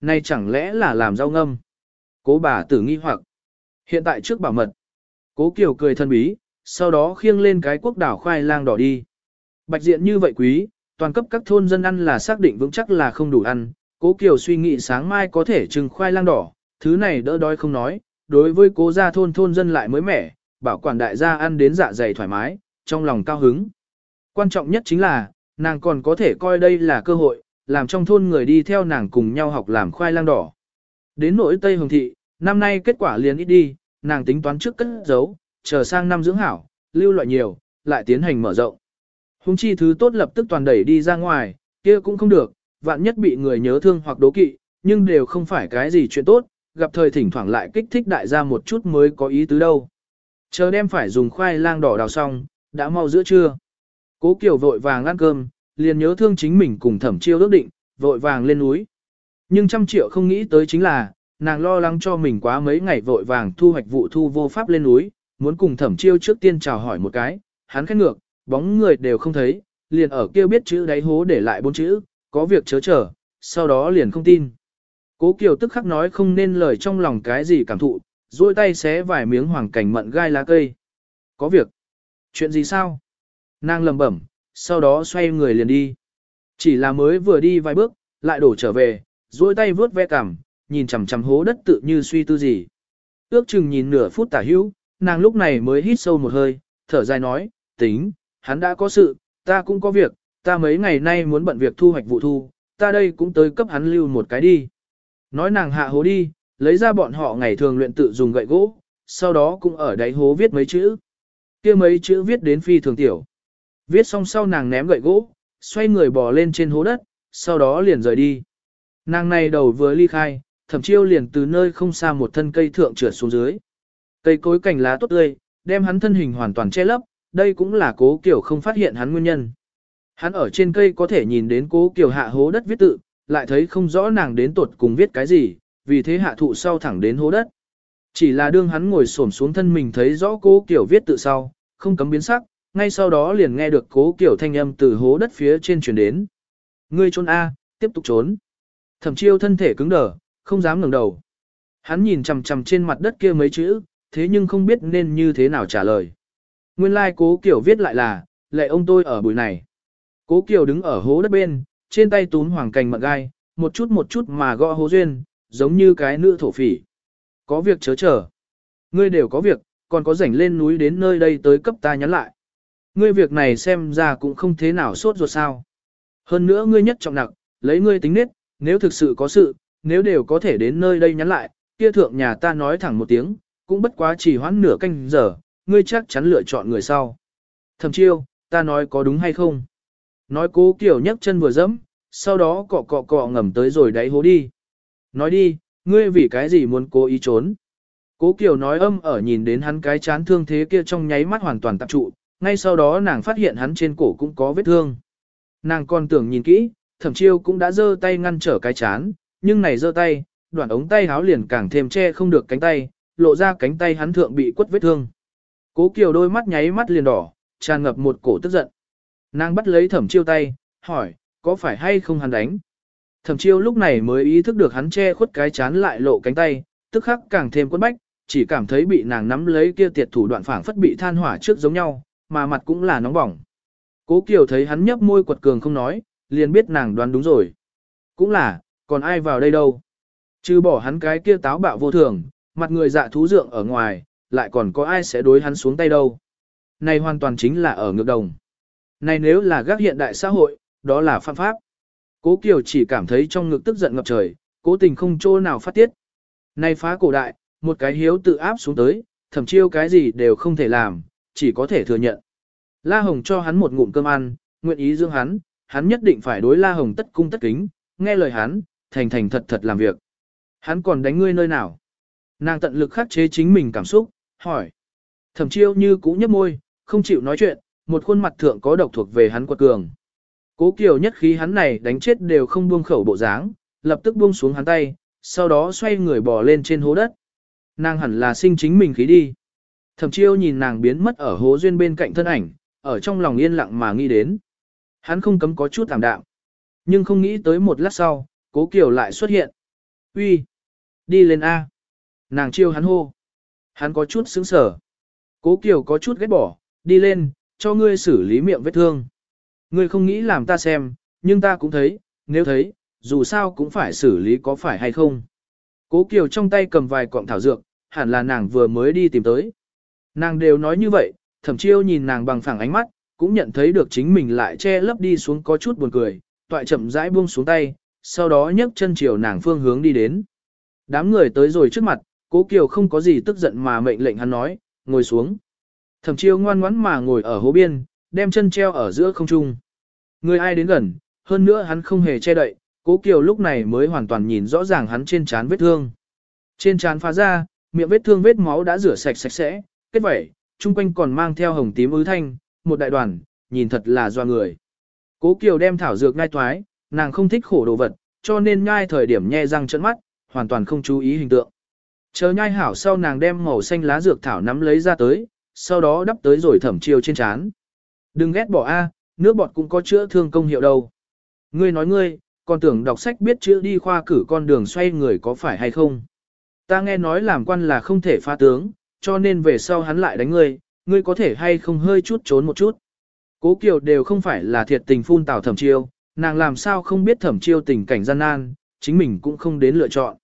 nay chẳng lẽ là làm rau ngâm. Cố bà tử nghi hoặc. Hiện tại trước bảo mật. Cố Kiều cười thân bí, sau đó khiêng lên cái quốc đảo khoai lang đỏ đi. Bạch diện như vậy quý, toàn cấp các thôn dân ăn là xác định vững chắc là không đủ ăn. Cố Kiều suy nghĩ sáng mai có thể trừng khoai lang đỏ, thứ này đỡ đói không nói, đối với cố gia thôn thôn dân lại mới mẻ, bảo quản đại gia ăn đến dạ dày thoải mái, trong lòng cao hứng. Quan trọng nhất chính là, nàng còn có thể coi đây là cơ hội, làm trong thôn người đi theo nàng cùng nhau học làm khoai lang đỏ. Đến nỗi Tây Hồng Thị, năm nay kết quả liền ít đi, nàng tính toán trước cất giấu, chờ sang năm dưỡng hảo, lưu loại nhiều, lại tiến hành mở rộng. Hùng chi thứ tốt lập tức toàn đẩy đi ra ngoài, kia cũng không được, vạn nhất bị người nhớ thương hoặc đố kỵ, nhưng đều không phải cái gì chuyện tốt, gặp thời thỉnh thoảng lại kích thích đại gia một chút mới có ý tứ đâu. Chờ đem phải dùng khoai lang đỏ đào xong, đã mau giữa trưa. Cố Kiều vội vàng ăn cơm, liền nhớ thương chính mình cùng thẩm chiêu ước định, vội vàng lên núi. Nhưng trăm triệu không nghĩ tới chính là, nàng lo lắng cho mình quá mấy ngày vội vàng thu hoạch vụ thu vô pháp lên núi, muốn cùng thẩm chiêu trước tiên chào hỏi một cái, hắn khét ngược, bóng người đều không thấy, liền ở kêu biết chữ đáy hố để lại bốn chữ, có việc chớ chờ, sau đó liền không tin. Cố Kiều tức khắc nói không nên lời trong lòng cái gì cảm thụ, duỗi tay xé vài miếng hoàng cảnh mận gai lá cây. Có việc. Chuyện gì sao? Nàng lầm bẩm, sau đó xoay người liền đi. Chỉ là mới vừa đi vài bước, lại đổ trở về, duỗi tay vướt ve cằm, nhìn chằm chằm hố đất tự như suy tư gì. Ước chừng nhìn nửa phút tả hữu, nàng lúc này mới hít sâu một hơi, thở dài nói, tính, hắn đã có sự, ta cũng có việc, ta mấy ngày nay muốn bận việc thu hoạch vụ thu, ta đây cũng tới cấp hắn lưu một cái đi. Nói nàng hạ hố đi, lấy ra bọn họ ngày thường luyện tự dùng gậy gỗ, sau đó cũng ở đáy hố viết mấy chữ. kia mấy chữ viết đến phi thường tiểu. Viết xong sau nàng ném gậy gỗ, xoay người bò lên trên hố đất, sau đó liền rời đi. Nàng này đầu vừa ly khai, thẩm chiêu liền từ nơi không xa một thân cây thượng trượt xuống dưới. Cây cối cành lá tốt tươi, đem hắn thân hình hoàn toàn che lấp, đây cũng là cố kiểu không phát hiện hắn nguyên nhân. Hắn ở trên cây có thể nhìn đến cố kiểu hạ hố đất viết tự, lại thấy không rõ nàng đến tuột cùng viết cái gì, vì thế hạ thụ sau thẳng đến hố đất. Chỉ là đương hắn ngồi xổm xuống thân mình thấy rõ cố kiểu viết tự sau, không cấm biến sắc, ngay sau đó liền nghe được cố kiểu thanh âm từ hố đất phía trên truyền đến. Ngươi trốn A, tiếp tục trốn. Thẩm chiêu thân thể cứng đờ, không dám ngẩng đầu. Hắn nhìn chằm chằm trên mặt đất kia mấy chữ, thế nhưng không biết nên như thế nào trả lời. Nguyên lai like cố kiểu viết lại là, lệ ông tôi ở buổi này. Cố kiểu đứng ở hố đất bên, trên tay túm hoàng cành mận gai, một chút một chút mà gõ hố duyên, giống như cái nữ thổ phỉ. Có việc chớ chờ. Ngươi đều có việc, còn có rảnh lên núi đến nơi đây tới cấp ta nhắn lại. Ngươi việc này xem ra cũng không thế nào sốt ruột sao. Hơn nữa ngươi nhất trọng nặng, lấy ngươi tính nết, nếu thực sự có sự, nếu đều có thể đến nơi đây nhắn lại, kia thượng nhà ta nói thẳng một tiếng, cũng bất quá chỉ hoãn nửa canh giờ, ngươi chắc chắn lựa chọn người sau. Thầm chiêu, ta nói có đúng hay không? Nói cố kiểu nhấc chân vừa dẫm, sau đó cọ cọ cọ ngầm tới rồi đáy hố đi. Nói đi, ngươi vì cái gì muốn cố ý trốn? Cố Kiều nói âm ở nhìn đến hắn cái chán thương thế kia trong nháy mắt hoàn toàn tập trụ, ngay sau đó nàng phát hiện hắn trên cổ cũng có vết thương. Nàng còn tưởng nhìn kỹ, thẩm chiêu cũng đã giơ tay ngăn trở cái chán, nhưng này giơ tay, đoạn ống tay háo liền càng thêm che không được cánh tay, lộ ra cánh tay hắn thượng bị quất vết thương. Cố Kiều đôi mắt nháy mắt liền đỏ, tràn ngập một cổ tức giận. Nàng bắt lấy thẩm chiêu tay, hỏi, có phải hay không hắn đánh? Thẩm chiêu lúc này mới ý thức được hắn che khuất cái chán lại lộ cánh tay, tức khắc càng thêm quất bách, chỉ cảm thấy bị nàng nắm lấy kia tiệt thủ đoạn phảng phất bị than hỏa trước giống nhau, mà mặt cũng là nóng bỏng. Cố Kiều thấy hắn nhấp môi quật cường không nói, liền biết nàng đoán đúng rồi. Cũng là, còn ai vào đây đâu. Chứ bỏ hắn cái kia táo bạo vô thường, mặt người dạ thú dượng ở ngoài, lại còn có ai sẽ đối hắn xuống tay đâu. Này hoàn toàn chính là ở ngược đồng. Này nếu là gác hiện đại xã hội, đó là phạm pháp. Cố Kiều chỉ cảm thấy trong ngực tức giận ngập trời, cố tình không chỗ nào phát tiết. Này phá cổ đại, một cái hiếu tự áp xuống tới, thậm chiêu cái gì đều không thể làm, chỉ có thể thừa nhận. La Hồng cho hắn một ngụm cơm ăn, nguyện ý dưỡng hắn, hắn nhất định phải đối La Hồng tất cung tất kính, nghe lời hắn, thành thành thật thật làm việc. Hắn còn đánh ngươi nơi nào? Nàng tận lực khắc chế chính mình cảm xúc, hỏi. Thẩm chiêu như cũ nhấp môi, không chịu nói chuyện, một khuôn mặt thượng có độc thuộc về hắn quật cường. Cố Kiều nhất khí hắn này đánh chết đều không buông khẩu bộ dáng, lập tức buông xuống hắn tay, sau đó xoay người bò lên trên hố đất. Nàng hẳn là sinh chính mình khí đi. Thẩm chiêu nhìn nàng biến mất ở hố duyên bên cạnh thân ảnh, ở trong lòng yên lặng mà nghĩ đến. Hắn không cấm có chút tạm đạm. Nhưng không nghĩ tới một lát sau, cố Kiều lại xuất hiện. Uy, đi lên A. Nàng chiêu hắn hô. Hắn có chút sững sở. Cố Kiều có chút ghét bỏ, đi lên, cho ngươi xử lý miệng vết thương. Ngươi không nghĩ làm ta xem, nhưng ta cũng thấy, nếu thấy, dù sao cũng phải xử lý có phải hay không. Cố Kiều trong tay cầm vài cọng thảo dược, hẳn là nàng vừa mới đi tìm tới. Nàng đều nói như vậy, thẩm chiêu nhìn nàng bằng phẳng ánh mắt, cũng nhận thấy được chính mình lại che lấp đi xuống có chút buồn cười, toại chậm rãi buông xuống tay, sau đó nhấc chân chiều nàng phương hướng đi đến. Đám người tới rồi trước mặt, cố Kiều không có gì tức giận mà mệnh lệnh hắn nói, ngồi xuống. Thẩm chiêu ngoan ngoãn mà ngồi ở hố biên, đem chân treo ở giữa không trung. Người ai đến gần, hơn nữa hắn không hề che đậy, cố Kiều lúc này mới hoàn toàn nhìn rõ ràng hắn trên trán vết thương. Trên trán phá ra, miệng vết thương vết máu đã rửa sạch sạch sẽ, kết vẩy, chung quanh còn mang theo hồng tím ứ thanh, một đại đoàn, nhìn thật là doa người. Cố Kiều đem thảo dược ngai toái, nàng không thích khổ đồ vật, cho nên nhai thời điểm nhe răng trợn mắt, hoàn toàn không chú ý hình tượng. Chờ nhai hảo sau nàng đem màu xanh lá dược thảo nắm lấy ra tới, sau đó đắp tới rồi thẩm chiêu trên chán. Đừng ghét bỏ a, nước bọt cũng có chữa thương công hiệu đâu. Ngươi nói ngươi, còn tưởng đọc sách biết chữa đi khoa cử con đường xoay người có phải hay không. Ta nghe nói làm quan là không thể pha tướng, cho nên về sau hắn lại đánh ngươi, ngươi có thể hay không hơi chút trốn một chút. Cố Kiều đều không phải là thiệt tình phun tào thẩm chiêu, nàng làm sao không biết thẩm chiêu tình cảnh gian nan, chính mình cũng không đến lựa chọn.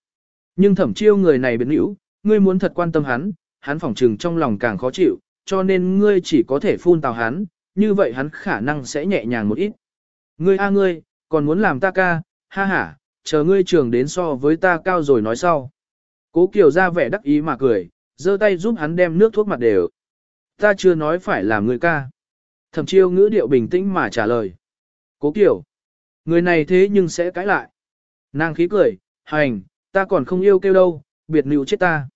Nhưng thẩm chiêu người này biến hữu, ngươi muốn thật quan tâm hắn, hắn phỏng trừng trong lòng càng khó chịu, cho nên ngươi chỉ có thể phun tào hắn, như vậy hắn khả năng sẽ nhẹ nhàng một ít. Ngươi a ngươi, còn muốn làm ta ca, ha ha, chờ ngươi trường đến so với ta cao rồi nói sau. Cố Kiều ra vẻ đắc ý mà cười, giơ tay giúp hắn đem nước thuốc mặt đều. Ta chưa nói phải làm người ca. Thẩm chiêu ngữ điệu bình tĩnh mà trả lời. Cố Kiều, người này thế nhưng sẽ cãi lại. Nàng khí cười, hành, ta còn không yêu kêu đâu, biệt nữ chết ta.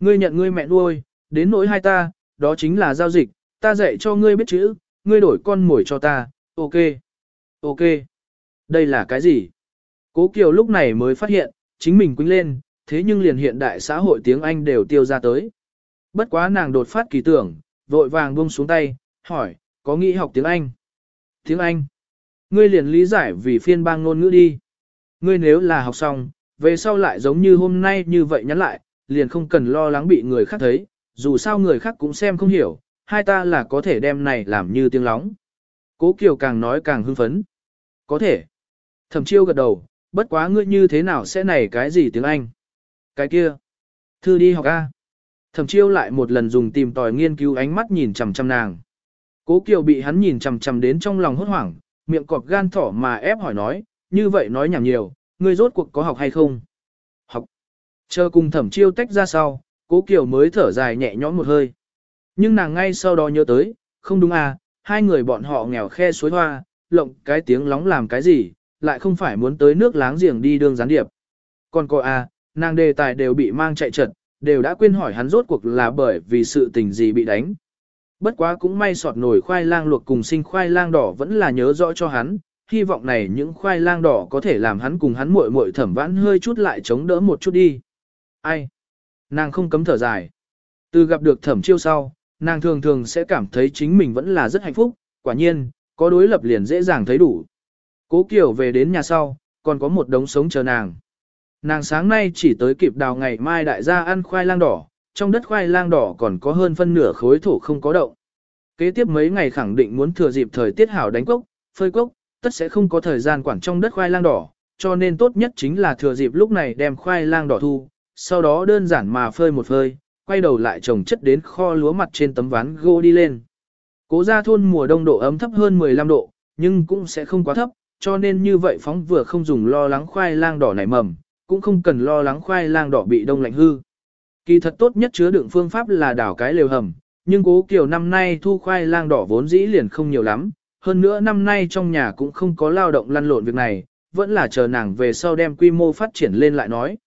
Ngươi nhận ngươi mẹ nuôi, đến nỗi hai ta, đó chính là giao dịch, ta dạy cho ngươi biết chữ, ngươi đổi con mồi cho ta, ok, ok. Đây là cái gì? Cố Kiều lúc này mới phát hiện, chính mình quýnh lên, thế nhưng liền hiện đại xã hội tiếng Anh đều tiêu ra tới. Bất quá nàng đột phát kỳ tưởng, vội vàng buông xuống tay, hỏi, có nghĩ học tiếng Anh? Tiếng Anh? Ngươi liền lý giải vì phiên bang ngôn ngữ đi. Ngươi nếu là học xong, về sau lại giống như hôm nay như vậy nhắn lại, liền không cần lo lắng bị người khác thấy, dù sao người khác cũng xem không hiểu, hai ta là có thể đem này làm như tiếng lóng. Cố Kiều càng nói càng hưng phấn. Có thể. Thẩm chiêu gật đầu, bất quá ngươi như thế nào sẽ này cái gì tiếng Anh? Cái kia. Thư đi học A. Thẩm chiêu lại một lần dùng tìm tòi nghiên cứu ánh mắt nhìn chằm chằm nàng. Cố Kiều bị hắn nhìn chằm chằm đến trong lòng hốt hoảng, miệng cọp gan thỏ mà ép hỏi nói, như vậy nói nhảm nhiều, ngươi rốt cuộc có học hay không? Học. Chờ cùng thẩm chiêu tách ra sau, cố Kiều mới thở dài nhẹ nhõm một hơi. Nhưng nàng ngay sau đó nhớ tới, không đúng à, hai người bọn họ nghèo khe suối hoa, lộng cái tiếng lóng làm cái gì, lại không phải muốn tới nước láng giềng đi đường gián điệp. Còn cô à, nàng đề tài đều bị mang chạy trật, đều đã quên hỏi hắn rốt cuộc là bởi vì sự tình gì bị đánh. Bất quá cũng may sọt nổi khoai lang luộc cùng sinh khoai lang đỏ vẫn là nhớ rõ cho hắn, hy vọng này những khoai lang đỏ có thể làm hắn cùng hắn muội muội thẩm vãn hơi chút lại chống đỡ một chút đi. Ai? Nàng không cấm thở dài. Từ gặp được thẩm chiêu sau, nàng thường thường sẽ cảm thấy chính mình vẫn là rất hạnh phúc, quả nhiên, có đối lập liền dễ dàng thấy đủ. Cố Kiều về đến nhà sau, còn có một đống sống chờ nàng. Nàng sáng nay chỉ tới kịp đào ngày mai đại gia ăn khoai lang đỏ, trong đất khoai lang đỏ còn có hơn phân nửa khối thổ không có động. Kế tiếp mấy ngày khẳng định muốn thừa dịp thời tiết hảo đánh cốc, phơi cốc, tất sẽ không có thời gian quản trong đất khoai lang đỏ, cho nên tốt nhất chính là thừa dịp lúc này đem khoai lang đỏ thu, sau đó đơn giản mà phơi một phơi, quay đầu lại trồng chất đến kho lúa mặt trên tấm ván gỗ đi lên. Cố gia thôn mùa đông độ ấm thấp hơn 15 độ, nhưng cũng sẽ không quá thấp, cho nên như vậy phóng vừa không dùng lo lắng khoai lang đỏ nảy mầm, cũng không cần lo lắng khoai lang đỏ bị đông lạnh hư. Kỳ thật tốt nhất chứa đựng phương pháp là đảo cái lều hầm, nhưng cố kiều năm nay thu khoai lang đỏ vốn dĩ liền không nhiều lắm, hơn nữa năm nay trong nhà cũng không có lao động lăn lộn việc này, vẫn là chờ nàng về sau đem quy mô phát triển lên lại nói.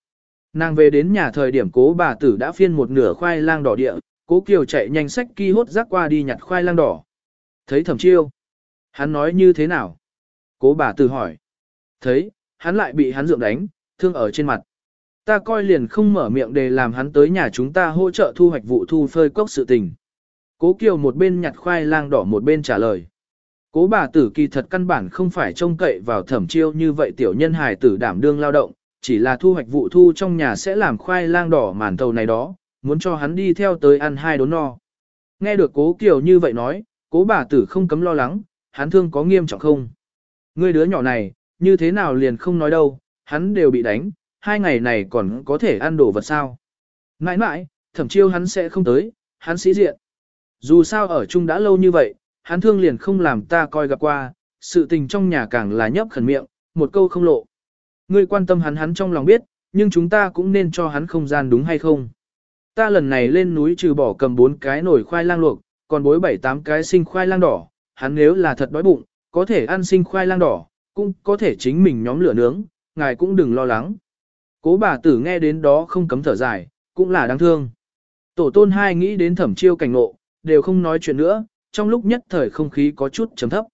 Nàng về đến nhà thời điểm cố bà tử đã phiên một nửa khoai lang đỏ địa, cố kiều chạy nhanh sách ki hốt rác qua đi nhặt khoai lang đỏ. Thấy thẩm chiêu. Hắn nói như thế nào? Cố bà tử hỏi. Thấy, hắn lại bị hắn dượng đánh, thương ở trên mặt. Ta coi liền không mở miệng để làm hắn tới nhà chúng ta hỗ trợ thu hoạch vụ thu phơi cốc sự tình. Cố Kiều một bên nhặt khoai lang đỏ một bên trả lời. Cố bà tử kỳ thật căn bản không phải trông cậy vào thẩm chiêu như vậy tiểu nhân hài tử đảm đương lao động, chỉ là thu hoạch vụ thu trong nhà sẽ làm khoai lang đỏ màn tàu này đó, muốn cho hắn đi theo tới ăn hai đốn no. Nghe được cố Kiều như vậy nói, cố bà tử không cấm lo lắng, hắn thương có nghiêm trọng không? Ngươi đứa nhỏ này, như thế nào liền không nói đâu, hắn đều bị đánh, hai ngày này còn có thể ăn đồ vật sao? Nãi nãi, thẩm chiêu hắn sẽ không tới, hắn sĩ diện. Dù sao ở chung đã lâu như vậy, hắn thương liền không làm ta coi gặp qua, sự tình trong nhà càng là nhấp khẩn miệng, một câu không lộ. Ngươi quan tâm hắn hắn trong lòng biết, nhưng chúng ta cũng nên cho hắn không gian đúng hay không? Ta lần này lên núi trừ bỏ cầm bốn cái nổi khoai lang luộc, còn bối bảy tám cái sinh khoai lang đỏ, hắn nếu là thật đói bụng, có thể ăn sinh khoai lang đỏ, cũng có thể chính mình nhóm lửa nướng, ngài cũng đừng lo lắng. Cố bà tử nghe đến đó không cấm thở dài, cũng là đáng thương. Tổ tôn hai nghĩ đến thẩm chiêu cảnh ngộ, đều không nói chuyện nữa, trong lúc nhất thời không khí có chút chấm thấp.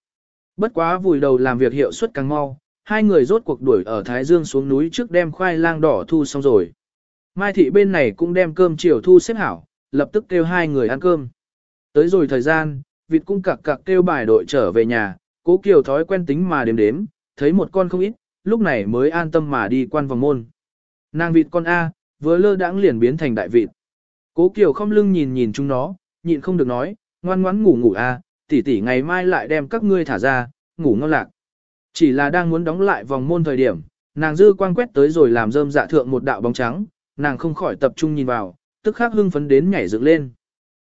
Bất quá vùi đầu làm việc hiệu suất càng mau, hai người rốt cuộc đuổi ở Thái Dương xuống núi trước đem khoai lang đỏ thu xong rồi. Mai thị bên này cũng đem cơm chiều thu xếp hảo, lập tức kêu hai người ăn cơm. Tới rồi thời gian, vịt cung cặc cặc kêu bài đội trở về nhà, cố kiều thói quen tính mà đếm đếm, thấy một con không ít, lúc này mới an tâm mà đi quan vòng môn. Nàng vịt con A, vừa lơ đãng liền biến thành đại vịt. Cố kiều không lưng nhìn nhìn chúng nó, nhịn không được nói, ngoan ngoãn ngủ ngủ A, tỷ tỷ ngày mai lại đem các ngươi thả ra, ngủ ngon lạc. Chỉ là đang muốn đóng lại vòng môn thời điểm, nàng dư quang quét tới rồi làm rơm dạ thượng một đạo bóng trắng, nàng không khỏi tập trung nhìn vào, tức khắc hưng phấn đến nhảy dựng lên.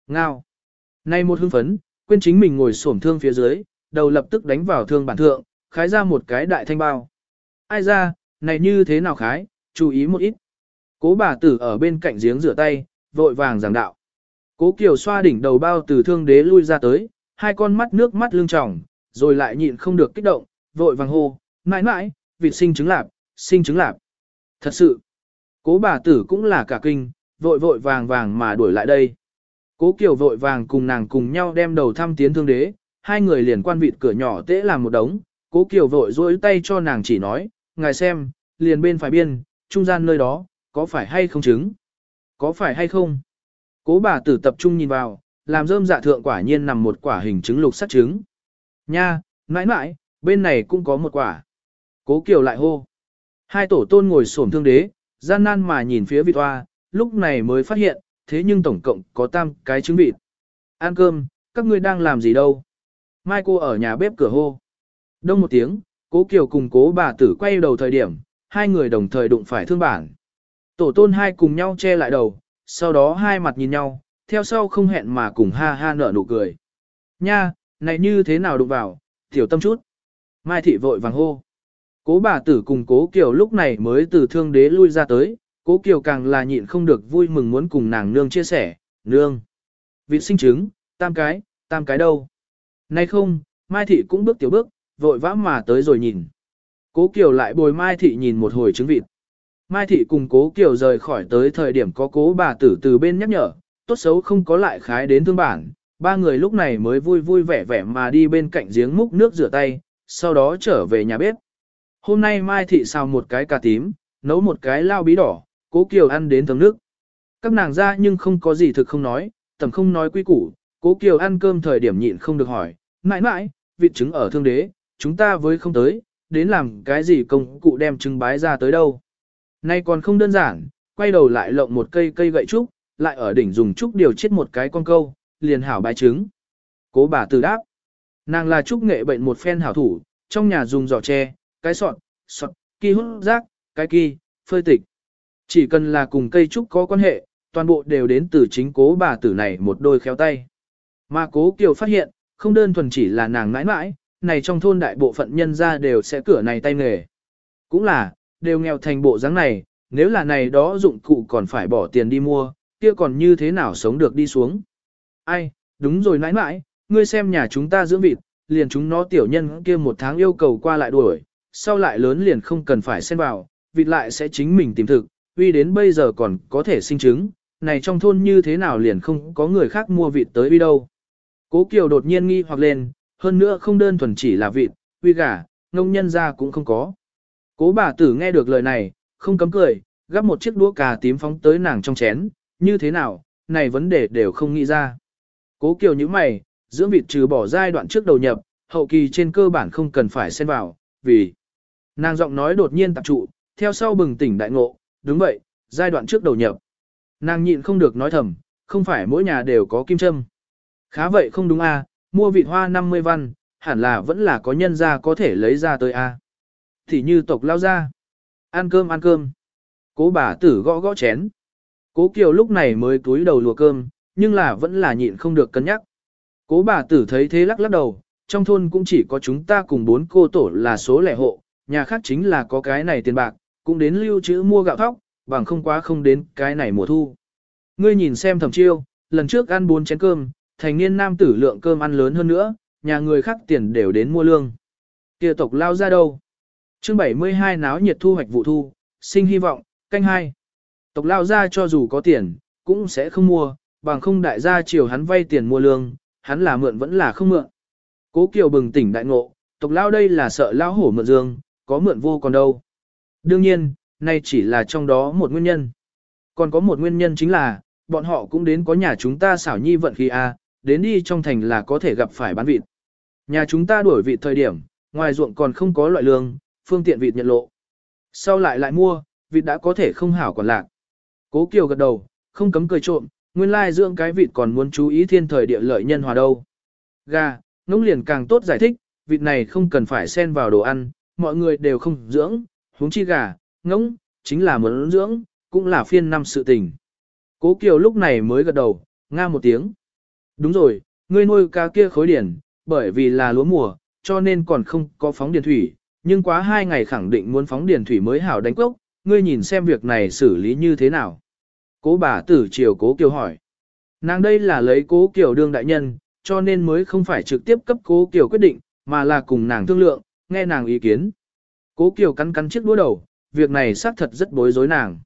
Ngao. Nay một hưng phấn, quên chính mình ngồi xổm thương phía dưới, đầu lập tức đánh vào thương bản thượng, khái ra một cái đại thanh bao. Ai ra, này như thế nào khái, chú ý một ít. Cố bà tử ở bên cạnh giếng rửa tay, vội vàng giảng đạo. Cố Kiều xoa đỉnh đầu bao từ thương đế lui ra tới, hai con mắt nước mắt lưng tròng, rồi lại nhịn không được kích động, vội vàng hô, mãi mãi, vịt sinh trứng lạp, sinh trứng lạp. Thật sự, cố bà tử cũng là cả kinh, vội vội vàng vàng mà đuổi lại đây. Cố Kiều vội vàng cùng nàng cùng nhau đem đầu thăm tiến thương đế, hai người liền quan vịt cửa nhỏ tễ làm một đống, cố Kiều vội dối tay cho nàng chỉ nói, ngài xem, liền bên phải biên, trung gian nơi đó, có phải hay không trứng? Có phải hay không? Cố bà tử tập trung nhìn vào, làm rơm dạ thượng quả nhiên nằm một quả hình trứng lục sắc trứng. Nha, mãi mãi, bên này cũng có một quả. Cố Kiều lại hô. Hai tổ tôn ngồi xổm thương đế, gian nan mà nhìn phía vịt hoa, lúc này mới phát hiện, thế nhưng tổng cộng có tam cái trứng vịt. Ăn cơm, các ngươi đang làm gì đâu? Mai cô ở nhà bếp cửa hô. Đông một tiếng, cố Kiều cùng cố bà tử quay đầu thời điểm, hai người đồng thời đụng phải thương bản. Tổ tôn hai cùng nhau che lại đầu, sau đó hai mặt nhìn nhau, theo sau không hẹn mà cùng ha ha nở nụ cười. Nha, này như thế nào đụng vào, tiểu tâm chút. Mai thị vội vàng hô. Cố bà tử cùng cố Kiều lúc này mới từ thương đế lui ra tới, cố Kiều càng là nhịn không được vui mừng muốn cùng nàng nương chia sẻ, nương. Vịt sinh trứng, tam cái, tam cái đâu. Nay không, Mai thị cũng bước tiểu bước, vội vã mà tới rồi nhìn. Cố Kiều lại bồi Mai thị nhìn một hồi trứng vịt. Mai thị cùng cố Kiều rời khỏi tới thời điểm có cố bà tử từ bên nhắc nhở, tốt xấu không có lại khái đến thương bản. Ba người lúc này mới vui vui vẻ vẻ mà đi bên cạnh giếng múc nước rửa tay, sau đó trở về nhà bếp. Hôm nay Mai thị xào một cái cà tím, nấu một cái lao bí đỏ, cố Kiều ăn đến thấm nước. Các nàng ra nhưng không có gì thực không nói, tầm không nói quy củ, cố Kiều ăn cơm thời điểm nhịn không được hỏi, mãi mãi, vịt trứng ở thương đế, chúng ta với không tới, đến làm cái gì công cụ đem trứng bái ra tới đâu. Nay còn không đơn giản, quay đầu lại lộng một cây cây gậy trúc, lại ở đỉnh dùng trúc điều chết một cái con câu, liền hảo bái trứng. Cố bà từ đáp, nàng là trúc nghệ bệnh một phen hảo thủ, trong nhà dùng giỏ tre, cái sọt, sọt, kỳ hút rác, cái kỳ, phơi tịch. Chỉ cần là cùng cây trúc có quan hệ, toàn bộ đều đến từ chính cố bà tử này một đôi khéo tay. Mà cố Kiều phát hiện, không đơn thuần chỉ là nàng mãi mãi, này trong thôn đại bộ phận nhân ra đều sẽ cửa này tay nghề. Cũng là, đều nghèo thành bộ dáng này, nếu là này đó dụng cụ còn phải bỏ tiền đi mua, kia còn như thế nào sống được đi xuống. Ai, đúng rồi nãi nãi, ngươi xem nhà chúng ta dưỡng vịt, liền chúng nó tiểu nhân kia một tháng yêu cầu qua lại đuổi, sau lại lớn liền không cần phải xen vào, vịt lại sẽ chính mình tìm thực, vì đến bây giờ còn có thể sinh trứng, này trong thôn như thế nào liền không có người khác mua vịt tới đi đâu. Cố Kiều đột nhiên nghi hoặc lên, hơn nữa không đơn thuần chỉ là vịt, uy gà, ngông nhân ra cũng không có. Cố bà tử nghe được lời này, không cấm cười, gắp một chiếc đũa cà tím phóng tới nàng trong chén, như thế nào, này vấn đề đều không nghĩ ra. Cố Kiều như mày, dưỡng vịt trừ bỏ giai đoạn trước đầu nhập, hậu kỳ trên cơ bản không cần phải xen vào, vì nàng giọng nói đột nhiên tập trụ, theo sau bừng tỉnh đại ngộ, đúng vậy, giai đoạn trước đầu nhập. Nàng nhịn không được nói thầm, không phải mỗi nhà đều có kim châm. Khá vậy không đúng a, mua vịt hoa 50 văn, hẳn là vẫn là có nhân ra có thể lấy ra tới a. Thì như tộc lao ra. Ăn cơm ăn cơm. Cố bà tử gõ gõ chén. Cố Kiều lúc này mới túi đầu lùa cơm, nhưng là vẫn là nhịn không được cân nhắc. Cố bà tử thấy thế lắc lắc đầu, trong thôn cũng chỉ có chúng ta cùng bốn cô tổ là số lẻ hộ, nhà khác chính là có cái này tiền bạc, cũng đến lưu trữ mua gạo thóc, bằng không quá không đến cái này mùa thu. Ngươi nhìn xem thẩm chiêu, lần trước ăn bốn chén cơm, thành niên nam tử lượng cơm ăn lớn hơn nữa, nhà người khác tiền đều đến mua lương. kia tộc lao ra đâu? chương 72 náo nhiệt thu hoạch vụ thu, sinh hy vọng, canh hai. Tộc lao ra cho dù có tiền, cũng sẽ không mua, bằng không đại gia chiều hắn vay tiền mua lương, hắn là mượn vẫn là không mượn. Cố Kiều bừng tỉnh đại ngộ, tộc lao đây là sợ lao hổ mượn dương, có mượn vô còn đâu. Đương nhiên, nay chỉ là trong đó một nguyên nhân. Còn có một nguyên nhân chính là, bọn họ cũng đến có nhà chúng ta xảo nhi vận khí A, đến đi trong thành là có thể gặp phải bán vịt. Nhà chúng ta đuổi vịt thời điểm, ngoài ruộng còn không có loại lương, phương tiện vịt nhận lộ. Sau lại lại mua, vịt đã có thể không hảo còn lạc. Cố Kiều gật đầu, không cấm cười trộm, nguyên lai dưỡng cái vịt còn muốn chú ý thiên thời địa lợi nhân hòa đâu. Gà, ngỗng liền càng tốt giải thích, vịt này không cần phải xen vào đồ ăn, mọi người đều không dưỡng, huống chi gà, ngỗng, chính là muốn dưỡng, cũng là phiên năm sự tình. Cố Kiều lúc này mới gật đầu, nga một tiếng. Đúng rồi, ngươi nuôi cá kia khối điển, bởi vì là lúa mùa, cho nên còn không có phóng điền thủy, nhưng quá hai ngày khẳng định muốn phóng điền thủy mới hảo đánh cốc, ngươi nhìn xem việc này xử lý như thế nào. Cố bà tử triều cố Kiều hỏi. Nàng đây là lấy cố Kiều đương đại nhân, cho nên mới không phải trực tiếp cấp cố Kiều quyết định, mà là cùng nàng thương lượng, nghe nàng ý kiến. Cố Kiều cắn cắn chiếc đũa đầu, việc này xác thật rất bối rối nàng.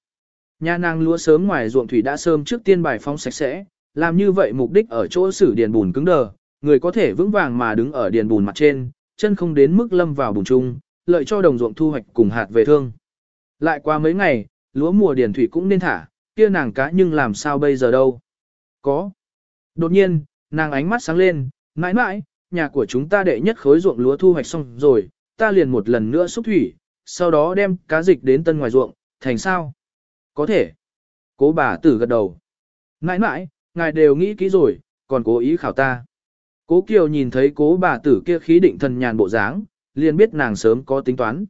Nhà nàng lúa sớm ngoài ruộng thủy đã sớm trước tiên bài phóng sạch sẽ, làm như vậy mục đích ở chỗ xử điền bùn cứng đờ, người có thể vững vàng mà đứng ở điền bùn mặt trên, chân không đến mức lâm vào bùn chung, lợi cho đồng ruộng thu hoạch cùng hạt về thương. Lại qua mấy ngày, lúa mùa điền thủy cũng nên thả, kia nàng cá nhưng làm sao bây giờ đâu. Có. Đột nhiên, nàng ánh mắt sáng lên, mãi mãi, nhà của chúng ta đệ nhất khối ruộng lúa thu hoạch xong rồi, ta liền một lần nữa xúc thủy, sau đó đem cá dịch đến tân ngoài ruộng, thành sao? Có thể. Cố bà tử gật đầu. Mãi mãi, ngài đều nghĩ kỹ rồi, còn cố ý khảo ta. Cố Kiều nhìn thấy cố bà tử kia khí định thần nhàn bộ dáng, liền biết nàng sớm có tính toán.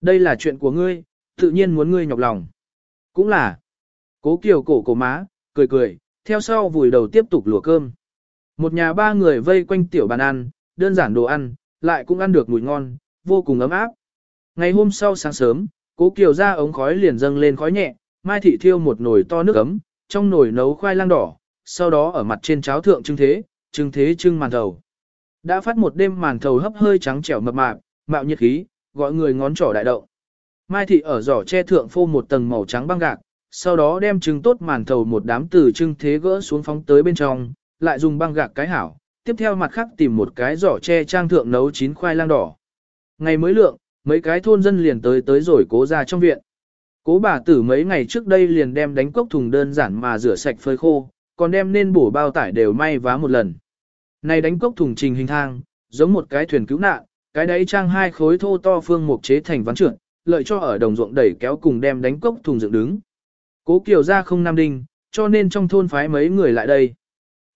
Đây là chuyện của ngươi, tự nhiên muốn ngươi nhọc lòng. Cũng là. Cố Kiều cổ cổ má, cười cười, theo sau vùi đầu tiếp tục lùa cơm. Một nhà ba người vây quanh tiểu bàn ăn, đơn giản đồ ăn, lại cũng ăn được mùi ngon, vô cùng ấm áp. Ngày hôm sau sáng sớm, cố Kiều ra ống khói liền dâng lên khói nhẹ, Mai Thị thiêu một nồi to nước ấm, trong nồi nấu khoai lang đỏ, sau đó ở mặt trên cháo thượng trưng thế, trưng thế trưng màn thầu. Đã phát một đêm màn thầu hấp hơi trắng trẻo mập mạp, mạo nhiệt khí, gọi người ngón trỏ đại động. Mai Thị ở giỏ che thượng phô một tầng màu trắng băng gạc, sau đó đem trứng tốt màn thầu một đám từ trưng thế gỡ xuống phóng tới bên trong, lại dùng băng gạc cái hảo, tiếp theo mặt khác tìm một cái giỏ che trang thượng nấu chín khoai lang đỏ. Ngày mới lượng, mấy cái thôn dân liền tới tới rồi cố ra trong viện. Cố bà tử mấy ngày trước đây liền đem đánh cốc thùng đơn giản mà rửa sạch phơi khô, còn đem nên bổ bao tải đều may vá một lần. Này đánh cốc thùng trình hình thang, giống một cái thuyền cứu nạn, cái đấy trang hai khối thô to phương mục chế thành ván trượt, lợi cho ở đồng ruộng đẩy kéo cùng đem đánh cốc thùng dựng đứng. Cố Kiều ra không nam đinh, cho nên trong thôn phái mấy người lại đây.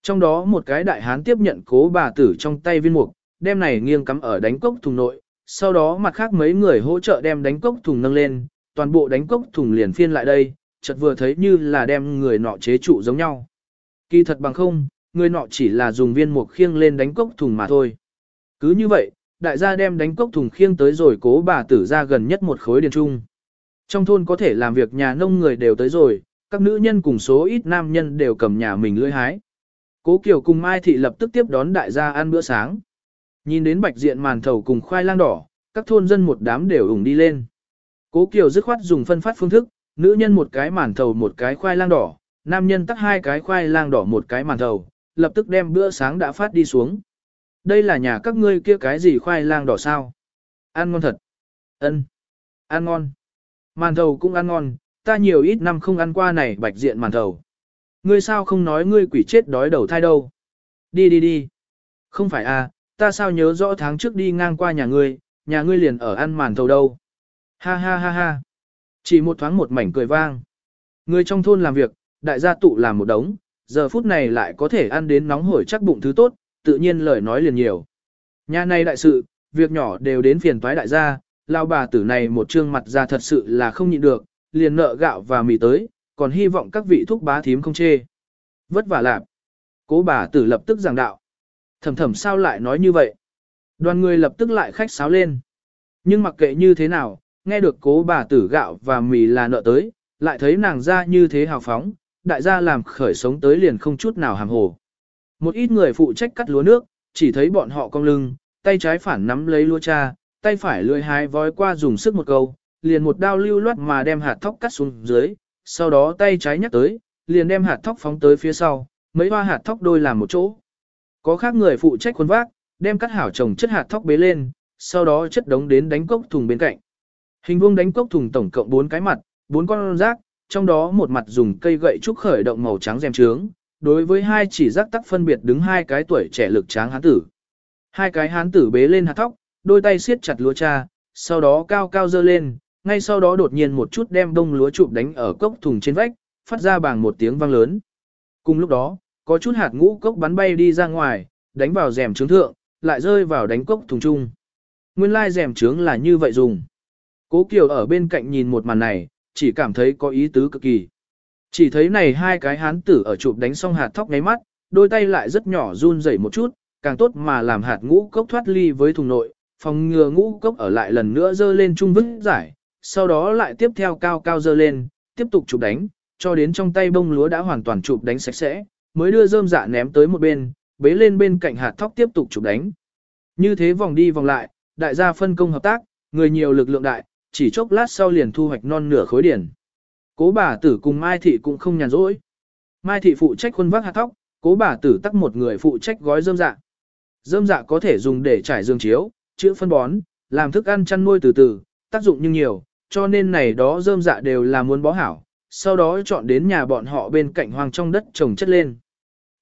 Trong đó một cái đại hán tiếp nhận cố bà tử trong tay viên mục, đem này nghiêng cắm ở đánh cốc thùng nội, sau đó mặt khác mấy người hỗ trợ đem đánh cốc thùng nâng lên, toàn bộ đánh cốc thùng liền phiên lại đây, chợt vừa thấy như là đem người nọ chế trụ giống nhau. Kỳ thật bằng không, người nọ chỉ là dùng viên mục khiêng lên đánh cốc thùng mà thôi. Cứ như vậy, đại gia đem đánh cốc thùng khiêng tới rồi cố bà tử ra gần nhất một khối điền trung. Trong thôn có thể làm việc nhà nông người đều tới rồi, các nữ nhân cùng số ít nam nhân đều cầm nhà mình lưỡi hái. Cố Kiều cùng Mai Thị lập tức tiếp đón đại gia ăn bữa sáng. Nhìn đến bạch diện màn thầu cùng khoai lang đỏ, các thôn dân một đám đều ủng đi lên. Cố Kiều dứt khoát dùng phân phát phương thức, nữ nhân một cái màn thầu một cái khoai lang đỏ, nam nhân tắt hai cái khoai lang đỏ một cái màn thầu, lập tức đem bữa sáng đã phát đi xuống. Đây là nhà các ngươi kia cái gì khoai lang đỏ sao? Ăn ngon thật. Ân. Ăn ngon. Màn thầu cũng ăn ngon, ta nhiều ít năm không ăn qua này bạch diện màn thầu. Ngươi sao không nói ngươi quỷ chết đói đầu thai đâu? Đi đi đi. Không phải à, ta sao nhớ rõ tháng trước đi ngang qua nhà ngươi, nhà ngươi liền ở ăn màn thầu đâu. Ha ha ha ha. Chỉ một thoáng một mảnh cười vang. Người trong thôn làm việc, đại gia tụ làm một đống, giờ phút này lại có thể ăn đến nóng hổi chắc bụng thứ tốt, tự nhiên lời nói liền nhiều. Nhà này đại sự, việc nhỏ đều đến phiền toái đại gia, lao bà tử này một trương mặt ra thật sự là không nhịn được, liền nợ gạo và mì tới, còn hy vọng các vị thúc bá thím không chê. Vất vả lạp. Cố bà tử lập tức giảng đạo. Thầm thầm sao lại nói như vậy? Đoàn người lập tức lại khách sáo lên. Nhưng mặc kệ như thế nào, nghe được cố bà tử gạo và mì là nợ tới, lại thấy nàng ra như thế hào phóng, đại gia làm khởi sống tới liền không chút nào hàm hồ. Một ít người phụ trách cắt lúa nước, chỉ thấy bọn họ cong lưng, tay trái phản nắm lấy lúa cha, tay phải lưỡi hái vói qua dùng sức một câu, liền một đao lưu loát mà đem hạt thóc cắt xuống dưới, sau đó tay trái nhắc tới, liền đem hạt thóc phóng tới phía sau, mấy hoa hạt thóc đôi làm một chỗ. Có khác người phụ trách khuôn vác, đem cắt hảo trồng chất hạt thóc bế lên, sau đó chất đống đến đánh cốc thùng bên cạnh. Hình vuông đánh cốc thùng tổng cộng 4 cái mặt, 4 con rác, trong đó một mặt dùng cây gậy trúc khởi động màu trắng rèm trướng, đối với hai chỉ rác tắc phân biệt đứng hai cái tuổi trẻ lực tráng hán tử. Hai cái hán tử bế lên hạt thóc, đôi tay siết chặt lúa cha, sau đó cao cao dơ lên, ngay sau đó đột nhiên một chút đem đông lúa chụp đánh ở cốc thùng trên vách, phát ra bằng một tiếng vang lớn. Cùng lúc đó, có chút hạt ngũ cốc bắn bay đi ra ngoài, đánh vào rèm trướng thượng, lại rơi vào đánh cốc thùng chung. Nguyên lai rèm trướng là như vậy dùng. Cố Kiều ở bên cạnh nhìn một màn này, chỉ cảm thấy có ý tứ cực kỳ. Chỉ thấy này hai cái hán tử ở chụp đánh xong hạt thóc ngáy mắt, đôi tay lại rất nhỏ run rẩy một chút, càng tốt mà làm hạt ngũ cốc thoát ly với thùng nội, phòng ngừa ngũ cốc ở lại lần nữa dơ lên trung vứt giải, sau đó lại tiếp theo cao cao dơ lên, tiếp tục chụp đánh, cho đến trong tay bông lúa đã hoàn toàn chụp đánh sạch sẽ, mới đưa rơm dạ ném tới một bên, bế lên bên cạnh hạt thóc tiếp tục chụp đánh. Như thế vòng đi vòng lại, đại gia phân công hợp tác, người nhiều lực lượng đại, chỉ chốc lát sau liền thu hoạch non nửa khối điển. Cố bà tử cùng Mai Thị cũng không nhàn rỗi. Mai Thị phụ trách khuôn vác hạt thóc, cố bà tử tắc một người phụ trách gói rơm dạ. Rơm dạ có thể dùng để trải giường chiếu, chữa phân bón, làm thức ăn chăn nuôi từ từ, tác dụng nhưng nhiều, cho nên này đó rơm dạ đều là muốn bó hảo, sau đó chọn đến nhà bọn họ bên cạnh hoang trong đất trồng chất lên.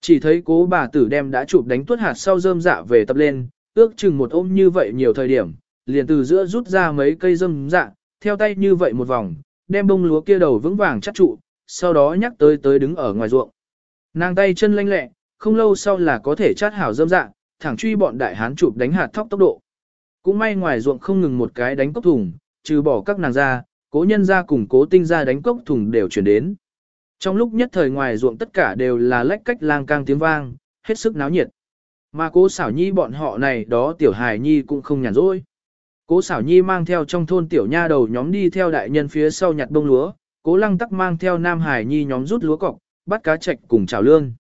Chỉ thấy cố bà tử đem đã chụp đánh tuốt hạt sau rơm dạ về tập lên, ước chừng một ôm như vậy nhiều thời điểm, liền từ giữa rút ra mấy cây rơm dạ, theo tay như vậy một vòng, đem bông lúa kia đầu vững vàng chắc trụ, sau đó nhắc tới tới đứng ở ngoài ruộng. Nàng tay chân lanh lẹ, không lâu sau là có thể chát hảo rơm dạ, thẳng truy bọn đại hán chụp đánh hạt thóc tốc độ. Cũng may ngoài ruộng không ngừng một cái đánh cốc thùng, trừ bỏ các nàng ra, cố nhân ra cùng cố tinh ra đánh cốc thùng đều chuyển đến. Trong lúc nhất thời ngoài ruộng tất cả đều là lách cách lang cang tiếng vang, hết sức náo nhiệt. Mà cố xảo nhi bọn họ này đó tiểu hài nhi cũng không nhàn rỗi. Cố xảo nhi mang theo trong thôn tiểu nha đầu nhóm đi theo đại nhân phía sau nhặt bông lúa, cố lăng tắc mang theo nam hải nhi nhóm rút lúa cọc, bắt cá chạch cùng chảo lương.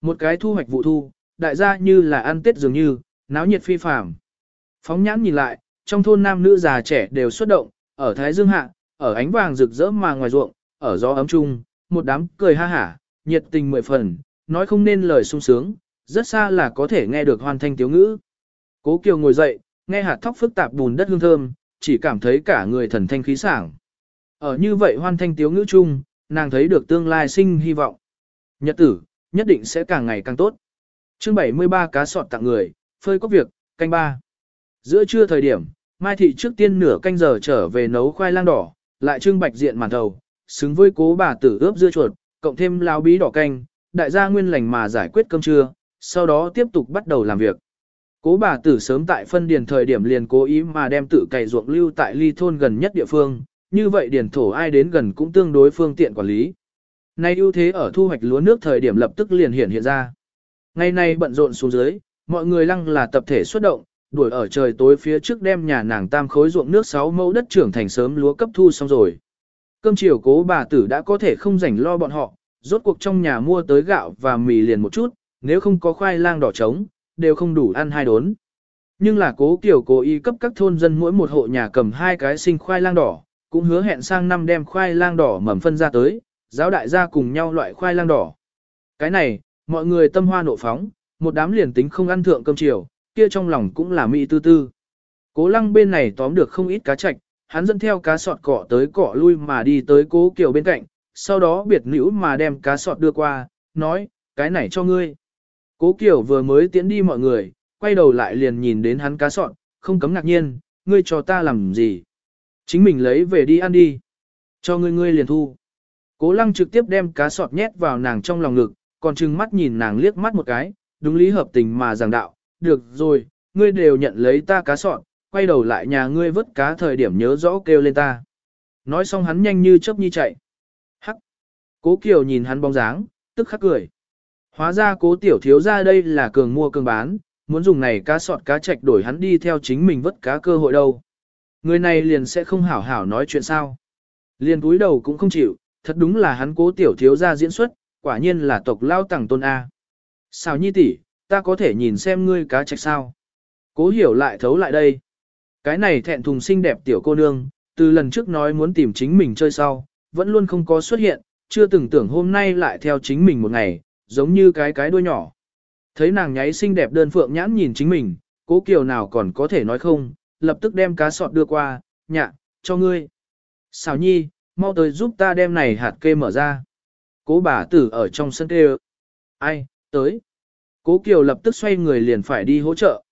Một cái thu hoạch vụ thu, đại gia như là ăn tết dường như, náo nhiệt phi phàm. Phóng nhãn nhìn lại, trong thôn nam nữ già trẻ đều xuất động, ở Thái Dương Hạ, ở ánh vàng rực rỡ mà ngoài ruộng, ở gió ấm chung, một đám cười ha hả, nhiệt tình mười phần, nói không nên lời sung sướng, rất xa là có thể nghe được hoàn thanh tiếu ngữ. Cố Kiều ngồi dậy, nghe hạt thóc phức tạp bùn đất hương thơm, chỉ cảm thấy cả người thần thanh khí sảng. Ở như vậy hoan thanh tiếu ngữ chung, nàng thấy được tương lai sinh hy vọng. Nhật tử, nhất định sẽ càng ngày càng tốt. chương 73 cá sọt tặng người, phơi có việc, canh ba. Giữa trưa thời điểm, Mai Thị trước tiên nửa canh giờ trở về nấu khoai lang đỏ, lại trưng bạch diện màn thầu, xứng với cố bà tử ướp dưa chuột, cộng thêm lao bí đỏ canh, đại gia nguyên lành mà giải quyết cơm trưa, sau đó tiếp tục bắt đầu làm việc. Cố bà tử sớm tại phân điền thời điểm liền cố ý mà đem tự cày ruộng lưu tại ly thôn gần nhất địa phương, như vậy điền thổ ai đến gần cũng tương đối phương tiện quản lý. Nay ưu thế ở thu hoạch lúa nước thời điểm lập tức liền hiện hiện ra. Ngày nay bận rộn xuống dưới, mọi người lăng là tập thể xuất động, đuổi ở trời tối phía trước đem nhà nàng tam khối ruộng nước 6 mẫu đất trưởng thành sớm lúa cấp thu xong rồi. Cơm chiều cố bà tử đã có thể không rảnh lo bọn họ, rốt cuộc trong nhà mua tới gạo và mì liền một chút, nếu không có khoai lang đỏ trống, đều không đủ ăn hai đốn. Nhưng là cố kiểu cố ý cấp các thôn dân mỗi một hộ nhà cầm hai cái sinh khoai lang đỏ, cũng hứa hẹn sang năm đem khoai lang đỏ mầm phân ra tới, giáo đại gia cùng nhau loại khoai lang đỏ. Cái này, mọi người tâm hoa nộ phóng, một đám liền tính không ăn thượng cơm chiều, kia trong lòng cũng là mỹ tư tư. Cố lăng bên này tóm được không ít cá chạch, hắn dẫn theo cá sọt cỏ tới cỏ lui mà đi tới cố kiểu bên cạnh, sau đó biệt nữ mà đem cá sọt đưa qua, nói, cái này cho ngươi. Cố Kiều vừa mới tiến đi mọi người, quay đầu lại liền nhìn đến hắn cá sọn, không cấm ngạc nhiên, ngươi cho ta làm gì? Chính mình lấy về đi ăn đi. Cho ngươi ngươi liền thu. Cố lăng trực tiếp đem cá sọt nhét vào nàng trong lòng ngực, còn trừng mắt nhìn nàng liếc mắt một cái, đúng lý hợp tình mà giảng đạo, được rồi, ngươi đều nhận lấy ta cá sọt, quay đầu lại nhà ngươi vớt cá thời điểm nhớ rõ kêu lên ta. Nói xong hắn nhanh như chớp nhi chạy. Hắc. Cố Kiều nhìn hắn bóng dáng, tức khắc cười. Hóa ra cố tiểu thiếu ra đây là cường mua cường bán, muốn dùng này cá sọt cá trạch đổi hắn đi theo chính mình vất cá cơ hội đâu. Người này liền sẽ không hảo hảo nói chuyện sao. Liền túi đầu cũng không chịu, thật đúng là hắn cố tiểu thiếu ra diễn xuất, quả nhiên là tộc lao tẳng tôn A. Sao nhi tỷ, ta có thể nhìn xem ngươi cá trạch sao? Cố hiểu lại thấu lại đây. Cái này thẹn thùng xinh đẹp tiểu cô nương, từ lần trước nói muốn tìm chính mình chơi sau, vẫn luôn không có xuất hiện, chưa từng tưởng hôm nay lại theo chính mình một ngày, giống như cái cái đuôi nhỏ. Thấy nàng nháy xinh đẹp đơn phượng nhãn nhìn chính mình, cố kiều nào còn có thể nói không, lập tức đem cá sọt đưa qua, nhạ, cho ngươi. Xào nhi, mau tới giúp ta đem này hạt kê mở ra. Cố bà tử ở trong sân kê Ai, tới. Cố kiều lập tức xoay người liền phải đi hỗ trợ.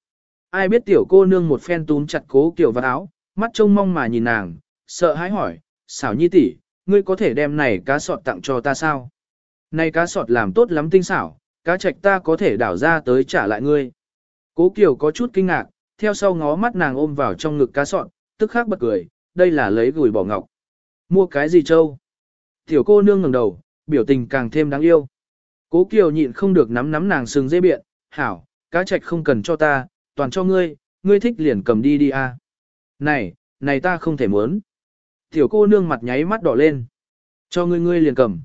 Ai biết tiểu cô nương một phen túm chặt cố kiều vào áo, mắt trông mong mà nhìn nàng, sợ hãi hỏi, xảo nhi tỷ, ngươi có thể đem này cá sọt tặng cho ta sao? Này cá sọt làm tốt lắm tinh xảo, cá trạch ta có thể đảo ra tới trả lại ngươi. Cố Kiều có chút kinh ngạc, theo sau ngó mắt nàng ôm vào trong ngực cá sọt, tức khắc bật cười, đây là lấy gửi bỏ ngọc. Mua cái gì châu? Tiểu cô nương ngẩng đầu, biểu tình càng thêm đáng yêu. Cố Kiều nhịn không được nắm nắm nàng sừng dây biện, hảo, cá trạch không cần cho ta, toàn cho ngươi, ngươi thích liền cầm đi đi a. Này, này ta không thể muốn. Tiểu cô nương mặt nháy mắt đỏ lên. Cho ngươi ngươi liền cầm.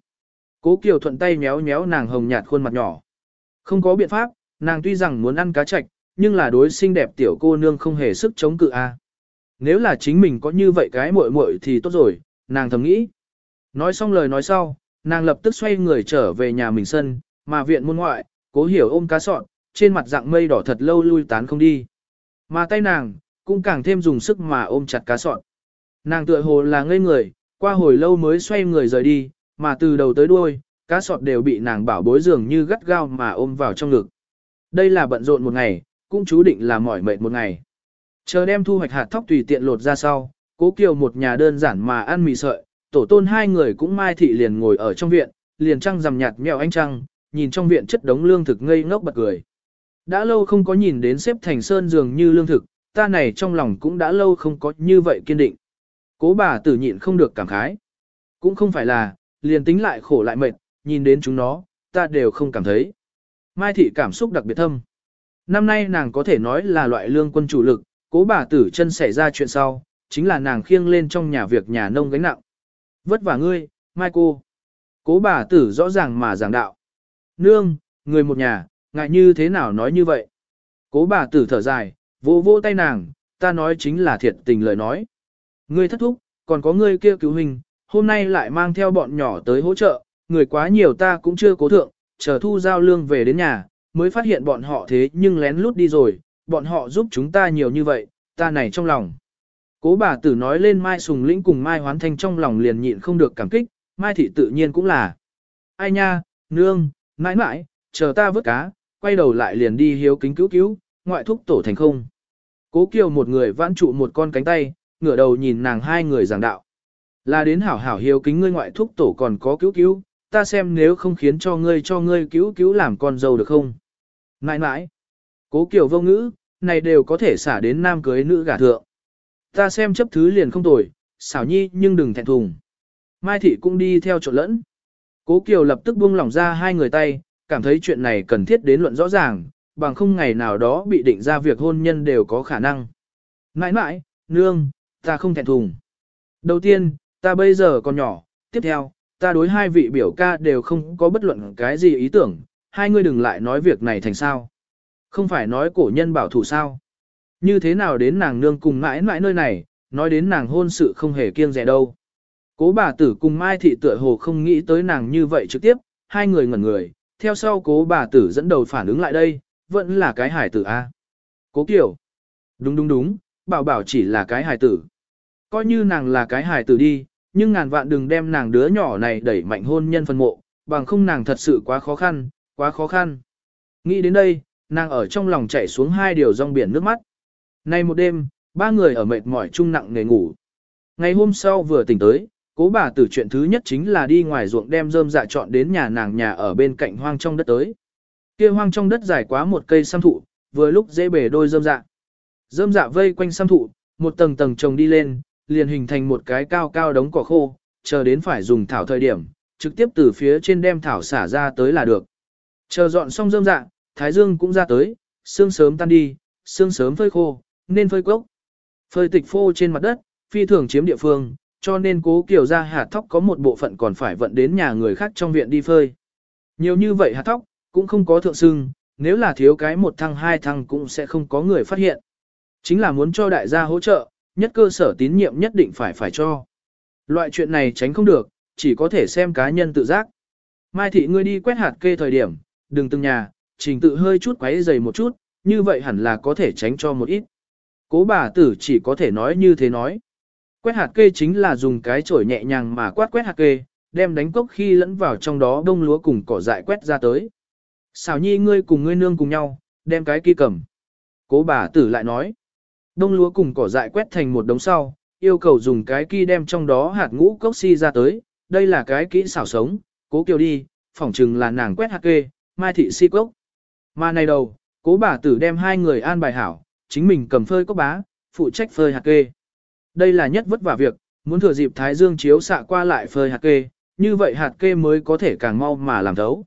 Cố Kiều thuận tay méo méo nàng hồng nhạt khuôn mặt nhỏ. Không có biện pháp, nàng tuy rằng muốn ăn cá chạch, nhưng là đối xinh đẹp tiểu cô nương không hề sức chống cự a. Nếu là chính mình có như vậy cái muội muội thì tốt rồi, nàng thầm nghĩ. Nói xong lời nói sau, nàng lập tức xoay người trở về nhà mình sân, mà viện môn ngoại, cố hiểu ôm cá sọn, trên mặt dạng mây đỏ thật lâu lui tán không đi. Mà tay nàng, cũng càng thêm dùng sức mà ôm chặt cá sọn. Nàng tựa hồ là ngây người, qua hồi lâu mới xoay người rời đi, mà từ đầu tới đuôi, cá sọt đều bị nàng bảo bối dường như gắt gao mà ôm vào trong ngực. Đây là bận rộn một ngày, cũng chú định là mỏi mệt một ngày. Chờ đem thu hoạch hạt thóc tùy tiện lột ra sau, cố kiều một nhà đơn giản mà ăn mì sợi, tổ tôn hai người cũng mai thị liền ngồi ở trong viện, liền trăng rằm nhạt mèo anh trăng, nhìn trong viện chất đống lương thực ngây ngốc bật cười. Đã lâu không có nhìn đến xếp thành sơn dường như lương thực, ta này trong lòng cũng đã lâu không có như vậy kiên định. Cố bà tử nhịn không được cảm khái. Cũng không phải là, liền tính lại khổ lại mệt, nhìn đến chúng nó, ta đều không cảm thấy. Mai thị cảm xúc đặc biệt thâm. Năm nay nàng có thể nói là loại lương quân chủ lực, cố bà tử chân xảy ra chuyện sau, chính là nàng khiêng lên trong nhà việc nhà nông gánh nặng. Vất vả ngươi, mai cô. Cố bà tử rõ ràng mà giảng đạo. Nương, người một nhà, ngại như thế nào nói như vậy? Cố bà tử thở dài, vỗ vỗ tay nàng, ta nói chính là thiệt tình lời nói. Ngươi thất thúc, còn có ngươi kia cứu hình, hôm nay lại mang theo bọn nhỏ tới hỗ trợ, người quá nhiều ta cũng chưa cố thượng, chờ thu giao lương về đến nhà, mới phát hiện bọn họ thế nhưng lén lút đi rồi, bọn họ giúp chúng ta nhiều như vậy, ta này trong lòng. Cố bà tử nói lên Mai Sùng Lĩnh cùng Mai Hoán Thanh trong lòng liền nhịn không được cảm kích, Mai Thị tự nhiên cũng là. Ai nha, nương, mãi mãi, chờ ta vớt cá, quay đầu lại liền đi hiếu kính cứu cứu, ngoại thúc tổ thành không. Cố Kiều một người vãn trụ một con cánh tay, ngửa đầu nhìn nàng hai người giảng đạo. Là đến hảo hảo hiếu kính ngươi ngoại thúc tổ còn có cứu cứu, ta xem nếu không khiến cho ngươi cho ngươi cứu cứu làm con dâu được không. Nãi nãi, cố Kiều vô ngữ, này đều có thể xả đến nam cưới nữ gả thượng. Ta xem chấp thứ liền không tồi, xảo nhi nhưng đừng thẹn thùng. Mai thị cũng đi theo trộn lẫn. Cố Kiều lập tức buông lỏng ra hai người tay, cảm thấy chuyện này cần thiết đến luận rõ ràng, bằng không ngày nào đó bị định ra việc hôn nhân đều có khả năng. Nãi nãi, nương, ta không thẹn thùng. Đầu tiên, ta bây giờ còn nhỏ, tiếp theo, ta đối hai vị biểu ca đều không có bất luận cái gì ý tưởng, hai ngươi đừng lại nói việc này thành sao. Không phải nói cổ nhân bảo thủ sao. Như thế nào đến nàng nương cùng mãi mãi nơi này, nói đến nàng hôn sự không hề kiêng rẻ đâu. Cố bà tử cùng Mai Thị tựa hồ không nghĩ tới nàng như vậy trực tiếp, hai người ngẩn người, theo sau cố bà tử dẫn đầu phản ứng lại đây, vẫn là cái hải tử A. Cố Kiều. Đúng đúng đúng, bảo bảo chỉ là cái hải tử. Coi như nàng là cái hài tử đi, nhưng ngàn vạn đừng đem nàng đứa nhỏ này đẩy mạnh hôn nhân phân mộ, bằng không nàng thật sự quá khó khăn, quá khó khăn. Nghĩ đến đây, nàng ở trong lòng chạy xuống hai điều rong biển nước mắt. Nay một đêm, ba người ở mệt mỏi chung nặng nề ngủ. Ngày hôm sau vừa tỉnh tới, Cố bà tử chuyện thứ nhất chính là đi ngoài ruộng đem rơm dạ chọn đến nhà nàng nhà ở bên cạnh hoang trong đất tới. Kia hoang trong đất dài quá một cây sam thụ, vừa lúc dễ bể đôi rơm dạ. Rơm dạ vây quanh sam thụ, một tầng tầng trồng đi lên, liền hình thành một cái cao cao đống cỏ khô, chờ đến phải dùng thảo thời điểm, trực tiếp từ phía trên đem thảo xả ra tới là được. Chờ dọn xong rơm dạ, thái dương cũng ra tới, sương sớm tan đi, sương sớm phơi khô, nên phơi cốc. Phơi tịch phô trên mặt đất, phi thường chiếm địa phương, cho nên cố kiểu ra hạt thóc có một bộ phận còn phải vận đến nhà người khác trong viện đi phơi. Nhiều như vậy hạt thóc, cũng không có thượng sưng, nếu là thiếu cái một thăng hai thăng cũng sẽ không có người phát hiện. Chính là muốn cho đại gia hỗ trợ, nhất cơ sở tín nhiệm nhất định phải phải cho. Loại chuyện này tránh không được, chỉ có thể xem cá nhân tự giác. Mai thị ngươi đi quét hạt kê thời điểm, đừng từng nhà, trình tự hơi chút quấy dày một chút, như vậy hẳn là có thể tránh cho một ít. Cố bà tử chỉ có thể nói như thế nói. Quét hạt kê chính là dùng cái chổi nhẹ nhàng mà quát quét hạt kê, đem đánh cốc khi lẫn vào trong đó đông lúa cùng cỏ dại quét ra tới. Xào nhi ngươi cùng ngươi nương cùng nhau, đem cái kia cầm. Cố bà tử lại nói. Đông lúa cùng cỏ dại quét thành một đống sau, yêu cầu dùng cái kia đem trong đó hạt ngũ cốc si ra tới. Đây là cái kỹ xảo sống, cố kiều đi, phỏng chừng là nàng quét hạt kê, mai thị si cốc. Mà này đầu, cố bà tử đem hai người an bài hảo, chính mình cầm phơi cốc bá, phụ trách phơi hạt kê. Đây là nhất vất vả việc, muốn thừa dịp thái dương chiếu xạ qua lại phơi hạt kê, như vậy hạt kê mới có thể càng mau mà làm thấu.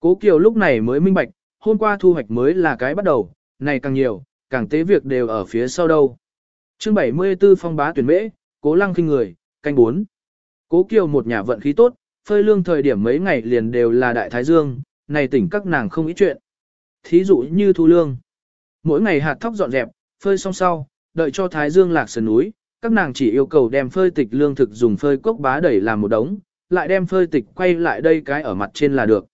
Cố Kiều lúc này mới minh bạch, hôm qua thu hoạch mới là cái bắt đầu, này càng nhiều, càng tế việc đều ở phía sau đâu. Chương 74 phong bá tuyển mễ, cố lăng kinh người, canh 4. Cố Kiều một nhà vận khí tốt, phơi lương thời điểm mấy ngày liền đều là đại thái dương, này tỉnh các nàng không ít chuyện. Thí dụ như thu lương. Mỗi ngày hạt thóc dọn dẹp, phơi xong sau, đợi cho thái dương lạc sườn núi, các nàng chỉ yêu cầu đem phơi tịch lương thực dùng phơi cốc bá đẩy làm một đống, lại đem phơi tịch quay lại đây cái ở mặt trên là được.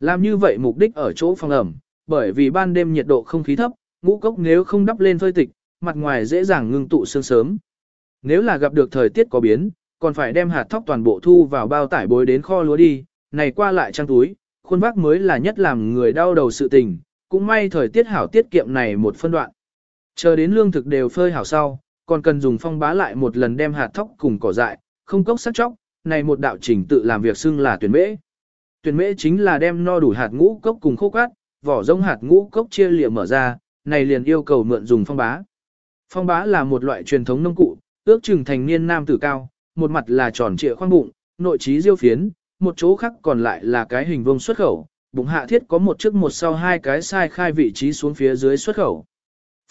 Làm như vậy mục đích ở chỗ phòng ẩm, bởi vì ban đêm nhiệt độ không khí thấp, ngũ cốc nếu không đắp lên phơi tịch, mặt ngoài dễ dàng ngưng tụ sương sớm. Nếu là gặp được thời tiết có biến, còn phải đem hạt thóc toàn bộ thu vào bao tải bối đến kho lúa đi, này qua lại trang túi, khuôn vác mới là nhất làm người đau đầu sự tình, cũng may thời tiết hảo tiết kiệm này một phân đoạn. Chờ đến lương thực đều phơi hảo sau, còn cần dùng phong bá lại một lần đem hạt thóc cùng cỏ dại, không cốc sắc chóc, này một đạo trình tự làm việc xưng là tuyển mễ. Tuyển mễ chính là đem no đủ hạt ngũ cốc cùng khô cát, vỏ rông hạt ngũ cốc chia lịa mở ra, này liền yêu cầu mượn dùng phong bá. Phong bá là một loại truyền thống nông cụ, ước chừng thành niên nam tử cao, một mặt là tròn trịa khoang bụng, nội trí diêu phiến, một chỗ khác còn lại là cái hình vuông xuất khẩu, bụng hạ thiết có một trước một sau hai cái sai khai vị trí xuống phía dưới xuất khẩu.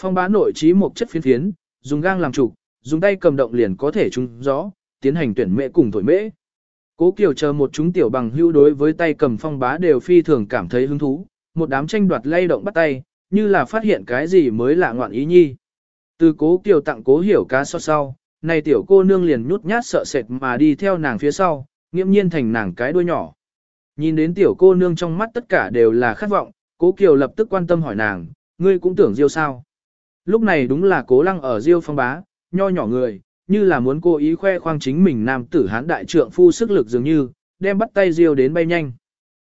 Phong bá nội trí một chất phiến phiến, dùng gang làm trục, dùng tay cầm động liền có thể trúng gió, tiến hành tuyển mễ cùng thổi mễ. Cố Kiều chờ một chúng tiểu bằng hữu đối với tay cầm phong bá đều phi thường cảm thấy hứng thú, một đám tranh đoạt lay động bắt tay, như là phát hiện cái gì mới lạ ngoạn ý nhi. Từ Cố Kiều tặng Cố Hiểu cá so sau, này tiểu cô nương liền nhút nhát sợ sệt mà đi theo nàng phía sau, nghiễm nhiên thành nàng cái đuôi nhỏ. Nhìn đến tiểu cô nương trong mắt tất cả đều là khát vọng, Cố Kiều lập tức quan tâm hỏi nàng, ngươi cũng tưởng diêu sao. Lúc này đúng là cố lăng ở diêu phong bá, nho nhỏ người, như là muốn cố ý khoe khoang chính mình nam tử hán đại trượng phu sức lực dường như, đem bắt tay diêu đến bay nhanh.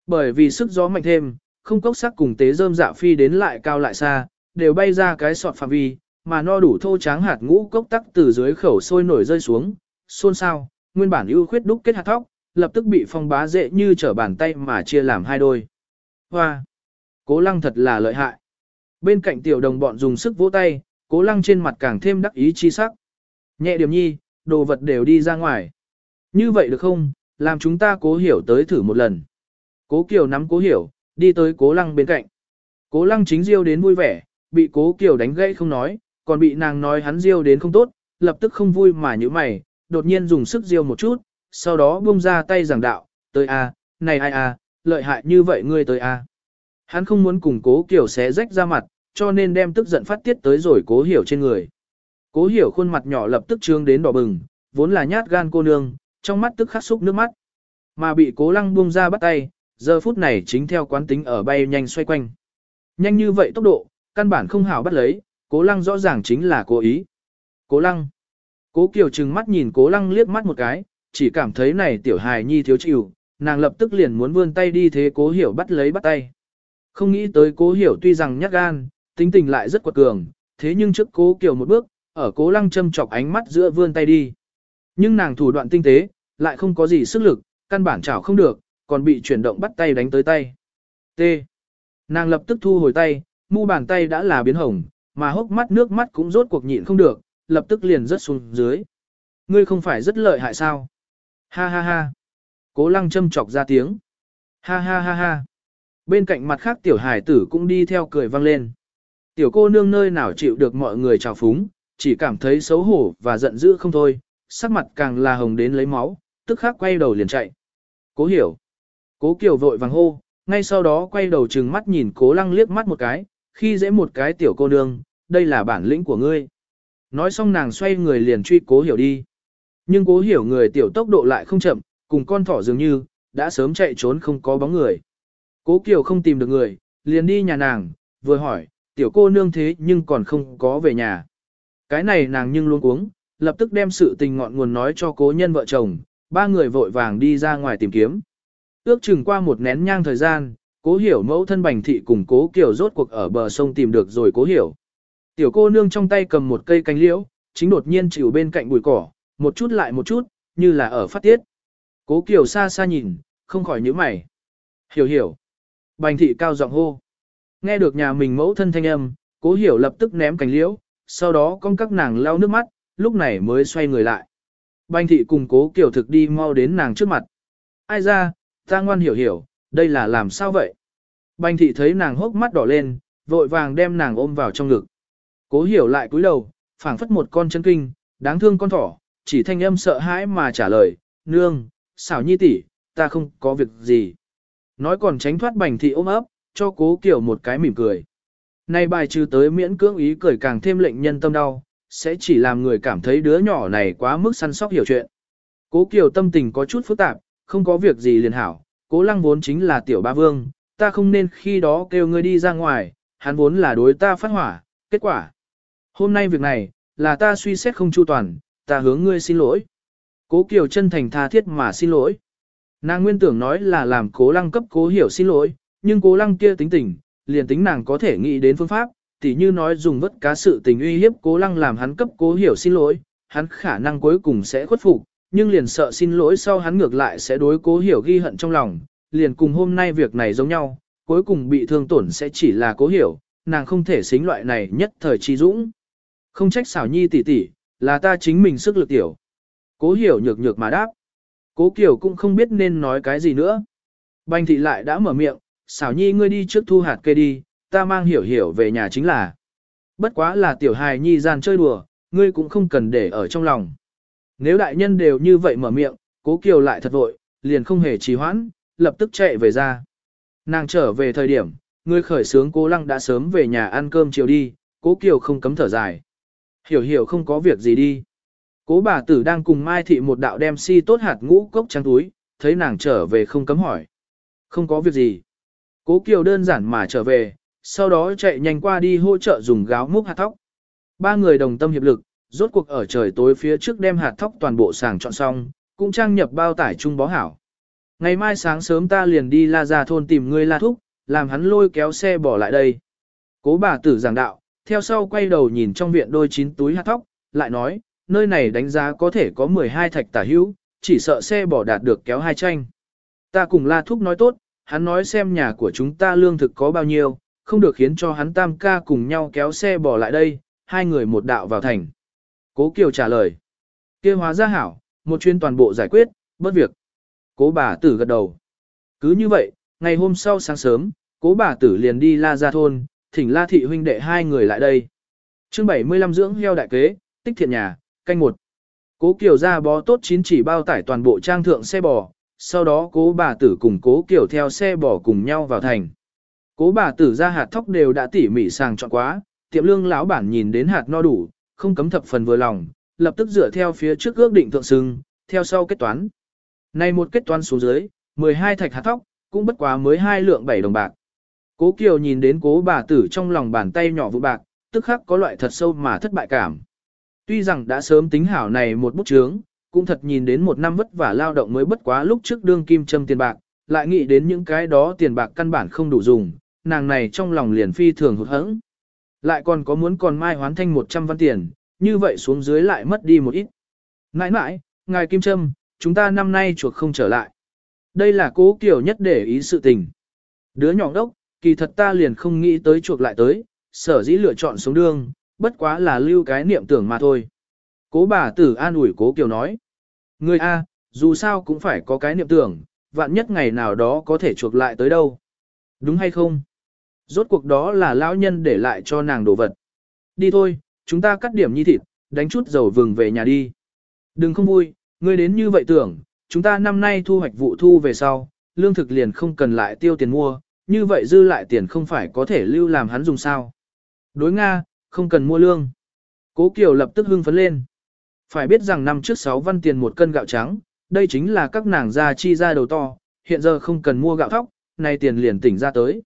Bởi vì sức gió mạnh thêm, không cốc sắc cùng tế rơm dạ phi đến lại cao lại xa, đều bay ra cái sọt phạm vi, mà no đủ thô tráng hạt ngũ cốc tắc từ dưới khẩu sôi nổi rơi xuống, xôn xao, nguyên bản ưu khuyết đúc kết hạt thóc, lập tức bị phong bá dễ như trở bàn tay mà chia làm hai đôi. Hoa! Cố lăng thật là lợi hại. Bên cạnh tiểu đồng bọn dùng sức vỗ tay, cố lăng trên mặt càng thêm đắc ý chi sắc. Nhẹ điểm nhi, đồ vật đều đi ra ngoài. Như vậy được không, làm chúng ta cố hiểu tới thử một lần. Cố Kiều nắm cố hiểu, đi tới cố lăng bên cạnh. Cố lăng chính diêu đến vui vẻ, bị cố Kiều đánh gãy không nói, còn bị nàng nói hắn diêu đến không tốt, lập tức không vui mà như mày, đột nhiên dùng sức diêu một chút, sau đó buông ra tay giảng đạo, tới a, này ai a, lợi hại như vậy ngươi tới a. Hắn không muốn cùng cố kiểu xé rách ra mặt, cho nên đem tức giận phát tiết tới rồi cố hiểu trên người. Cố hiểu khuôn mặt nhỏ lập tức trương đến đỏ bừng, vốn là nhát gan cô nương, trong mắt tức khắc xúc nước mắt. Mà bị cố lăng buông ra bắt tay, giờ phút này chính theo quán tính ở bay nhanh xoay quanh. Nhanh như vậy tốc độ, căn bản không hảo bắt lấy, cố lăng rõ ràng chính là cố ý. Cố lăng. Cố kiều trừng mắt nhìn cố lăng liếc mắt một cái, chỉ cảm thấy này tiểu hài nhi thiếu chịu, nàng lập tức liền muốn vươn tay đi thế cố hiểu bắt lấy bắt tay. Không nghĩ tới cố hiểu tuy rằng nhát gan, tính tình lại rất quật cường, thế nhưng trước cố Kiều một bước, ở cố lăng châm chọc ánh mắt giữa vươn tay đi. Nhưng nàng thủ đoạn tinh tế, lại không có gì sức lực, căn bản chảo không được, còn bị chuyển động bắt tay đánh tới tay. T. Nàng lập tức thu hồi tay, mu bàn tay đã là biến hồng, mà hốc mắt nước mắt cũng rốt cuộc nhịn không được, lập tức liền rớt xuống dưới. Ngươi không phải rất lợi hại sao? Ha ha ha. Cố lăng châm chọc ra tiếng. Ha ha ha ha. Bên cạnh mặt khác tiểu hải tử cũng đi theo cười vang lên. Tiểu cô nương nơi nào chịu được mọi người chào phúng, chỉ cảm thấy xấu hổ và giận dữ không thôi, sắc mặt càng là hồng đến lấy máu, tức khắc quay đầu liền chạy. Cố hiểu. Cố Kiều vội vàng hô, ngay sau đó quay đầu trừng mắt nhìn cố lăng liếc mắt một cái, khi dễ một cái tiểu cô nương, đây là bản lĩnh của ngươi. Nói xong nàng xoay người liền truy cố hiểu đi. Nhưng cố hiểu người tiểu tốc độ lại không chậm, cùng con thỏ dường như, đã sớm chạy trốn không có bóng người. Cố Kiều không tìm được người, liền đi nhà nàng, vừa hỏi, tiểu cô nương thế nhưng còn không có về nhà. Cái này nàng nhưng luôn uống, lập tức đem sự tình ngọn nguồn nói cho cố nhân vợ chồng, ba người vội vàng đi ra ngoài tìm kiếm. Ước chừng qua một nén nhang thời gian, cố hiểu mẫu thân bành thị cùng cố kiều rốt cuộc ở bờ sông tìm được rồi cố hiểu. Tiểu cô nương trong tay cầm một cây cánh liễu, chính đột nhiên chịu bên cạnh bụi cỏ, một chút lại một chút, như là ở phát tiết. Cố kiều xa xa nhìn, không khỏi nhíu mày. Hiểu hiểu. Bành thị cao giọng hô. Nghe được nhà mình mẫu thân thanh âm, cố hiểu lập tức ném cánh liễu, sau đó con các nàng lau nước mắt, lúc này mới xoay người lại. Bành thị cùng cố kiểu thực đi mau đến nàng trước mặt. Ai ra, ta ngoan hiểu hiểu, đây là làm sao vậy? Bành thị thấy nàng hốc mắt đỏ lên, vội vàng đem nàng ôm vào trong ngực. Cố hiểu lại cúi đầu, phảng phất một con chân kinh, đáng thương con thỏ, chỉ thanh âm sợ hãi mà trả lời, nương, xảo nhi tỷ, ta không có việc gì. Nói còn tránh thoát bành thị ôm ấp, cho cố kiểu một cái mỉm cười. Nay bài trừ tới miễn cưỡng ý cười càng thêm lệnh nhân tâm đau, sẽ chỉ làm người cảm thấy đứa nhỏ này quá mức săn sóc hiểu chuyện. Cố Kiều tâm tình có chút phức tạp, không có việc gì liền hảo, cố lăng vốn chính là tiểu ba vương, ta không nên khi đó kêu ngươi đi ra ngoài, hắn vốn là đối ta phát hỏa, kết quả. Hôm nay việc này, là ta suy xét không chu toàn, ta hướng ngươi xin lỗi. Cố Kiều chân thành tha thiết mà xin lỗi. Nàng nguyên tưởng nói là làm cố lăng cấp cố hiểu xin lỗi, nhưng cố lăng kia tính tình, liền tính nàng có thể nghĩ đến phương pháp, tỉ như nói dùng vất cá sự tình uy hiếp cố lăng làm hắn cấp cố hiểu xin lỗi, hắn khả năng cuối cùng sẽ khuất phục, nhưng liền sợ xin lỗi sau hắn ngược lại sẽ đối cố hiểu ghi hận trong lòng, liền cùng hôm nay việc này giống nhau, cuối cùng bị thương tổn sẽ chỉ là cố hiểu, nàng không thể xính loại này nhất thời chi dũng. Không trách xảo nhi tỷ tỷ, là ta chính mình sức lực tiểu. Cố hiểu nhược nhược mà đáp. Cố kiểu cũng không biết nên nói cái gì nữa. Bành thị lại đã mở miệng, xảo nhi ngươi đi trước thu hạt cây đi, ta mang hiểu hiểu về nhà chính là. Bất quá là tiểu hài nhi gian chơi đùa, ngươi cũng không cần để ở trong lòng. Nếu đại nhân đều như vậy mở miệng, cố kiều lại thật vội, liền không hề trì hoãn, lập tức chạy về ra. Nàng trở về thời điểm, người khởi sướng cố lăng đã sớm về nhà ăn cơm chiều đi, cố kiều không cấm thở dài. Hiểu hiểu không có việc gì đi. Cố bà tử đang cùng Mai Thị một đạo đem si tốt hạt ngũ cốc trắng túi, thấy nàng trở về không cấm hỏi. Không có việc gì. Cố Kiều đơn giản mà trở về, sau đó chạy nhanh qua đi hỗ trợ dùng gáo múc hạt thóc. Ba người đồng tâm hiệp lực, rốt cuộc ở trời tối phía trước đem hạt thóc toàn bộ sàng chọn xong, cũng trang nhập bao tải trung bó hảo. Ngày mai sáng sớm ta liền đi la ra thôn tìm ngươi la thúc, làm hắn lôi kéo xe bỏ lại đây. Cố bà tử giảng đạo, theo sau quay đầu nhìn trong viện đôi chín túi hạt thóc, lại nói, nơi này đánh giá có thể có 12 thạch tả hữu, chỉ sợ xe bỏ đạt được kéo hai tranh. Ta cùng la thúc nói tốt, hắn nói xem nhà của chúng ta lương thực có bao nhiêu, không được khiến cho hắn tam ca cùng nhau kéo xe bỏ lại đây, hai người một đạo vào thành. Cố Kiều trả lời. kia hóa ra hảo, một chuyên toàn bộ giải quyết, bất việc. Cố bà tử gật đầu. Cứ như vậy, ngày hôm sau sáng sớm, cố bà tử liền đi la ra thôn, thỉnh la thị huynh đệ hai người lại đây. chương 75 dưỡng heo đại kế, tích thiện nhà, canh một. Cố Kiều ra bó tốt chín chỉ bao tải toàn bộ trang thượng xe bò, sau đó cố bà tử cùng cố Kiều theo xe bò cùng nhau vào thành. Cố bà tử ra hạt thóc đều đã tỉ mỉ sàng chọn quá, tiệm lương lão bản nhìn đến hạt no đủ, không cấm thập phần vừa lòng, lập tức dựa theo phía trước ước định thượng sừng, theo sau kết toán. Này một kết toán xuống dưới, 12 thạch hạt thóc, cũng bất quá mới hai lượng 7 đồng bạc. Cố Kiều nhìn đến cố bà tử trong lòng bàn tay nhỏ vụ bạc, tức khắc có loại thật sâu mà thất bại cảm. Tuy rằng đã sớm tính hảo này một bút chướng, cũng thật nhìn đến một năm vất vả lao động mới bất quá lúc trước đương kim châm tiền bạc, lại nghĩ đến những cái đó tiền bạc căn bản không đủ dùng, nàng này trong lòng liền phi thường hụt hẫng. Lại còn có muốn còn mai hoán thanh 100 văn tiền, như vậy xuống dưới lại mất đi một ít. Nãi nãi, ngài Kim Trâm, chúng ta năm nay chuộc không trở lại. Đây là cố kiểu nhất để ý sự tình. Đứa nhỏ đốc, kỳ thật ta liền không nghĩ tới chuộc lại tới, sở dĩ lựa chọn sống đương, bất quá là lưu cái niệm tưởng mà thôi. Cố bà tử an ủi cố kiều nói. Người A, dù sao cũng phải có cái niệm tưởng, vạn nhất ngày nào đó có thể chuộc lại tới đâu. Đúng hay không? Rốt cuộc đó là lão nhân để lại cho nàng đồ vật. Đi thôi, chúng ta cắt điểm nhi thịt, đánh chút dầu vừng về nhà đi. Đừng không vui, ngươi đến như vậy tưởng, chúng ta năm nay thu hoạch vụ thu về sau, lương thực liền không cần lại tiêu tiền mua, như vậy dư lại tiền không phải có thể lưu làm hắn dùng sao. Đối Nga, không cần mua lương. Cố Kiều lập tức hưng phấn lên. Phải biết rằng năm trước 6 văn tiền một cân gạo trắng, đây chính là các nàng gia chi ra đầu to, hiện giờ không cần mua gạo thóc, nay tiền liền tỉnh ra tới.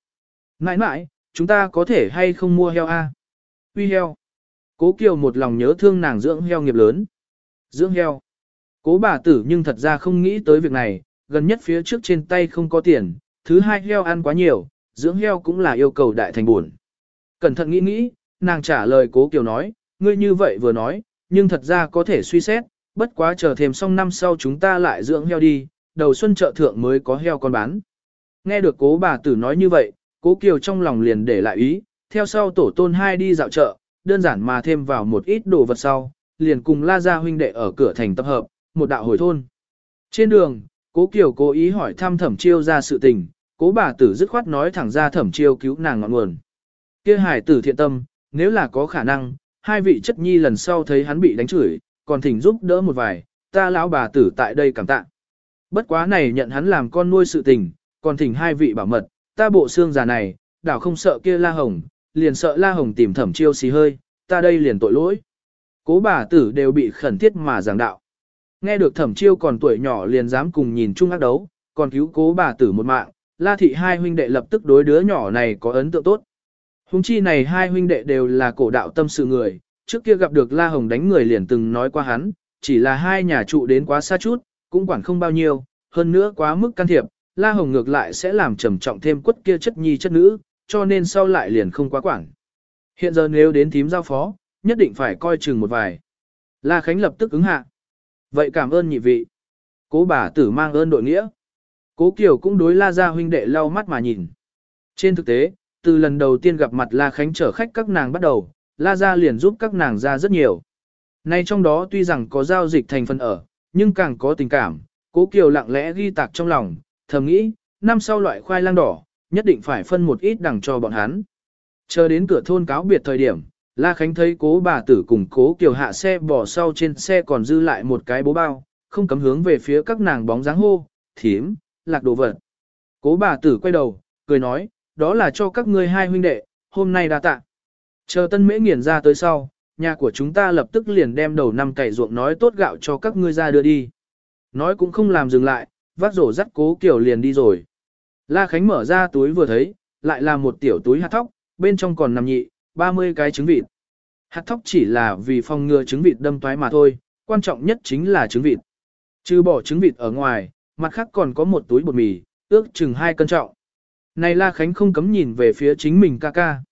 Nãi nãi, chúng ta có thể hay không mua heo a? Uy heo. Cố Kiều một lòng nhớ thương nàng dưỡng heo nghiệp lớn. Dưỡng heo. Cố bà tử nhưng thật ra không nghĩ tới việc này, gần nhất phía trước trên tay không có tiền, thứ hai heo ăn quá nhiều, dưỡng heo cũng là yêu cầu đại thành buồn. Cẩn thận nghĩ nghĩ, nàng trả lời cố Kiều nói, ngươi như vậy vừa nói, nhưng thật ra có thể suy xét, bất quá chờ thêm xong năm sau chúng ta lại dưỡng heo đi, đầu xuân chợ thượng mới có heo con bán. Nghe được cố bà tử nói như vậy, cố Kiều trong lòng liền để lại ý, theo sau tổ tôn hai đi dạo chợ, đơn giản mà thêm vào một ít đồ vật sau, liền cùng la gia huynh đệ ở cửa thành tập hợp, một đạo hồi thôn. Trên đường, cố Kiều cố ý hỏi thăm thẩm chiêu ra sự tình, cố bà tử dứt khoát nói thẳng ra thẩm chiêu cứu nàng ngọn nguồn. kia hải tử thiện tâm, nếu là có khả năng, hai vị chất nhi lần sau thấy hắn bị đánh chửi, còn thỉnh giúp đỡ một vài, ta lão bà tử tại đây cảm tạ. Bất quá này nhận hắn làm con nuôi sự tình, còn thỉnh hai vị bảo mật, ta bộ xương già này, đảo không sợ kia la hồng, liền sợ la hồng tìm thẩm chiêu xì hơi, ta đây liền tội lỗi. Cố bà tử đều bị khẩn thiết mà giảng đạo. Nghe được thẩm chiêu còn tuổi nhỏ liền dám cùng nhìn chung ác đấu, còn cứu cố bà tử một mạng, la thị hai huynh đệ lập tức đối đứa nhỏ này có ấn tượng tốt. Hùng chi này hai huynh đệ đều là cổ đạo tâm sự người, trước kia gặp được La Hồng đánh người liền từng nói qua hắn, chỉ là hai nhà trụ đến quá xa chút, cũng quản không bao nhiêu, hơn nữa quá mức can thiệp, La Hồng ngược lại sẽ làm trầm trọng thêm quất kia chất nhi chất nữ, cho nên sau lại liền không quá quản. Hiện giờ nếu đến thím giao phó, nhất định phải coi chừng một vài. La Khánh lập tức ứng hạ. Vậy cảm ơn nhị vị. Cố bà tử mang ơn đội nghĩa. Cố Kiều cũng đối La Gia huynh đệ lau mắt mà nhìn. Trên thực tế, từ lần đầu tiên gặp mặt La Khánh chở khách các nàng bắt đầu, La Gia liền giúp các nàng ra rất nhiều. Nay trong đó tuy rằng có giao dịch thành phần ở, nhưng càng có tình cảm, Cố Kiều lặng lẽ ghi tạc trong lòng, thầm nghĩ, năm sau loại khoai lang đỏ, nhất định phải phân một ít đằng cho bọn hắn. Chờ đến cửa thôn cáo biệt thời điểm, La Khánh thấy cố bà tử cùng cố Kiều hạ xe bỏ sau trên xe còn dư lại một cái bố bao, không cấm hướng về phía các nàng bóng dáng hô, thiếm, lạc đồ vật. Cố bà tử quay đầu, cười nói, đó là cho các ngươi hai huynh đệ, hôm nay đã tạ. Chờ tân mễ nghiền ra tới sau, nhà của chúng ta lập tức liền đem đầu năm cày ruộng nói tốt gạo cho các ngươi ra đưa đi. Nói cũng không làm dừng lại, vác rổ dắt cố kiểu liền đi rồi. La Khánh mở ra túi vừa thấy, lại là một tiểu túi hạt thóc, bên trong còn nằm nhị, 30 cái trứng vịt. Hạt thóc chỉ là vì phòng ngừa trứng vịt đâm toái mà thôi, quan trọng nhất chính là trứng vịt. Trừ bỏ trứng vịt ở ngoài, mặt khác còn có một túi bột mì, ước chừng 2 cân trọng. Này La Khánh không cấm nhìn về phía chính mình ca ca.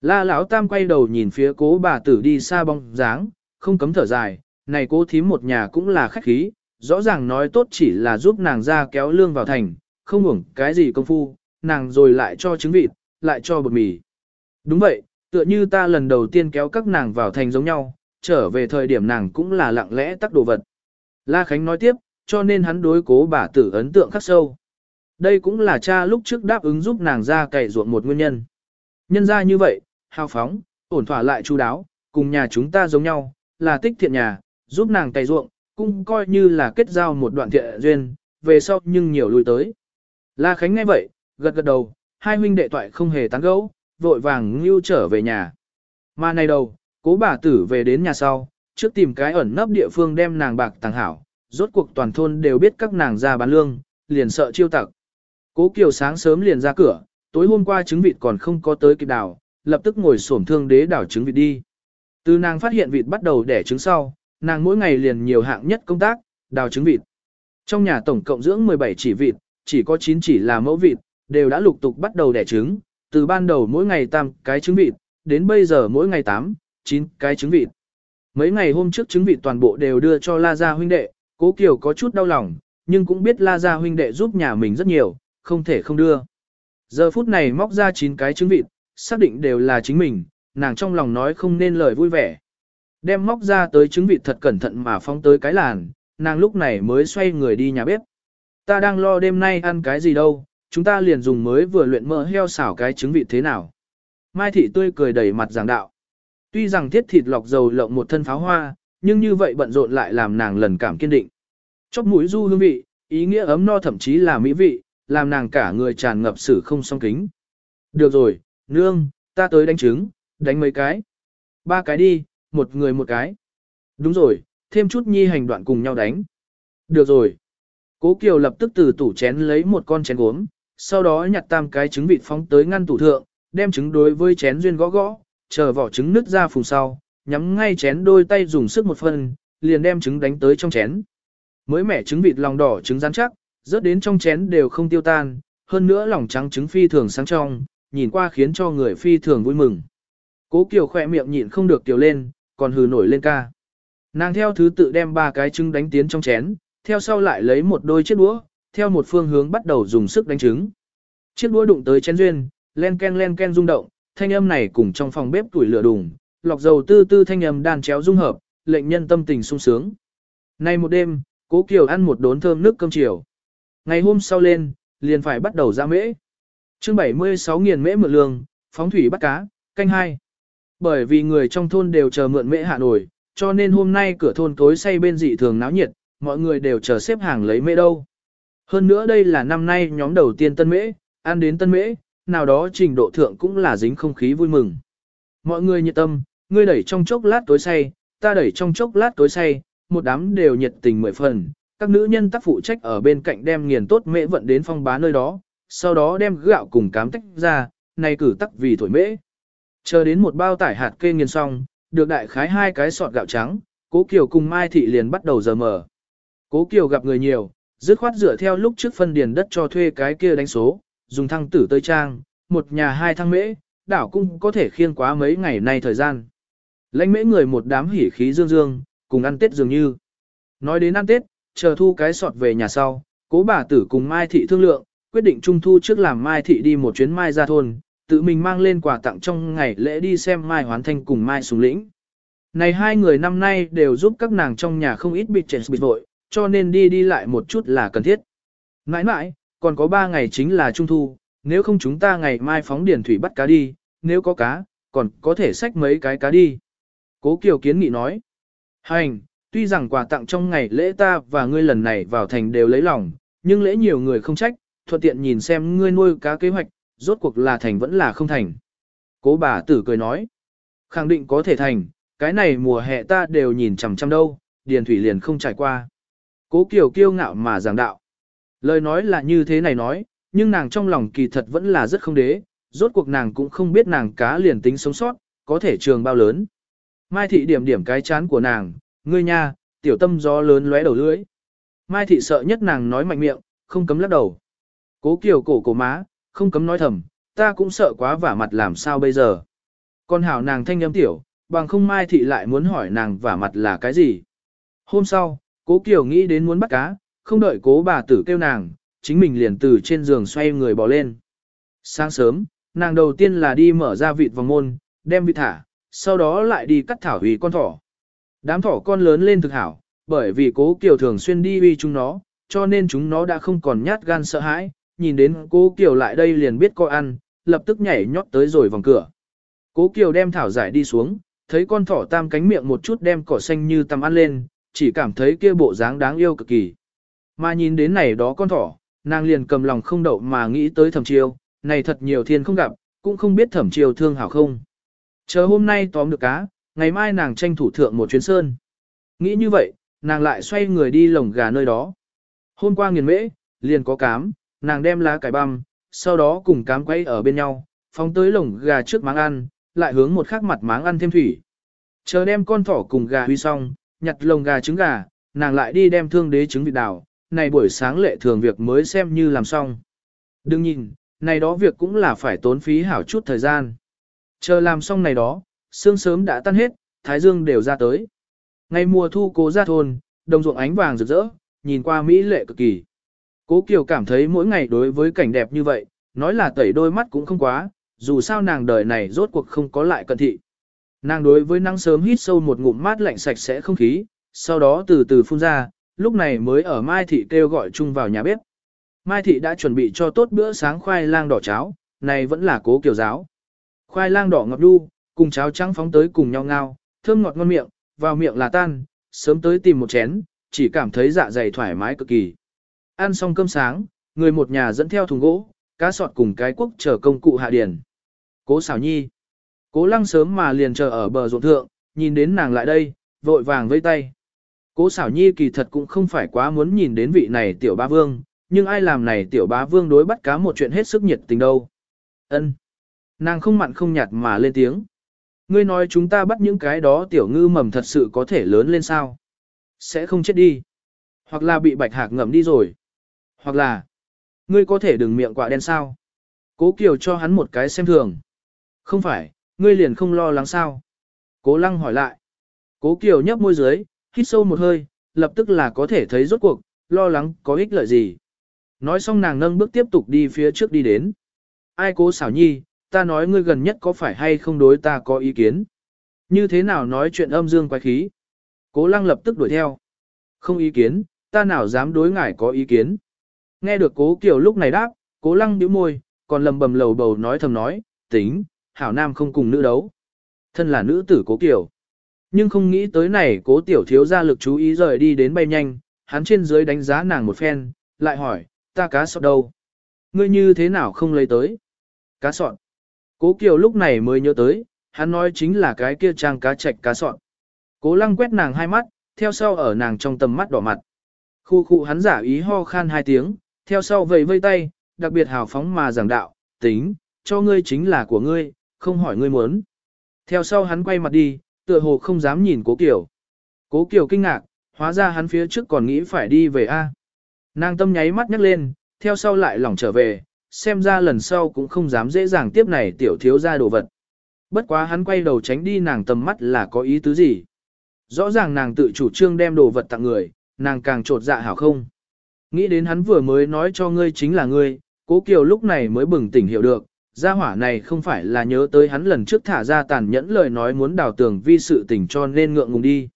La Lão Tam quay đầu nhìn phía cố bà tử đi xa bóng dáng, không cấm thở dài, này cố thím một nhà cũng là khách khí, rõ ràng nói tốt chỉ là giúp nàng ra kéo lương vào thành, không hưởng cái gì công phu, nàng rồi lại cho trứng vịt, lại cho bột mì. Đúng vậy, tựa như ta lần đầu tiên kéo các nàng vào thành giống nhau, trở về thời điểm nàng cũng là lặng lẽ tắc đồ vật. La Khánh nói tiếp, cho nên hắn đối cố bà tử ấn tượng khắc sâu. Đây cũng là cha lúc trước đáp ứng giúp nàng ra cày ruộng một nguyên nhân. Nhân ra như vậy, hào phóng, ổn thỏa lại chu đáo, cùng nhà chúng ta giống nhau, là tích thiện nhà, giúp nàng cày ruộng, cũng coi như là kết giao một đoạn thiện duyên, về sau nhưng nhiều lui tới. La Khánh nghe vậy, gật gật đầu, hai huynh đệ toại không hề tán gẫu, vội vàng lưu trở về nhà. Mà này đầu, cố bà tử về đến nhà sau, trước tìm cái ẩn nấp địa phương đem nàng bạc tàng hảo, rốt cuộc toàn thôn đều biết các nàng ra bán lương, liền sợ chiêu tặc. Cố Kiều sáng sớm liền ra cửa, tối hôm qua trứng vịt còn không có tới kịp đào, lập tức ngồi xổm thương đế đảo trứng vịt đi. Từ nàng phát hiện vịt bắt đầu đẻ trứng sau, nàng mỗi ngày liền nhiều hạng nhất công tác, đào trứng vịt. Trong nhà tổng cộng dưỡng 17 chỉ vịt, chỉ có 9 chỉ là mẫu vịt, đều đã lục tục bắt đầu đẻ trứng, từ ban đầu mỗi ngày tam cái trứng vịt, đến bây giờ mỗi ngày 8, 9 cái trứng vịt. Mấy ngày hôm trước trứng vịt toàn bộ đều đưa cho La Gia huynh đệ, Cố Kiều có chút đau lòng, nhưng cũng biết La Gia huynh đệ giúp nhà mình rất nhiều, không thể không đưa. Giờ phút này móc ra 9 cái trứng vịt, xác định đều là chính mình, nàng trong lòng nói không nên lời vui vẻ. Đem móc ra tới trứng vịt thật cẩn thận mà phóng tới cái làn, nàng lúc này mới xoay người đi nhà bếp. Ta đang lo đêm nay ăn cái gì đâu, chúng ta liền dùng mới vừa luyện mỡ heo xảo cái trứng vịt thế nào. Mai thị tươi cười đầy mặt giảng đạo. Tuy rằng thiết thịt lọc dầu lộng một thân pháo hoa, nhưng như vậy bận rộn lại làm nàng lần cảm kiên định. Chóc mũi du hương vị, ý nghĩa ấm no thậm chí là mỹ vị, làm nàng cả người tràn ngập sự không song kính. Được rồi, nương, ta tới đánh trứng, đánh mấy cái. Ba cái đi, một người một cái. Đúng rồi, thêm chút nhi hành đoạn cùng nhau đánh. Được rồi. Cố Kiều lập tức từ tủ chén lấy một con chén gốm, sau đó nhặt tam cái trứng vịt phóng tới ngăn tủ thượng, đem trứng đối với chén duyên gõ gõ, chờ vỏ trứng nứt ra phùng sau, nhắm ngay chén đôi tay dùng sức một phần, liền đem trứng đánh tới trong chén. Mới mẻ trứng vịt lòng đỏ trứng rắn chắc, rớt đến trong chén đều không tiêu tan, hơn nữa lòng trắng trứng phi thường sáng trong, nhìn qua khiến cho người phi thường vui mừng. Cố Kiều khỏe miệng nhịn không được tiểu lên, còn hừ nổi lên ca. Nàng theo thứ tự đem ba cái trứng đánh tiến trong chén, theo sau lại lấy một đôi chiếc đũa, theo một phương hướng bắt đầu dùng sức đánh trứng. Chiếc đũa đụng tới chén duyên, len ken len ken rung động, thanh âm này cùng trong phòng bếp tuổi lửa đùng, lọc dầu tư tư thanh âm đàn chéo dung hợp, lệnh nhân tâm tình sung sướng. Nay một đêm, Cố Kiều ăn một đốn thơm nước cơm chiều. Ngày hôm sau lên, liền phải bắt đầu ra mễ. Chương 76 nghiền mễ mượn lương, phóng thủy bắt cá, canh hai. Bởi vì người trong thôn đều chờ mượn mễ hạ nổi, cho nên hôm nay cửa thôn tối say bên dị thường náo nhiệt, mọi người đều chờ xếp hàng lấy mễ đâu. Hơn nữa đây là năm nay nhóm đầu tiên tân mễ, ăn đến tân mễ, nào đó trình độ thượng cũng là dính không khí vui mừng. Mọi người nhiệt tâm, ngươi đẩy trong chốc lát tối say, ta đẩy trong chốc lát tối say, một đám đều nhiệt tình mười phần. Các nữ nhân tác phụ trách ở bên cạnh đem nghiền tốt mễ vận đến phong bá nơi đó, sau đó đem gạo cùng cám tách ra, này cử tắc vì thổi mễ. Chờ đến một bao tải hạt kê nghiền xong, được đại khái hai cái sọt gạo trắng, Cố Kiều cùng Mai Thị liền bắt đầu giờ mở. Cố Kiều gặp người nhiều, dứt khoát dựa theo lúc trước phân điền đất cho thuê cái kia đánh số, dùng thăng tử tơi trang, một nhà hai thăng mễ, đảo cũng có thể khiêng quá mấy ngày nay thời gian. Lãnh mễ người một đám hỉ khí dương dương, cùng ăn tết dường như. Nói đến ăn tết, chờ thu cái sọt về nhà sau, cố bà tử cùng Mai Thị thương lượng, quyết định trung thu trước làm Mai Thị đi một chuyến Mai ra thôn, tự mình mang lên quà tặng trong ngày lễ đi xem Mai Hoán Thanh cùng Mai Sùng Lĩnh. Này hai người năm nay đều giúp các nàng trong nhà không ít bị chèn bịt vội, cho nên đi đi lại một chút là cần thiết. Mãi mãi, còn có ba ngày chính là trung thu, nếu không chúng ta ngày mai phóng điển thủy bắt cá đi, nếu có cá, còn có thể xách mấy cái cá đi. Cố Kiều kiến nghị nói. Hành, tuy rằng quà tặng trong ngày lễ ta và ngươi lần này vào thành đều lấy lòng, nhưng lễ nhiều người không trách, thuận tiện nhìn xem ngươi nuôi cá kế hoạch, rốt cuộc là thành vẫn là không thành. Cố bà tử cười nói. Khẳng định có thể thành, cái này mùa hè ta đều nhìn chằm chằm đâu, điền thủy liền không trải qua. Cố Kiều kiêu ngạo mà giảng đạo. Lời nói là như thế này nói, nhưng nàng trong lòng kỳ thật vẫn là rất không đế, rốt cuộc nàng cũng không biết nàng cá liền tính sống sót, có thể trường bao lớn. Mai thị điểm điểm cái chán của nàng, ngươi nha, tiểu tâm gió lớn lóe đầu lưỡi. Mai thị sợ nhất nàng nói mạnh miệng, không cấm lắc đầu. Cố Kiều cổ cổ má, không cấm nói thầm, ta cũng sợ quá vả mặt làm sao bây giờ. Con hảo nàng thanh âm tiểu, bằng không Mai thị lại muốn hỏi nàng vả mặt là cái gì. Hôm sau, cố Kiều nghĩ đến muốn bắt cá, không đợi cố bà tử kêu nàng, chính mình liền từ trên giường xoay người bỏ lên. Sáng sớm, nàng đầu tiên là đi mở ra vịt vòng môn, đem vịt thả, sau đó lại đi cắt thảo hủy con thỏ. Đám thỏ con lớn lên thực hảo, bởi vì cố Kiều thường xuyên đi uy chúng nó, cho nên chúng nó đã không còn nhát gan sợ hãi, nhìn đến cố Kiều lại đây liền biết coi ăn, lập tức nhảy nhót tới rồi vòng cửa. Cố Kiều đem thảo giải đi xuống, thấy con thỏ tam cánh miệng một chút đem cỏ xanh như tầm ăn lên, chỉ cảm thấy kia bộ dáng đáng yêu cực kỳ. Mà nhìn đến này đó con thỏ, nàng liền cầm lòng không đậu mà nghĩ tới thẩm chiêu, này thật nhiều thiên không gặp, cũng không biết thẩm chiêu thương hảo không. Chờ hôm nay tóm được cá, ngày mai nàng tranh thủ thượng một chuyến sơn. Nghĩ như vậy, nàng lại xoay người đi lồng gà nơi đó. Hôm qua nghiền mễ, liền có cám, nàng đem lá cải băm, sau đó cùng cám quay ở bên nhau, phóng tới lồng gà trước máng ăn, lại hướng một khắc mặt máng ăn thêm thủy. Chờ đem con thỏ cùng gà huy xong, nhặt lồng gà trứng gà, nàng lại đi đem thương đế trứng vịt đào, này buổi sáng lệ thường việc mới xem như làm xong. Đừng nhìn, này đó việc cũng là phải tốn phí hảo chút thời gian. Chờ làm xong này đó, sương sớm đã tan hết, thái dương đều ra tới. Ngày mùa thu cố ra thôn, đồng ruộng ánh vàng rực rỡ, nhìn qua mỹ lệ cực kỳ. Cố Kiều cảm thấy mỗi ngày đối với cảnh đẹp như vậy, nói là tẩy đôi mắt cũng không quá, dù sao nàng đời này rốt cuộc không có lại cận thị. Nàng đối với nắng sớm hít sâu một ngụm mát lạnh sạch sẽ không khí, sau đó từ từ phun ra, lúc này mới ở Mai Thị kêu gọi chung vào nhà bếp. Mai Thị đã chuẩn bị cho tốt bữa sáng khoai lang đỏ cháo, này vẫn là cố kiểu giáo. Khoai lang đỏ ngọt đu, cùng cháo trắng phóng tới cùng nhau ngao, thơm ngọt ngon miệng, vào miệng là tan, sớm tới tìm một chén, chỉ cảm thấy dạ dày thoải mái cực kỳ. Ăn xong cơm sáng, người một nhà dẫn theo thùng gỗ, cá sọt cùng cái quốc chờ công cụ hạ điển. Cố xảo nhi. Cố lăng sớm mà liền chờ ở bờ ruộng thượng, nhìn đến nàng lại đây, vội vàng vây tay. Cố xảo nhi kỳ thật cũng không phải quá muốn nhìn đến vị này tiểu ba vương, nhưng ai làm này tiểu bá vương đối bắt cá một chuyện hết sức nhiệt tình đâu. ân Nàng không mặn không nhạt mà lên tiếng. Ngươi nói chúng ta bắt những cái đó tiểu ngư mầm thật sự có thể lớn lên sao? Sẽ không chết đi. Hoặc là bị bạch hạc ngậm đi rồi. Hoặc là, ngươi có thể đừng miệng quạ đen sao? Cố Kiều cho hắn một cái xem thường. Không phải, ngươi liền không lo lắng sao? Cố Lăng hỏi lại. Cố Kiều nhấp môi dưới, hít sâu một hơi, lập tức là có thể thấy rốt cuộc, lo lắng có ích lợi gì. Nói xong nàng nâng bước tiếp tục đi phía trước đi đến. Ai cố xảo nhi, ta nói ngươi gần nhất có phải hay không đối ta có ý kiến. Như thế nào nói chuyện âm dương quái khí. Cố lăng lập tức đuổi theo. Không ý kiến, ta nào dám đối ngài có ý kiến. Nghe được cố kiểu lúc này đáp, cố lăng nhíu môi, còn lầm bầm lầu bầu nói thầm nói, tính, hảo nam không cùng nữ đấu. Thân là nữ tử cố kiểu. Nhưng không nghĩ tới này cố tiểu thiếu ra lực chú ý rời đi đến bay nhanh, hắn trên dưới đánh giá nàng một phen, lại hỏi, ta cá sọt đâu? Ngươi như thế nào không lấy tới? Cá sọt. Cố Kiều lúc này mới nhớ tới, hắn nói chính là cái kia trang cá chạch cá sọt. Cố lăng quét nàng hai mắt, theo sau ở nàng trong tầm mắt đỏ mặt. Khu khu hắn giả ý ho khan hai tiếng, theo sau vầy vây tay, đặc biệt hào phóng mà giảng đạo, tính, cho ngươi chính là của ngươi, không hỏi ngươi muốn. Theo sau hắn quay mặt đi, tựa hồ không dám nhìn cố Kiều. Cố Kiều kinh ngạc, hóa ra hắn phía trước còn nghĩ phải đi về A. Nàng tâm nháy mắt nhắc lên, theo sau lại lỏng trở về, xem ra lần sau cũng không dám dễ dàng tiếp này tiểu thiếu ra đồ vật. Bất quá hắn quay đầu tránh đi nàng tầm mắt là có ý tứ gì. Rõ ràng nàng tự chủ trương đem đồ vật tặng người, nàng càng trột dạ hảo không. Nghĩ đến hắn vừa mới nói cho ngươi chính là ngươi, cố kiều lúc này mới bừng tỉnh hiểu được, gia hỏa này không phải là nhớ tới hắn lần trước thả ra tàn nhẫn lời nói muốn đào tường vi sự tình cho nên ngượng ngùng đi.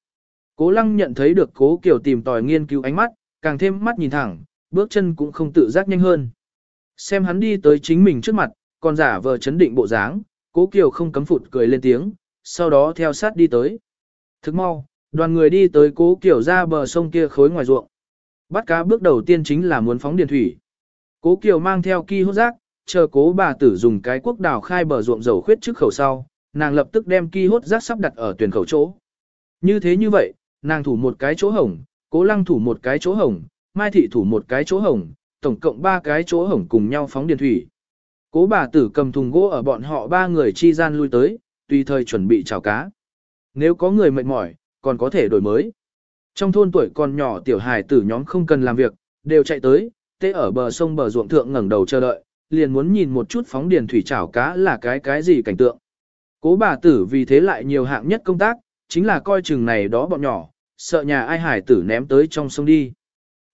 Cố lăng nhận thấy được cố kiều tìm tòi nghiên cứu ánh mắt, càng thêm mắt nhìn thẳng, bước chân cũng không tự giác nhanh hơn. Xem hắn đi tới chính mình trước mặt, còn giả vờ chấn định bộ dáng, cố kiều không cấm phụt cười lên tiếng, sau đó theo sát đi tới. Thức mau, đoàn người đi tới cố kiều ra bờ sông kia khối ngoài ruộng. Bắt cá bước đầu tiên chính là muốn phóng điện thủy. Cố kiều mang theo ki hốt rác, chờ cố bà tử dùng cái quốc đào khai bờ ruộng dầu khuyết trước khẩu sau, nàng lập tức đem ki hốt rác sắp đặt ở tuyển khẩu chỗ. Như thế như vậy, nàng thủ một cái chỗ hồng, cố lăng thủ một cái chỗ hồng, mai thị thủ một cái chỗ hồng, tổng cộng ba cái chỗ hồng cùng nhau phóng điện thủy. Cố bà tử cầm thùng gỗ ở bọn họ ba người chi gian lui tới, tùy thời chuẩn bị chào cá. Nếu có người mệt mỏi, còn có thể đổi mới. Trong thôn tuổi còn nhỏ tiểu hài tử nhóm không cần làm việc, đều chạy tới, tê ở bờ sông bờ ruộng thượng ngẩng đầu chờ đợi, liền muốn nhìn một chút phóng điền thủy chảo cá là cái cái gì cảnh tượng. Cố bà tử vì thế lại nhiều hạng nhất công tác, chính là coi chừng này đó bọn nhỏ, sợ nhà ai hải tử ném tới trong sông đi.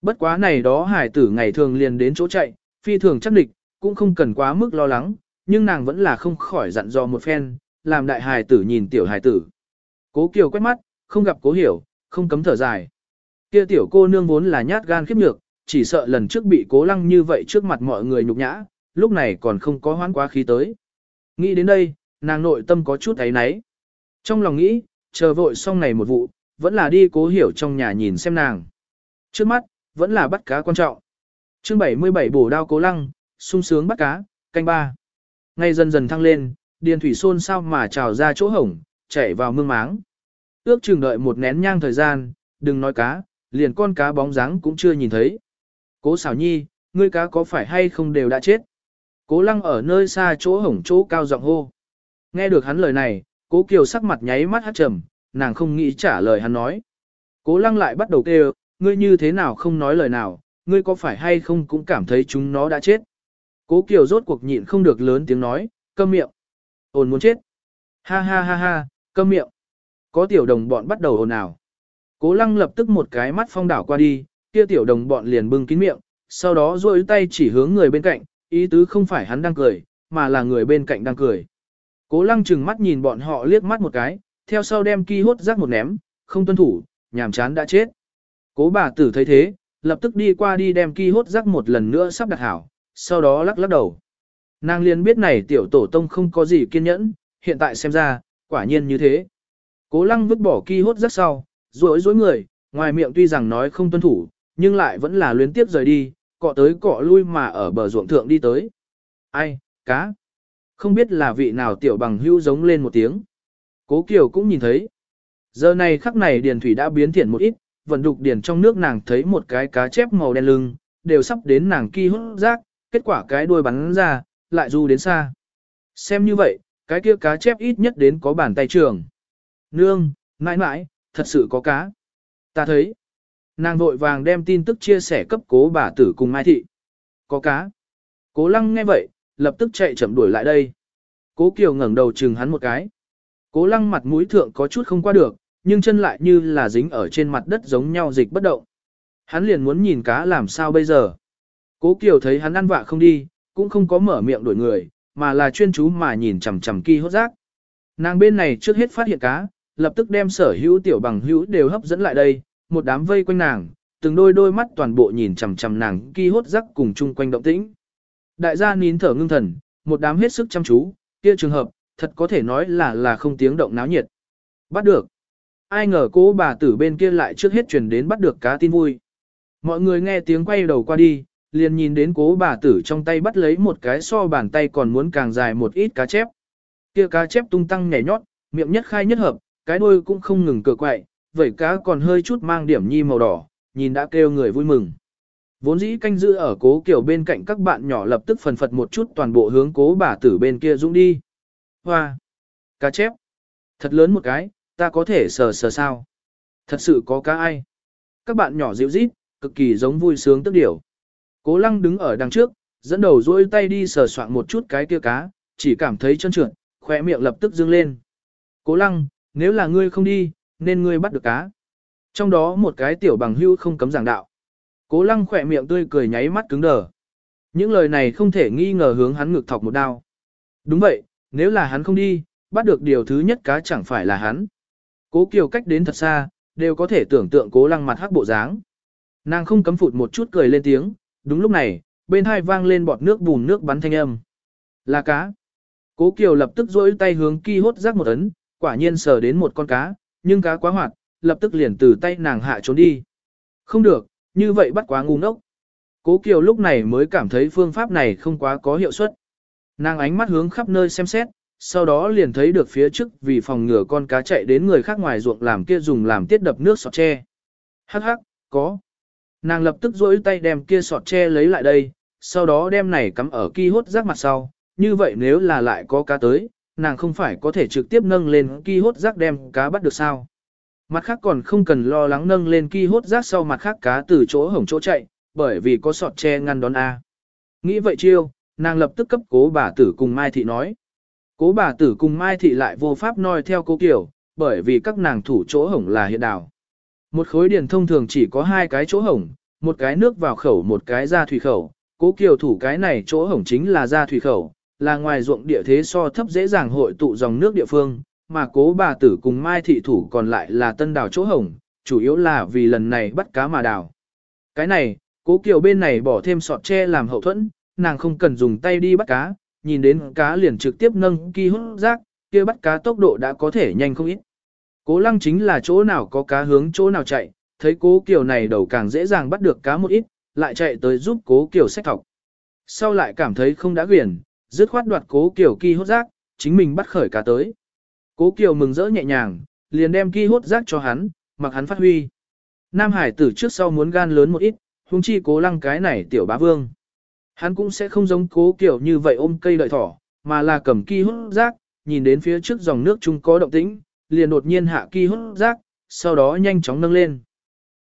Bất quá này đó hải tử ngày thường liền đến chỗ chạy, phi thường chắc địch, cũng không cần quá mức lo lắng, nhưng nàng vẫn là không khỏi dặn dò một phen, làm đại hải tử nhìn tiểu hải tử. Cố Kiều quét mắt, không gặp cố hiểu, không cấm thở dài. Kia tiểu cô nương vốn là nhát gan khiếp nhược, chỉ sợ lần trước bị cố lăng như vậy trước mặt mọi người nhục nhã, lúc này còn không có hoán quá khí tới. Nghĩ đến đây, nàng nội tâm có chút ấy náy. Trong lòng nghĩ, chờ vội xong này một vụ, vẫn là đi cố hiểu trong nhà nhìn xem nàng. Trước mắt, vẫn là bắt cá quan trọng. chương 77 bổ đao cố lăng, sung sướng bắt cá, canh ba. Ngay dần dần thăng lên, điền thủy xôn sao mà trào ra chỗ hổng, chảy vào mương máng. Ước chừng đợi một nén nhang thời gian, đừng nói cá, liền con cá bóng dáng cũng chưa nhìn thấy. Cố xảo nhi, ngươi cá có phải hay không đều đã chết. Cố lăng ở nơi xa chỗ hổng chỗ cao giọng hô. Nghe được hắn lời này, cố kiều sắc mặt nháy mắt hát trầm, nàng không nghĩ trả lời hắn nói. Cố lăng lại bắt đầu kêu, ngươi như thế nào không nói lời nào, ngươi có phải hay không cũng cảm thấy chúng nó đã chết. Cố Kiều rốt cuộc nhịn không được lớn tiếng nói, câm miệng. Ôn muốn chết. Ha ha ha ha, câm miệng. Có tiểu đồng bọn bắt đầu ồn ào. Cố lăng lập tức một cái mắt phong đảo qua đi, kia tiểu đồng bọn liền bưng kín miệng, sau đó duỗi tay chỉ hướng người bên cạnh, ý tứ không phải hắn đang cười, mà là người bên cạnh đang cười. Cố lăng chừng mắt nhìn bọn họ liếc mắt một cái, theo sau đem ki hốt rác một ném, không tuân thủ, nhàm chán đã chết. Cố bà tử thấy thế, lập tức đi qua đi đem ki hốt rác một lần nữa sắp đặt hảo, sau đó lắc lắc đầu. Nàng liền biết này tiểu tổ tông không có gì kiên nhẫn, hiện tại xem ra, quả nhiên như thế. Cố lăng vứt bỏ ki hốt rác sau, rối rối người, ngoài miệng tuy rằng nói không tuân thủ, nhưng lại vẫn là luyến tiếp rời đi, cọ tới cọ lui mà ở bờ ruộng thượng đi tới. Ai, cá. Không biết là vị nào tiểu bằng hưu giống lên một tiếng. Cố Kiều cũng nhìn thấy. Giờ này khắc này điền thủy đã biến thiện một ít, vận đục điền trong nước nàng thấy một cái cá chép màu đen lưng, đều sắp đến nàng ki hút rác, kết quả cái đuôi bắn ra, lại du đến xa. Xem như vậy, cái kia cá chép ít nhất đến có bàn tay trường. Nương, mãi mãi, thật sự có cá. Ta thấy. Nàng vội vàng đem tin tức chia sẻ cấp cố bà tử cùng Mai Thị. Có cá. Cố lăng nghe vậy, lập tức chạy chậm đuổi lại đây. Cố Kiều ngẩng đầu chừng hắn một cái. Cố lăng mặt mũi thượng có chút không qua được, nhưng chân lại như là dính ở trên mặt đất giống nhau dịch bất động. Hắn liền muốn nhìn cá làm sao bây giờ. Cố Kiều thấy hắn ăn vạ không đi, cũng không có mở miệng đuổi người, mà là chuyên chú mà nhìn chằm chằm kỳ hốt rác. Nàng bên này trước hết phát hiện cá, lập tức đem sở hữu tiểu bằng hữu đều hấp dẫn lại đây, một đám vây quanh nàng, từng đôi đôi mắt toàn bộ nhìn chằm chằm nàng kỳ hốt rắc cùng chung quanh động tĩnh. Đại gia nín thở ngưng thần, một đám hết sức chăm chú, kia trường hợp, thật có thể nói là là không tiếng động náo nhiệt. Bắt được. Ai ngờ cố bà tử bên kia lại trước hết truyền đến bắt được cá tin vui. Mọi người nghe tiếng quay đầu qua đi, liền nhìn đến cố bà tử trong tay bắt lấy một cái so bàn tay còn muốn càng dài một ít cá chép. Kia cá chép tung tăng nhảy nhót, miệng nhất khai nhất hợp, cái đuôi cũng không ngừng cựa quậy, vẩy cá còn hơi chút mang điểm nhi màu đỏ, nhìn đã kêu người vui mừng. Vốn dĩ canh giữ ở cố kiểu bên cạnh các bạn nhỏ lập tức phần phật một chút toàn bộ hướng cố bà tử bên kia dũng đi. Hoa! Cá chép! Thật lớn một cái, ta có thể sờ sờ sao? Thật sự có cá ai? Các bạn nhỏ dịu rít, cực kỳ giống vui sướng tức điểu. Cố lăng đứng ở đằng trước, dẫn đầu duỗi tay đi sờ soạn một chút cái kia cá, chỉ cảm thấy chân trượt, khỏe miệng lập tức dương lên. Cố lăng, nếu là ngươi không đi, nên ngươi bắt được cá. Trong đó một cái tiểu bằng hưu không cấm giảng đạo. Cố lăng khỏe miệng tươi cười nháy mắt cứng đờ. Những lời này không thể nghi ngờ hướng hắn ngực thọc một đao. Đúng vậy, nếu là hắn không đi, bắt được điều thứ nhất cá chẳng phải là hắn. Cố kiều cách đến thật xa, đều có thể tưởng tượng cố lăng mặt hắc bộ dáng. Nàng không cấm phụt một chút cười lên tiếng, đúng lúc này, bên hai vang lên bọt nước bùn nước bắn thanh âm. Là cá. Cố kiều lập tức rỗi tay hướng ki hốt rác một ấn, quả nhiên sờ đến một con cá, nhưng cá quá hoạt, lập tức liền từ tay nàng hạ trốn đi. Không được, như vậy bắt quá ngu ngốc. Cố Kiều lúc này mới cảm thấy phương pháp này không quá có hiệu suất. Nàng ánh mắt hướng khắp nơi xem xét, sau đó liền thấy được phía trước vì phòng ngừa con cá chạy đến người khác ngoài ruộng làm kia dùng làm tiết đập nước sọt tre. Hắc hắc, có. Nàng lập tức duỗi tay đem kia sọt tre lấy lại đây, sau đó đem này cắm ở ki hốt rác mặt sau. Như vậy nếu là lại có cá tới, nàng không phải có thể trực tiếp nâng lên ki hốt rác đem cá bắt được sao. Mặt khác còn không cần lo lắng nâng lên ki hốt rác sau mặt khác cá từ chỗ hổng chỗ chạy, bởi vì có sọt tre ngăn đón A. Nghĩ vậy chiêu, nàng lập tức cấp cố bà tử cùng Mai Thị nói. Cố bà tử cùng Mai Thị lại vô pháp noi theo cố kiểu, bởi vì các nàng thủ chỗ hổng là hiện đảo. Một khối điền thông thường chỉ có hai cái chỗ hổng, một cái nước vào khẩu một cái ra thủy khẩu. Cố kiều thủ cái này chỗ hổng chính là ra thủy khẩu, là ngoài ruộng địa thế so thấp dễ dàng hội tụ dòng nước địa phương, mà cố bà tử cùng Mai Thị thủ còn lại là tân đảo chỗ hồng, chủ yếu là vì lần này bắt cá mà đào. Cái này, cố kiều bên này bỏ thêm sọt tre làm hậu thuẫn, nàng không cần dùng tay đi bắt cá, nhìn đến cá liền trực tiếp nâng kỳ hút rác, kia bắt cá tốc độ đã có thể nhanh không ít. Cố lăng chính là chỗ nào có cá hướng chỗ nào chạy, thấy cố kiều này đầu càng dễ dàng bắt được cá một ít, lại chạy tới giúp cố kiều sách thọc. Sau lại cảm thấy không đã quyển, dứt khoát đoạt cố kiều ki hốt rác, chính mình bắt khởi cá tới. Cố Kiều mừng rỡ nhẹ nhàng, liền đem ki hốt rác cho hắn, mặc hắn phát huy. Nam Hải tử trước sau muốn gan lớn một ít, huống chi cố lăng cái này tiểu bá vương. Hắn cũng sẽ không giống cố Kiều như vậy ôm cây đợi thỏ, mà là cầm ki hốt rác, nhìn đến phía trước dòng nước chung có động tĩnh, liền đột nhiên hạ ki hốt rác, sau đó nhanh chóng nâng lên.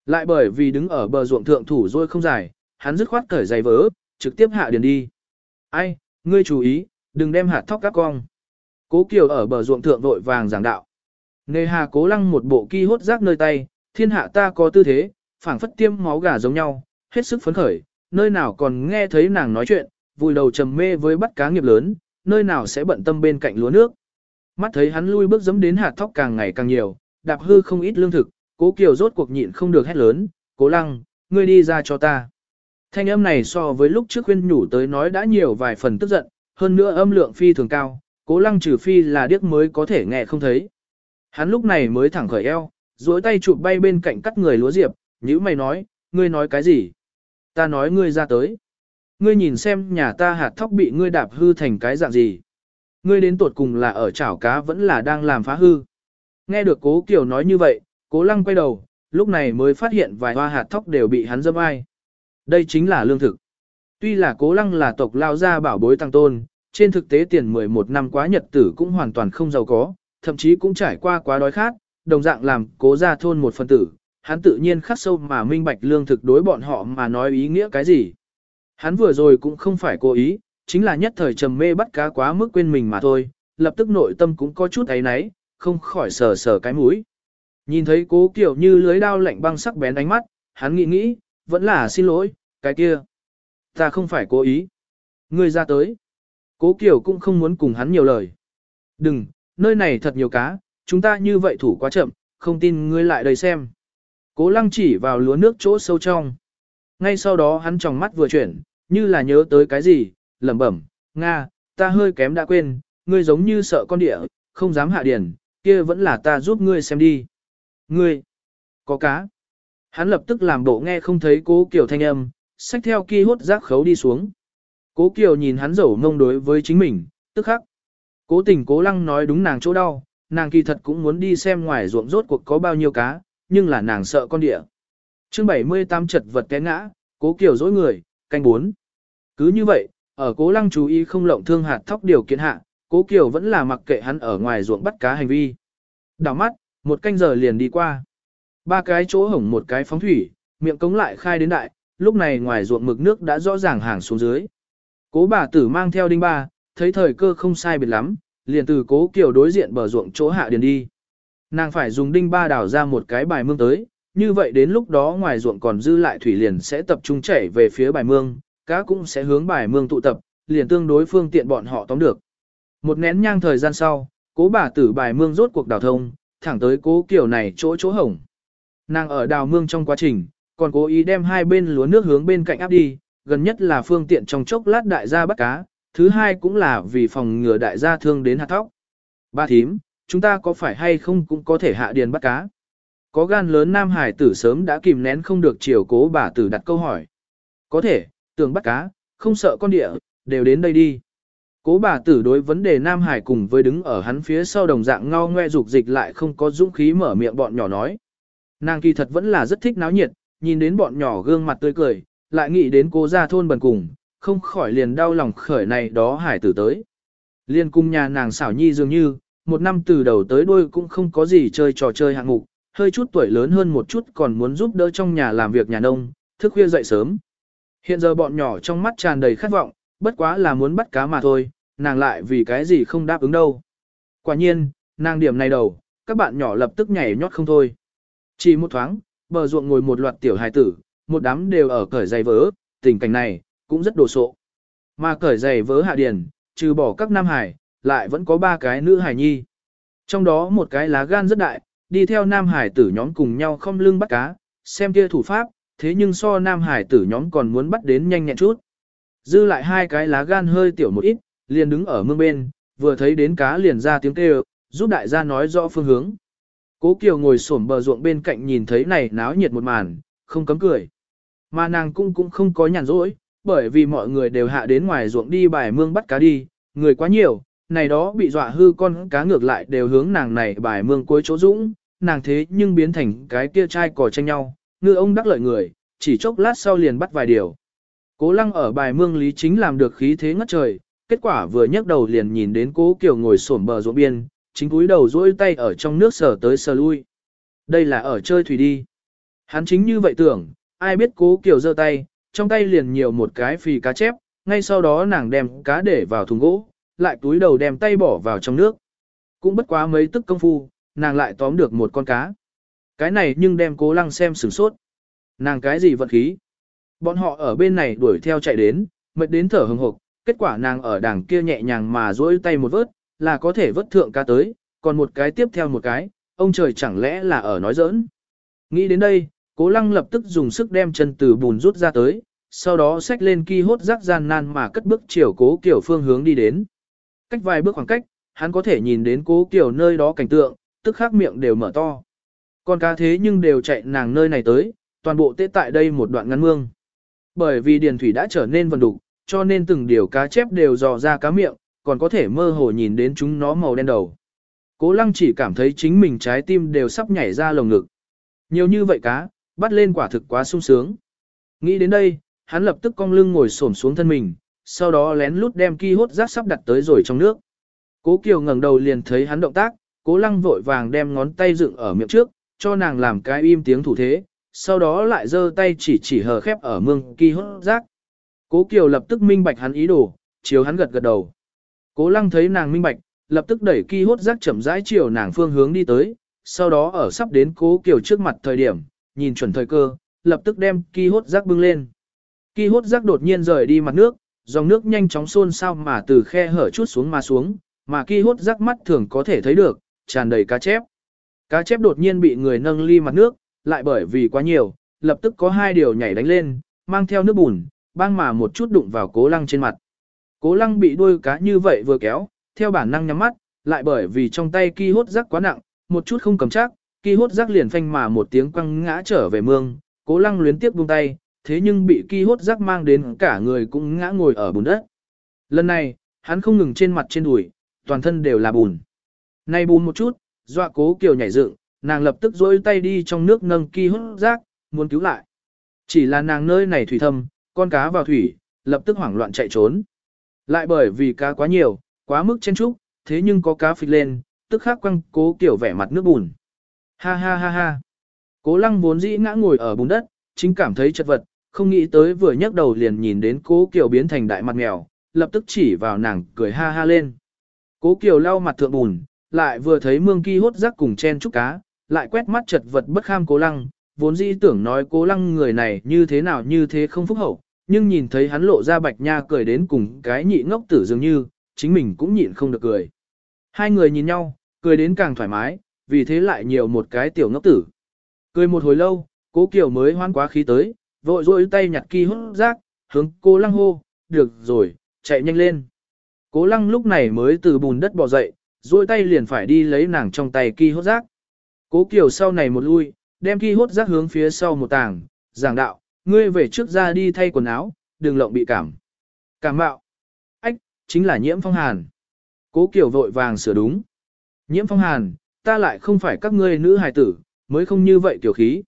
Lại bởi vì đứng ở bờ ruộng thượng thủ rồi không dài, hắn dứt khoát cởi giày vỡ, trực tiếp hạ điền đi. Ai, ngươi chú ý, đừng đem hạt thóc các cong. Cố Kiều ở bờ ruộng thượng vội vàng giảng đạo. Nề hà cố lăng một bộ ki hốt rác nơi tay, Thiên hạ ta có tư thế, phảng phất tiêm máu gà giống nhau, hết sức phấn khởi, nơi nào còn nghe thấy nàng nói chuyện, vùi đầu trầm mê với bắt cá nghiệp lớn, nơi nào sẽ bận tâm bên cạnh lúa nước. Mắt thấy hắn lui bước dẫm đến hạt thóc càng ngày càng nhiều, đạp hư không ít lương thực, cố kiều rốt cuộc nhịn không được hét lớn, cố lăng, ngươi đi ra cho ta. Thanh âm này so với lúc trước khuyên nhủ tới nói đã nhiều vài phần tức giận, hơn nữa âm lượng phi thường cao, cố lăng trừ phi là điếc mới có thể nghe không thấy. Hắn lúc này mới thẳng khởi eo, duỗi tay chụp bay bên cạnh cắt người lúa diệp, nhữ mày nói, ngươi nói cái gì? Ta nói ngươi ra tới. Ngươi nhìn xem nhà ta hạt thóc bị ngươi đạp hư thành cái dạng gì. Ngươi đến tuột cùng là ở chảo cá vẫn là đang làm phá hư. Nghe được cố kiểu nói như vậy, cố lăng quay đầu, lúc này mới phát hiện vài hoa hạt thóc đều bị hắn dâm ai. Đây chính là lương thực. Tuy là cố lăng là tộc lao gia bảo bối tăng tôn, trên thực tế tiền 11 năm quá nhật tử cũng hoàn toàn không giàu có, thậm chí cũng trải qua quá đói khát, đồng dạng làm cố gia thôn một phần tử, hắn tự nhiên khắc sâu mà minh bạch lương thực đối bọn họ mà nói ý nghĩa cái gì. Hắn vừa rồi cũng không phải cố ý, chính là nhất thời trầm mê bắt cá quá mức quên mình mà thôi, lập tức nội tâm cũng có chút ấy náy, không khỏi sờ sờ cái mũi. Nhìn thấy cố kiểu như lưới đao lạnh băng sắc bén ánh mắt, hắn nghĩ nghĩ, vẫn là xin lỗi, cái kia. Ta không phải cố ý. Ngươi ra tới. Cố kiều cũng không muốn cùng hắn nhiều lời. Đừng, nơi này thật nhiều cá, chúng ta như vậy thủ quá chậm, không tin ngươi lại đây xem. Cố lăng chỉ vào lúa nước chỗ sâu trong. Ngay sau đó hắn tròng mắt vừa chuyển, như là nhớ tới cái gì, lẩm bẩm, Nga, ta hơi kém đã quên, ngươi giống như sợ con địa, không dám hạ điển, kia vẫn là ta giúp ngươi xem đi. Ngươi, có cá. Hắn lập tức làm bộ nghe không thấy cố Kiều thanh âm, xách theo kia hút rác khấu đi xuống. Cố Kiều nhìn hắn rầu mông đối với chính mình, tức khắc. Cố tình cố lăng nói đúng nàng chỗ đau, nàng kỳ thật cũng muốn đi xem ngoài ruộng rốt cuộc có bao nhiêu cá, nhưng là nàng sợ con địa. chương 78 chật vật té ngã, cố Kiều dỗi người, canh bốn. Cứ như vậy, ở cố lăng chú ý không lộng thương hạt thóc điều kiện hạ, cố Kiều vẫn là mặc kệ hắn ở ngoài ruộng bắt cá hành vi. Đảo mắt, một canh giờ liền đi qua. Ba cái chỗ hổng một cái phóng thủy, miệng cống lại khai đến đại, lúc này ngoài ruộng mực nước đã rõ ràng hàng xuống dưới. Cố bà tử mang theo đinh ba, thấy thời cơ không sai biệt lắm, liền từ cố kiều đối diện bờ ruộng chỗ hạ điền đi. Nàng phải dùng đinh ba đào ra một cái bài mương tới, như vậy đến lúc đó ngoài ruộng còn dư lại thủy liền sẽ tập trung chảy về phía bài mương, cá cũng sẽ hướng bài mương tụ tập, liền tương đối phương tiện bọn họ tóm được. Một nén nhang thời gian sau, cố bà tử bài mương rốt cuộc đào thông, thẳng tới cố kiểu này chỗ chỗ hổng. Nàng ở đào mương trong quá trình, còn cố ý đem hai bên lúa nước hướng bên cạnh áp đi, gần nhất là phương tiện trong chốc lát đại gia bắt cá, thứ hai cũng là vì phòng ngừa đại gia thương đến hạt thóc. Ba thím, chúng ta có phải hay không cũng có thể hạ điền bắt cá? Có gan lớn Nam Hải tử sớm đã kìm nén không được chiều cố bà tử đặt câu hỏi. Có thể, tưởng bắt cá, không sợ con địa, đều đến đây đi. Cố bà tử đối vấn đề Nam Hải cùng với đứng ở hắn phía sau đồng dạng ngao ngoe dục dịch lại không có dũng khí mở miệng bọn nhỏ nói. Nàng kỳ thật vẫn là rất thích náo nhiệt, nhìn đến bọn nhỏ gương mặt tươi cười, lại nghĩ đến cô ra thôn bần cùng, không khỏi liền đau lòng khởi này đó hải tử tới. Liên cung nhà nàng xảo nhi dường như, một năm từ đầu tới đuôi cũng không có gì chơi trò chơi hạng mục, hơi chút tuổi lớn hơn một chút còn muốn giúp đỡ trong nhà làm việc nhà nông, thức khuya dậy sớm. Hiện giờ bọn nhỏ trong mắt tràn đầy khát vọng, bất quá là muốn bắt cá mà thôi, nàng lại vì cái gì không đáp ứng đâu. Quả nhiên, nàng điểm này đầu, các bạn nhỏ lập tức nhảy nhót không thôi. Chỉ một thoáng, bờ ruộng ngồi một loạt tiểu hài tử, một đám đều ở cởi giày vớ, tình cảnh này, cũng rất đồ sộ. Mà cởi giày vớ hạ điền, trừ bỏ các nam hải, lại vẫn có ba cái nữ hải nhi. Trong đó một cái lá gan rất đại, đi theo nam hải tử nhóm cùng nhau không lưng bắt cá, xem kia thủ pháp, thế nhưng so nam hải tử nhóm còn muốn bắt đến nhanh nhẹn chút. Dư lại hai cái lá gan hơi tiểu một ít, liền đứng ở mương bên, vừa thấy đến cá liền ra tiếng kêu, giúp đại gia nói rõ phương hướng. Cố Kiều ngồi xổm bờ ruộng bên cạnh nhìn thấy này náo nhiệt một màn, không cấm cười. Mà nàng cũng cũng không có nhàn rỗi, bởi vì mọi người đều hạ đến ngoài ruộng đi bài mương bắt cá đi, người quá nhiều, này đó bị dọa hư con cá ngược lại đều hướng nàng này bài mương cuối chỗ dũng, nàng thế nhưng biến thành cái kia trai cò tranh nhau, ngư ông đắc lợi người, chỉ chốc lát sau liền bắt vài điều. Cố lăng ở bài mương lý chính làm được khí thế ngất trời, kết quả vừa nhấc đầu liền nhìn đến cố kiều ngồi xổm bờ ruộng biên, chính cúi đầu duỗi tay ở trong nước sờ tới sờ lui. Đây là ở chơi thủy đi. Hắn chính như vậy tưởng, ai biết cố kiểu giơ tay, trong tay liền nhiều một cái phì cá chép, ngay sau đó nàng đem cá để vào thùng gỗ, lại túi đầu đem tay bỏ vào trong nước. Cũng bất quá mấy tức công phu, nàng lại tóm được một con cá. Cái này nhưng đem cố lăng xem sửng sốt. Nàng cái gì vận khí? Bọn họ ở bên này đuổi theo chạy đến, mệt đến thở hừng hực, kết quả nàng ở đằng kia nhẹ nhàng mà duỗi tay một vớt, là có thể vớt thượng ca tới, còn một cái tiếp theo một cái, ông trời chẳng lẽ là ở nói giỡn. Nghĩ đến đây, cố lăng lập tức dùng sức đem chân từ bùn rút ra tới, sau đó xách lên ki hốt rác gian nan mà cất bước chiều cố kiểu phương hướng đi đến. Cách vài bước khoảng cách, hắn có thể nhìn đến cố kiểu nơi đó cảnh tượng, tức khắc miệng đều mở to. Còn cá thế nhưng đều chạy nàng nơi này tới, toàn bộ tết tại đây một đoạn ngắn mương. Bởi vì điền thủy đã trở nên vần đục, cho nên từng điều cá chép đều dò ra cá miệng, còn có thể mơ hồ nhìn đến chúng nó màu đen đầu. Cố lăng chỉ cảm thấy chính mình trái tim đều sắp nhảy ra lồng ngực. Nhiều như vậy cá, bắt lên quả thực quá sung sướng. Nghĩ đến đây, hắn lập tức cong lưng ngồi xổm xuống thân mình, sau đó lén lút đem ki hốt rác sắp đặt tới rồi trong nước. Cố Kiều ngẩng đầu liền thấy hắn động tác, cố lăng vội vàng đem ngón tay dựng ở miệng trước, cho nàng làm cái im tiếng thủ thế, sau đó lại giơ tay chỉ chỉ hờ khép ở mương ki hốt rác. Cố Kiều lập tức minh bạch hắn ý đồ, chiếu hắn gật gật đầu. Cố lăng thấy nàng minh bạch, lập tức đẩy ki hốt rác chậm rãi chiều nàng phương hướng đi tới, sau đó ở sắp đến cố Kiều trước mặt thời điểm, nhìn chuẩn thời cơ, lập tức đem ki hốt rác bưng lên. Ki hốt rác đột nhiên rời đi mặt nước, dòng nước nhanh chóng xôn xao mà từ khe hở chút xuống mà xuống, mà ki hốt rác mắt thường có thể thấy được, tràn đầy cá chép. Cá chép đột nhiên bị người nâng ly mặt nước, lại bởi vì quá nhiều, lập tức có hai điều nhảy đánh lên, mang theo nước bùn, băng mà một chút đụng vào cố lăng trên mặt. Cố lăng bị đuôi cá như vậy vừa kéo, theo bản năng nhắm mắt, lại bởi vì trong tay ki hốt rác quá nặng, một chút không cầm chắc, ki hốt rác liền phanh mà một tiếng quăng ngã trở về mương, cố lăng luyến tiếp buông tay, thế nhưng bị ki hốt rác mang đến cả người cũng ngã ngồi ở bùn đất. Lần này, hắn không ngừng trên mặt trên đùi, toàn thân đều là bùn. Nay bùn một chút, dọa cố kiều nhảy dựng, nàng lập tức dối tay đi trong nước nâng ki hốt rác, muốn cứu lại. Chỉ là nàng nơi này thủy thâm, con cá vào thủy, lập tức hoảng loạn chạy trốn. Lại bởi vì cá quá nhiều, quá mức chen trúc, thế nhưng có cá phịch lên, tức khắc quăng cố kiểu vẻ mặt nước bùn. Ha ha ha ha. Cố lăng vốn dĩ ngã ngồi ở bùn đất, chính cảm thấy chật vật, không nghĩ tới vừa nhấc đầu liền nhìn đến cố kiều biến thành đại mặt mèo, lập tức chỉ vào nàng cười ha ha lên. Cố kiều lau mặt thượng bùn, lại vừa thấy mương ki hốt rác cùng chen trúc cá, lại quét mắt chật vật bất kham cố lăng, vốn dĩ tưởng nói cố lăng người này như thế nào như thế không phúc hậu, nhưng nhìn thấy hắn lộ ra bạch nha cười đến cùng cái nhị ngốc tử dường như, chính mình cũng nhịn không được cười. Hai người nhìn nhau, cười đến càng thoải mái, vì thế lại nhiều một cái tiểu ngốc tử. Cười một hồi lâu, cố kiều mới hoan quá khí tới, vội rôi tay nhặt kỳ hút rác, hướng cố lăng hô, được rồi, chạy nhanh lên. Cố lăng lúc này mới từ bùn đất bò dậy, rôi tay liền phải đi lấy nàng trong tay kỳ hốt rác. Cố kiều sau này một lui, đem kỳ hốt rác hướng phía sau một tảng, giảng đạo, ngươi về trước ra đi thay quần áo, đừng lộng bị cảm. Cảm mạo. Ách, chính là nhiễm phong hàn. Cố Kiều vội vàng sửa đúng. Nhiễm phong hàn, ta lại không phải các ngươi nữ hài tử, mới không như vậy tiểu khí.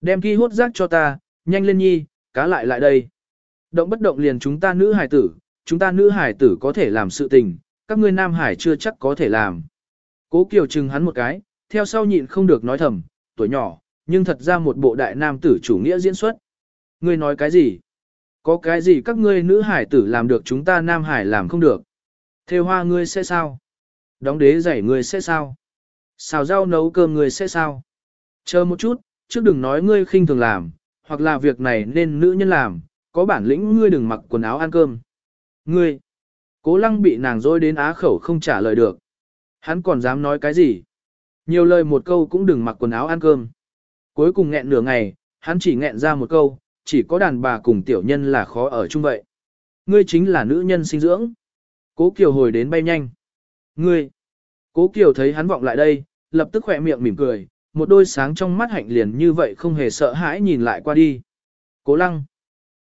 Đem kia hốt rác cho ta, nhanh lên nhi, cá lại lại đây. Động bất động liền chúng ta nữ hài tử, chúng ta nữ hài tử có thể làm sự tình, các ngươi nam hải chưa chắc có thể làm. Cố Kiều chừng hắn một cái, theo sau nhịn không được nói thầm, tuổi nhỏ, nhưng thật ra một bộ đại nam tử chủ nghĩa diễn xuất. Ngươi nói cái gì? Có cái gì các ngươi nữ hải tử làm được chúng ta nam hải làm không được? Thêu hoa ngươi sẽ sao? Đóng đế giày ngươi sẽ sao? Xào rau nấu cơm ngươi sẽ sao? Chờ một chút, trước đừng nói ngươi khinh thường làm, hoặc là việc này nên nữ nhân làm, có bản lĩnh ngươi đừng mặc quần áo ăn cơm. Ngươi, cố lăng bị nàng dối đến á khẩu không trả lời được. Hắn còn dám nói cái gì? Nhiều lời một câu cũng đừng mặc quần áo ăn cơm. Cuối cùng nghẹn nửa ngày, hắn chỉ nghẹn ra một câu, chỉ có đàn bà cùng tiểu nhân là khó ở chung vậy. Ngươi chính là nữ nhân sinh dưỡng. Cố Kiều hồi đến bay nhanh. Ngươi. Cố Kiều thấy hắn vọng lại đây, lập tức khỏe miệng mỉm cười, một đôi sáng trong mắt hạnh liền như vậy không hề sợ hãi nhìn lại qua đi. Cố lăng.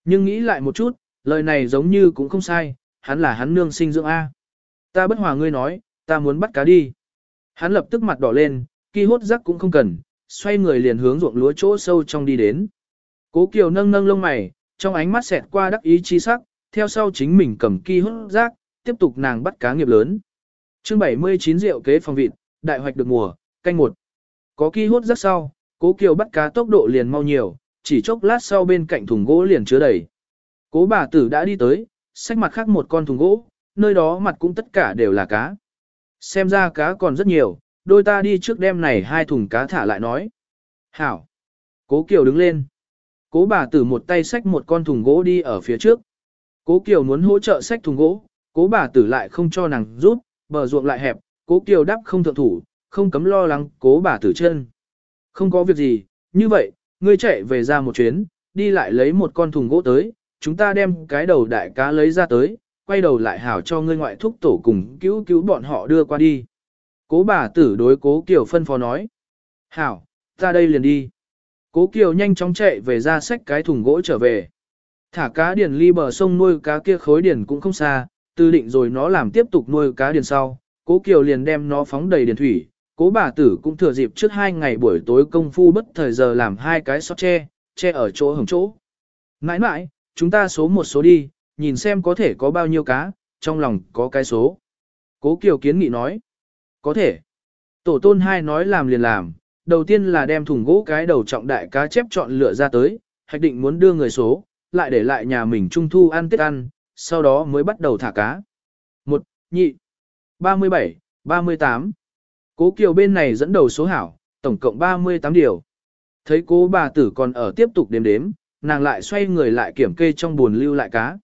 Nhưng nghĩ lại một chút, lời này giống như cũng không sai, hắn là hắn nương sinh dưỡng A. Ta bất hòa ngươi nói, ta muốn bắt cá đi. Hắn lập tức mặt đỏ lên, kỳ hốt rắc cũng không cần, xoay người liền hướng ruộng lúa chỗ sâu trong đi đến. Cố Kiều nâng nâng lông mày, trong ánh mắt xẹt qua đắc ý chi sắc, theo sau chính mình cầm ki hút rác, tiếp tục nàng bắt cá nghiệp lớn. chương 79 rượu kế phòng vịt, đại hoạch được mùa, canh một. Có ki hút rác sau, cố Kiều bắt cá tốc độ liền mau nhiều, chỉ chốc lát sau bên cạnh thùng gỗ liền chứa đầy. Cố bà tử đã đi tới, xách mặt khác một con thùng gỗ, nơi đó mặt cũng tất cả đều là cá. Xem ra cá còn rất nhiều, đôi ta đi trước đêm này hai thùng cá thả lại nói. Hảo. Cố Kiều đứng lên. Cố bà tử một tay xách một con thùng gỗ đi ở phía trước. Cố Kiều muốn hỗ trợ xách thùng gỗ, cố bà tử lại không cho nàng rút, bờ ruộng lại hẹp, cố Kiều đắp không thượng thủ, không cấm lo lắng cố bà tử chân. Không có việc gì, như vậy, ngươi chạy về ra một chuyến, đi lại lấy một con thùng gỗ tới, chúng ta đem cái đầu đại cá lấy ra tới, quay đầu lại hảo cho ngươi ngoại thúc tổ cùng cứu cứu bọn họ đưa qua đi. Cố bà tử đối cố Kiều phân phó nói. Hảo, ta đây liền đi. Cố Kiều nhanh chóng chạy về ra xách cái thùng gỗ trở về. Thả cá điền ly bờ sông nuôi cá kia khối điền cũng không xa, tư định rồi nó làm tiếp tục nuôi cá điền sau. Cố Kiều liền đem nó phóng đầy điền thủy. Cố bà tử cũng thừa dịp trước hai ngày buổi tối công phu bất thời giờ làm hai cái sót tre, che ở chỗ hồng chỗ. Nãi nãi, chúng ta số một số đi, nhìn xem có thể có bao nhiêu cá, trong lòng có cái số. Cố Kiều kiến nghị nói. Có thể. Tổ tôn hai nói làm liền làm, đầu tiên là đem thùng gỗ cái đầu trọng đại cá chép chọn lựa ra tới, hạch định muốn đưa người số, lại để lại nhà mình trung thu ăn tết ăn, sau đó mới bắt đầu thả cá. 1, nhị, 37, 38. Cố Kiều bên này dẫn đầu số hảo, tổng cộng 38 điều. Thấy cố bà tử còn ở tiếp tục đếm đếm, nàng lại xoay người lại kiểm kê trong buồn lưu lại cá.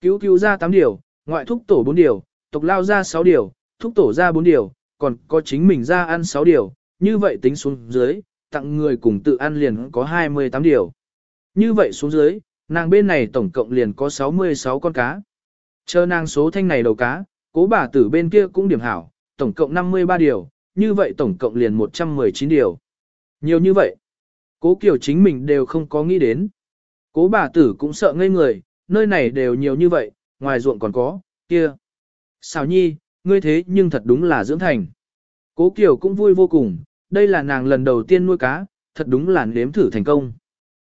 Cứu cứu ra 8 điều, ngoại thúc tổ 4 điều, tộc lao ra 6 điều, thúc tổ ra 4 điều, còn có chính mình ra ăn 6 điều, như vậy tính xuống dưới, tặng người cùng tự ăn liền có 28 điều. Như vậy xuống dưới, nàng bên này tổng cộng liền có 66 con cá. Chờ nàng số thanh này đầu cá, cố bà tử bên kia cũng điểm hảo, tổng cộng 53 điều, như vậy tổng cộng liền 119 điều. Nhiều như vậy, cố kiểu chính mình đều không có nghĩ đến. Cố bà tử cũng sợ ngây người, nơi này đều nhiều như vậy, ngoài ruộng còn có, kia. Xào nhi, ngươi thế nhưng thật đúng là dưỡng thành. Cố Kiều cũng vui vô cùng, đây là nàng lần đầu tiên nuôi cá, thật đúng là nếm thử thành công.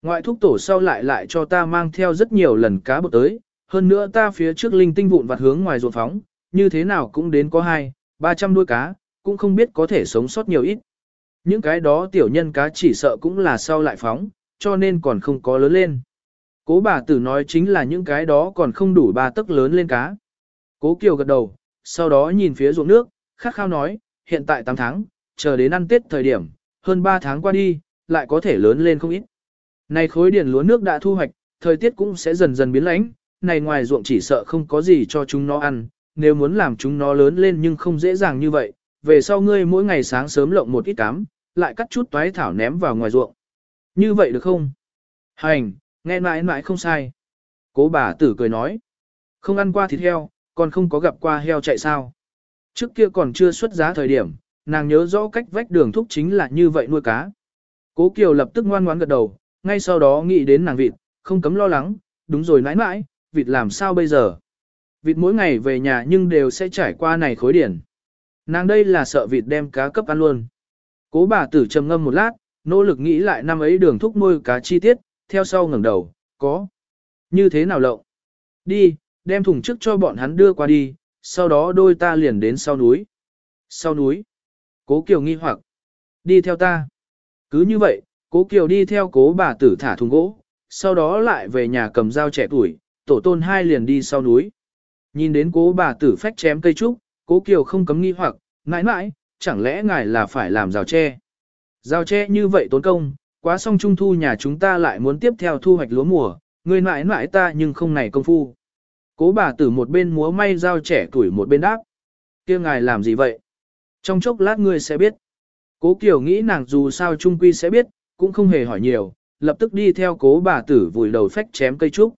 Ngoại thúc tổ sau lại lại cho ta mang theo rất nhiều lần cá bột tới, hơn nữa ta phía trước linh tinh vụn vặt hướng ngoài ruộng phóng, như thế nào cũng đến có hai, ba trăm đuôi cá, cũng không biết có thể sống sót nhiều ít. Những cái đó tiểu nhân cá chỉ sợ cũng là sau lại phóng, cho nên còn không có lớn lên. Cố bà tử nói chính là những cái đó còn không đủ ba tấc lớn lên cá. Cố Kiều gật đầu, sau đó nhìn phía ruộng nước, khát khao nói, hiện tại 8 tháng, chờ đến ăn Tết thời điểm, hơn 3 tháng qua đi, lại có thể lớn lên không ít. Này khối điển lúa nước đã thu hoạch, thời tiết cũng sẽ dần dần biến lãnh, này ngoài ruộng chỉ sợ không có gì cho chúng nó ăn, nếu muốn làm chúng nó lớn lên nhưng không dễ dàng như vậy, về sau ngươi mỗi ngày sáng sớm lộng một ít cám, lại cắt chút toái thảo ném vào ngoài ruộng. Như vậy được không? Hành, nghe mãi mãi không sai. Cố bà tử cười nói, không ăn qua thịt heo, còn không có gặp qua heo chạy sao. Trước kia còn chưa xuất giá thời điểm, nàng nhớ rõ cách vách đường thúc chính là như vậy nuôi cá. Cố Kiều lập tức ngoan ngoãn gật đầu, ngay sau đó nghĩ đến nàng vịt, không cấm lo lắng, đúng rồi nãi nãi, vịt làm sao bây giờ? Vịt mỗi ngày về nhà nhưng đều sẽ trải qua này khối điển. Nàng đây là sợ vịt đem cá cấp ăn luôn. Cố bà tử trầm ngâm một lát, nỗ lực nghĩ lại năm ấy đường thúc nuôi cá chi tiết, theo sau ngẩng đầu, có. Như thế nào lộng? Đi, đem thùng trước cho bọn hắn đưa qua đi, sau đó đôi ta liền đến sau núi. Sau núi. Cố Kiều nghi hoặc. Đi theo ta. Cứ như vậy, Cố Kiều đi theo cố bà tử thả thùng gỗ, sau đó lại về nhà cầm dao trẻ tuổi, tổ tôn hai liền đi sau núi. Nhìn đến cố bà tử phách chém cây trúc, cố Kiều không cấm nghi hoặc, mãi mãi, chẳng lẽ ngài là phải làm rào tre. Rào tre như vậy tốn công, quá xong trung thu nhà chúng ta lại muốn tiếp theo thu hoạch lúa mùa, người mãi mãi ta nhưng không này công phu. Cố bà tử một bên múa may dao trẻ tuổi một bên đáp. kia ngài làm gì vậy? Trong chốc lát ngươi sẽ biết. Cố Kiều nghĩ nàng dù sao trung quy sẽ biết, cũng không hề hỏi nhiều, lập tức đi theo cố bà tử vùi đầu phách chém cây trúc.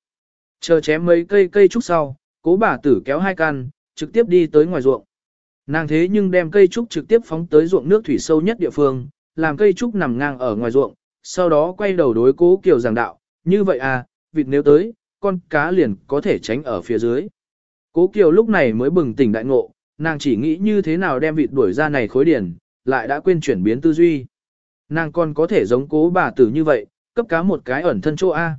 Chờ chém mấy cây cây trúc sau, cố bà tử kéo hai căn, trực tiếp đi tới ngoài ruộng. Nàng thế nhưng đem cây trúc trực tiếp phóng tới ruộng nước thủy sâu nhất địa phương, làm cây trúc nằm ngang ở ngoài ruộng, sau đó quay đầu đối cố Kiều giảng đạo, như vậy à, vịt nếu tới, con cá liền có thể tránh ở phía dưới. Cố Kiều lúc này mới bừng tỉnh đại ngộ, nàng chỉ nghĩ như thế nào đem vịt đuổi ra này khối điển, lại đã quên chuyển biến tư duy. Nàng còn có thể giống cố bà tử như vậy, cấp cá một cái ẩn thân chỗ A.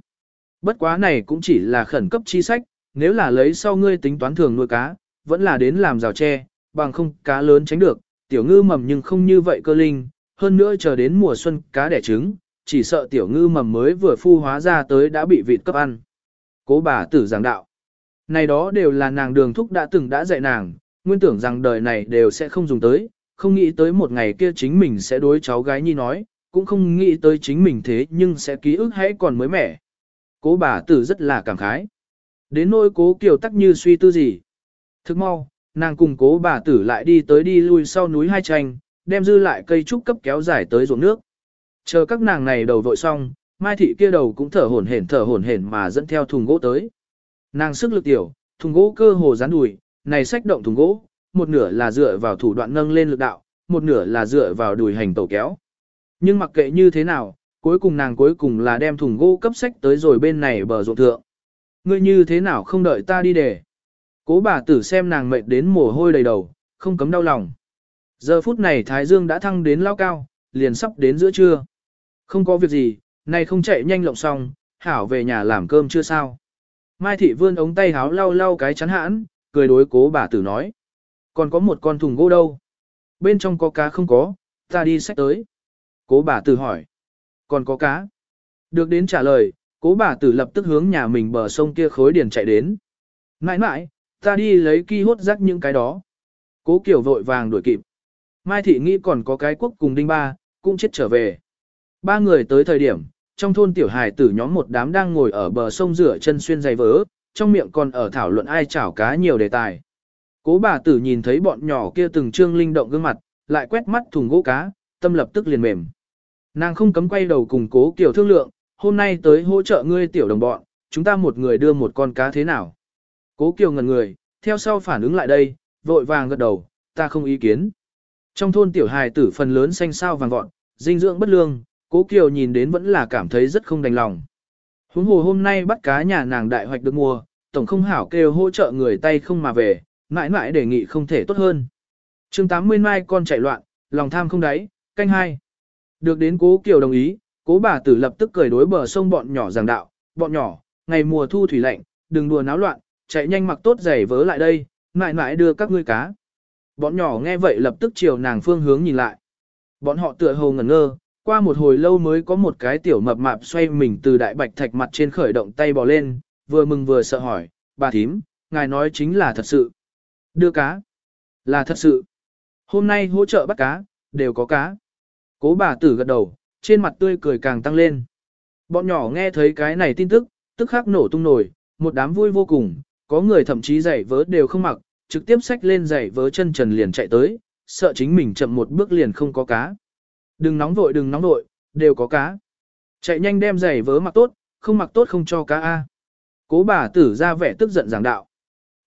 Bất quá này cũng chỉ là khẩn cấp chi sách, nếu là lấy sau ngươi tính toán thường nuôi cá, vẫn là đến làm rào tre, bằng không cá lớn tránh được, tiểu ngư mầm nhưng không như vậy cơ linh, hơn nữa chờ đến mùa xuân cá đẻ trứng, chỉ sợ tiểu ngư mầm mới vừa phu hóa ra tới đã bị vịt cấp ăn. Cố bà tử giảng đạo. Này đó đều là nàng đường thúc đã từng đã dạy nàng, nguyên tưởng rằng đời này đều sẽ không dùng tới, không nghĩ tới một ngày kia chính mình sẽ đối cháu gái nhi nói, cũng không nghĩ tới chính mình thế nhưng sẽ ký ức hãy còn mới mẻ. Cố bà tử rất là cảm khái. Đến nỗi cố kiều tắc như suy tư gì. Thức mau, nàng cùng cố bà tử lại đi tới đi lui sau núi hai tranh, đem dư lại cây trúc cấp kéo dài tới ruộng nước. Chờ các nàng này đầu vội xong, Mai thị kia đầu cũng thở hổn hển thở hổn hển mà dẫn theo thùng gỗ tới. Nàng sức lực tiểu, thùng gỗ cơ hồ gián đùi, này sách động thùng gỗ, một nửa là dựa vào thủ đoạn nâng lên lực đạo, một nửa là dựa vào đùi hành tổ kéo. Nhưng mặc kệ như thế nào, cuối cùng nàng cuối cùng là đem thùng gỗ cấp sách tới rồi bên này bờ ruộng thượng. Ngươi như thế nào không đợi ta đi để. Cố bà tử xem nàng mệt đến mồ hôi đầy đầu, không cấm đau lòng. Giờ phút này Thái Dương đã thăng đến lao cao, liền sắp đến giữa trưa. Không có việc gì, này không chạy nhanh lộng xong, hảo về nhà làm cơm chưa sao. Mai thị vươn ống tay háo lau lau cái chắn hãn, cười đối cố bà tử nói. Còn có một con thùng gỗ đâu? Bên trong có cá không có, ta đi xách tới. Cố bà tử hỏi. Còn có cá? Được đến trả lời, cố bà tử lập tức hướng nhà mình bờ sông kia khối điền chạy đến. Mãi mãi, ta đi lấy ki hốt rắc những cái đó. Cố kiểu vội vàng đuổi kịp. Mai thị nghĩ còn có cái quốc cùng đinh ba, cũng chết trở về. Ba người tới thời điểm, trong thôn tiểu hài tử nhóm một đám đang ngồi ở bờ sông rửa chân xuyên giày vớ, trong miệng còn ở thảo luận ai chảo cá nhiều đề tài. Cố bà tử nhìn thấy bọn nhỏ kia từng trương linh động gương mặt, lại quét mắt thùng gỗ cá, tâm lập tức liền mềm. Nàng không cấm quay đầu cùng cố kiểu thương lượng, hôm nay tới hỗ trợ ngươi tiểu đồng bọn, chúng ta một người đưa một con cá thế nào. Cố kiều ngần người, theo sau phản ứng lại đây, vội vàng gật đầu, ta không ý kiến. Trong thôn tiểu hài tử phần lớn xanh sao vàng vọt, dinh dưỡng bất lương, cố kiều nhìn đến vẫn là cảm thấy rất không đành lòng. Huống hồ hôm nay bắt cá nhà nàng đại hoạch được mua, tổng không hảo kêu hỗ trợ người tay không mà về, mãi mãi đề nghị không thể tốt hơn. chương 80 mai con chạy loạn, lòng tham không đáy, canh hai. Được đến cố kiều đồng ý, cố bà tử lập tức cười đối bờ sông bọn nhỏ giảng đạo, bọn nhỏ, ngày mùa thu thủy lạnh, đừng đùa náo loạn, chạy nhanh mặc tốt giày vớ lại đây, mãi mãi đưa các ngươi cá. Bọn nhỏ nghe vậy lập tức chiều nàng phương hướng nhìn lại. Bọn họ tựa hồ ngẩn ngơ, qua một hồi lâu mới có một cái tiểu mập mạp xoay mình từ đại bạch thạch mặt trên khởi động tay bò lên, vừa mừng vừa sợ hỏi, bà thím, ngài nói chính là thật sự. Đưa cá. Là thật sự. Hôm nay hỗ trợ bắt cá, đều có cá. Cố bà tử gật đầu, trên mặt tươi cười càng tăng lên. Bọn nhỏ nghe thấy cái này tin tức, tức khắc nổ tung nổi, một đám vui vô cùng, có người thậm chí giày vớ đều không mặc, trực tiếp xách lên giày vớ chân trần liền chạy tới, sợ chính mình chậm một bước liền không có cá. Đừng nóng vội đừng nóng vội, đều có cá. Chạy nhanh đem giày vớ mặc tốt, không mặc tốt không cho cá A. Cố bà tử ra vẻ tức giận giảng đạo.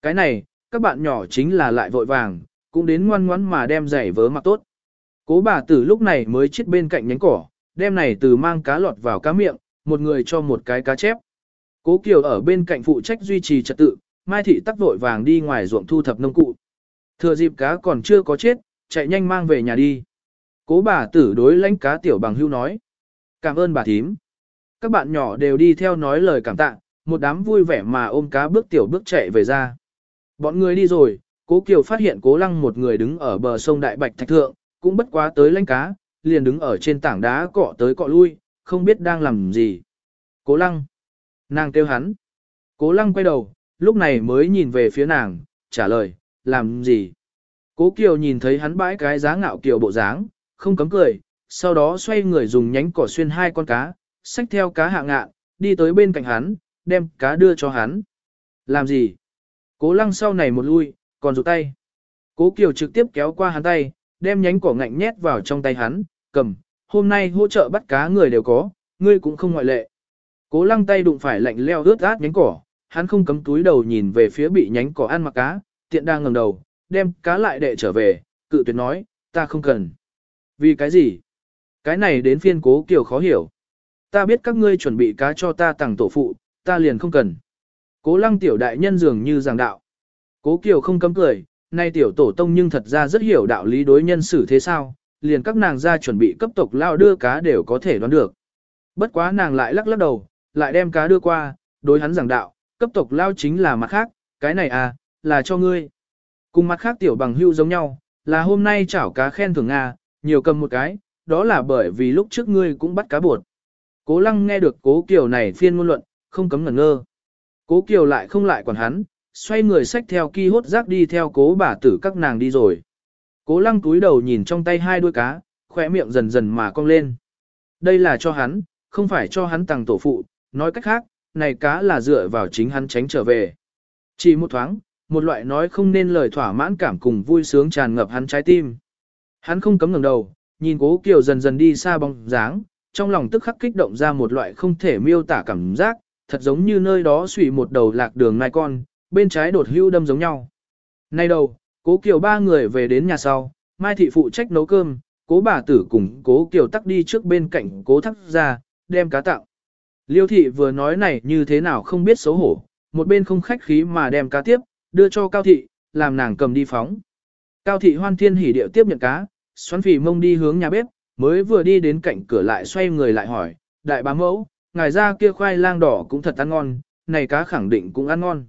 Cái này, các bạn nhỏ chính là lại vội vàng, cũng đến ngoan ngoãn mà đem giày vớ mặc tốt. Cố bà tử lúc này mới chết bên cạnh nhánh cỏ, đem này từ mang cá lọt vào cá miệng, một người cho một cái cá chép. Cố Kiều ở bên cạnh phụ trách duy trì trật tự, Mai Thị tắc vội vàng đi ngoài ruộng thu thập nông cụ. Thừa dịp cá còn chưa có chết, chạy nhanh mang về nhà đi. Cố bà tử đối lãnh cá tiểu bằng hưu nói. Cảm ơn bà thím. Các bạn nhỏ đều đi theo nói lời cảm tạ, một đám vui vẻ mà ôm cá bước tiểu bước chạy về ra. Bọn người đi rồi, cố Kiều phát hiện cố lăng một người đứng ở bờ sông Đại Bạch Thạch Thượng, cũng bất quá tới lãnh cá, liền đứng ở trên tảng đá cọ tới cọ lui, không biết đang làm gì. Cố lăng. Nàng kêu hắn. Cố lăng quay đầu, lúc này mới nhìn về phía nàng, trả lời, làm gì? Cố Kiều nhìn thấy hắn bãi cái giá ngạo kiều bộ dáng, không cấm cười, sau đó xoay người dùng nhánh cỏ xuyên hai con cá, xách theo cá hạ ngạn, đi tới bên cạnh hắn, đem cá đưa cho hắn. Làm gì? Cố lăng sau này một lui, còn rụt tay. Cố Kiều trực tiếp kéo qua hắn tay, đem nhánh cỏ ngạnh nhét vào trong tay hắn, cầm, hôm nay hỗ trợ bắt cá người đều có, ngươi cũng không ngoại lệ. Cố lăng tay đụng phải lạnh leo ướt át nhánh cỏ, hắn không cấm túi đầu nhìn về phía bị nhánh cỏ ăn mặc cá, tiện đang ngẩng đầu, đem cá lại đệ trở về, cự tuyệt nói, ta không cần. Vì cái gì? Cái này đến phiên cố kiểu khó hiểu. Ta biết các ngươi chuẩn bị cá cho ta tặng tổ phụ, ta liền không cần. Cố lăng tiểu đại nhân dường như giảng đạo. Cố kiều không cấm cười, nay tiểu tổ tông nhưng thật ra rất hiểu đạo lý đối nhân xử thế sao, liền các nàng ra chuẩn bị cấp tộc lao đưa cá đều có thể đoán được. Bất quá nàng lại lắc lắc đầu, lại đem cá đưa qua, đối hắn giảng đạo, cấp tộc lao chính là mặt khác, cái này à, là cho ngươi. Cùng mặt khác tiểu bằng hưu giống nhau, là hôm nay chảo cá khen thưởng Nga, nhiều cầm một cái, đó là bởi vì lúc trước ngươi cũng bắt cá buột. Cố lăng nghe được cố kiều này phiên ngôn luận, không cấm ngẩn ngơ. Cố kiều lại không lại quản hắn, xoay người xách theo ki hốt rác đi theo cố bà tử các nàng đi rồi. Cố lăng túi đầu nhìn trong tay hai đuôi cá, khỏe miệng dần dần mà cong lên. Đây là cho hắn, không phải cho hắn tặng tổ phụ, nói cách khác, này cá là dựa vào chính hắn tránh trở về. Chỉ một thoáng, một loại nói không nên lời thỏa mãn cảm cùng vui sướng tràn ngập hắn trái tim. Hắn không cấm ngẩng đầu, nhìn cố kiều dần dần đi xa bóng dáng, trong lòng tức khắc kích động ra một loại không thể miêu tả cảm giác, thật giống như nơi đó xủy một đầu lạc đường nai con, bên trái đột hưu đâm giống nhau. Nay đầu, cố kiều ba người về đến nhà sau, Mai Thị phụ trách nấu cơm, cố bà tử cùng cố kiều tắc đi trước bên cạnh cố thắc ra, đem cá tạo. Liêu thị vừa nói này như thế nào không biết xấu hổ, một bên không khách khí mà đem cá tiếp, đưa cho Cao thị, làm nàng cầm đi phóng. Cao thị hoan thiên hỉ điệu tiếp nhận cá, xoắn phì mông đi hướng nhà bếp, mới vừa đi đến cạnh cửa lại xoay người lại hỏi, đại bá mẫu, ngài ra kia khoai lang đỏ cũng thật ăn ngon, này cá khẳng định cũng ăn ngon.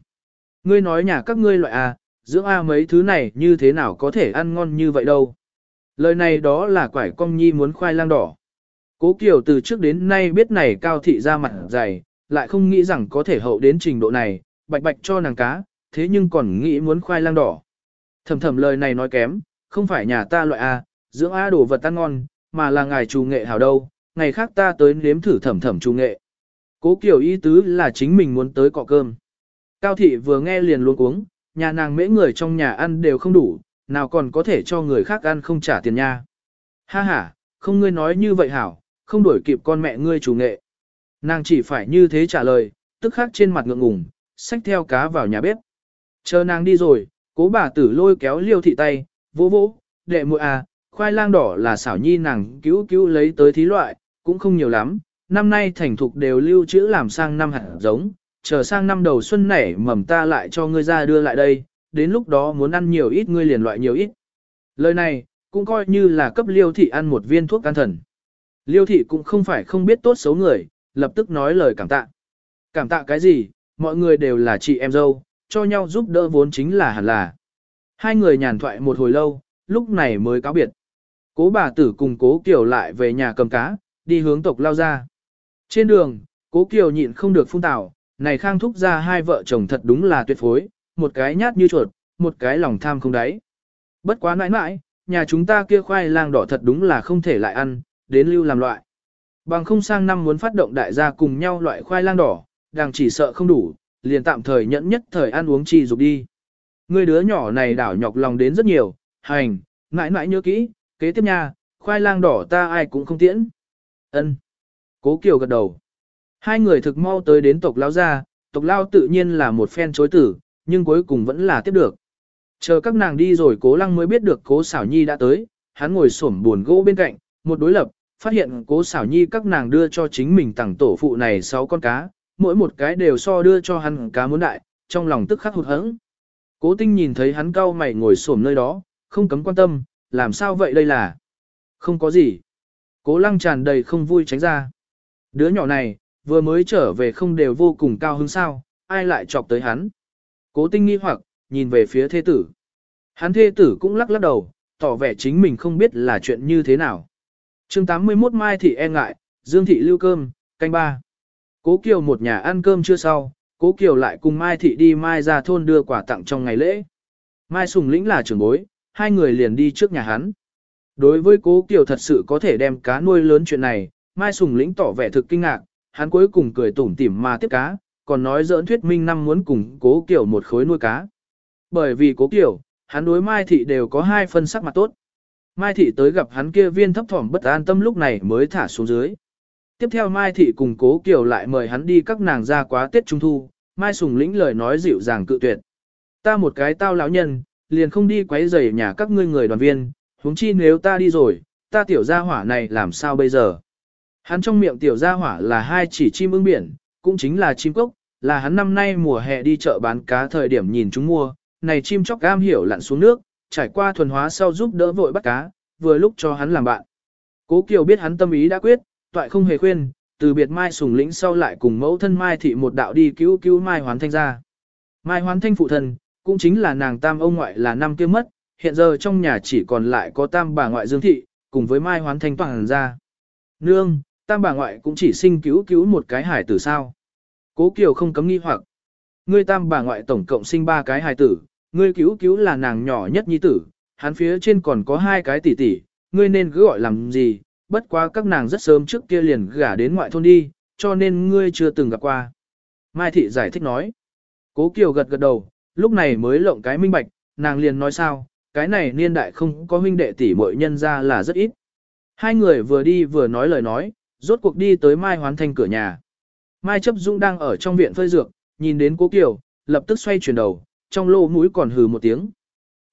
Ngươi nói nhà các ngươi loại à, dưỡng A mấy thứ này như thế nào có thể ăn ngon như vậy đâu. Lời này đó là quải công nhi muốn khoai lang đỏ. Cố Kiều từ trước đến nay biết này cao thị ra mặt dày, lại không nghĩ rằng có thể hậu đến trình độ này, bạch bạch cho nàng cá, thế nhưng còn nghĩ muốn khoai lang đỏ. Thầm thầm lời này nói kém, không phải nhà ta loại A, dưỡng A đồ vật ăn ngon, mà là ngài chủ nghệ hảo đâu, ngày khác ta tới nếm thử thẩm thẩm chủ nghệ. Cố kiểu ý tứ là chính mình muốn tới cọ cơm. Cao thị vừa nghe liền luôn uống, nhà nàng mễ người trong nhà ăn đều không đủ, nào còn có thể cho người khác ăn không trả tiền nha. Ha ha, không ngươi nói như vậy hảo, không đổi kịp con mẹ ngươi chủ nghệ. Nàng chỉ phải như thế trả lời, tức khắc trên mặt ngượng ngùng, xách theo cá vào nhà bếp. Chờ nàng đi rồi, cố bà tử lôi kéo liêu thị tay, vỗ vỗ, đệ muội à, khoai lang đỏ là xảo nhi nàng cứu cứu lấy tới thí loại, cũng không nhiều lắm, năm nay thành thục đều lưu trữ làm sang năm hạt giống, chờ sang năm đầu xuân nảy mầm ta lại cho ngươi ra đưa lại đây, đến lúc đó muốn ăn nhiều ít ngươi liền loại nhiều ít. Lời này, cũng coi như là cấp liêu thị ăn một viên thuốc can thần. Liêu thị cũng không phải không biết tốt xấu người, lập tức nói lời cảm tạ. Cảm tạ cái gì, mọi người đều là chị em dâu, cho nhau giúp đỡ vốn chính là hẳn là. Hai người nhàn thoại một hồi lâu, lúc này mới cáo biệt. Cố bà tử cùng cố Kiều lại về nhà cầm cá, đi hướng tộc lao ra. Trên đường, cố Kiều nhịn không được phun tảo, này khang thúc ra hai vợ chồng thật đúng là tuyệt phối, một cái nhát như chuột, một cái lòng tham không đáy. Bất quá nãi nãi, nhà chúng ta kia khoai lang đỏ thật đúng là không thể lại ăn, đến lưu làm loại. Bằng không sang năm muốn phát động đại gia cùng nhau loại khoai lang đỏ, đang chỉ sợ không đủ, liền tạm thời nhẫn nhất thời ăn uống chi dục đi. Người đứa nhỏ này đảo nhọc lòng đến rất nhiều, hành, mãi mãi nhớ kỹ, kế tiếp nha, khoai lang đỏ ta ai cũng không tiễn. ân Cố Kiều gật đầu. Hai người thực mau tới đến tộc lao ra, tộc lao tự nhiên là một phen chối tử, nhưng cuối cùng vẫn là tiếp được. Chờ các nàng đi rồi cố lăng mới biết được cố xảo nhi đã tới, hắn ngồi xổm buồn gỗ bên cạnh, một đối lập, phát hiện cố xảo nhi các nàng đưa cho chính mình tặng tổ phụ này 6 con cá, mỗi một cái đều so đưa cho hắn cá muốn đại, trong lòng tức khắc hụt hẫng. Cố tinh nhìn thấy hắn cau mày ngồi xổm nơi đó, không cấm quan tâm, làm sao vậy đây là? Không có gì. Cố lăng tràn đầy không vui tránh ra. Đứa nhỏ này, vừa mới trở về không đều vô cùng cao hứng sao, ai lại chọc tới hắn. Cố tinh nghi hoặc, nhìn về phía thê tử. Hắn thê tử cũng lắc lắc đầu, tỏ vẻ chính mình không biết là chuyện như thế nào. chương 81 Mai Thị e ngại, Dương Thị lưu cơm, canh ba. Cố Kiều một nhà ăn cơm chưa sau, Cố Kiều lại cùng Mai Thị đi Mai ra thôn đưa quà tặng trong ngày lễ. Mai Sùng Lĩnh là trưởng bối, hai người liền đi trước nhà hắn. Đối với Cố Kiều thật sự có thể đem cá nuôi lớn chuyện này, Mai Sùng Lĩnh tỏ vẻ thực kinh ngạc, hắn cuối cùng cười tủm tỉm mà tiếp cá, còn nói dỡn thuyết minh năm muốn cùng Cố Kiều một khối nuôi cá. Bởi vì Cố Kiều, hắn đối Mai Thị đều có hai phân sắc mặt tốt. Mai Thị tới gặp hắn kia viên thấp thỏm bất an tâm lúc này mới thả xuống dưới. Tiếp theo Mai Thị cùng Cố Kiều lại mời hắn đi các nàng ra quá Tết Trung Thu, Mai Sùng lĩnh lời nói dịu dàng cự tuyệt. Ta một cái tao lão nhân, liền không đi quấy rầy nhà các ngươi người đoàn viên, huống chi nếu ta đi rồi, ta tiểu gia hỏa này làm sao bây giờ? Hắn trong miệng tiểu gia hỏa là hai chỉ chim ưng biển, cũng chính là chim cốc, là hắn năm nay mùa hè đi chợ bán cá thời điểm nhìn chúng mua, này chim chóc cam hiểu lặn xuống nước, trải qua thuần hóa sau giúp đỡ vội bắt cá, vừa lúc cho hắn làm bạn. Cố Kiều biết hắn tâm ý đã quyết, toại không hề khuyên, từ biệt Mai Sùng lĩnh sau lại cùng mẫu thân Mai Thị một đạo đi cứu cứu Mai Hoán Thanh ra. Mai Hoán Thanh phụ thân, cũng chính là nàng tam ông ngoại là năm kia mất, hiện giờ trong nhà chỉ còn lại có tam bà ngoại Dương Thị, cùng với Mai Hoán Thanh toàn ra. Nương, tam bà ngoại cũng chỉ sinh cứu cứu một cái hải tử sao. Cố Kiều không cấm nghi hoặc. Ngươi tam bà ngoại tổng cộng sinh ba cái hải tử, ngươi cứu cứu là nàng nhỏ nhất nhi tử, hắn phía trên còn có hai cái tỷ tỷ, ngươi nên cứ gọi làm gì, bất quá các nàng rất sớm trước kia liền gả đến ngoại thôn đi, cho nên ngươi chưa từng gặp qua. Mai Thị giải thích nói. Cố Kiều gật gật đầu, lúc này mới lộng cái minh bạch, nàng liền nói sao, cái này niên đại không có huynh đệ tỷ muội nhân ra là rất ít. Hai người vừa đi vừa nói lời nói, rốt cuộc đi tới Mai Hoán Thanh cửa nhà. Mai Chấp Dũng đang ở trong viện phơi dược, nhìn đến Cố Kiều, lập tức xoay chuyển đầu, trong lô mũi còn hừ một tiếng.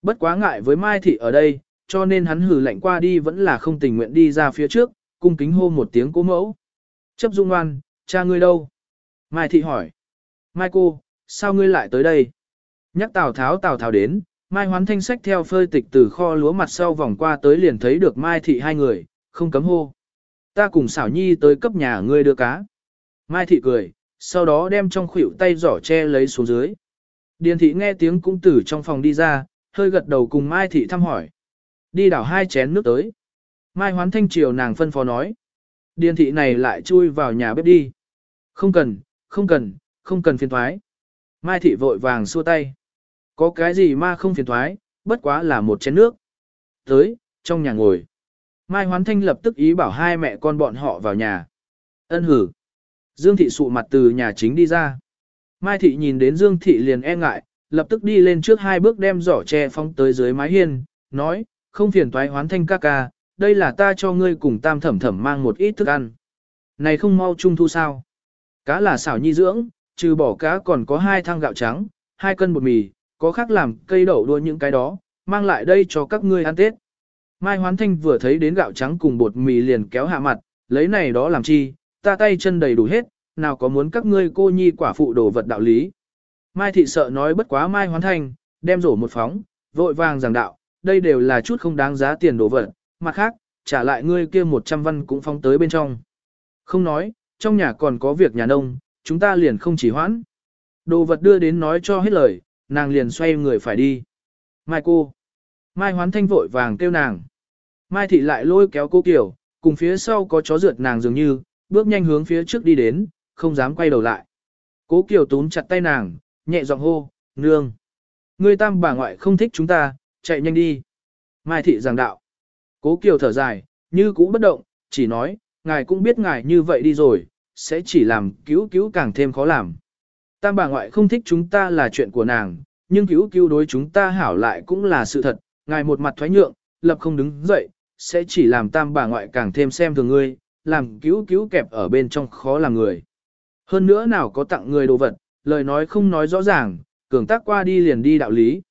Bất quá ngại với Mai Thị ở đây, cho nên hắn hừ lạnh qua đi vẫn là không tình nguyện đi ra phía trước, cung kính hô một tiếng cố mẫu. Chấp Dung ngoan, cha ngươi đâu? Mai Thị hỏi. Mai cô, sao ngươi lại tới đây? Nhắc Tào Tháo Tào Tháo đến, Mai hoán thanh sách theo phơi tịch từ kho lúa mặt sau vòng qua tới liền thấy được Mai Thị hai người, không cấm hô. Ta cùng xảo nhi tới cấp nhà ngươi đưa cá. Mai Thị cười, sau đó đem trong khuỷu tay giỏ che lấy xuống dưới. Điền Thị nghe tiếng cũng từ trong phòng đi ra, hơi gật đầu cùng Mai Thị thăm hỏi. Đi đảo hai chén nước tới. Mai hoán thanh chiều nàng phân phó nói. Điền Thị này lại chui vào nhà bếp đi. Không cần, không cần, không cần phiền thoái. Mai Thị vội vàng xua tay. Có cái gì ma không phiền thoái, bất quá là một chén nước. Tới, trong nhà ngồi. Mai Hoán Thanh lập tức ý bảo hai mẹ con bọn họ vào nhà. Ân hử. Dương Thị sụ mặt từ nhà chính đi ra. Mai Thị nhìn đến Dương Thị liền e ngại, lập tức đi lên trước hai bước đem giỏ tre phong tới dưới mái hiên, nói, không phiền toái Hoán Thanh ca ca, đây là ta cho ngươi cùng tam thẩm thẩm mang một ít thức ăn. Này không mau trung thu sao? Cá là xảo nhi dưỡng, trừ bỏ cá còn có hai thang gạo trắng, hai cân bột mì, có khác làm cây đậu đua những cái đó, mang lại đây cho các ngươi ăn Tết. Mai Hoán Thanh vừa thấy đến gạo trắng cùng bột mì liền kéo hạ mặt, lấy này đó làm chi, ta tay chân đầy đủ hết, nào có muốn các ngươi cô nhi quả phụ đồ vật đạo lý. Mai Thị sợ nói bất quá Mai Hoán Thanh, đem rổ một phóng, vội vàng giảng đạo, đây đều là chút không đáng giá tiền đồ vật, mặt khác, trả lại ngươi kia 100 văn cũng phóng tới bên trong. Không nói, trong nhà còn có việc nhà nông, chúng ta liền không chỉ hoãn. Đồ vật đưa đến nói cho hết lời, nàng liền xoay người phải đi. Mai cô. Mai hoán thanh vội vàng kêu nàng. Mai thị lại lôi kéo cô Kiều, cùng phía sau có chó rượt nàng dường như, bước nhanh hướng phía trước đi đến, không dám quay đầu lại. Cố Kiều túm chặt tay nàng, nhẹ giọng hô, nương. Người tam bà ngoại không thích chúng ta, chạy nhanh đi. Mai thị giảng đạo. Cố Kiều thở dài, như cũ bất động, chỉ nói, ngài cũng biết ngài như vậy đi rồi, sẽ chỉ làm cứu cứu càng thêm khó làm. Tam bà ngoại không thích chúng ta là chuyện của nàng, nhưng cứu cứu đối chúng ta hảo lại cũng là sự thật, ngài một mặt thoái nhượng, lập không đứng dậy, sẽ chỉ làm tam bà ngoại càng thêm xem thường ngươi, làm cứu cứu kẹp ở bên trong khó làm người. Hơn nữa nào có tặng người đồ vật, lời nói không nói rõ ràng, cường tác qua đi liền đi đạo lý.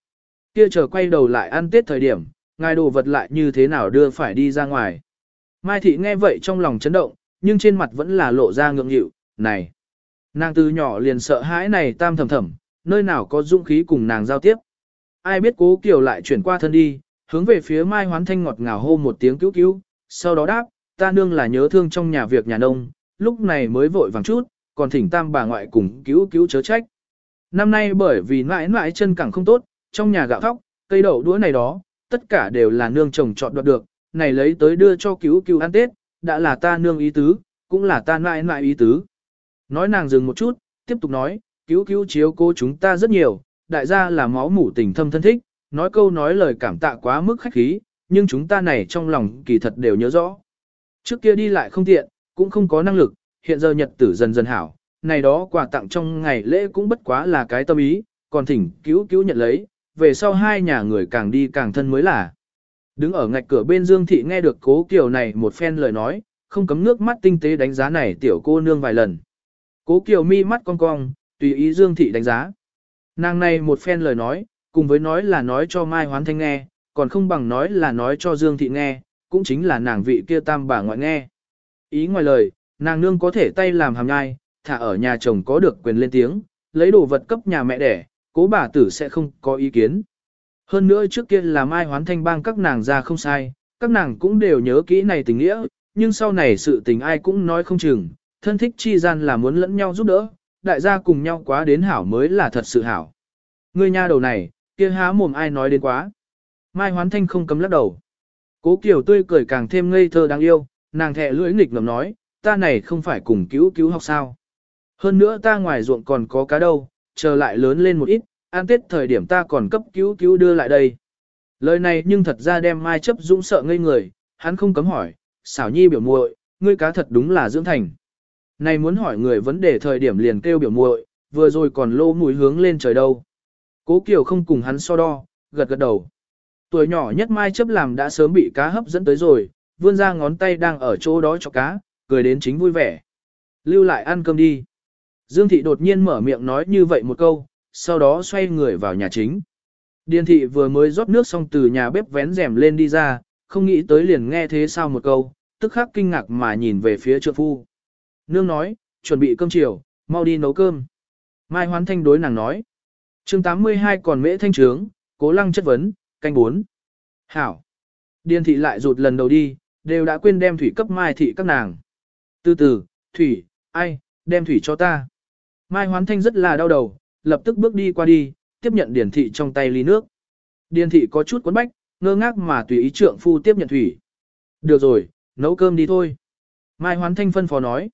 Kia chờ quay đầu lại ăn tết thời điểm, ngài đồ vật lại như thế nào đưa phải đi ra ngoài. Mai thị nghe vậy trong lòng chấn động, nhưng trên mặt vẫn là lộ ra ngượng nghịu, này. Nàng từ nhỏ liền sợ hãi này tam thầm thầm, nơi nào có dũng khí cùng nàng giao tiếp. Ai biết cố kiều lại chuyển qua thân đi, hướng về phía mai hoán thanh ngọt ngào hô một tiếng cứu cứu, sau đó đáp, ta nương là nhớ thương trong nhà việc nhà nông, lúc này mới vội vàng chút, còn thỉnh tam bà ngoại cùng cứu cứu chớ trách. Năm nay bởi vì mãi mãi chân cẳng không tốt, trong nhà gạo thóc, cây đậu đũa này đó, tất cả đều là nương chồng chọn đoạt được, này lấy tới đưa cho cứu cứu ăn Tết, đã là ta nương ý tứ, cũng là ta mãi mãi ý tứ. Nói nàng dừng một chút, tiếp tục nói, cứu cứu chiếu cô chúng ta rất nhiều, đại gia là máu mủ tình thâm thân thích, nói câu nói lời cảm tạ quá mức khách khí, nhưng chúng ta này trong lòng kỳ thật đều nhớ rõ. Trước kia đi lại không tiện, cũng không có năng lực, hiện giờ nhật tử dần dần hảo, này đó quà tặng trong ngày lễ cũng bất quá là cái tâm ý, còn thỉnh cứu cứu nhận lấy, về sau hai nhà người càng đi càng thân mới là. Đứng ở ngạch cửa bên Dương Thị nghe được cố kiểu này một phen lời nói, không cấm nước mắt tinh tế đánh giá này tiểu cô nương vài lần. Cố Kiều mi mắt cong cong, tùy ý Dương Thị đánh giá. Nàng này một phen lời nói, cùng với nói là nói cho Mai Hoán Thanh nghe, còn không bằng nói là nói cho Dương Thị nghe, cũng chính là nàng vị kia tam bà ngoại nghe. Ý ngoài lời, nàng nương có thể tay làm hàm nhai, thả ở nhà chồng có được quyền lên tiếng, lấy đồ vật cấp nhà mẹ đẻ, cố bà tử sẽ không có ý kiến. Hơn nữa trước kia là Mai Hoán Thanh bang các nàng ra không sai, các nàng cũng đều nhớ kỹ này tình nghĩa, nhưng sau này sự tình ai cũng nói không chừng, thân thích chi gian là muốn lẫn nhau giúp đỡ, đại gia cùng nhau quá đến hảo mới là thật sự hảo. Ngươi nha đầu này, kia há mồm ai nói đến quá. Mai Hoán Thanh không cấm lắc đầu. Cố Kiều tươi cười càng thêm ngây thơ đáng yêu, nàng thẹ lưỡi nghịch ngầm nói, ta này không phải cùng cứu cứu học sao. Hơn nữa ta ngoài ruộng còn có cá đâu, chờ lại lớn lên một ít, an tết thời điểm ta còn cấp cứu cứu đưa lại đây. Lời này nhưng thật ra đem Mai chấp dũng sợ ngây người, hắn không cấm hỏi, xảo nhi biểu muội, ngươi cá thật đúng là dưỡng thành. Này muốn hỏi người vấn đề thời điểm liền kêu biểu muội, vừa rồi còn lô mũi hướng lên trời đâu. Cố Kiều không cùng hắn so đo, gật gật đầu. Tuổi nhỏ nhất Mai chấp làm đã sớm bị cá hấp dẫn tới rồi, vươn ra ngón tay đang ở chỗ đó cho cá, cười đến chính vui vẻ. Lưu lại ăn cơm đi. Dương Thị đột nhiên mở miệng nói như vậy một câu, sau đó xoay người vào nhà chính. Điền Thị vừa mới rót nước xong từ nhà bếp vén rèm lên đi ra, không nghĩ tới liền nghe thế sao một câu, tức khắc kinh ngạc mà nhìn về phía trượng phu. Nương nói, chuẩn bị cơm chiều, mau đi nấu cơm. Mai Hoán Thanh đối nàng nói. chương 82 còn mễ thanh trướng, cố lăng chất vấn, canh 4. Hảo. Điền thị lại rụt lần đầu đi, đều đã quên đem thủy cấp Mai thị các nàng. Từ từ, thủy, ai, đem thủy cho ta. Mai Hoán Thanh rất là đau đầu, lập tức bước đi qua đi, tiếp nhận Điền thị trong tay ly nước. Điền thị có chút quấn bách, ngơ ngác mà tùy ý trượng phu tiếp nhận thủy. Được rồi, nấu cơm đi thôi. Mai Hoán Thanh phân phó nói.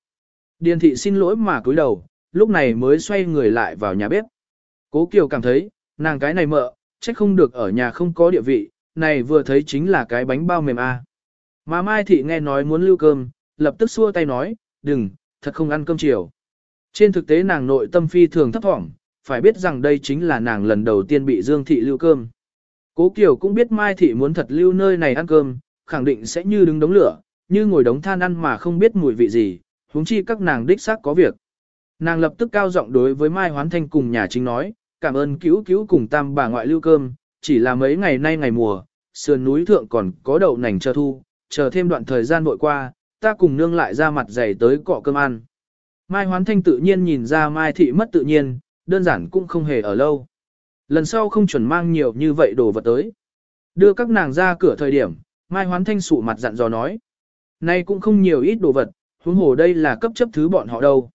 Điền thị xin lỗi mà cúi đầu, lúc này mới xoay người lại vào nhà bếp. Cố Kiều cảm thấy, nàng cái này mợ, trách không được ở nhà không có địa vị, này vừa thấy chính là cái bánh bao mềm a. À. Mà Mai thị nghe nói muốn lưu cơm, lập tức xua tay nói, đừng, thật không ăn cơm chiều. Trên thực tế nàng nội tâm phi thường thấp thỏm, phải biết rằng đây chính là nàng lần đầu tiên bị Dương thị lưu cơm. Cố Kiều cũng biết Mai thị muốn thật lưu nơi này ăn cơm, khẳng định sẽ như đứng đống lửa, như ngồi đống than ăn mà không biết mùi vị gì, huống chi các nàng đích xác có việc. Nàng lập tức cao giọng đối với Mai Hoán Thanh cùng nhà chính nói, cảm ơn cứu cứu cùng tam bà ngoại lưu cơm, chỉ là mấy ngày nay ngày mùa, sườn núi thượng còn có đậu nành chờ thu, chờ thêm đoạn thời gian vội qua, ta cùng nương lại ra mặt dày tới cọ cơm ăn. Mai Hoán Thanh tự nhiên nhìn ra Mai Thị mất tự nhiên, đơn giản cũng không hề ở lâu. Lần sau không chuẩn mang nhiều như vậy đồ vật tới. Đưa các nàng ra cửa thời điểm, Mai Hoán Thanh sụ mặt dặn dò nói. Nay cũng không nhiều ít đồ vật, huống hồ đây là cấp chấp thứ bọn họ đâu.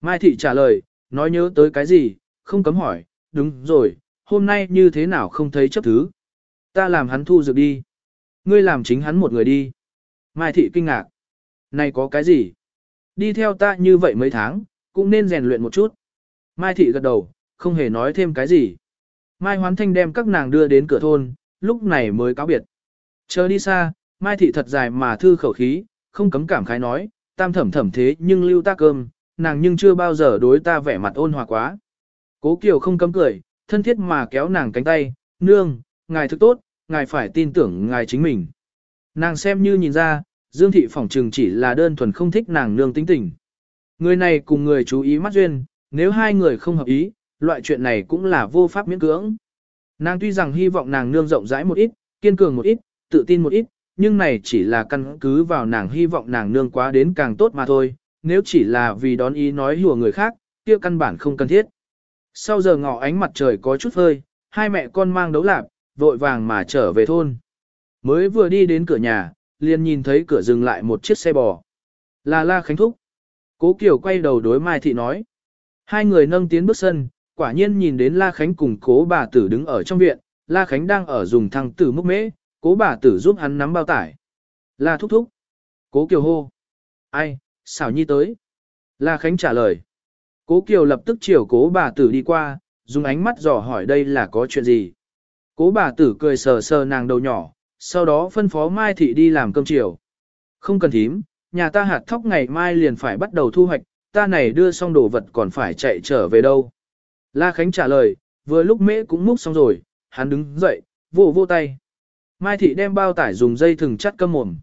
Mai Thị trả lời, nói nhớ tới cái gì, không cấm hỏi, đúng rồi, hôm nay như thế nào không thấy chấp thứ. Ta làm hắn thu dược đi. Ngươi làm chính hắn một người đi. Mai Thị kinh ngạc. Này có cái gì? Đi theo ta như vậy mấy tháng, cũng nên rèn luyện một chút. Mai Thị gật đầu, không hề nói thêm cái gì. Mai Hoán Thanh đem các nàng đưa đến cửa thôn, lúc này mới cáo biệt. Chờ đi xa, Mai Thị thật dài mà thư khẩu khí, không cấm cảm khái nói, tam thẩm thẩm thế nhưng lưu ta cơm, nàng nhưng chưa bao giờ đối ta vẻ mặt ôn hòa quá. Cố Kiều không cấm cười, thân thiết mà kéo nàng cánh tay, nương, ngài thức tốt, ngài phải tin tưởng ngài chính mình. Nàng xem như nhìn ra, Dương Thị phỏng trừng chỉ là đơn thuần không thích nàng nương tính tình. Người này cùng người chú ý mắt duyên, nếu hai người không hợp ý, loại chuyện này cũng là vô pháp miễn cưỡng. Nàng tuy rằng hy vọng nàng nương rộng rãi một ít, kiên cường một ít, tự tin một ít, nhưng này chỉ là căn cứ vào nàng hy vọng nàng nương quá đến càng tốt mà thôi, nếu chỉ là vì đón ý nói hùa người khác, kia căn bản không cần thiết. Sau giờ ngọ ánh mặt trời có chút hơi, hai mẹ con mang đấu lạp, vội vàng mà trở về thôn. Mới vừa đi đến cửa nhà, liền nhìn thấy cửa dừng lại một chiếc xe bò. Là La Khánh Thúc. Cố Kiều quay đầu đối Mai Thị nói. Hai người nâng tiến bước sân, quả nhiên nhìn đến La Khánh cùng cố bà tử đứng ở trong viện, La Khánh đang ở dùng thăng tử múc mễ, cố bà tử giúp hắn nắm bao tải. La thúc thúc. Cố Kiều hô. Ai, xảo nhi tới. La Khánh trả lời. Cố Kiều lập tức chiều cố bà tử đi qua, dùng ánh mắt dò hỏi đây là có chuyện gì. Cố bà tử cười sờ sờ nàng đầu nhỏ, sau đó phân phó Mai Thị đi làm cơm chiều. Không cần thím, nhà ta hạt thóc ngày mai liền phải bắt đầu thu hoạch, ta này đưa xong đồ vật còn phải chạy trở về đâu. La Khánh trả lời, vừa lúc mễ cũng múc xong rồi, hắn đứng dậy, vỗ vỗ tay. Mai Thị đem bao tải dùng dây thừng chắt cơm mồm.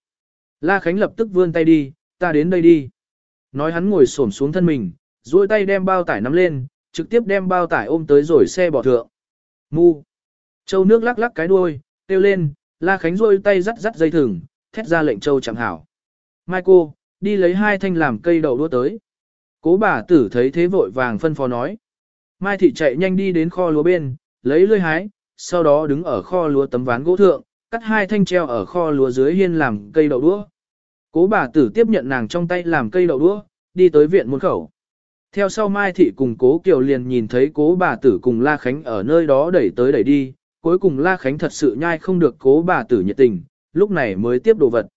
La Khánh lập tức vươn tay đi, ta đến đây đi. Nói hắn ngồi xổm xuống thân mình, duỗi tay đem bao tải nắm lên, trực tiếp đem bao tải ôm tới rồi xe bỏ thượng. Mu. Châu nước lắc lắc cái đuôi, kêu lên, La Khánh duỗi tay dắt dắt dây thừng, thét ra lệnh châu chẳng hảo. Mai cô, đi lấy hai thanh làm cây đậu đua tới. Cố bà tử thấy thế vội vàng phân phó nói. Mai thị chạy nhanh đi đến kho lúa bên, lấy lưỡi hái, sau đó đứng ở kho lúa tấm ván gỗ thượng, cắt hai thanh treo ở kho lúa dưới hiên làm cây đậu đũa. Cố bà tử tiếp nhận nàng trong tay làm cây đậu đũa, đi tới viện môn khẩu. Theo sau Mai thị cùng cố Kiều liền nhìn thấy cố bà tử cùng La Khánh ở nơi đó đẩy tới đẩy đi, cuối cùng La Khánh thật sự nhai không được cố bà tử nhiệt tình, lúc này mới tiếp đồ vật.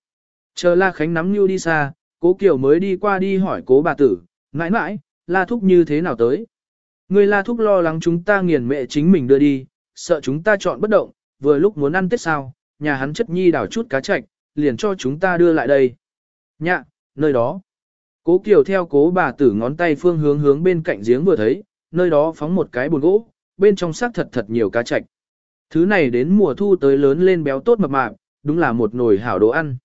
Chờ La Khánh nắm nhu đi xa, cố Kiều mới đi qua đi hỏi cố bà tử, "Ngãi mãi, La Thúc như thế nào tới? Người La Thúc lo lắng chúng ta nghiền mẹ chính mình đưa đi, sợ chúng ta chọn bất động, vừa lúc muốn ăn tết sao, nhà hắn chất nhi đảo chút cá chạch, liền cho chúng ta đưa lại đây. Nhạ, nơi đó. Cố Kiều theo cố bà tử ngón tay phương hướng hướng bên cạnh giếng vừa thấy, nơi đó phóng một cái bồn gỗ, bên trong xác thật thật nhiều cá chạch. Thứ này đến mùa thu tới lớn lên béo tốt mập mạp, đúng là một nồi hảo đồ ăn.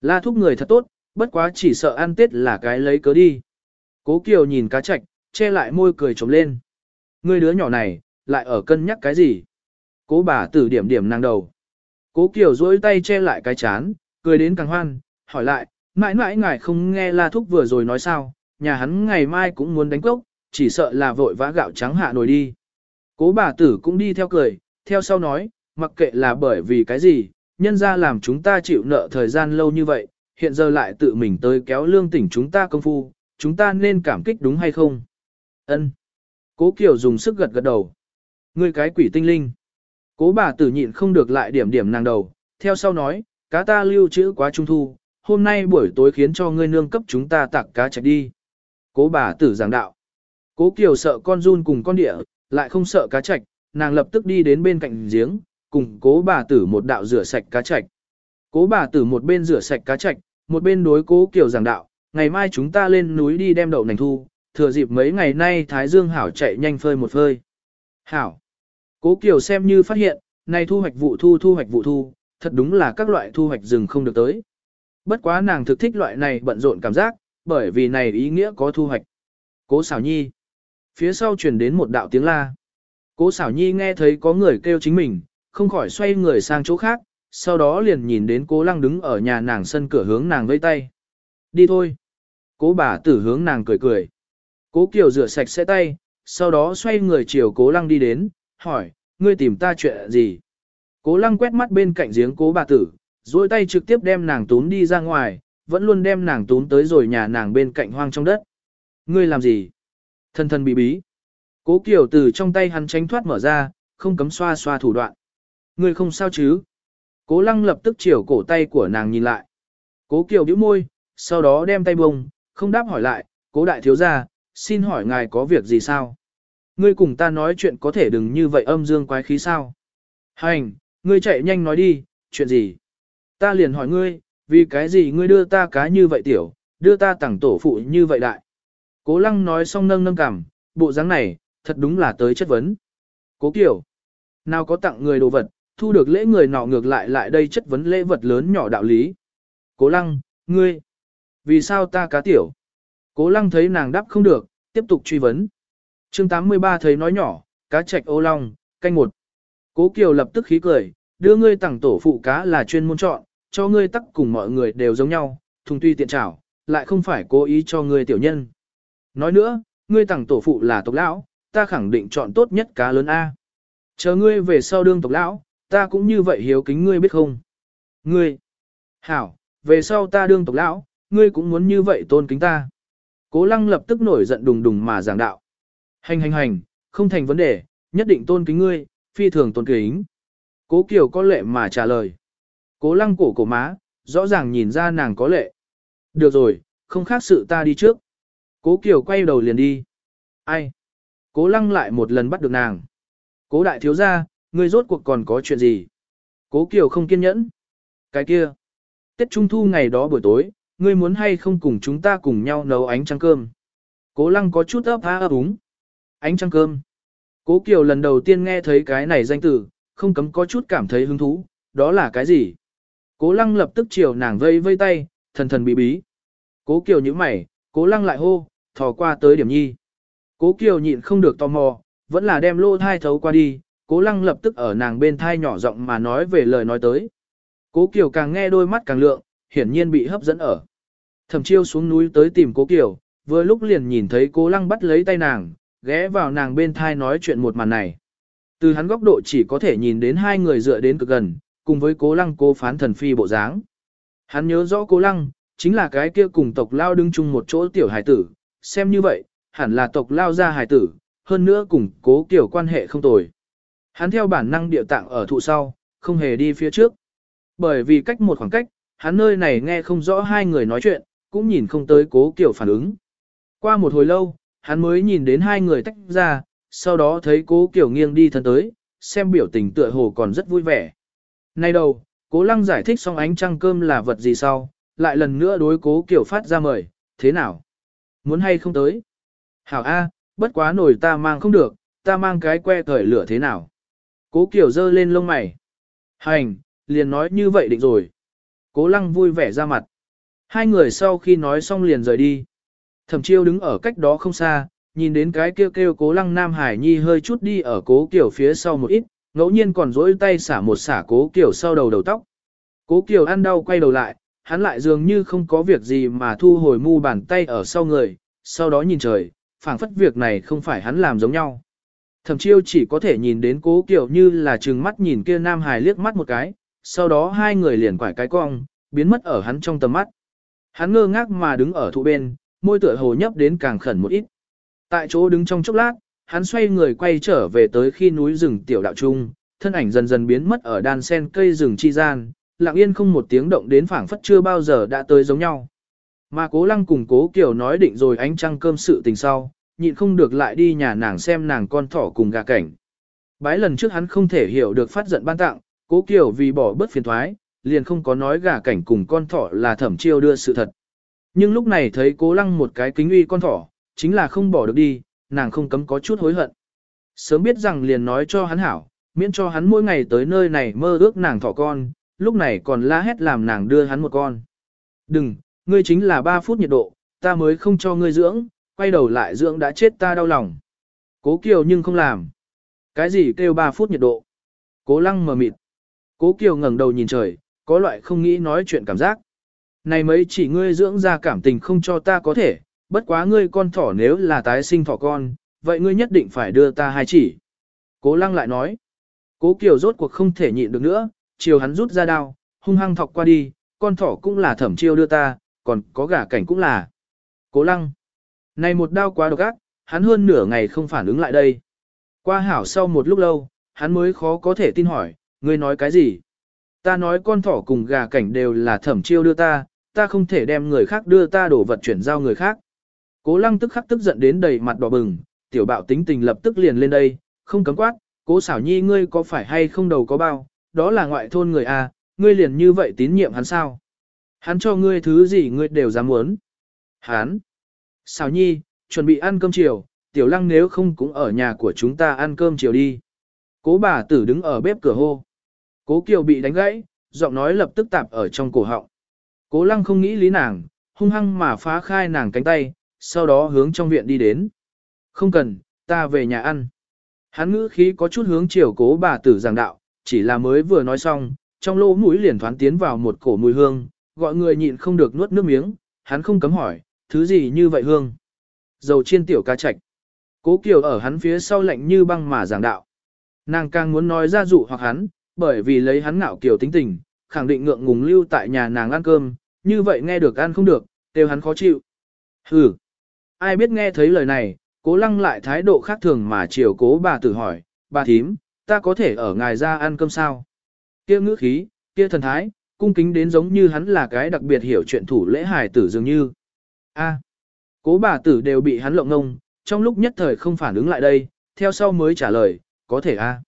La thúc người thật tốt, bất quá chỉ sợ ăn tết là cái lấy cớ đi. Cố Kiều nhìn cá chạch, che lại môi cười trống lên. Người đứa nhỏ này, lại ở cân nhắc cái gì? Cố bà tử điểm điểm nàng đầu. Cố Kiều duỗi tay che lại cái chán, cười đến càng hoan, hỏi lại, mãi mãi ngài không nghe La Thúc vừa rồi nói sao, nhà hắn ngày mai cũng muốn đánh cốc, chỉ sợ là vội vã gạo trắng hạ nổi đi. Cố bà tử cũng đi theo cười, theo sau nói, mặc kệ là bởi vì cái gì, nhân ra làm chúng ta chịu nợ thời gian lâu như vậy, hiện giờ lại tự mình tới kéo lương tỉnh chúng ta công phu, chúng ta nên cảm kích đúng hay không? Ân. Cố Kiều dùng sức gật gật đầu. Ngươi cái quỷ tinh linh. Cố bà tử nhịn không được lại điểm điểm nàng đầu, theo sau nói, cá ta lưu trữ quá trung thu, hôm nay buổi tối khiến cho ngươi nương cấp chúng ta tặng cá chạy đi. Cố bà tử giảng đạo. Cố Kiều sợ con run cùng con địa, lại không sợ cá chạch, nàng lập tức đi đến bên cạnh giếng, cùng cố bà tử một đạo rửa sạch cá chạch. Cố bà tử một bên rửa sạch cá chạch, một bên đối cố Kiều giảng đạo, ngày mai chúng ta lên núi đi đem đậu nành thu, thừa dịp mấy ngày nay Thái Dương Hảo chạy nhanh phơi một phơi. Hảo. Cố Kiều xem như phát hiện, này thu hoạch vụ thu thu hoạch vụ thu, thật đúng là các loại thu hoạch rừng không được tới. Bất quá nàng thực thích loại này bận rộn cảm giác, bởi vì này ý nghĩa có thu hoạch. Cố xảo nhi. Phía sau truyền đến một đạo tiếng la. Cố xảo nhi nghe thấy có người kêu chính mình, không khỏi xoay người sang chỗ khác, sau đó liền nhìn đến cố lăng đứng ở nhà nàng sân cửa hướng nàng vây tay. Đi thôi. Cố bà tử hướng nàng cười cười. Cố Kiều rửa sạch sẽ tay, sau đó xoay người chiều cố lăng đi đến, hỏi, ngươi tìm ta chuyện gì? Cố lăng quét mắt bên cạnh giếng cố bà tử, duỗi tay trực tiếp đem nàng tún đi ra ngoài, vẫn luôn đem nàng tún tới rồi nhà nàng bên cạnh hoang trong đất. Ngươi làm gì? Thân thân bí bí. Cố Kiều từ trong tay hắn tránh thoát mở ra, không cấm xoa xoa thủ đoạn. Ngươi không sao chứ? Cố lăng lập tức chiều cổ tay của nàng nhìn lại. Cố Kiều bĩu môi, sau đó đem tay bông, không đáp hỏi lại, cố đại thiếu gia, xin hỏi ngài có việc gì sao? Ngươi cùng ta nói chuyện có thể đừng như vậy âm dương quái khí sao? Hành, ngươi chạy nhanh nói đi, chuyện gì? Ta liền hỏi ngươi, vì cái gì ngươi đưa ta cá như vậy tiểu, đưa ta tặng tổ phụ như vậy đại? Cố lăng nói xong nâng nâng cảm, bộ dáng này, thật đúng là tới chất vấn. Cố kiểu, nào có tặng người đồ vật, thu được lễ người nọ ngược lại lại đây chất vấn lễ vật lớn nhỏ đạo lý. Cố lăng, ngươi, vì sao ta cá tiểu? Cố lăng thấy nàng đáp không được, tiếp tục truy vấn chương 83 thấy nói nhỏ, cá trạch ô long, canh một. Cố Kiều lập tức khí cười, đưa ngươi tặng tổ phụ cá là chuyên môn chọn, cho ngươi tắc cùng mọi người đều giống nhau, thùng tuy tiện trảo, lại không phải cố ý cho ngươi tiểu nhân. Nói nữa, ngươi tặng tổ phụ là tộc lão, ta khẳng định chọn tốt nhất cá lớn A. Chờ ngươi về sau đương tộc lão, ta cũng như vậy hiếu kính ngươi biết không? Ngươi, hảo, về sau ta đương tộc lão, ngươi cũng muốn như vậy tôn kính ta. Cố lăng lập tức nổi giận đùng đùng mà giảng đạo. Hành hành hành, không thành vấn đề, nhất định tôn kính ngươi, phi thường tôn kính. Cố Kiều có lệ mà trả lời. Cố lăng cổ cổ má, rõ ràng nhìn ra nàng có lệ. Được rồi, không khác sự ta đi trước. Cố Kiều quay đầu liền đi. Ai? Cố lăng lại một lần bắt được nàng. Cố đại thiếu gia, ngươi rốt cuộc còn có chuyện gì? Cố Kiều không kiên nhẫn. Cái kia. Tết Trung Thu ngày đó buổi tối, ngươi muốn hay không cùng chúng ta cùng nhau nấu ánh trăng cơm. Cố lăng có chút ấp há ấp úng. Ánh trăng cơm. Cố Kiều lần đầu tiên nghe thấy cái này danh từ, không cấm có chút cảm thấy hứng thú, đó là cái gì? Cố lăng lập tức chiều nàng vây vây tay, thần thần bí bí. Cố Kiều nhíu mày, cố lăng lại hô, thò qua tới điểm nhi. Cố Kiều nhịn không được tò mò, vẫn là đem lô thai thấu qua đi, cố lăng lập tức ở nàng bên thai nhỏ giọng mà nói về lời nói tới. Cố Kiều càng nghe đôi mắt càng lượng, hiển nhiên bị hấp dẫn ở. Thẩm chiêu xuống núi tới tìm cố Kiều, vừa lúc liền nhìn thấy cố lăng bắt lấy tay nàng, ghé vào nàng bên thai nói chuyện một màn này. Từ hắn góc độ chỉ có thể nhìn đến hai người dựa đến cực gần, cùng với cố lăng cố phán thần phi bộ dáng. Hắn nhớ rõ cố lăng, chính là cái kia cùng tộc lao đứng chung một chỗ tiểu hải tử, xem như vậy, hẳn là tộc lao ra hải tử, hơn nữa cùng cố kiểu quan hệ không tồi. Hắn theo bản năng địa tạng ở thụ sau, không hề đi phía trước. Bởi vì cách một khoảng cách, hắn nơi này nghe không rõ hai người nói chuyện, cũng nhìn không tới cố kiểu phản ứng. Qua một hồi lâu, hắn mới nhìn đến hai người tách ra, sau đó thấy cố kiểu nghiêng đi thân tới, xem biểu tình tựa hồ còn rất vui vẻ. Nay đầu, cố lăng giải thích xong ánh trăng cơm là vật gì sau, lại lần nữa đối cố kiểu phát ra mời, thế nào? Muốn hay không tới? Hảo A, bất quá nổi ta mang không được, ta mang cái que cởi lửa thế nào? Cố kiểu dơ lên lông mày. Hành, liền nói như vậy định rồi. Cố lăng vui vẻ ra mặt. Hai người sau khi nói xong liền rời đi. Thẩm chiêu đứng ở cách đó không xa, nhìn đến cái kêu kêu cố lăng Nam Hải Nhi hơi chút đi ở cố kiểu phía sau một ít, ngẫu nhiên còn dỗi tay xả một xả cố kiểu sau đầu đầu tóc. Cố kiểu ăn đau quay đầu lại, hắn lại dường như không có việc gì mà thu hồi mu bàn tay ở sau người, sau đó nhìn trời, phảng phất việc này không phải hắn làm giống nhau. Thẩm chiêu chỉ có thể nhìn đến cố kiểu như là trừng mắt nhìn kia Nam Hải liếc mắt một cái, sau đó hai người liền quải cái cong, biến mất ở hắn trong tầm mắt. Hắn ngơ ngác mà đứng ở thụ bên, môi tựa hồ nhấp đến càng khẩn một ít. Tại chỗ đứng trong chốc lát, hắn xoay người quay trở về tới khi núi rừng tiểu đạo trung, thân ảnh dần dần biến mất ở đan sen cây rừng chi gian, lặng yên không một tiếng động đến phảng phất chưa bao giờ đã tới giống nhau. Mà cố lăng cùng cố kiểu nói định rồi ánh trăng cơm sự tình sau, nhịn không được lại đi nhà nàng xem nàng con thỏ cùng gà cảnh. Bái lần trước hắn không thể hiểu được phát giận ban tặng, cố kiểu vì bỏ bớt phiền thoái, liền không có nói gà cảnh cùng con thỏ là thẩm chiêu đưa sự thật. Nhưng lúc này thấy cố lăng một cái kính uy con thỏ, chính là không bỏ được đi, nàng không cấm có chút hối hận. Sớm biết rằng liền nói cho hắn hảo, miễn cho hắn mỗi ngày tới nơi này mơ ước nàng thỏ con, lúc này còn la hét làm nàng đưa hắn một con. Đừng, ngươi chính là 3 phút nhiệt độ, ta mới không cho ngươi dưỡng, quay đầu lại dưỡng đã chết ta đau lòng. Cố Kiều nhưng không làm. Cái gì kêu 3 phút nhiệt độ? Cố lăng mờ mịt. Cố Kiều ngẩng đầu nhìn trời, có loại không nghĩ nói chuyện cảm giác. Này mấy chỉ ngươi dưỡng ra cảm tình không cho ta có thể, bất quá ngươi con thỏ nếu là tái sinh thỏ con, vậy ngươi nhất định phải đưa ta hai chỉ. Cố lăng lại nói. Cố Kiều rốt cuộc không thể nhịn được nữa, chiều hắn rút ra đao, hung hăng thọc qua đi, con thỏ cũng là thẩm chiêu đưa ta, còn có gà cảnh cũng là. Cố lăng. Này một đao quá độc ác, hắn hơn nửa ngày không phản ứng lại đây. Qua hảo sau một lúc lâu, hắn mới khó có thể tin hỏi, ngươi nói cái gì? Ta nói con thỏ cùng gà cảnh đều là thẩm chiêu đưa ta, ta không thể đem người khác đưa ta đổ vật chuyển giao người khác. Cố lăng tức khắc tức giận đến đầy mặt đỏ bừng, tiểu bạo tính tình lập tức liền lên đây, không cấm quát, cố xảo nhi ngươi có phải hay không đầu có bao, đó là ngoại thôn người a, à, ngươi liền như vậy tín nhiệm hắn sao? Hắn cho ngươi thứ gì ngươi đều dám muốn. Hắn. Xảo nhi, chuẩn bị ăn cơm chiều, tiểu lăng nếu không cũng ở nhà của chúng ta ăn cơm chiều đi. Cố bà tử đứng ở bếp cửa hô. Cố kiều bị đánh gãy, giọng nói lập tức tạp ở trong cổ họng. Cố lăng không nghĩ lý nàng, hung hăng mà phá khai nàng cánh tay, sau đó hướng trong viện đi đến. Không cần, ta về nhà ăn. Hắn ngữ khí có chút hướng chiều cố bà tử giảng đạo, chỉ là mới vừa nói xong, trong lỗ mũi liền thoáng tiến vào một cổ mùi hương, gọi người nhịn không được nuốt nước miếng, hắn không cấm hỏi, thứ gì như vậy hương? Dầu chiên tiểu ca chạch. Cố Kiều ở hắn phía sau lạnh như băng mà giảng đạo. Nàng càng muốn nói ra dụ hoặc hắn, bởi vì lấy hắn ngạo kiều tính tình, khẳng định ngượng ngùng lưu tại nhà nàng ăn cơm, như vậy nghe được ăn không được, đều hắn khó chịu. Hừ. Ai biết nghe thấy lời này, cố lăng lại thái độ khác thường mà chiều cố bà tử hỏi, bà thím, ta có thể ở ngài ra ăn cơm sao? Kia ngữ khí, kia thần thái, cung kính đến giống như hắn là cái đặc biệt hiểu chuyện thủ lễ hài tử dường như. A. Cố bà tử đều bị hắn lộng ngông, trong lúc nhất thời không phản ứng lại đây, theo sau mới trả lời, có thể a.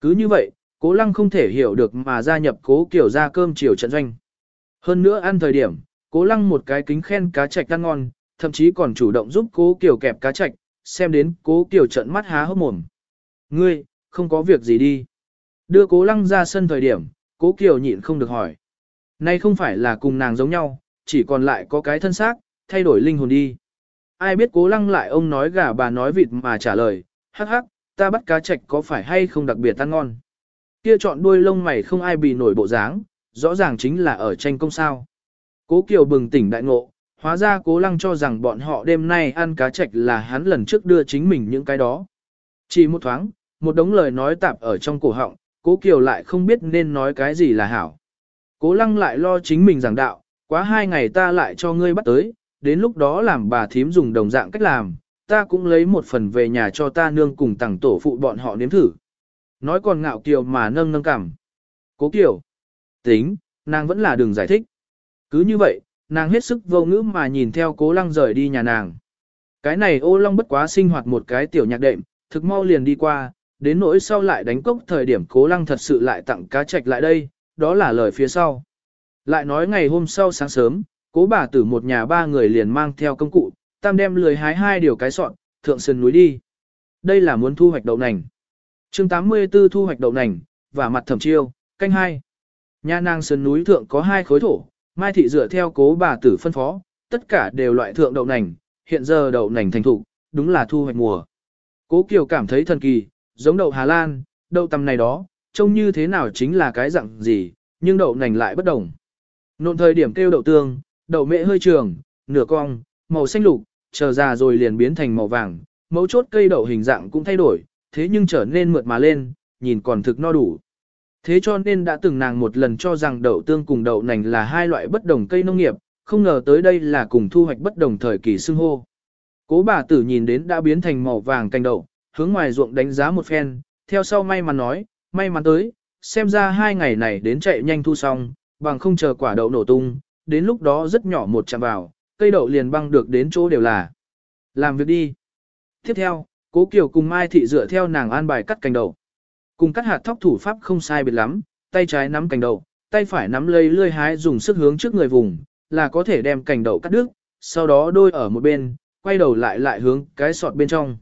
Cứ như vậy, cố lăng không thể hiểu được mà gia nhập cố kiểu ra cơm chiều trận doanh. Hơn nữa ăn thời điểm, cố lăng một cái kính khen cá chạch ăn ngon, thậm chí còn chủ động giúp cố kiểu kẹp cá chạch, xem đến cố kiểu trận mắt há hốc mồm. Ngươi, không có việc gì đi. Đưa cố lăng ra sân thời điểm, cố kiểu nhịn không được hỏi. Nay không phải là cùng nàng giống nhau, chỉ còn lại có cái thân xác, thay đổi linh hồn đi. Ai biết cố lăng lại ông nói gà bà nói vịt mà trả lời, hắc hắc, ta bắt cá chạch có phải hay không đặc biệt ăn ngon. Kia chọn đuôi lông mày không ai bị nổi bộ dáng, rõ ràng chính là ở tranh công sao. Cố Kiều bừng tỉnh đại ngộ, hóa ra cố lăng cho rằng bọn họ đêm nay ăn cá trạch là hắn lần trước đưa chính mình những cái đó. Chỉ một thoáng, một đống lời nói tạp ở trong cổ họng, cố Kiều lại không biết nên nói cái gì là hảo. Cố lăng lại lo chính mình giảng đạo, quá hai ngày ta lại cho ngươi bắt tới, đến lúc đó làm bà thím dùng đồng dạng cách làm, ta cũng lấy một phần về nhà cho ta nương cùng tặng tổ phụ bọn họ nếm thử. Nói còn ngạo kiều mà nâng nâng cảm. Cố Kiều. Tính, nàng vẫn là đường giải thích. Cứ như vậy, nàng hết sức vô ngữ mà nhìn theo cố lăng rời đi nhà nàng. Cái này ô long bất quá sinh hoạt một cái tiểu nhạc đệm, thực mau liền đi qua, đến nỗi sau lại đánh cốc thời điểm cố lăng thật sự lại tặng cá trạch lại đây, đó là lời phía sau. Lại nói ngày hôm sau sáng sớm, cố bà tử một nhà ba người liền mang theo công cụ, tam đem lười hái hai điều cái sọn, thượng sườn núi đi. Đây là muốn thu hoạch đậu nành chương 84 thu hoạch đậu nành, và mặt thẩm chiêu, canh hai. Nhà nàng sườn núi thượng có hai khối thổ, mai thị dựa theo cố bà tử phân phó, tất cả đều loại thượng đậu nành, hiện giờ đậu nành thành thục, đúng là thu hoạch mùa. Cố Kiều cảm thấy thần kỳ, giống đậu Hà Lan, đậu tầm này đó, trông như thế nào chính là cái dạng gì, nhưng đậu nành lại bất đồng. Nộn thời điểm kêu đậu tương, đậu mẹ hơi trường, nửa cong, màu xanh lục, chờ già rồi liền biến thành màu vàng, mấu chốt cây đậu hình dạng cũng thay đổi, thế nhưng trở nên mượt mà lên, nhìn còn thực no đủ. Thế cho nên đã từng nàng một lần cho rằng đậu tương cùng đậu nành là hai loại bất đồng cây nông nghiệp, không ngờ tới đây là cùng thu hoạch bất đồng thời kỳ xưng hô. Cố bà tử nhìn đến đã biến thành màu vàng cành đậu, hướng ngoài ruộng đánh giá một phen, theo sau may mắn nói, may mắn tới, xem ra hai ngày này đến chạy nhanh thu xong, bằng không chờ quả đậu nổ tung, đến lúc đó rất nhỏ một chạm vào, cây đậu liền băng được đến chỗ đều là. Làm việc đi. Tiếp theo, cố Kiều cùng Mai Thị dựa theo nàng an bài cắt cành đậu. Cùng cắt hạt thóc thủ pháp không sai biệt lắm, tay trái nắm cành đậu, tay phải nắm lấy lươi hái dùng sức hướng trước người vùng, là có thể đem cành đậu cắt đứt, sau đó đôi ở một bên, quay đầu lại lại hướng cái sọt bên trong.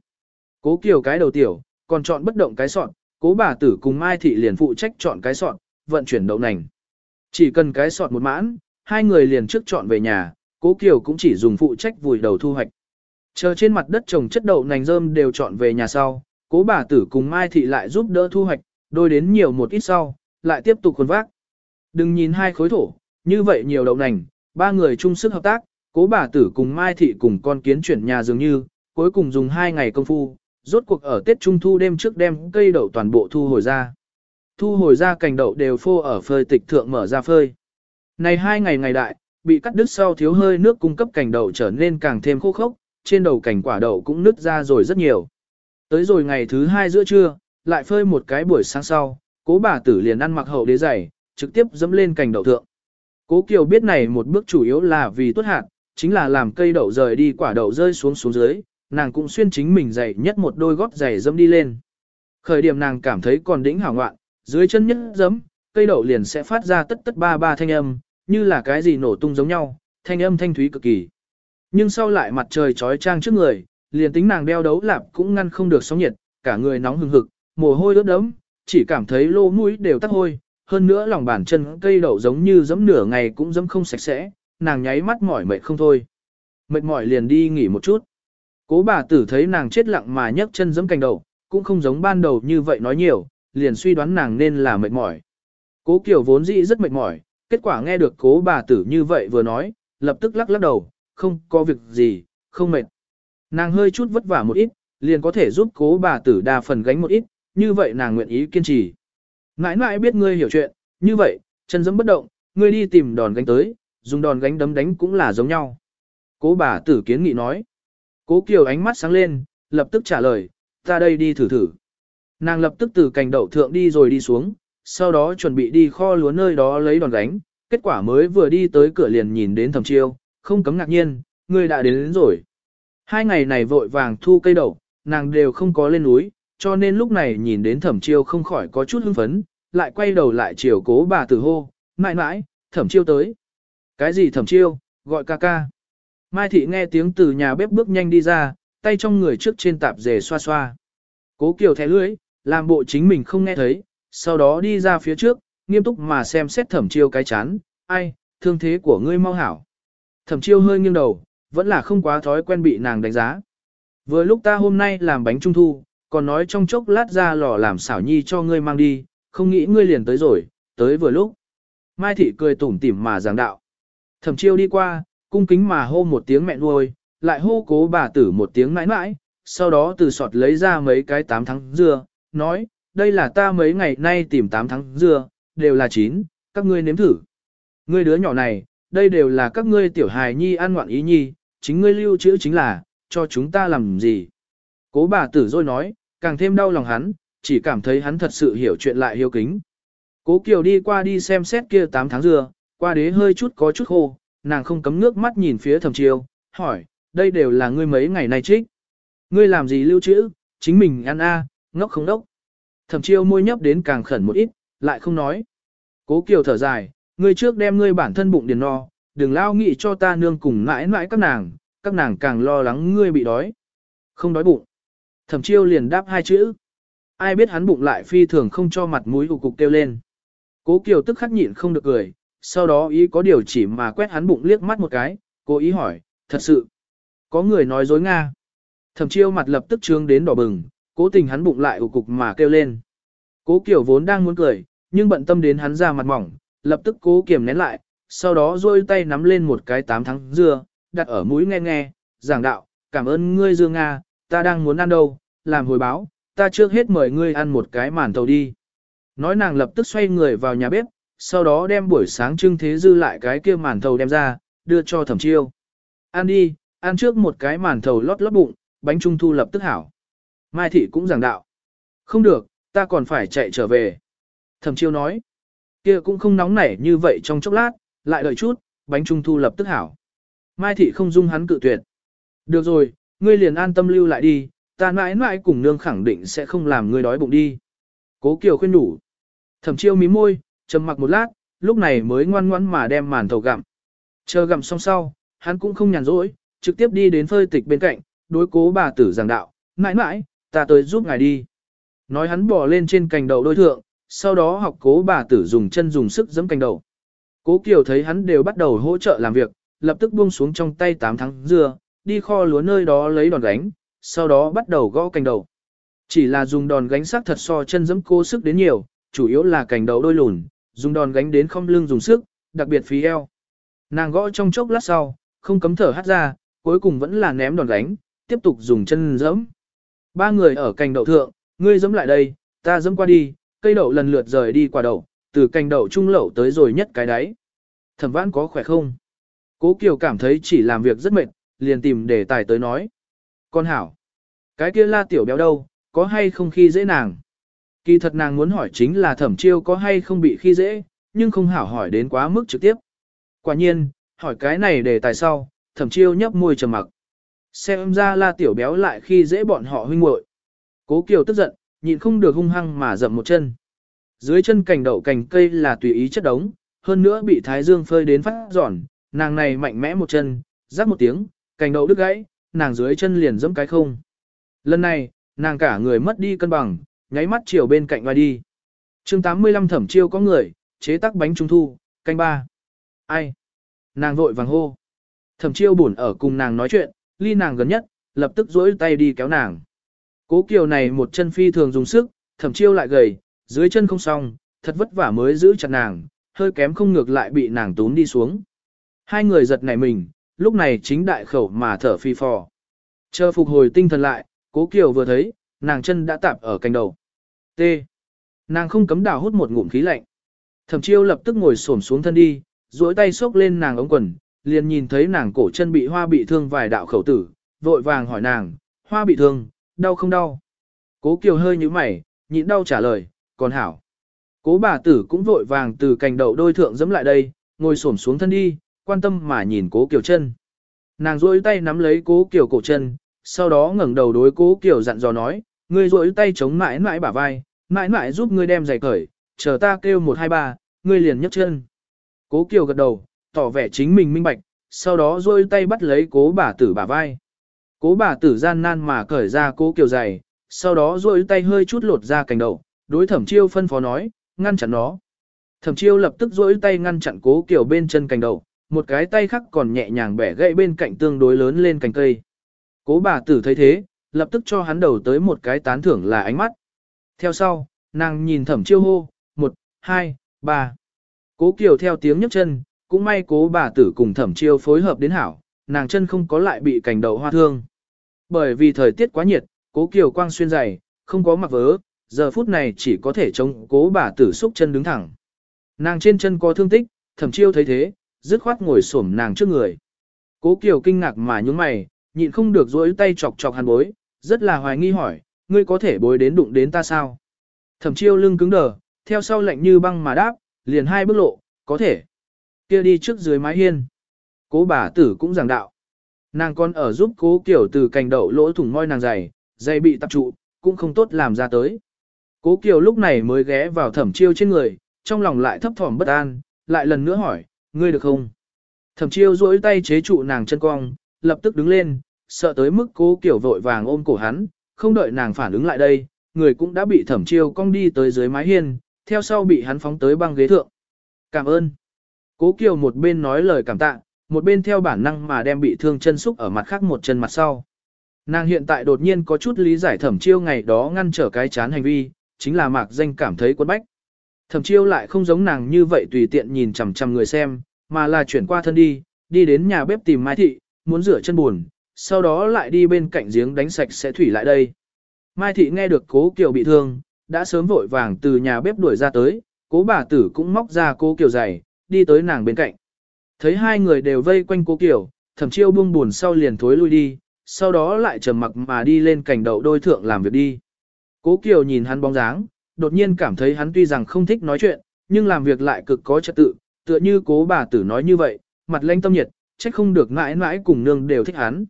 Cố Kiều cái đầu tiểu, còn chọn bất động cái sọt, cố bà tử cùng Mai Thị liền phụ trách chọn cái sọt, vận chuyển đậu nành. Chỉ cần cái sọt một mãn, hai người liền trước chọn về nhà, cố Kiều cũng chỉ dùng phụ trách vùi đầu thu hoạch. Chờ trên mặt đất trồng chất đậu nành rơm đều chọn về nhà sau, cố bà tử cùng Mai Thị lại giúp đỡ thu hoạch, đôi đến nhiều một ít sau, lại tiếp tục khuôn vác. Đừng nhìn hai khối thổ, như vậy nhiều đậu nành, ba người chung sức hợp tác, cố bà tử cùng Mai Thị cùng con kiến chuyển nhà dường như, cuối cùng dùng hai ngày công phu, rốt cuộc ở Tết Trung Thu đêm trước đem cây đậu toàn bộ thu hồi ra. Thu hồi ra cành đậu đều phô ở phơi tịch thượng mở ra phơi. Này hai ngày ngày đại, bị cắt đứt sau thiếu hơi nước cung cấp cành đậu trở nên càng thêm khô khốc, trên đầu cành quả đậu cũng nứt ra rồi rất nhiều. Tới rồi ngày thứ hai giữa trưa, lại phơi một cái buổi sáng sau, cố bà tử liền ăn mặc hậu đế giày, trực tiếp dẫm lên cành đậu thượng. Cố Kiều biết này một bước chủ yếu là vì tuất hạt, chính là làm cây đậu rời đi quả đậu rơi xuống xuống dưới, nàng cũng xuyên chính mình giày nhất một đôi gót giày dẫm đi lên. Khởi điểm nàng cảm thấy còn đỉnh hảo ngoạn, dưới chân nhất dẫm, cây đậu liền sẽ phát ra tất tất ba ba thanh âm, như là cái gì nổ tung giống nhau, thanh âm thanh thúy cực kỳ. Nhưng sau lại mặt trời trói trang trước người, liền tính nàng đeo đấu lạp cũng ngăn không được sóng nhiệt, cả người nóng hừng hực, mồ hôi ướt đẫm, chỉ cảm thấy lô mũi đều tắc hôi, hơn nữa lòng bàn chân cây đậu giống như giẫm nửa ngày cũng giẫm không sạch sẽ, nàng nháy mắt mỏi mệt không thôi. Mệt mỏi liền đi nghỉ một chút. Cố bà tử thấy nàng chết lặng mà nhấc chân giẫm cành đậu, cũng không giống ban đầu như vậy nói nhiều, liền suy đoán nàng nên là mệt mỏi. Cố Kiều vốn dĩ rất mệt mỏi, kết quả nghe được cố bà tử như vậy vừa nói, lập tức lắc lắc đầu, không có việc gì, không mệt. Nàng hơi chút vất vả một ít, liền có thể giúp cố bà tử đa phần gánh một ít, như vậy nàng nguyện ý kiên trì. Ngãi ngãi biết ngươi hiểu chuyện, như vậy, chân dẫm bất động, ngươi đi tìm đòn gánh tới, dùng đòn gánh đấm đánh cũng là giống nhau. Cố bà tử kiến nghị nói. Cố Kiều ánh mắt sáng lên, lập tức trả lời, ta đây đi thử thử. Nàng lập tức từ cành đậu thượng đi rồi đi xuống, sau đó chuẩn bị đi kho lúa nơi đó lấy đòn gánh, kết quả mới vừa đi tới cửa liền nhìn đến thẩm chiêu, không cấm ngạc nhiên, ngươi đã đến, đến rồi. Hai ngày này vội vàng thu cây đậu, nàng đều không có lên núi, cho nên lúc này nhìn đến thẩm chiêu không khỏi có chút hưng phấn, lại quay đầu lại chiều cố bà tử hô, mãi mãi, thẩm chiêu tới. Cái gì thẩm chiêu, gọi ca ca. Mai thị nghe tiếng từ nhà bếp bước nhanh đi ra, tay trong người trước trên tạp dề xoa xoa. Cố kiều thẻ lưỡi, làm bộ chính mình không nghe thấy, sau đó đi ra phía trước, nghiêm túc mà xem xét thẩm chiêu cái chán, ai, thương thế của ngươi mau hảo. Thẩm chiêu hơi nghiêng đầu, vẫn là không quá thói quen bị nàng đánh giá. Vừa lúc ta hôm nay làm bánh trung thu, còn nói trong chốc lát ra lò làm xảo nhi cho ngươi mang đi, không nghĩ ngươi liền tới rồi, tới vừa lúc. Mai thị cười tủm tỉm mà giảng đạo. Thẩm chiêu đi qua, cung kính mà hô một tiếng mẹ nuôi, lại hô cố bà tử một tiếng mãi mãi, sau đó từ sọt lấy ra mấy cái tám tháng dưa, nói, đây là ta mấy ngày nay tìm tám tháng dưa, đều là chín, các ngươi nếm thử. Ngươi đứa nhỏ này, đây đều là các ngươi tiểu hài nhi ăn ngoạn ý nhi, chính ngươi lưu trữ chính là, cho chúng ta làm gì. Cố bà tử rồi nói, càng thêm đau lòng hắn, chỉ cảm thấy hắn thật sự hiểu chuyện lại hiếu kính. Cố Kiều đi qua đi xem xét kia 8 tháng dừa, qua đế hơi chút có chút khô, nàng không cấm nước mắt nhìn phía thầm chiêu, hỏi, đây đều là ngươi mấy ngày nay trích. Ngươi làm gì lưu trữ, chính mình ăn a, ngốc không đốc. Thẩm chiêu môi nhấp đến càng khẩn một ít, lại không nói. Cố Kiều thở dài, Ngươi trước đem ngươi bản thân bụng điền no, đừng lao nghị cho ta nương cùng mãi mãi các nàng, các nàng càng lo lắng ngươi bị đói. Không đói bụng. Thẩm chiêu liền đáp hai chữ. Ai biết hắn bụng lại phi thường không cho mặt mũi cục cục kêu lên. Cố Kiều tức khắc nhịn không được cười, sau đó ý có điều chỉ mà quét hắn bụng liếc mắt một cái, cố ý hỏi, thật sự. Có người nói dối Nga. Thẩm chiêu mặt lập tức trương đến đỏ bừng, cố tình hắn bụng lại ủ cục mà kêu lên. Cố Kiều vốn đang muốn cười, nhưng bận tâm đến hắn ra mặt mỏng, lập tức cố kiềm nén lại, sau đó duỗi tay nắm lên một cái tám tháng dưa, đặt ở mũi nghe nghe, giảng đạo, cảm ơn ngươi Dương Nga, ta đang muốn ăn đâu, làm hồi báo, ta trước hết mời ngươi ăn một cái màn tàu đi. Nói nàng lập tức xoay người vào nhà bếp, sau đó đem buổi sáng trưng thế dư lại cái kia màn thầu đem ra, đưa cho thẩm chiêu. Ăn đi, ăn trước một cái màn thầu lót lót bụng, bánh trung thu lập tức hảo. Mai thị cũng giảng đạo. Không được, ta còn phải chạy trở về. Thẩm chiêu nói kia cũng không nóng nảy như vậy trong chốc lát, lại đợi chút, bánh trung thu lập tức hảo. Mai thị không dung hắn cự tuyệt. Được rồi, ngươi liền an tâm lưu lại đi, ta mãi mãi cùng nương khẳng định sẽ không làm ngươi đói bụng đi. Cố Kiều khuyên đủ. Thẩm chiêu mí môi, trầm mặc một lát, lúc này mới ngoan ngoãn mà đem màn thầu gặm. Chờ gặm xong sau, hắn cũng không nhàn rỗi, trực tiếp đi đến phơi tịch bên cạnh, đối cố bà tử giảng đạo, mãi mãi, ta tới giúp ngài đi. Nói hắn bỏ lên trên cành đầu đôi thượng, sau đó học cố bà tử dùng chân dùng sức giẫm cành đầu. Cố Kiều thấy hắn đều bắt đầu hỗ trợ làm việc, lập tức buông xuống trong tay 8 tháng dưa, đi kho lúa nơi đó lấy đòn gánh, sau đó bắt đầu gõ cành đầu. Chỉ là dùng đòn gánh sắc thật so chân giẫm cố sức đến nhiều, chủ yếu là cành đầu đôi lùn, dùng đòn gánh đến không lưng dùng sức, đặc biệt phí eo. Nàng gõ trong chốc lát sau, không cấm thở hắt ra, cuối cùng vẫn là ném đòn gánh, tiếp tục dùng chân giẫm. Ba người ở cành đậu thượng, ngươi giẫm lại đây, ta giẫm qua đi, cây đậu lần lượt rời đi qua đậu, từ cành đậu trung lậu tới rồi nhất cái đáy. Thẩm vãn có khỏe không? Cố Kiều cảm thấy chỉ làm việc rất mệt, liền tìm đề tài tới nói. Con hảo, cái kia la tiểu béo đâu, có hay không khi dễ nàng? Kỳ thật nàng muốn hỏi chính là thẩm chiêu có hay không bị khi dễ, nhưng không hảo hỏi đến quá mức trực tiếp. Quả nhiên, hỏi cái này để tài sau, thẩm chiêu nhấp môi trầm mặc. Xem ra la tiểu béo lại khi dễ bọn họ huynh muội. Cố Kiều tức giận, nhịn không được hung hăng mà dậm một chân. Dưới chân cành đậu cành cây là tùy ý chất đống, hơn nữa bị thái dương phơi đến phát giòn, nàng này mạnh mẽ một chân, rắc một tiếng, cành đậu đứt gãy, nàng dưới chân liền giẫm cái không. Lần này, nàng cả người mất đi cân bằng, nháy mắt chiều bên cạnh vai đi. chương 85 thẩm chiêu có người, chế tác bánh trung thu, canh ba. Ai? Nàng vội vàng hô. Thẩm chiêu buồn ở cùng nàng nói chuyện, ly nàng gần nhất, lập tức duỗi tay đi kéo nàng. Cố kiều này một chân phi thường dùng sức, thẩm chiêu lại gầy, dưới chân không xong, thật vất vả mới giữ chặt nàng, hơi kém không ngược lại bị nàng tún đi xuống. Hai người giật nảy mình, lúc này chính đại khẩu mà thở phi phò. Chờ phục hồi tinh thần lại, cố kiều vừa thấy, nàng chân đã tạp ở cành đầu. T. Nàng không cấm đào hút một ngụm khí lạnh. Thẩm chiêu lập tức ngồi xổm xuống thân đi, duỗi tay xốc lên nàng ống quần, liền nhìn thấy nàng cổ chân bị hoa bị thương vài đạo khẩu tử, vội vàng hỏi nàng, hoa bị thương, đau không đau? Cố Kiều hơi như mày, nhịn đau trả lời, còn hảo. Cố bà tử cũng vội vàng từ cành đậu đôi thượng dẫm lại đây, ngồi xổm xuống thân đi, quan tâm mà nhìn cố Kiều chân. Nàng duỗi tay nắm lấy cố Kiều cổ chân, sau đó ngẩng đầu đối cố Kiều dặn dò nói, ngươi duỗi tay chống mãi mãi bả vai, mãi mãi giúp ngươi đem giày cởi, chờ ta kêu một hai ba, ngươi liền nhấc chân. Cố Kiều gật đầu, tỏ vẻ chính mình minh bạch, sau đó duỗi tay bắt lấy cố bà tử bả vai. Cố bà tử gian nan mà cởi ra cố Kiều dày, sau đó duỗi tay hơi chút lột ra cành đầu, đối thẩm chiêu phân phó nói, ngăn chặn nó. Thẩm chiêu lập tức duỗi tay ngăn chặn cố Kiều bên chân cành đầu, một cái tay khác còn nhẹ nhàng bẻ gãy bên cạnh tương đối lớn lên cành cây. Cố bà tử thấy thế, lập tức cho hắn đầu tới một cái tán thưởng là ánh mắt. Theo sau, nàng nhìn thẩm chiêu hô, một, hai, ba. Cố Kiều theo tiếng nhấc chân, cũng may cố bà tử cùng thẩm chiêu phối hợp đến hảo, nàng chân không có lại bị cành đầu hoa thương. Bởi vì thời tiết quá nhiệt, cố Kiều quang xuyên dày, không có mặc vớ, giờ phút này chỉ có thể chống cố bà tử xúc chân đứng thẳng. Nàng trên chân có thương tích, thẩm chiêu thấy thế, dứt khoát ngồi xổm nàng trước người. Cố Kiều kinh ngạc mà nhúng mày, nhịn không được dỗi tay chọc chọc hàn bối, rất là hoài nghi hỏi, ngươi có thể bối đến đụng đến ta sao? Thẩm chiêu lưng cứng đờ, theo sau lạnh như băng mà đáp, liền hai bước lộ, có thể. kia đi trước dưới mái hiên. Cố bà tử cũng giảng đạo. Nàng còn ở giúp cố kiểu từ cành đậu lỗ thủng môi nàng dày, dày bị tập trụ, cũng không tốt làm ra tới. Cố Kiều lúc này mới ghé vào thẩm chiêu trên người, trong lòng lại thấp thỏm bất an, lại lần nữa hỏi, ngươi được không? Thẩm chiêu duỗi tay chế trụ nàng chân cong, lập tức đứng lên, sợ tới mức cố kiểu vội vàng ôm cổ hắn, không đợi nàng phản ứng lại đây, người cũng đã bị thẩm chiêu cong đi tới dưới mái hiên, theo sau bị hắn phóng tới băng ghế thượng. Cảm ơn. Cố Kiều một bên nói lời cảm tạ, một bên theo bản năng mà đem bị thương chân xúc ở mặt khác một chân mặt sau. Nàng hiện tại đột nhiên có chút lý giải thẩm chiêu ngày đó ngăn trở cái chán hành vi, chính là mạc danh cảm thấy quân bách. Thẩm chiêu lại không giống nàng như vậy tùy tiện nhìn chằm chằm người xem, mà là chuyển qua thân đi, đi đến nhà bếp tìm Mai Thị, muốn rửa chân buồn, sau đó lại đi bên cạnh giếng đánh sạch sẽ thủy lại đây. Mai Thị nghe được cố Kiều bị thương, đã sớm vội vàng từ nhà bếp đuổi ra tới, cố bà tử cũng móc ra cố Kiều giày, đi tới nàng bên cạnh. Thấy hai người đều vây quanh cố Kiều, thẩm chiêu buông buồn sau liền thối lui đi, sau đó lại trầm mặc mà đi lên cảnh đậu đôi thượng làm việc đi. Cố Kiều nhìn hắn bóng dáng, đột nhiên cảm thấy hắn tuy rằng không thích nói chuyện, nhưng làm việc lại cực có trật tự, tựa như cố bà tử nói như vậy, mặt lanh tâm nhiệt, trách không được mãi mãi cùng nương đều thích hắn.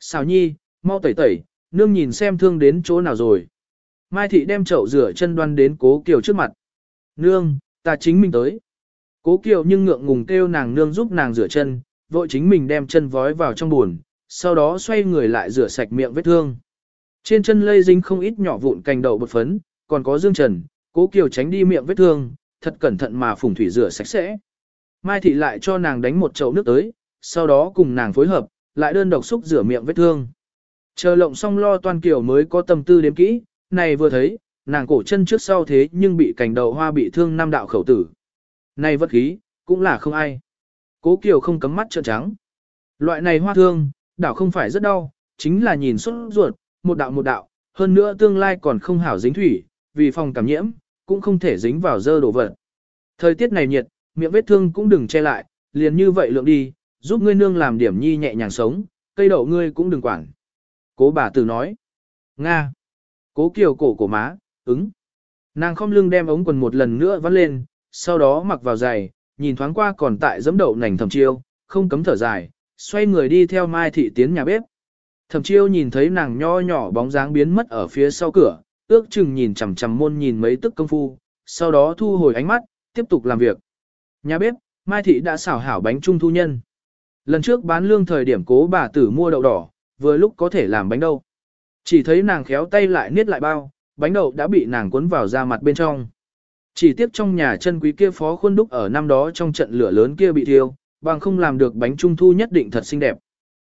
Xào nhi, mau tẩy tẩy, nương nhìn xem thương đến chỗ nào rồi. Mai thị đem chậu rửa chân đoan đến cố Kiều trước mặt. Nương, ta chính mình tới. Cố Kiều nhưng ngượng ngùng kêu nàng nương giúp nàng rửa chân, vội chính mình đem chân vói vào trong buồn, sau đó xoay người lại rửa sạch miệng vết thương. Trên chân lây dính không ít nhỏ vụn cành đậu bột phấn, còn có dương trần, cố Kiều tránh đi miệng vết thương, thật cẩn thận mà phùng thủy rửa sạch sẽ. Mai thị lại cho nàng đánh một chậu nước tới, sau đó cùng nàng phối hợp, lại đơn độc xúc rửa miệng vết thương. Chờ lộng xong lo toàn kiểu mới có tâm tư đếm kỹ, này vừa thấy, nàng cổ chân trước sau thế nhưng bị cành đầu hoa bị thương năm đạo khẩu tử. Này vật khí, cũng là không ai. Cố Kiều không cấm mắt trợn trắng. Loại này hoa thương, đảo không phải rất đau, chính là nhìn xuất ruột, một đạo một đạo, hơn nữa tương lai còn không hảo dính thủy, vì phòng cảm nhiễm, cũng không thể dính vào dơ đồ vật. Thời tiết này nhiệt, miệng vết thương cũng đừng che lại, liền như vậy lượng đi, giúp ngươi nương làm điểm nhi nhẹ nhàng sống, cây đậu ngươi cũng đừng quản. Cố bà tử nói. Nga. Cố kiều cổ cổ má, ứng. Nàng không lưng đem ống quần một lần nữa vắt lên, sau đó mặc vào giày, nhìn thoáng qua còn tại giấm đậu nành thầm chiêu, không cấm thở dài, xoay người đi theo Mai Thị tiến nhà bếp. Thẩm chiêu nhìn thấy nàng nho nhỏ bóng dáng biến mất ở phía sau cửa, ước chừng nhìn chằm chằm môn nhìn mấy tức công phu, sau đó thu hồi ánh mắt, tiếp tục làm việc. Nhà bếp, Mai Thị đã xảo hảo bánh trung thu nhân. Lần trước bán lương thời điểm cố bà tử mua đậu đỏ, vừa lúc có thể làm bánh đâu. Chỉ thấy nàng khéo tay lại niết lại bao, bánh đậu đã bị nàng cuốn vào da mặt bên trong. Chỉ tiếc trong nhà chân quý kia phó khuôn đúc ở năm đó trong trận lửa lớn kia bị thiêu, bằng không làm được bánh trung thu nhất định thật xinh đẹp.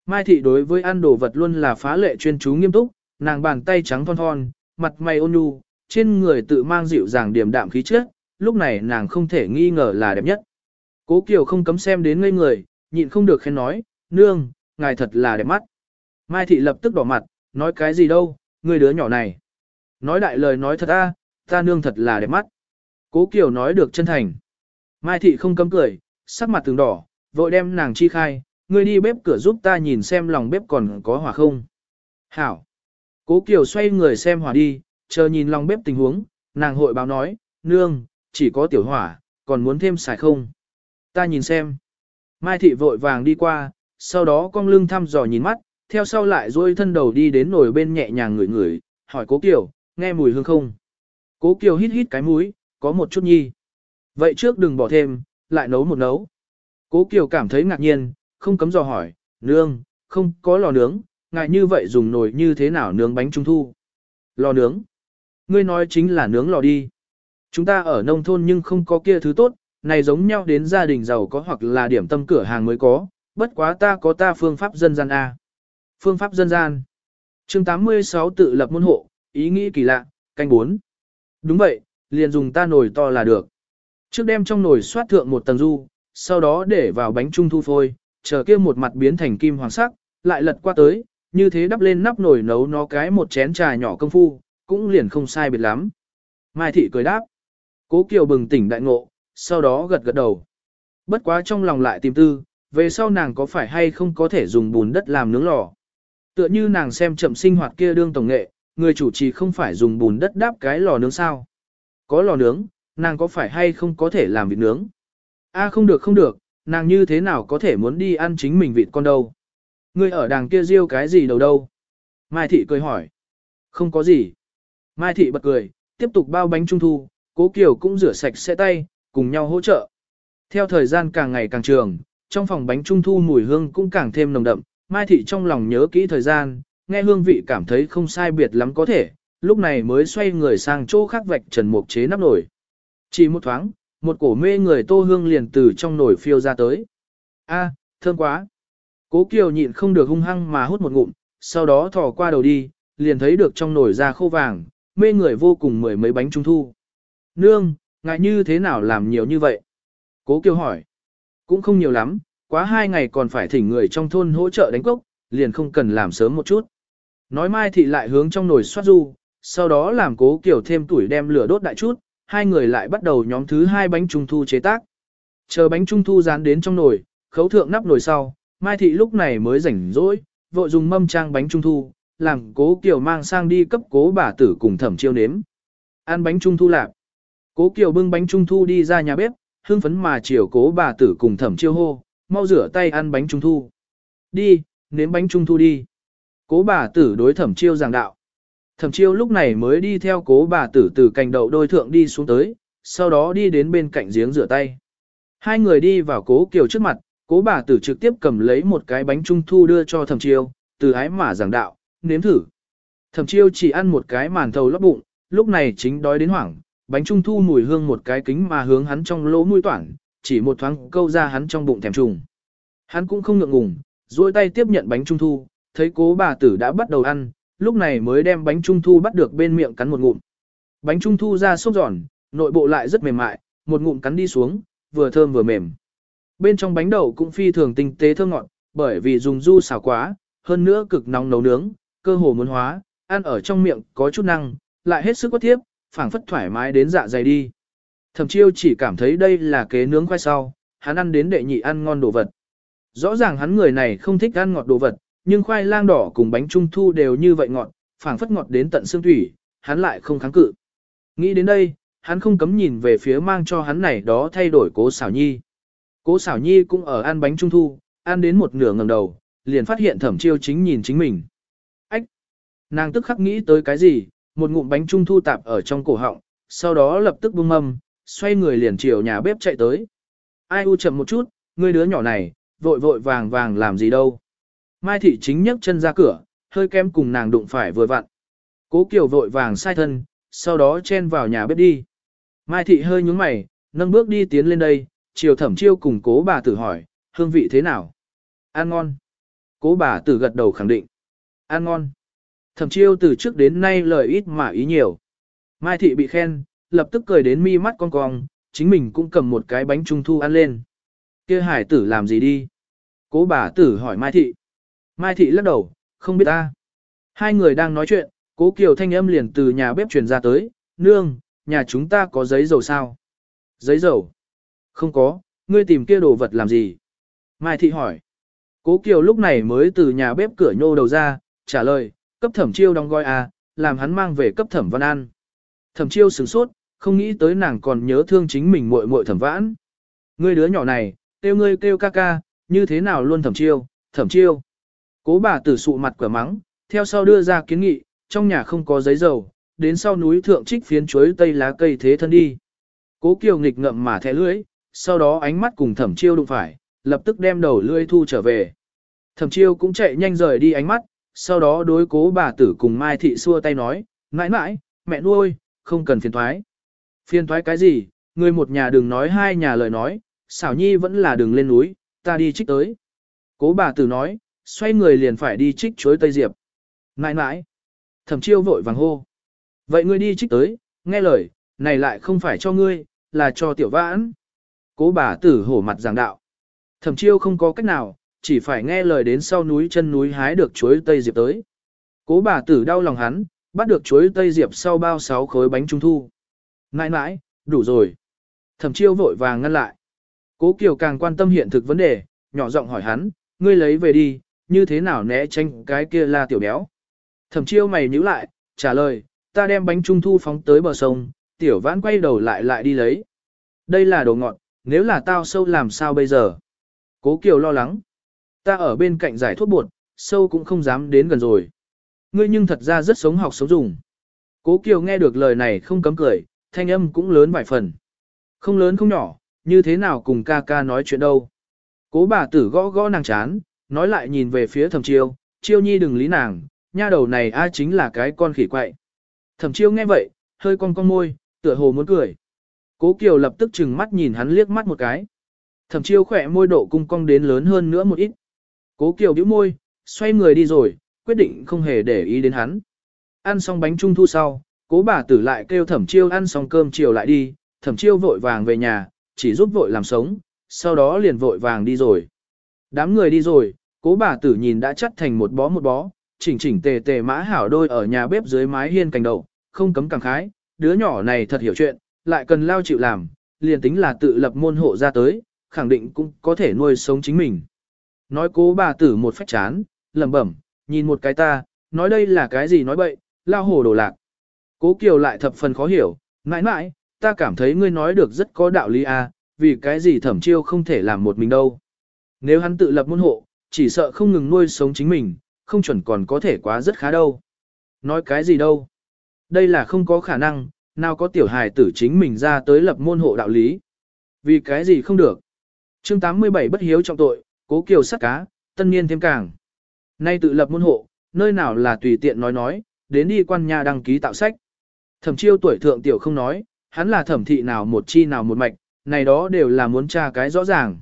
Mai thị đối với ăn đồ vật luôn là phá lệ chuyên chú nghiêm túc, nàng bàn tay trắng thon thon, mặt mày ôn nhu, trên người tự mang dịu dàng điềm đạm khí chất, lúc này nàng không thể nghi ngờ là đẹp nhất. Cố Kiều không cấm xem đến ngây người, nhịn không được khen nói, nương, ngài thật là đẹp mắt. Mai thị lập tức đỏ mặt, nói cái gì đâu, người đứa nhỏ này. Nói đại lời nói thật a, ta nương thật là đẹp mắt. Cố Kiều nói được chân thành. Mai thị không cấm cười, sắc mặt từng đỏ, vội đem nàng chi khai, ngươi đi bếp cửa giúp ta nhìn xem lòng bếp còn có hỏa không. Hảo. Cố Kiều xoay người xem hỏa đi, chờ nhìn lòng bếp tình huống, nàng hội báo nói, nương, chỉ có tiểu hỏa, còn muốn thêm xài không. Ta nhìn xem. Mai thị vội vàng đi qua, sau đó cong lưng thăm dò nhìn mắt, theo sau lại duỗi thân đầu đi đến nồi bên nhẹ nhàng ngửi ngửi, hỏi cố Kiều, nghe mùi hương không? Cố Kiều hít hít cái mũi, có một chút nhi. Vậy trước đừng bỏ thêm, lại nấu một nấu. Cố Kiều cảm thấy ngạc nhiên, không cấm dò hỏi, nương, không có lò nướng, ngại như vậy dùng nồi như thế nào nướng bánh trung thu. Lò nướng. Ngươi nói chính là nướng lò đi. Chúng ta ở nông thôn nhưng không có kia thứ tốt, này giống nhau đến gia đình giàu có hoặc là điểm tâm cửa hàng mới có, bất quá ta có ta phương pháp dân gian A. Phương pháp dân gian. chương 86 tự lập môn hộ, ý nghĩ kỳ lạ, canh 4. Đúng vậy, liền dùng ta nồi to là được. Trước đem trong nồi xoát thượng một tầng du, sau đó để vào bánh trung thu phôi, chờ kia một mặt biến thành kim hoàng sắc, lại lật qua tới, như thế đắp lên nắp nồi nấu nó cái một chén trà nhỏ công phu, cũng liền không sai biệt lắm. Mai thị cười đáp. Cố Kiều bừng tỉnh đại ngộ, sau đó gật gật đầu. Bất quá trong lòng lại tìm tư, về sau nàng có phải hay không có thể dùng bùn đất làm nướng lò. Tựa như nàng xem chậm sinh hoạt kia đương tổng nghệ, người chủ trì không phải dùng bùn đất đáp cái lò nướng sao. Có lò nướng, nàng có phải hay không có thể làm vịt nướng. A không được không được, nàng như thế nào có thể muốn đi ăn chính mình vịt con đâu. Ngươi ở đàng kia riêu cái gì đầu đâu. Mai thị cười hỏi. Không có gì. Mai thị bật cười, tiếp tục bao bánh trung thu, cố kiều cũng rửa sạch xe tay, cùng nhau hỗ trợ. Theo thời gian càng ngày càng trường, trong phòng bánh trung thu mùi hương cũng càng thêm nồng đậm, Mai Thị trong lòng nhớ kỹ thời gian, nghe hương vị cảm thấy không sai biệt lắm có thể, lúc này mới xoay người sang chỗ khác vạch trần mục chế nắp nồi. Chỉ một thoáng, một cổ mê người tô hương liền từ trong nồi phiêu ra tới. A, thơm quá. Cố Kiều nhịn không được hung hăng mà hút một ngụm, sau đó thò qua đầu đi, liền thấy được trong nồi ra khô vàng, mê người vô cùng mười mấy bánh trung thu. Nương, ngại như thế nào làm nhiều như vậy? Cố Kiều hỏi. Cũng không nhiều lắm, quá hai ngày còn phải thỉnh người trong thôn hỗ trợ đánh cốc, liền không cần làm sớm một chút. Nói Mai Thị lại hướng trong nồi xoát du, sau đó làm cố kiểu thêm tuổi đem lửa đốt đại chút, hai người lại bắt đầu nhóm thứ hai bánh trung thu chế tác. Chờ bánh trung thu dán đến trong nồi, khấu thượng nắp nồi sau, Mai Thị lúc này mới rảnh rỗi, vội dùng mâm trang bánh trung thu, làm cố kiểu mang sang đi cấp cố bà tử cùng thẩm chiêu nếm. Ăn bánh trung thu lạc. Cố kiểu bưng bánh trung thu đi ra nhà bếp, hưng phấn mà chiều cố bà tử cùng thẩm chiêu hô, mau rửa tay ăn bánh trung thu. Đi, nếm bánh trung thu đi. Cố bà tử đối thẩm chiêu giảng đạo. Thẩm chiêu lúc này mới đi theo cố bà tử từ cành đậu đôi thượng đi xuống tới, sau đó đi đến bên cạnh giếng rửa tay. Hai người đi vào cố kiều trước mặt, cố bà tử trực tiếp cầm lấy một cái bánh trung thu đưa cho thẩm chiêu, từ ái mà giảng đạo, nếm thử. Thẩm chiêu chỉ ăn một cái màn thầu lấp bụng, lúc này chính đói đến hoảng, bánh trung thu mùi hương một cái kính mà hướng hắn trong lỗ mũi toản, chỉ một thoáng câu ra hắn trong bụng thèm trùng. Hắn cũng không ngượng ngùng, duỗi tay tiếp nhận bánh trung thu, thấy cố bà tử đã bắt đầu ăn, lúc này mới đem bánh trung thu bắt được bên miệng cắn một ngụm. Bánh trung thu ra xốp giòn, nội bộ lại rất mềm mại, một ngụm cắn đi xuống, vừa thơm vừa mềm. Bên trong bánh đậu cũng phi thường tinh tế thơm ngọt, bởi vì dùng du xào quá, hơn nữa cực nóng nấu nướng, cơ hồ muốn hóa, ăn ở trong miệng có chút năng, lại hết sức có tiếp, phảng phất thoải mái đến dạ dày đi. Thẩm chiêu chỉ cảm thấy đây là kế nướng khoai sau, hắn ăn đến đệ nhị ăn ngon đồ vật. Rõ ràng hắn người này không thích ăn ngọt đồ vật, nhưng khoai lang đỏ cùng bánh trung thu đều như vậy ngọt, phảng phất ngọt đến tận xương thủy, hắn lại không kháng cự. Nghĩ đến đây, hắn không cấm nhìn về phía mang cho hắn này đó thay đổi cố xảo nhi. Cố xảo nhi cũng ở ăn bánh trung thu, ăn đến một nửa ngầm đầu, liền phát hiện thẩm chiêu chính nhìn chính mình. Ách! Nàng tức khắc nghĩ tới cái gì, một ngụm bánh trung thu tạp ở trong cổ họng, sau đó lập tức buông mâm, xoay người liền chiều nhà bếp chạy tới. Ai u chậm một chút, ngươi đứa nhỏ này, vội vội vàng vàng làm gì đâu. Mai thị chính nhấc chân ra cửa, hơi kem cùng nàng đụng phải vừa vặn. Cố Kiều vội vàng sai thân, sau đó chen vào nhà bếp đi. Mai thị hơi nhúng mày, nâng bước đi tiến lên đây, chiều thẩm chiêu cùng cố bà tử hỏi, hương vị thế nào? Ăn ngon. Cố bà tử gật đầu khẳng định. Ăn ngon. Thẩm chiêu từ trước đến nay lời ít mà ý nhiều. Mai thị bị khen, lập tức cười đến mi mắt con cong, chính mình cũng cầm một cái bánh trung thu ăn lên. kia hải tử làm gì đi? Cố bà tử hỏi Mai thị. Mai thị lắc đầu, không biết ta. Hai người đang nói chuyện, cố kiều thanh âm liền từ nhà bếp truyền ra tới, nương, nhà chúng ta có giấy dầu sao? Giấy dầu? Không có, ngươi tìm kia đồ vật làm gì? Mai thị hỏi. Cố kiều lúc này mới từ nhà bếp cửa nhô đầu ra, trả lời, cấp thẩm chiêu đóng gói à, làm hắn mang về cấp thẩm văn an. Thẩm chiêu sửng sốt, không nghĩ tới nàng còn nhớ thương chính mình muội muội thẩm vãn. Ngươi đứa nhỏ này, kêu ngươi kêu ca ca, như thế nào luôn thẩm chiêu, thẩm chiêu. Cố bà tử sụ mặt quả mắng, theo sau đưa ra kiến nghị, trong nhà không có giấy dầu, đến sau núi thượng trích phiến chuối tây lá cây thế thân đi. Cố kiều nghịch ngậm mà thẻ lưỡi, sau đó ánh mắt cùng thẩm chiêu đụng phải, lập tức đem đầu lưỡi thu trở về. Thẩm chiêu cũng chạy nhanh rời đi ánh mắt, sau đó đối cố bà tử cùng Mai Thị xua tay nói, mãi mãi, mẹ nuôi, không cần phiền thoái. Phiền thoái cái gì, người một nhà đừng nói hai nhà lời nói, xảo nhi vẫn là đừng lên núi, ta đi trích tới. Cố bà tử nói, xoay người liền phải đi trích chuối tây diệp. Nãi nãi. Thẩm chiêu vội vàng hô. Vậy ngươi đi trích tới, nghe lời, này lại không phải cho ngươi, là cho tiểu vãn. Cố bà tử hổ mặt giảng đạo. Thẩm chiêu không có cách nào, chỉ phải nghe lời đến sau núi chân núi hái được chuối tây diệp tới. Cố bà tử đau lòng hắn, bắt được chuối tây diệp sau bao sáu khối bánh trung thu. Nãi nãi, đủ rồi. Thẩm chiêu vội vàng ngăn lại. Cố Kiều càng quan tâm hiện thực vấn đề, nhỏ giọng hỏi hắn, ngươi lấy về đi, như thế nào né tránh cái kia là tiểu béo. Thẩm chiêu mày nhíu lại, trả lời, ta đem bánh trung thu phóng tới bờ sông, tiểu vãn quay đầu lại lại đi lấy. Đây là đồ ngọt, nếu là tao sâu làm sao bây giờ? Cố Kiều lo lắng. Ta ở bên cạnh giải thuốc bột, sâu cũng không dám đến gần rồi. Ngươi nhưng thật ra rất sống học sống dùng. Cố Kiều nghe được lời này không cấm cười, thanh âm cũng lớn vài phần. Không lớn không nhỏ, như thế nào cùng ca ca nói chuyện đâu. Cố bà tử gõ gõ nàng chán, nói lại nhìn về phía thẩm chiêu, chiêu nhi đừng lý nàng, nha đầu này ai chính là cái con khỉ quậy. Thẩm chiêu nghe vậy, hơi cong cong môi, tựa hồ muốn cười. Cố Kiều lập tức chừng mắt nhìn hắn liếc mắt một cái. Thẩm chiêu khỏe môi độ cung cong đến lớn hơn nữa một ít. Cố Kiều bĩu môi, xoay người đi rồi, quyết định không hề để ý đến hắn. Ăn xong bánh trung thu sau, cố bà tử lại kêu thẩm chiêu ăn xong cơm chiều lại đi, thẩm chiêu vội vàng về nhà, chỉ giúp vội làm sống, sau đó liền vội vàng đi rồi. Đám người đi rồi, cố bà tử nhìn đã chắt thành một bó một bó, chỉnh chỉnh tề tề mã hảo đôi ở nhà bếp dưới mái hiên cành đậu, không cấm cảm khái, đứa nhỏ này thật hiểu chuyện, lại cần lao chịu làm, liền tính là tự lập môn hộ ra tới, khẳng định cũng có thể nuôi sống chính mình. Nói cố bà tử một phách chán, lẩm bẩm, nhìn một cái ta, nói đây là cái gì nói bậy, lao hồ đồ lạc. Cố Kiều lại thập phần khó hiểu, mãi mãi, ta cảm thấy ngươi nói được rất có đạo lý à, vì cái gì thẩm chiêu không thể làm một mình đâu. Nếu hắn tự lập môn hộ, chỉ sợ không ngừng nuôi sống chính mình, không chuẩn còn có thể quá rất khá đâu. Nói cái gì đâu. Đây là không có khả năng, nào có tiểu hài tử chính mình ra tới lập môn hộ đạo lý. Vì cái gì không được. chương 87 bất hiếu trọng tội, cố kiều sắt cá, tân niên thêm càng. Nay tự lập môn hộ, nơi nào là tùy tiện nói nói, đến đi quan nhà đăng ký tạo sách. Thẩm chiêu tuổi thượng tiểu không nói, hắn là thẩm thị nào một chi nào một mạch, này đó đều là muốn tra cái rõ ràng.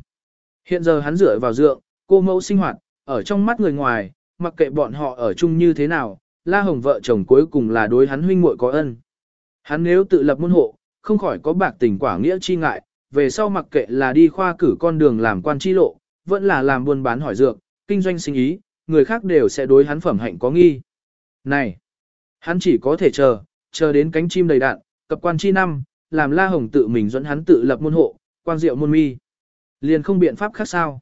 Hiện giờ hắn dựa vào dượng, cô mẫu sinh hoạt, ở trong mắt người ngoài, mặc kệ bọn họ ở chung như thế nào, La Hồng vợ chồng cuối cùng là đối hắn huynh muội có ân. Hắn nếu tự lập môn hộ, không khỏi có bạc tình quả nghĩa chi ngại, về sau mặc kệ là đi khoa cử con đường làm quan chi lộ, vẫn là làm buôn bán hỏi dược, kinh doanh sinh ý, người khác đều sẽ đối hắn phẩm hạnh có nghi. Này, hắn chỉ có thể chờ, chờ đến cánh chim đầy đạn, cập quan chi năm, làm La Hồng tự mình dẫn hắn tự lập môn hộ, quan diệu môn mi. Liền không biện pháp khác sao.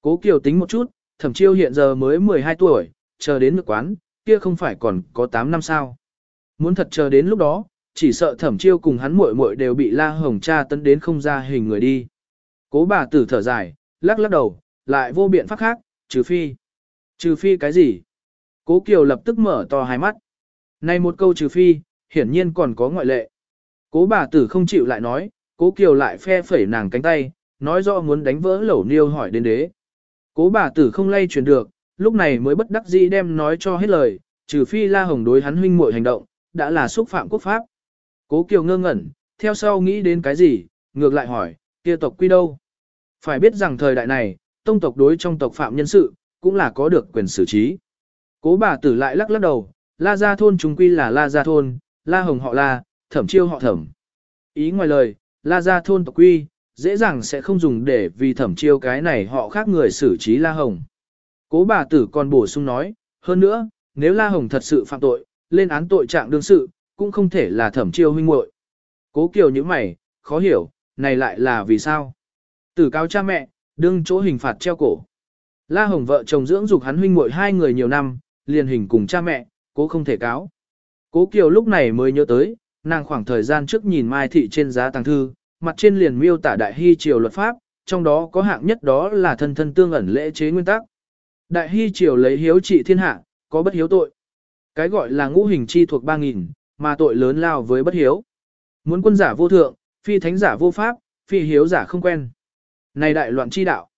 Cố Kiều tính một chút, thẩm chiêu hiện giờ mới 12 tuổi, chờ đến ngược quán, kia không phải còn có 8 năm sao. Muốn thật chờ đến lúc đó, chỉ sợ thẩm chiêu cùng hắn muội muội đều bị La Hồng cha tấn đến không ra hình người đi. Cố bà tử thở dài, lắc lắc đầu, lại vô biện pháp khác, trừ phi. Trừ phi cái gì? Cố Kiều lập tức mở to hai mắt. Này một câu trừ phi, hiển nhiên còn có ngoại lệ. Cố bà tử không chịu lại nói, cố Kiều lại phe phẩy nàng cánh tay, nói rõ muốn đánh vỡ lẩu niêu hỏi đến đế. Cố bà tử không lay chuyển được, lúc này mới bất đắc dĩ đem nói cho hết lời, trừ phi La Hồng đối hắn huynh muội hành động, đã là xúc phạm quốc pháp. Cố Kiều ngơ ngẩn, theo sau nghĩ đến cái gì, ngược lại hỏi, kia tộc quy đâu? Phải biết rằng thời đại này, tông tộc đối trong tộc phạm nhân sự, cũng là có được quyền xử trí. Cố bà tử lại lắc lắc đầu, La Gia Thôn chúng quy là La Gia Thôn, La Hồng họ La, Thẩm Chiêu họ Thẩm. Ý ngoài lời, La Gia Thôn tộc quy, dễ dàng sẽ không dùng để vì Thẩm Chiêu cái này họ khác người xử trí La Hồng. Cố bà tử còn bổ sung nói, hơn nữa, nếu La Hồng thật sự phạm tội, lên án tội trạng đương sự, cũng không thể là Thẩm Chiêu huynh muội. Cố Kiều như mày, khó hiểu, này lại là vì sao? Tử cáo cha mẹ, đương chỗ hình phạt treo cổ. La Hồng vợ chồng dưỡng dục hắn huynh muội hai người nhiều năm, liền hình cùng cha mẹ, cố không thể cáo. Cố Kiều lúc này mới nhớ tới, nàng khoảng thời gian trước nhìn Mai Thị trên giá tàng thư, mặt trên liền miêu tả đại hy triều luật pháp, trong đó có hạng nhất đó là thân thân tương ẩn lễ chế nguyên tắc. Đại hy triều lấy hiếu trị thiên hạ, có bất hiếu tội. Cái gọi là ngũ hình chi thuộc 3.000, mà tội lớn lao với bất hiếu. Muốn quân giả vô thượng, phi thánh giả vô pháp, phi hiếu giả không quen. Này đại loạn chi đạo.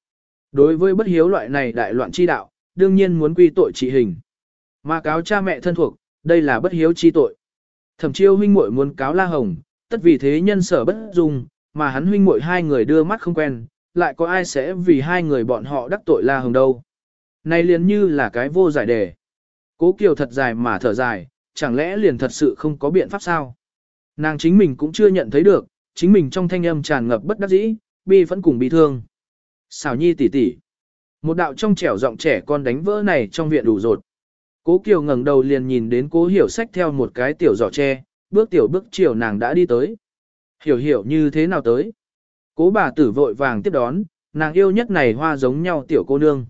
Đối với bất hiếu loại này đại loạn chi đạo, đương nhiên muốn quy tội trị hình. Mà cáo cha mẹ thân thuộc, đây là bất hiếu chi tội. Thẩm chiêu huynh muội muốn cáo La Hồng, tất vì thế nhân sở bất dung, mà hắn huynh muội hai người đưa mắt không quen, lại có ai sẽ vì hai người bọn họ đắc tội La Hồng đâu. Này liền như là cái vô giải đề. Cố Kiều thật dài mà thở dài, chẳng lẽ liền thật sự không có biện pháp sao? Nàng chính mình cũng chưa nhận thấy được, chính mình trong thanh âm tràn ngập bất đắc dĩ, bi vẫn cùng bi thương. Xảo nhi tỷ tỷ. Một đạo trong trẻo giọng trẻ con đánh vỡ này trong viện đủ rột. Cố Kiều ngẩng đầu liền nhìn đến cố hiểu sách theo một cái tiểu giỏ tre, bước tiểu bước chiều nàng đã đi tới. Hiểu hiểu như thế nào tới. Cố bà tử vội vàng tiếp đón, nàng yêu nhất này hoa giống nhau tiểu cô nương.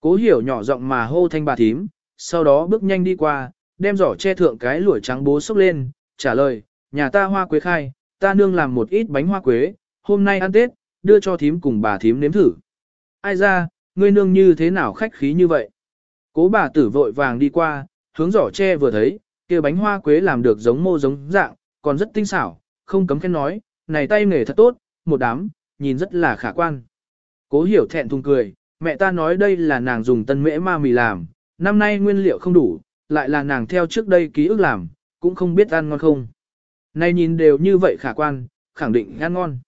Cố hiểu nhỏ giọng mà hô thanh bà thím, sau đó bước nhanh đi qua, đem giỏ che thượng cái lũi trắng bố xốc lên, trả lời, nhà ta hoa quế khai, ta nương làm một ít bánh hoa quế, hôm nay ăn Tết, đưa cho thím cùng bà thím nếm thử. Ai ra, ngươi nương như thế nào khách khí như vậy? Cố bà tử vội vàng đi qua, hướng giỏ che vừa thấy, kia bánh hoa quế làm được giống mô giống dạng, còn rất tinh xảo, không cấm khen nói, này tay nghề thật tốt, một đám, nhìn rất là khả quan. Cố hiểu thẹn thùng cười, mẹ ta nói đây là nàng dùng tân mễ ma mì làm, năm nay nguyên liệu không đủ, lại là nàng theo trước đây ký ức làm, cũng không biết ăn ngon không. Này nhìn đều như vậy khả quan, khẳng định ăn ngon.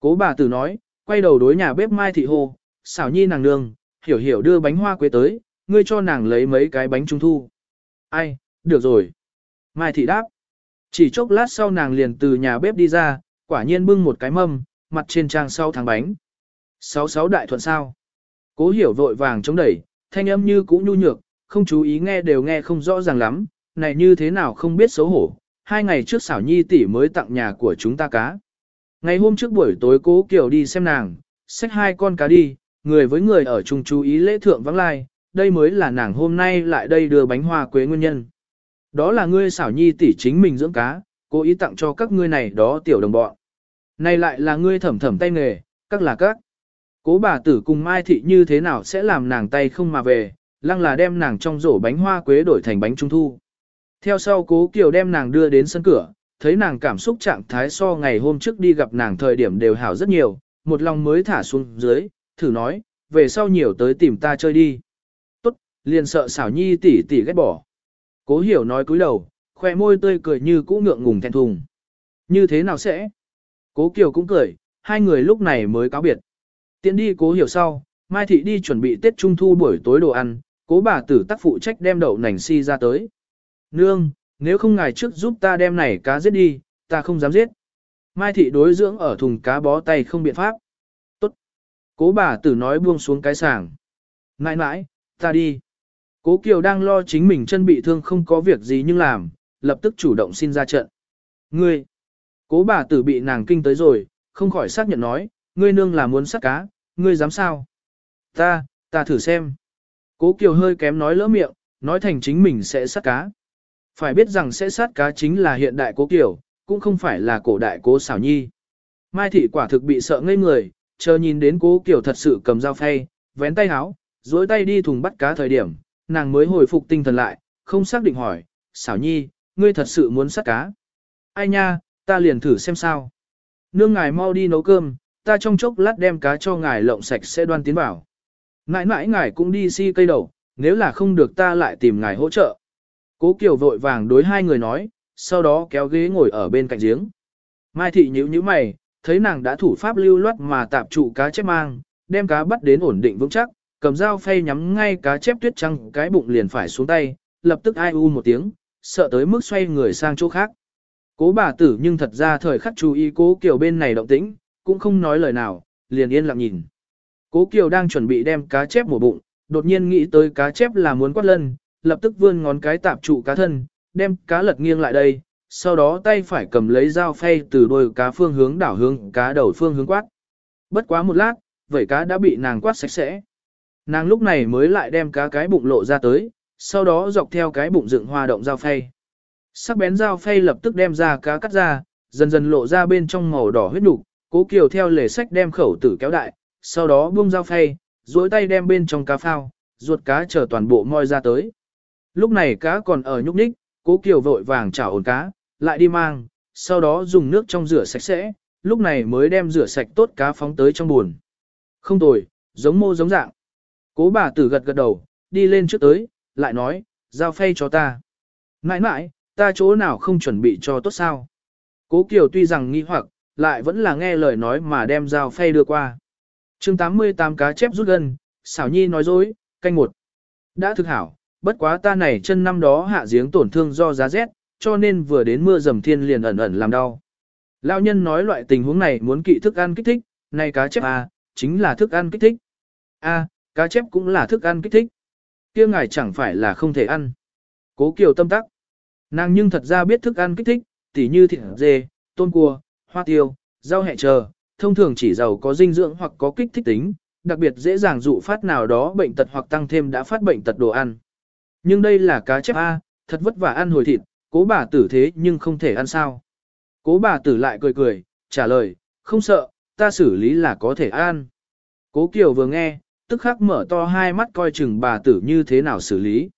Cố bà tử nói, quay đầu đối nhà bếp Mai Thị Hồ, xảo nhi nàng nương, hiểu hiểu đưa bánh hoa quế tới, ngươi cho nàng lấy mấy cái bánh trung thu. Ai, được rồi. Mai Thị đáp. Chỉ chốc lát sau nàng liền từ nhà bếp đi ra, quả nhiên bưng một cái mâm, mặt trên trang sau tháng bánh. Sáu sáu đại thuận sao. Cố hiểu vội vàng chống đẩy, thanh âm như cũ nhu nhược, không chú ý nghe đều nghe không rõ ràng lắm, này như thế nào không biết xấu hổ. Hai ngày trước xảo nhi tỷ mới tặng nhà của chúng ta cá. Ngày hôm trước buổi tối cố kiểu đi xem nàng, xách hai con cá đi, người với người ở chung chú ý lễ thượng vắng lai, đây mới là nàng hôm nay lại đây đưa bánh hoa quế nguyên nhân. Đó là ngươi xảo nhi tỷ chính mình dưỡng cá, cố ý tặng cho các ngươi này đó tiểu đồng bọn. Này lại là ngươi thẩm thẩm tay nghề, các là các. Cố bà tử cùng Mai Thị như thế nào sẽ làm nàng tay không mà về, lăng là đem nàng trong rổ bánh hoa quế đổi thành bánh trung thu. Theo sau cố Kiều đem nàng đưa đến sân cửa, thấy nàng cảm xúc trạng thái so ngày hôm trước đi gặp nàng thời điểm đều hảo rất nhiều, một lòng mới thả xuống dưới, thử nói, về sau nhiều tới tìm ta chơi đi. Tốt, liền sợ xảo nhi tỷ tỷ ghét bỏ. Cố hiểu nói cúi đầu, khoe môi tươi cười như cũ ngượng ngùng thẹn thùng. Như thế nào sẽ? Cố Kiều cũng cười, hai người lúc này mới cáo biệt. Tiến đi cố hiểu sau, Mai Thị đi chuẩn bị Tết Trung Thu buổi tối đồ ăn, cố bà tử tác phụ trách đem đậu nành si ra tới. Nương, nếu không ngài trước giúp ta đem này cá giết đi, ta không dám giết. Mai Thị đối dưỡng ở thùng cá bó tay không biện pháp. Tốt. Cố bà tử nói buông xuống cái sàng. Nãi nãi, ta đi. Cố Kiều đang lo chính mình chân bị thương không có việc gì nhưng làm, lập tức chủ động xin ra trận. Ngươi, cố bà tử bị nàng kinh tới rồi, không khỏi xác nhận nói, ngươi nương là muốn sát cá, ngươi dám sao? Ta, ta thử xem. Cố Kiều hơi kém nói lỡ miệng, nói thành chính mình sẽ sát cá. Phải biết rằng sẽ sát cá chính là hiện đại cố Kiều, cũng không phải là cổ đại cố xảo nhi. Mai thị quả thực bị sợ ngây người, chờ nhìn đến cố Kiều thật sự cầm dao phay, vén tay háo, dối tay đi thùng bắt cá thời điểm, nàng mới hồi phục tinh thần lại, không xác định hỏi, xảo nhi, ngươi thật sự muốn sát cá. Ai nha, ta liền thử xem sao. Nương ngài mau đi nấu cơm, ta trong chốc lát đem cá cho ngài lộng sạch sẽ đoan tiến vào. ngãi ngãi ngài cũng đi si cây đầu, nếu là không được ta lại tìm ngài hỗ trợ. Cố Kiều vội vàng đối hai người nói, sau đó kéo ghế ngồi ở bên cạnh giếng. Mai thị nhíu nhíu mày, thấy nàng đã thủ pháp lưu loát mà tạp trụ cá chép mang, đem cá bắt đến ổn định vững chắc, cầm dao phay nhắm ngay cá chép tuyết trăng cái bụng liền phải xuống tay, lập tức ai u một tiếng, sợ tới mức xoay người sang chỗ khác. Cố bà tử nhưng thật ra thời khắc chú ý cố Kiều bên này động tĩnh, cũng không nói lời nào, liền yên lặng nhìn. Cố Kiều đang chuẩn bị đem cá chép mổ bụng, đột nhiên nghĩ tới cá chép là muốn quát lân, lập tức vươn ngón cái tạp trụ cá thân, đem cá lật nghiêng lại đây, sau đó tay phải cầm lấy dao phay từ đôi cá phương hướng đảo hướng cá đầu phương hướng quát. Bất quá một lát, vẩy cá đã bị nàng quát sạch sẽ. Nàng lúc này mới lại đem cá cái bụng lộ ra tới, sau đó dọc theo cái bụng dựng hoa động dao phay. Sắc bén dao phay lập tức đem ra cá cắt ra, dần dần lộ ra bên trong màu đỏ huyết nục, cố kiều theo lề sách đem khẩu tử kéo đại, sau đó buông dao phay, duỗi tay đem bên trong cá phao, ruột cá chờ toàn bộ moi ra tới. Lúc này cá còn ở nhúc nhích, cố kiều vội vàng chảo ổn cá, lại đi mang, sau đó dùng nước trong rửa sạch sẽ, lúc này mới đem rửa sạch tốt cá phóng tới trong buồn. Không tồi, giống mô giống dạng. Cố bà tử gật gật đầu, đi lên trước tới, lại nói, giao phay cho ta. Nãi nãi, ta chỗ nào không chuẩn bị cho tốt sao? Cố Kiều tuy rằng nghi hoặc, lại vẫn là nghe lời nói mà đem dao phay đưa qua. chương 88 cá chép rút gần, xảo nhi nói dối, canh một. Đã thực hảo, bất quá ta này chân năm đó hạ giếng tổn thương do giá rét, cho nên vừa đến mưa dầm thiên liền ẩn ẩn làm đau. Lão nhân nói loại tình huống này muốn kỵ thức ăn kích thích, này cá chép à, chính là thức ăn kích thích. A, à, cá chép cũng là thức ăn kích thích. kia ngài chẳng phải là không thể ăn. Cố Kiều tâm tắc. Nàng nhưng thật ra biết thức ăn kích thích, tỉ như thịt dê, tôm cua, hoa tiêu, rau hẹ chờ, thông thường chỉ giàu có dinh dưỡng hoặc có kích thích tính, đặc biệt dễ dàng dụ phát nào đó bệnh tật hoặc tăng thêm đã phát bệnh tật đồ ăn. Nhưng đây là cá chép A, thật vất vả ăn hồi thịt, cố bà tử thế nhưng không thể ăn sao. Cố bà tử lại cười cười, trả lời, không sợ, ta xử lý là có thể ăn. Cố Kiều vừa nghe, tức khắc mở to hai mắt coi chừng bà tử như thế nào xử lý.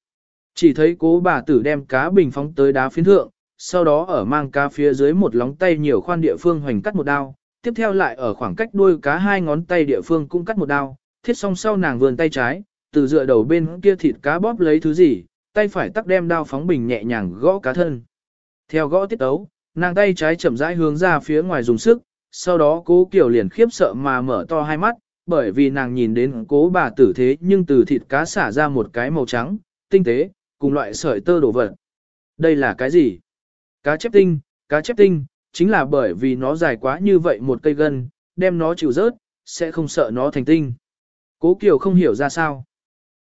Chỉ thấy cố bà tử đem cá bình phóng tới đá phiến thượng, sau đó ở mang cá phía dưới một lóng tay nhiều khoan địa phương hoành cắt một đao, tiếp theo lại ở khoảng cách đuôi cá hai ngón tay địa phương cũng cắt một đao, thiết xong sau nàng vườn tay trái, từ dựa đầu bên kia thịt cá bóp lấy thứ gì, tay phải tắc đem đao phóng bình nhẹ nhàng gõ cá thân. Theo gõ tiết ấu, nàng tay trái chậm rãi hướng ra phía ngoài dùng sức, sau đó cố kiểu liền khiếp sợ mà mở to hai mắt, bởi vì nàng nhìn đến cố bà tử thế nhưng từ thịt cá xả ra một cái màu trắng, tinh tế, cùng loại sợi tơ đổ vật. Đây là cái gì? Cá chép tinh, cá chép tinh, chính là bởi vì nó dài quá như vậy một cây gân, đem nó chịu rớt, sẽ không sợ nó thành tinh. Cố Kiều không hiểu ra sao.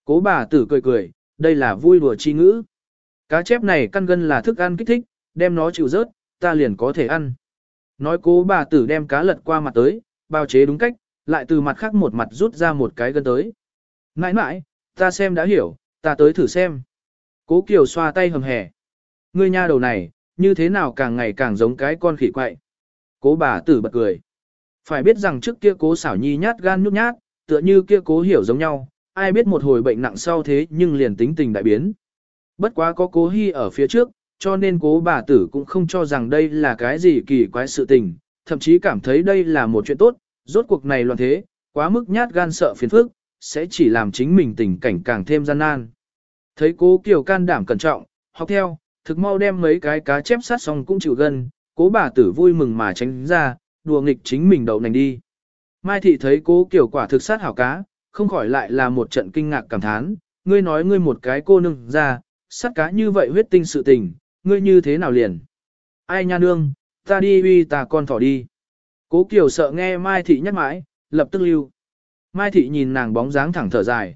Cố bà tử cười cười, đây là vui đùa chi ngữ. Cá chép này căn gân là thức ăn kích thích, đem nó chịu rớt, ta liền có thể ăn. Nói cố bà tử đem cá lật qua mặt tới, bao chế đúng cách, lại từ mặt khác một mặt rút ra một cái gân tới. Nãi nãi, ta xem đã hiểu, ta tới thử xem. Cố Kiều xoa tay hầm hẻ. Ngươi nha đầu này, như thế nào càng ngày càng giống cái con khỉ quậy. Cố bà tử bật cười. Phải biết rằng trước kia cố xảo nhi nhát gan nhút nhát, tựa như kia cố hiểu giống nhau, ai biết một hồi bệnh nặng sau thế nhưng liền tính tình đại biến. Bất quá có cố hy ở phía trước, cho nên cố bà tử cũng không cho rằng đây là cái gì kỳ quái sự tình, thậm chí cảm thấy đây là một chuyện tốt, rốt cuộc này loạn thế, quá mức nhát gan sợ phiền phức, sẽ chỉ làm chính mình tình cảnh càng thêm gian nan. Thấy cố Kiều can đảm cẩn trọng, học theo, thực mau đem mấy cái cá chép sát xong cũng chịu gần. cố bà tử vui mừng mà tránh ra, đùa nghịch chính mình đậu nành đi. Mai thị thấy cố Kiều quả thực sát hảo cá, không khỏi lại là một trận kinh ngạc cảm thán, ngươi nói ngươi một cái cô nương ra, sát cá như vậy huyết tinh sự tình, ngươi như thế nào liền? Ai nha nương, ta đi uy ta con thỏ đi. Cố Kiều sợ nghe Mai thị nhắc mãi, lập tức lưu. Mai thị nhìn nàng bóng dáng thẳng thở dài.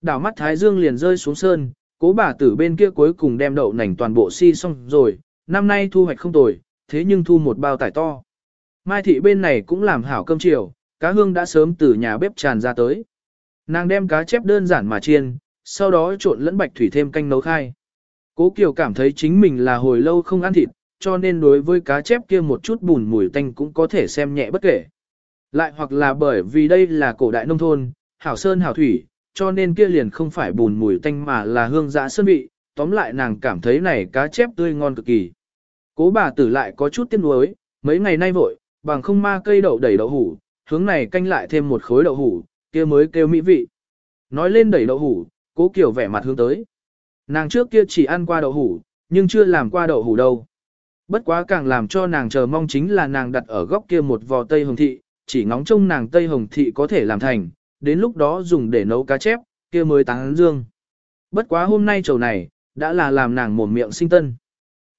Đảo mắt Thái Dương liền rơi xuống sơn, cố bà tử bên kia cuối cùng đem đậu nành toàn bộ si xong rồi, năm nay thu hoạch không tồi, thế nhưng thu một bao tải to. Mai thị bên này cũng làm hảo cơm chiều, cá hương đã sớm từ nhà bếp tràn ra tới. Nàng đem cá chép đơn giản mà chiên, sau đó trộn lẫn bạch thủy thêm canh nấu khai. Cố Kiều cảm thấy chính mình là hồi lâu không ăn thịt, cho nên đối với cá chép kia một chút bùn mùi tanh cũng có thể xem nhẹ bất kể. Lại hoặc là bởi vì đây là cổ đại nông thôn, hảo sơn hảo thủy, cho nên kia liền không phải bùn mùi tanh mà là hương dã sơn vị, tóm lại nàng cảm thấy này cá chép tươi ngon cực kỳ. Cố bà tử lại có chút tiếc nuối, mấy ngày nay vội, bằng không ma cây đậu đẩy đậu hủ, hướng này canh lại thêm một khối đậu hủ, kia mới kêu mỹ vị. Nói lên đẩy đậu hủ, cố kiểu vẻ mặt hướng tới. Nàng trước kia chỉ ăn qua đậu hủ, nhưng chưa làm qua đậu hủ đâu. Bất quá càng làm cho nàng chờ mong chính là nàng đặt ở góc kia một vò tây hồng thị, chỉ ngóng trông nàng tây hồng thị có thể làm thành, đến lúc đó dùng để nấu cá chép, kia mới táng dương. Bất quá hôm nay chầu này, đã là làm nàng mồm miệng sinh tân.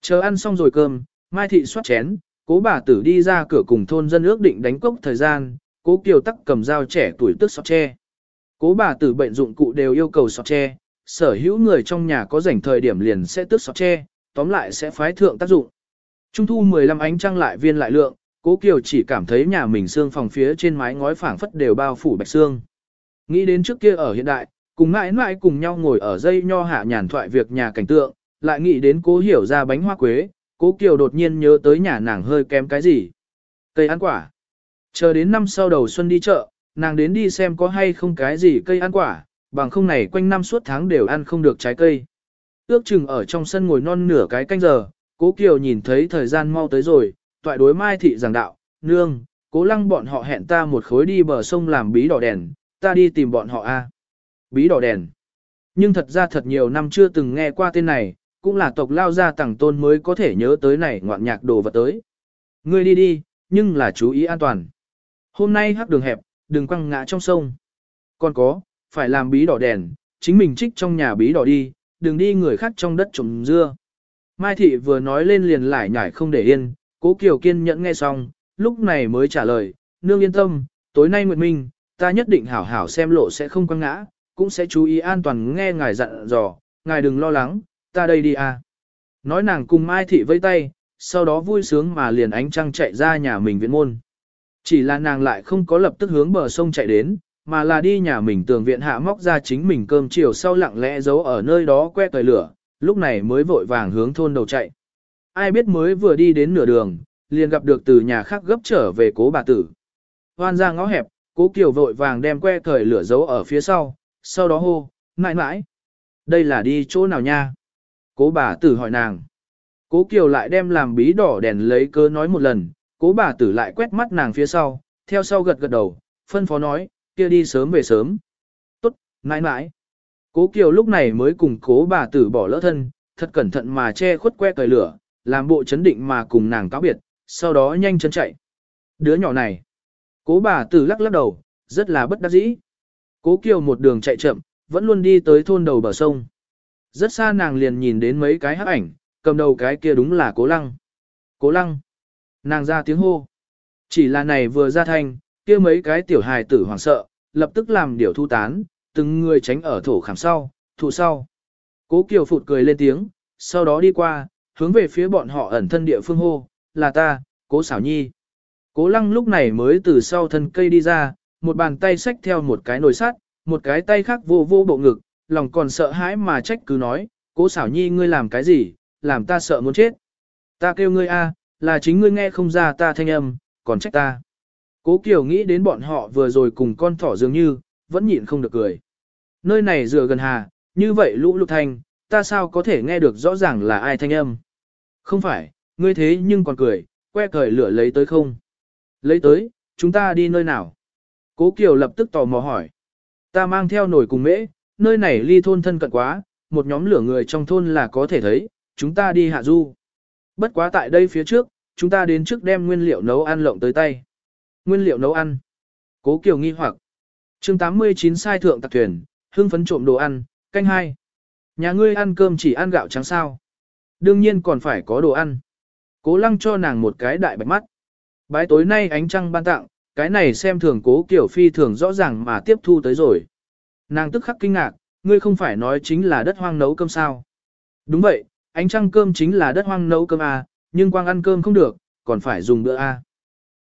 Chờ ăn xong rồi cơm, Mai thị xoát chén, cố bà tử đi ra cửa cùng thôn dân ước định đánh cốc thời gian, cố kiều tắc cầm dao trẻ tuổi tức sọt tre. Cố bà tử bệnh dụng cụ đều yêu cầu sọt tre, sở hữu người trong nhà có rảnh thời điểm liền sẽ tước sọt tre, tóm lại sẽ phái thượng tác dụng. Trung thu 15 ánh trăng lại viên lại lượng, cố kiều chỉ cảm thấy nhà mình xương phòng phía trên mái ngói phảng phất đều bao phủ bạch xương. Nghĩ đến trước kia ở hiện đại, cùng mãi mãi cùng nhau ngồi ở dây nho hạ nhàn thoại việc nhà cảnh tượng, lại nghĩ đến cố hiểu ra bánh hoa quế, cố kiều đột nhiên nhớ tới nhà nàng hơi kém cái gì. Cây ăn quả. Chờ đến năm sau đầu xuân đi chợ, nàng đến đi xem có hay không cái gì cây ăn quả, bằng không này quanh năm suốt tháng đều ăn không được trái cây. Ước chừng ở trong sân ngồi non nửa cái canh giờ, cố kiều nhìn thấy thời gian mau tới rồi, toại đối mai thị giảng đạo, nương, cố lăng bọn họ hẹn ta một khối đi bờ sông làm bí đỏ đèn, ta đi tìm bọn họ a. Bí đỏ đèn. Nhưng thật ra thật nhiều năm chưa từng nghe qua tên này, cũng là tộc lao gia tẳng tôn mới có thể nhớ tới này ngoạn nhạc đồ vật tới. Ngươi đi đi, nhưng là chú ý an toàn. Hôm nay hắc đường hẹp, đừng quăng ngã trong sông. Còn có, phải làm bí đỏ đèn, chính mình trích trong nhà bí đỏ đi, đừng đi người khác trong đất trồng dưa. Mai thị vừa nói lên liền lại nhảy không để yên, cố Kiều kiên nhẫn nghe xong, lúc này mới trả lời, nương yên tâm, tối nay Nguyệt Minh, ta nhất định hảo hảo xem lộ sẽ không quăng ngã, cũng sẽ chú ý an toàn nghe ngài dặn dò, ngài đừng lo lắng, ta đây đi à. Nói nàng cùng Mai Thị vây tay, sau đó vui sướng mà liền ánh trăng chạy ra nhà mình viện môn. Chỉ là nàng lại không có lập tức hướng bờ sông chạy đến, mà là đi nhà mình tường viện hạ móc ra chính mình cơm chiều sau lặng lẽ giấu ở nơi đó que tời lửa, lúc này mới vội vàng hướng thôn đầu chạy. Ai biết mới vừa đi đến nửa đường, liền gặp được từ nhà khác gấp trở về cố bà tử. Hoan ra ngõ hẹp, cố kiều vội vàng đem que thời lửa giấu ở phía sau, sau đó hô, nãi nãi. Đây là đi chỗ nào nha? Cố bà tử hỏi nàng. Cố kiều lại đem làm bí đỏ đèn lấy cơ nói một lần, cố bà tử lại quét mắt nàng phía sau, theo sau gật gật đầu, phân phó nói, kia đi sớm về sớm. Tốt, nãi nãi. Cố Kiều lúc này mới cùng cố bà tử bỏ lỡ thân, thật cẩn thận mà che khuất que cởi lửa, làm bộ chấn định mà cùng nàng cáo biệt, sau đó nhanh chân chạy. Đứa nhỏ này. Cố bà tử lắc lắc đầu, rất là bất đắc dĩ. Cố Kiều một đường chạy chậm, vẫn luôn đi tới thôn đầu bờ sông. Rất xa nàng liền nhìn đến mấy cái hắc ảnh, cầm đầu cái kia đúng là cố lăng. Cố lăng. Nàng ra tiếng hô. Chỉ là này vừa ra thanh, kia mấy cái tiểu hài tử hoảng sợ, lập tức làm điều thu tán, từng người tránh ở thổ khảm sau, thụ sau. Cố Kiều phụt cười lên tiếng, sau đó đi qua, hướng về phía bọn họ ẩn thân địa phương hô, là ta, cố xảo nhi. Cố lăng lúc này mới từ sau thân cây đi ra, một bàn tay xách theo một cái nồi sắt, một cái tay khác vô vô bộ ngực, lòng còn sợ hãi mà trách cứ nói, cố xảo nhi ngươi làm cái gì, làm ta sợ muốn chết. Ta kêu ngươi a, là chính ngươi nghe không ra ta thanh âm, còn trách ta. Cố Kiều nghĩ đến bọn họ vừa rồi cùng con thỏ dường như, vẫn nhịn không được cười. Nơi này dựa gần hà, như vậy lũ lục thanh, ta sao có thể nghe được rõ ràng là ai thanh âm. Không phải, ngươi thế nhưng còn cười, que cởi lửa lấy tới không? Lấy tới, chúng ta đi nơi nào? Cố Kiều lập tức tò mò hỏi. Ta mang theo nồi cùng mễ, nơi này ly thôn thân cận quá, một nhóm lửa người trong thôn là có thể thấy, chúng ta đi hạ du. Bất quá tại đây phía trước, chúng ta đến trước đem nguyên liệu nấu ăn lộng tới tay. Nguyên liệu nấu ăn. Cố Kiều nghi hoặc. chương 89 sai thượng tạc thuyền, hương phấn trộm đồ ăn, canh hai. Nhà ngươi ăn cơm chỉ ăn gạo trắng sao. Đương nhiên còn phải có đồ ăn. Cố lăng cho nàng một cái đại bạch mắt. Bái tối nay ánh trăng ban tặng, cái này xem thường cố kiểu phi thường rõ ràng mà tiếp thu tới rồi. Nàng tức khắc kinh ngạc, ngươi không phải nói chính là đất hoang nấu cơm sao. Đúng vậy, ánh trăng cơm chính là đất hoang nấu cơm à, nhưng quang ăn cơm không được, còn phải dùng bữa a. À.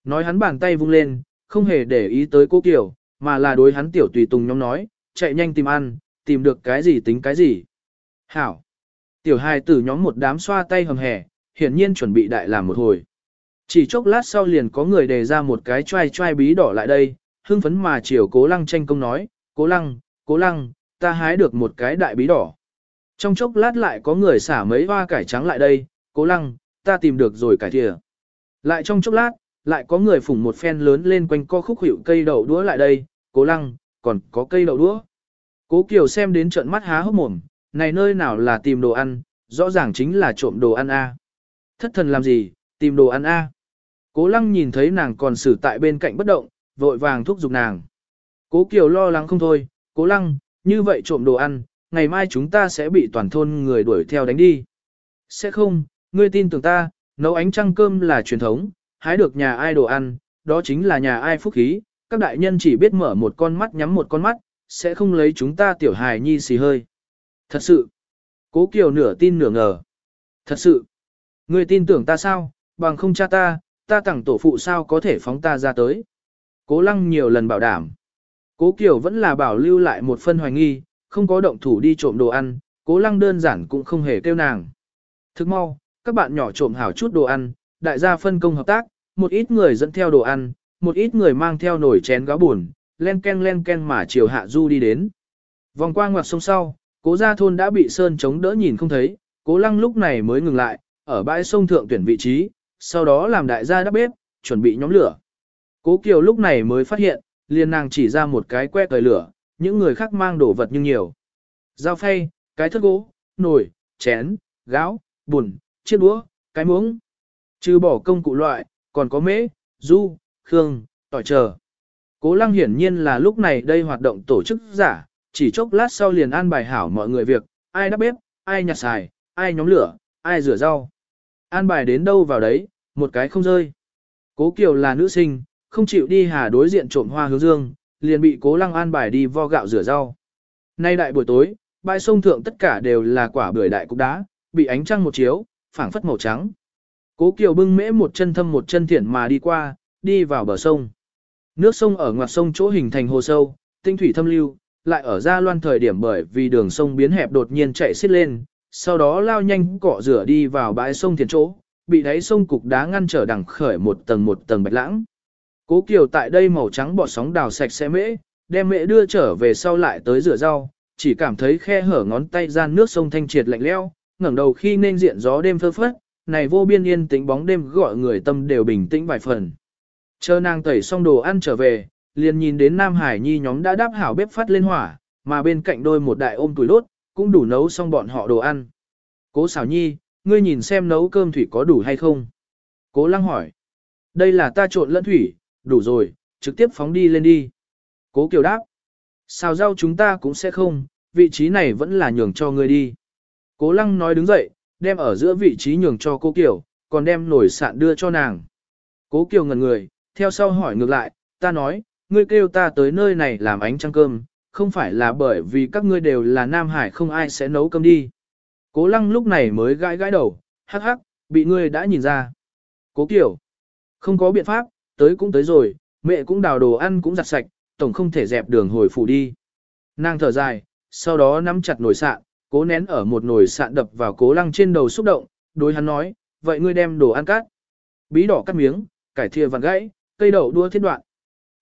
Nói hắn bàn tay vung lên, không hề để ý tới cố kiểu, mà là đối hắn tiểu tùy tùng nhóm nói, chạy nhanh tìm ăn, tìm được cái gì tính cái gì. Hảo. Tiểu hài tử nhóm một đám xoa tay hầm hè, hiển nhiên chuẩn bị đại làm một hồi. Chỉ chốc lát sau liền có người đề ra một cái trai trai bí đỏ lại đây, hưng phấn mà chiều cố lăng tranh công nói, cố lăng, cố lăng, ta hái được một cái đại bí đỏ. Trong chốc lát lại có người xả mấy hoa cải trắng lại đây, cố lăng, ta tìm được rồi cải thìa. Lại trong chốc lát, lại có người phủng một phen lớn lên quanh co khúc hiệu cây đậu đũa lại đây, cố lăng, còn có cây đậu đũa. Cố Kiều xem đến trận mắt há hốc mồm, này nơi nào là tìm đồ ăn, rõ ràng chính là trộm đồ ăn a. Thất thần làm gì, tìm đồ ăn a. Cố lăng nhìn thấy nàng còn xử tại bên cạnh bất động, vội vàng thúc giục nàng. Cố Kiều lo lắng không thôi, cố lăng, như vậy trộm đồ ăn, ngày mai chúng ta sẽ bị toàn thôn người đuổi theo đánh đi. Sẽ không, ngươi tin tưởng ta, nấu ánh trăng cơm là truyền thống, hái được nhà ai đồ ăn, đó chính là nhà ai phúc khí, các đại nhân chỉ biết mở một con mắt nhắm một con mắt, sẽ không lấy chúng ta tiểu hài nhi xì hơi. Thật sự, cố kiều nửa tin nửa ngờ. Thật sự, người tin tưởng ta sao, bằng không cha ta, ta tặng tổ phụ sao có thể phóng ta ra tới. Cố lăng nhiều lần bảo đảm. Cố kiều vẫn là bảo lưu lại một phân hoài nghi, không có động thủ đi trộm đồ ăn, cố lăng đơn giản cũng không hề kêu nàng. Thức mau, các bạn nhỏ trộm hảo chút đồ ăn, đại gia phân công hợp tác, một ít người dẫn theo đồ ăn, một ít người mang theo nồi chén gáo buồn, len ken len ken mà chiều hạ du đi đến. Vòng qua ngoặt sông sau, cố gia thôn đã bị sơn chống đỡ nhìn không thấy, cố lăng lúc này mới ngừng lại, ở bãi sông thượng tuyển vị trí, sau đó làm đại gia đắp bếp, chuẩn bị nhóm lửa. Cố Kiều lúc này mới phát hiện, liền nàng chỉ ra một cái que cởi lửa, những người khác mang đồ vật nhưng nhiều. Dao phay, cái thất gỗ, nồi, chén, gáo, bùn chiếc đũa, cái muỗng. Trừ bỏ công cụ loại, còn có mễ, du, khương, tỏi chờ. Cố lăng hiển nhiên là lúc này đây hoạt động tổ chức giả, chỉ chốc lát sau liền an bài hảo mọi người việc, ai đắp bếp, ai nhặt xài, ai nhóm lửa, ai rửa rau. An bài đến đâu vào đấy, một cái không rơi. Cố Kiều là nữ sinh, không chịu đi hà đối diện trộm hoa hướng dương, liền bị cố lăng an bài đi vo gạo rửa rau. Nay đại buổi tối, bãi sông thượng tất cả đều là quả bưởi đại cục đá, bị ánh trăng một chiếu, phảng phất màu trắng. Cố Kiều bưng mễ một chân thâm một chân thiển mà đi qua, đi vào bờ sông. Nước sông ở ngoặt sông chỗ hình thành hồ sâu, tinh thủy thâm lưu, lại ở ra loan thời điểm bởi vì đường sông biến hẹp đột nhiên chạy xiết lên, sau đó lao nhanh cọ rửa đi vào bãi sông thiền chỗ, bị đáy sông cục đá ngăn trở đằng khởi một tầng một tầng bạch lãng. Cố Kiều tại đây màu trắng bọt sóng đào sạch sẽ mễ, đem mễ đưa trở về sau lại tới rửa rau, chỉ cảm thấy khe hở ngón tay gian nước sông thanh triệt lạnh leo, ngẩng đầu khi nên diện gió đêm phơ phất, này vô biên yên tĩnh bóng đêm gọi người tâm đều bình tĩnh vài phần. Chờ nàng tẩy xong đồ ăn trở về, liền nhìn đến Nam Hải Nhi nhóm đã đáp hảo bếp phát lên hỏa, mà bên cạnh đôi một đại ôm tuổi lốt cũng đủ nấu xong bọn họ đồ ăn. Cố xảo nhi, ngươi nhìn xem nấu cơm thủy có đủ hay không? Cố lăng hỏi. Đây là ta trộn lẫn thủy, đủ rồi, trực tiếp phóng đi lên đi. Cố kiều đáp. Xào rau chúng ta cũng sẽ không, vị trí này vẫn là nhường cho ngươi đi. Cố lăng nói đứng dậy, đem ở giữa vị trí nhường cho cô kiều, còn đem nổi sạn đưa cho nàng. Cố kiều ngẩn người, theo sau hỏi ngược lại, ta nói, ngươi kêu ta tới nơi này làm ánh trăng cơm, không phải là bởi vì các ngươi đều là Nam Hải không ai sẽ nấu cơm đi. Cố lăng lúc này mới gãi gãi đầu, hắc hắc, bị ngươi đã nhìn ra. Cố kiểu, không có biện pháp, tới cũng tới rồi, mẹ cũng đào đồ ăn cũng giặt sạch, tổng không thể dẹp đường hồi phủ đi. Nàng thở dài, sau đó nắm chặt nồi sạn, cố nén ở một nồi sạn đập vào cố lăng trên đầu xúc động, đối hắn nói, vậy ngươi đem đồ ăn cắt. Bí đỏ cắt miếng, cải thìa vặn gãy, cây đậu đua thiết đoạn.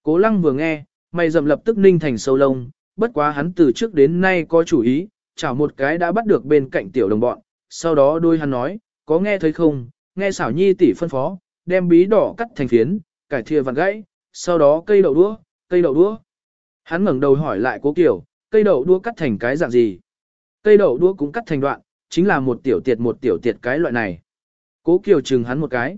Cố lăng vừa nghe, mày dầm lập tức ninh thành sâu lông, bất quá hắn từ trước đến nay có chủ ý, chảo một cái đã bắt được bên cạnh tiểu đồng bọn, sau đó đôi hắn nói, có nghe thấy không, nghe xảo nhi tỷ phân phó, đem bí đỏ cắt thành phiến, cải thìa vặn gãy, sau đó cây đậu đũa, cây đậu đũa. Hắn ngẩng đầu hỏi lại cố kiểu, cây đậu đũa cắt thành cái dạng gì? Cây đậu đũa cũng cắt thành đoạn, chính là một tiểu tiệt một tiểu tiệt cái loại này. Cố kiều chừng hắn một cái.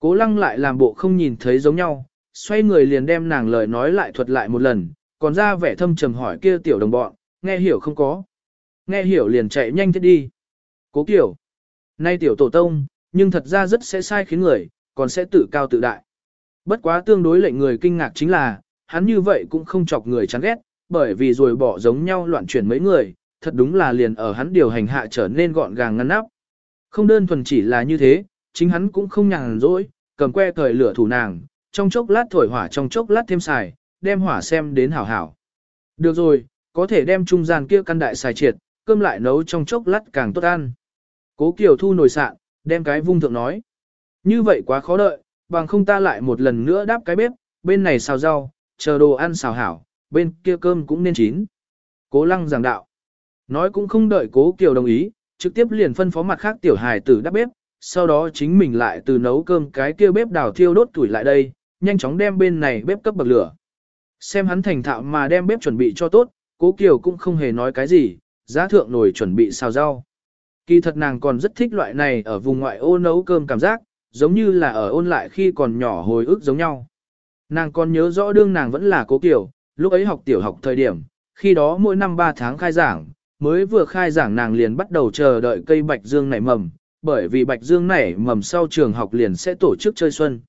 Cố lăng lại làm bộ không nhìn thấy giống nhau, xoay người liền đem nàng lời nói lại thuật lại một lần, còn ra vẻ thâm trầm hỏi kia tiểu đồng bọn, nghe hiểu không có. Nghe hiểu liền chạy nhanh thiết đi. Cố kiểu. Nay tiểu tổ tông, nhưng thật ra rất sẽ sai khiến người, còn sẽ tự cao tự đại. Bất quá tương đối lệnh người kinh ngạc chính là, hắn như vậy cũng không chọc người chán ghét, bởi vì rồi bỏ giống nhau loạn chuyển mấy người, thật đúng là liền ở hắn điều hành hạ trở nên gọn gàng ngăn nắp. Không đơn thuần chỉ là như thế, chính hắn cũng không nhàn rỗi, cầm que thời lửa thủ nàng, trong chốc lát thổi hỏa trong chốc lát thêm xài, đem hỏa xem đến hảo hảo. Được rồi, có thể đem trung gian kia căn đại xài triệt, cơm lại nấu trong chốc lát càng tốt ăn. Cố Kiều thu nồi sạn, đem cái vung thượng nói. Như vậy quá khó đợi, bằng không ta lại một lần nữa đáp cái bếp, bên này xào rau, chờ đồ ăn xào hảo, bên kia cơm cũng nên chín. Cố lăng giảng đạo. Nói cũng không đợi cố Kiều đồng ý, trực tiếp liền phân phó mặt khác tiểu hài tử đáp bếp, sau đó chính mình lại từ nấu cơm cái kia bếp đào thiêu đốt tuổi lại đây, nhanh chóng đem bên này bếp cấp bậc lửa. Xem hắn thành thạo mà đem bếp chuẩn bị cho tốt, cố Kiều cũng không hề nói cái gì, giá thượng nồi chuẩn bị xào rau. Kỳ thật nàng còn rất thích loại này ở vùng ngoại ô nấu cơm cảm giác, giống như là ở ôn lại khi còn nhỏ hồi ức giống nhau. Nàng còn nhớ rõ đương nàng vẫn là cố Kiều, lúc ấy học tiểu học thời điểm, khi đó mỗi năm 3 tháng khai giảng, mới vừa khai giảng nàng liền bắt đầu chờ đợi cây bạch dương nảy mầm, bởi vì bạch dương nảy mầm sau trường học liền sẽ tổ chức chơi xuân.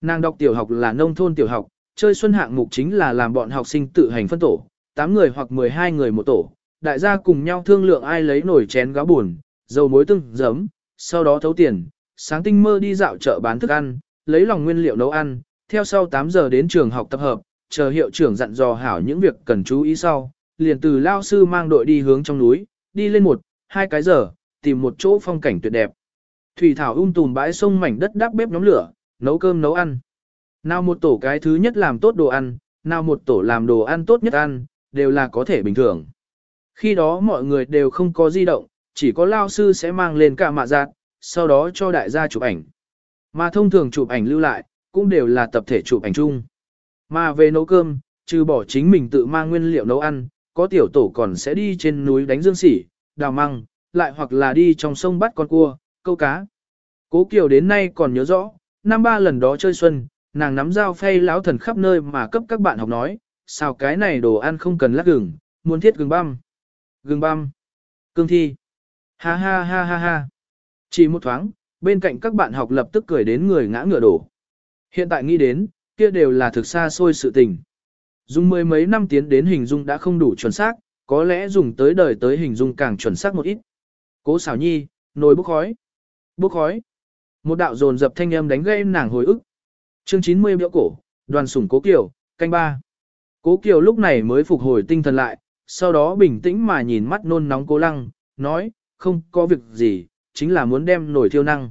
Nàng đọc tiểu học là nông thôn tiểu học, chơi xuân hạng mục chính là làm bọn học sinh tự hành phân tổ, 8 người hoặc 12 người một tổ, đại gia cùng nhau thương lượng ai lấy nổi chén gáo buồn, dầu muối tương, giấm, sau đó thấu tiền, sáng tinh mơ đi dạo chợ bán thức ăn, lấy lòng nguyên liệu nấu ăn, theo sau 8 giờ đến trường học tập hợp, chờ hiệu trưởng dặn dò hảo những việc cần chú ý sau, liền từ lao sư mang đội đi hướng trong núi, đi lên một, hai cái giờ, tìm một chỗ phong cảnh tuyệt đẹp. Thủy thảo um tùm bãi sông mảnh đất đắp bếp nhóm lửa, nấu cơm nấu ăn. Nào một tổ cái thứ nhất làm tốt đồ ăn, nào một tổ làm đồ ăn tốt nhất ăn, đều là có thể bình thường. Khi đó mọi người đều không có di động, chỉ có lao sư sẽ mang lên cả mạ giạt, sau đó cho đại gia chụp ảnh. Mà thông thường chụp ảnh lưu lại, cũng đều là tập thể chụp ảnh chung. Mà về nấu cơm, trừ bỏ chính mình tự mang nguyên liệu nấu ăn, có tiểu tổ còn sẽ đi trên núi đánh dương sỉ, đào măng, lại hoặc là đi trong sông bắt con cua, câu cá. Cố Kiều đến nay còn nhớ rõ, năm ba lần đó chơi xuân, nàng nắm dao phay lão thần khắp nơi mà cấp các bạn học nói, sao cái này đồ ăn không cần lát gừng, muốn thiết gừng băm. Gừng băm. Cương thi. Ha ha ha ha ha. Chỉ một thoáng, bên cạnh các bạn học lập tức cười đến người ngã ngựa đổ. Hiện tại nghĩ đến, kia đều là thực xa xôi sự tình. Dùng mười mấy năm tiến đến hình dung đã không đủ chuẩn xác, có lẽ dùng tới đời tới hình dung càng chuẩn xác một ít. Cố xảo nhi, nồi bốc khói. Bốc khói. Một đạo dồn dập thanh âm đánh gây nàng hồi ức. Chương 90 biểu cổ, đoàn sủng cố kiều, canh ba. Cố kiều lúc này mới phục hồi tinh thần lại, sau đó bình tĩnh mà nhìn mắt nôn nóng cố lăng, nói, không có việc gì, chính là muốn đem nồi thiêu năng.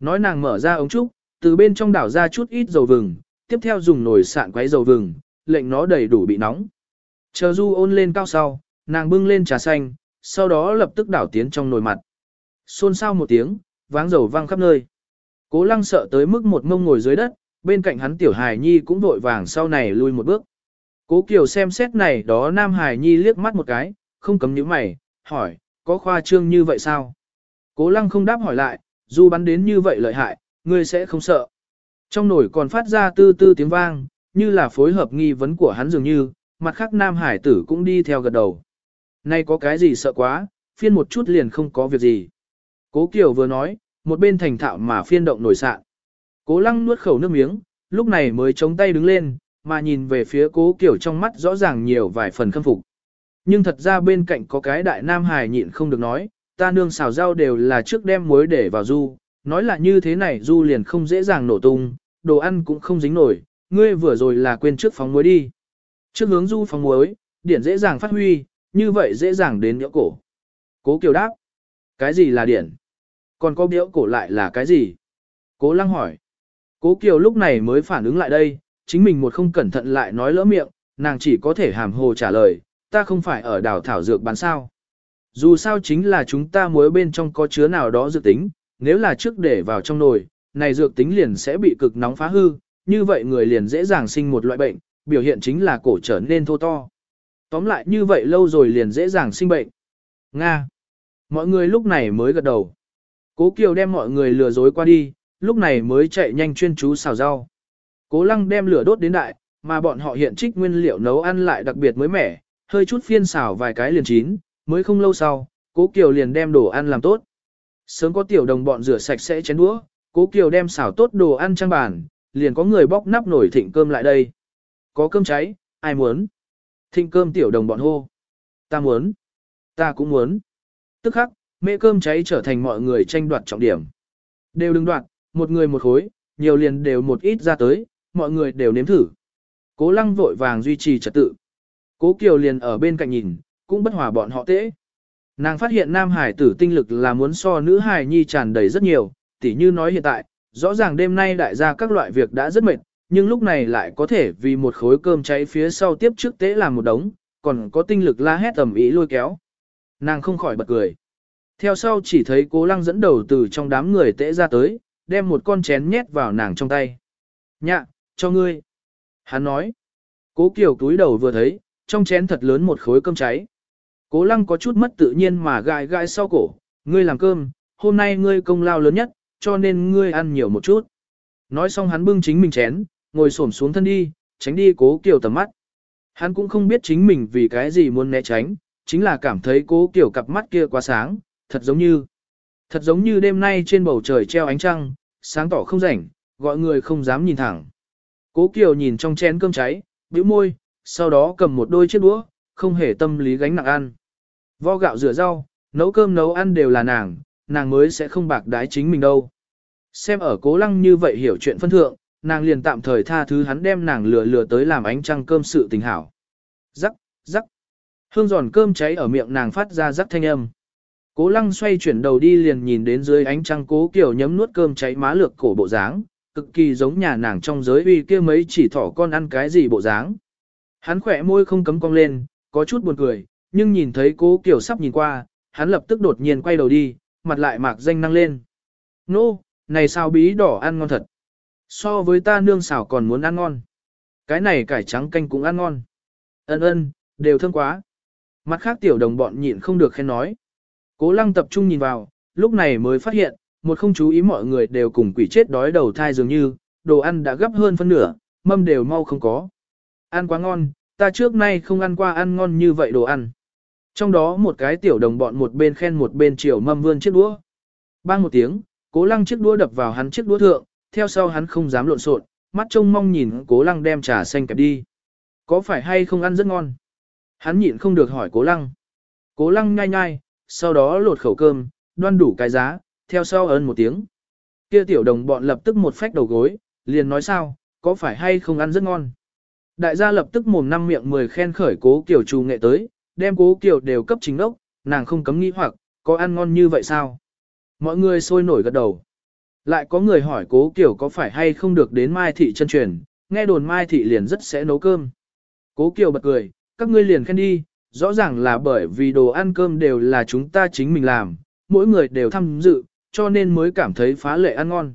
Nói nàng mở ra ống trúc, từ bên trong đảo ra chút ít dầu vừng, tiếp theo dùng nồi sạn quấy dầu vừng, lệnh nó đầy đủ bị nóng. Chờ du ôn lên cao sau, nàng bưng lên trà xanh, sau đó lập tức đảo tiến trong nồi mặt. Xôn xao một tiếng, váng dầu vang khắp nơi. Cố lăng sợ tới mức một mông ngồi dưới đất, bên cạnh hắn tiểu hài nhi cũng vội vàng sau này lui một bước. Cố Kiều xem xét này đó Nam Hải Nhi liếc mắt một cái, không cấm nhíu mày, hỏi, có khoa trương như vậy sao? Cố lăng không đáp hỏi lại, dù bắn đến như vậy lợi hại, ngươi sẽ không sợ. Trong nổi còn phát ra tư tư tiếng vang, như là phối hợp nghi vấn của hắn dường như, mặt khác Nam Hải tử cũng đi theo gật đầu. Nay có cái gì sợ quá, phiên một chút liền không có việc gì. Cố Kiều vừa nói, một bên thành thạo mà phiên động nổi sạn. Cố lăng nuốt khẩu nước miếng, lúc này mới chống tay đứng lên, mà nhìn về phía cố Kiều trong mắt rõ ràng nhiều vài phần khâm phục. Nhưng thật ra bên cạnh có cái đại nam hài nhịn không được nói, ta nương xào rau đều là trước đem muối để vào du, nói là như thế này du liền không dễ dàng nổ tung, đồ ăn cũng không dính nổi, ngươi vừa rồi là quên trước phóng muối đi. Trước hướng du phóng muối, điển dễ dàng phát huy, như vậy dễ dàng đến nhỡ cổ. Cố Kiều đáp, cái gì là điển? Còn có biểu cổ lại là cái gì? Cố lăng hỏi. Cố Kiều lúc này mới phản ứng lại đây, chính mình một không cẩn thận lại nói lỡ miệng, nàng chỉ có thể hàm hồ trả lời, ta không phải ở đảo thảo dược bán sao. Dù sao chính là chúng ta muối bên trong có chứa nào đó dược tính, nếu là trước để vào trong nồi, này dược tính liền sẽ bị cực nóng phá hư, như vậy người liền dễ dàng sinh một loại bệnh, biểu hiện chính là cổ trở nên thô to. Tóm lại như vậy lâu rồi liền dễ dàng sinh bệnh. Nga. Mọi người lúc này mới gật đầu. Cố Kiều đem mọi người lừa dối qua đi, lúc này mới chạy nhanh chuyên chú xào rau. Cố lăng đem lửa đốt đến đại, mà bọn họ hiện trích nguyên liệu nấu ăn lại đặc biệt mới mẻ, hơi chút phiên xào vài cái liền chín, mới không lâu sau, Cố Kiều liền đem đồ ăn làm tốt. Sớm có tiểu đồng bọn rửa sạch sẽ chén đũa, Cố Kiều đem xào tốt đồ ăn trang bàn, liền có người bóc nắp nổi thịnh cơm lại đây. Có cơm cháy, ai muốn? Thịnh cơm tiểu đồng bọn hô. Ta muốn. Ta cũng muốn. Tức khắc, mẹ cơm cháy trở thành mọi người tranh đoạt trọng điểm. Đều đừng đoạt, một người một khối, nhiều liền đều một ít ra tới, mọi người đều nếm thử. Cố lăng vội vàng duy trì trật tự. Cố Kiều liền ở bên cạnh nhìn, cũng bất hòa bọn họ tễ. Nàng phát hiện nam hải tử tinh lực là muốn so nữ hải nhi tràn đầy rất nhiều, tỉ như nói hiện tại, rõ ràng đêm nay đại gia các loại việc đã rất mệt, nhưng lúc này lại có thể vì một khối cơm cháy phía sau tiếp trước tế làm một đống, còn có tinh lực la hét tầm ý lôi kéo. Nàng không khỏi bật cười. Theo sau chỉ thấy cố lăng dẫn đầu từ trong đám người tễ ra tới, đem một con chén nhét vào nàng trong tay. Nhạ, cho ngươi. Hắn nói. Cố Kiều túi đầu vừa thấy, trong chén thật lớn một khối cơm cháy. Cố lăng có chút mất tự nhiên mà gai gai sau cổ, ngươi làm cơm, hôm nay ngươi công lao lớn nhất, cho nên ngươi ăn nhiều một chút. Nói xong hắn bưng chính mình chén, ngồi xổm xuống thân đi, tránh đi cố Kiều tầm mắt. Hắn cũng không biết chính mình vì cái gì muốn né tránh, chính là cảm thấy cố Kiều cặp mắt kia quá sáng, thật giống như, thật giống như đêm nay trên bầu trời treo ánh trăng, sáng tỏ không rảnh, gọi người không dám nhìn thẳng. Cố Kiều nhìn trong chén cơm cháy, bĩu môi, sau đó cầm một đôi chiếc đũa, không hề tâm lý gánh nặng ăn. Vo gạo rửa rau, nấu cơm nấu ăn đều là nàng, nàng mới sẽ không bạc đái chính mình đâu. Xem ở cố lăng như vậy hiểu chuyện phân thượng, nàng liền tạm thời tha thứ hắn đem nàng lừa lừa tới làm ánh trăng cơm sự tình hảo. Rắc, rắc. Hương giòn cơm cháy ở miệng nàng phát ra rắc thanh âm. Cố lăng xoay chuyển đầu đi liền nhìn đến dưới ánh trăng cố kiểu nhấm nuốt cơm cháy má lược cổ bộ dáng, cực kỳ giống nhà nàng trong giới uy kia mấy chỉ thỏ con ăn cái gì bộ dáng. Hắn khỏe môi không cấm cong lên, có chút buồn cười, nhưng nhìn thấy cố kiểu sắp nhìn qua, hắn lập tức đột nhiên quay đầu đi, mặt lại mạc danh năng lên. Nô, này sao bí đỏ ăn ngon thật. So với ta nương xào còn muốn ăn ngon. Cái này cải trắng canh cũng ăn ngon. Ân ân, đều thơm quá. Mặt khác tiểu đồng bọn nhịn không được khen nói. Cố lăng tập trung nhìn vào, lúc này mới phát hiện, một không chú ý mọi người đều cùng quỷ chết đói đầu thai dường như, đồ ăn đã gấp hơn phân nửa, mâm đều mau không có. Ăn quá ngon, ta trước nay không ăn qua ăn ngon như vậy đồ ăn. Trong đó một cái tiểu đồng bọn một bên khen một bên chiều mâm vươn chiếc đũa. Bang một tiếng, cố lăng chiếc đũa đập vào hắn chiếc đũa thượng, theo sau hắn không dám lộn xộn, mắt trông mong nhìn cố lăng đem trà xanh kẹp đi. Có phải hay không ăn rất ngon? Hắn nhịn không được hỏi cố lăng. Cố lăng nhai nhai, sau đó lột khẩu cơm, đoan đủ cái giá, theo sau ơn một tiếng. Kia tiểu đồng bọn lập tức một phách đầu gối, liền nói sao, có phải hay không ăn rất ngon. Đại gia lập tức mồm năm miệng mười khen khởi cố kiểu trù nghệ tới, đem cố kiểu đều cấp chính ốc, nàng không cấm nghĩ hoặc, có ăn ngon như vậy sao? Mọi người sôi nổi gật đầu. Lại có người hỏi cố kiểu có phải hay không được đến Mai Thị chân truyền, nghe đồn Mai Thị liền rất sẽ nấu cơm. Cố Kiều bật cười, các ngươi liền khen đi, rõ ràng là bởi vì đồ ăn cơm đều là chúng ta chính mình làm, mỗi người đều tham dự, cho nên mới cảm thấy phá lệ ăn ngon.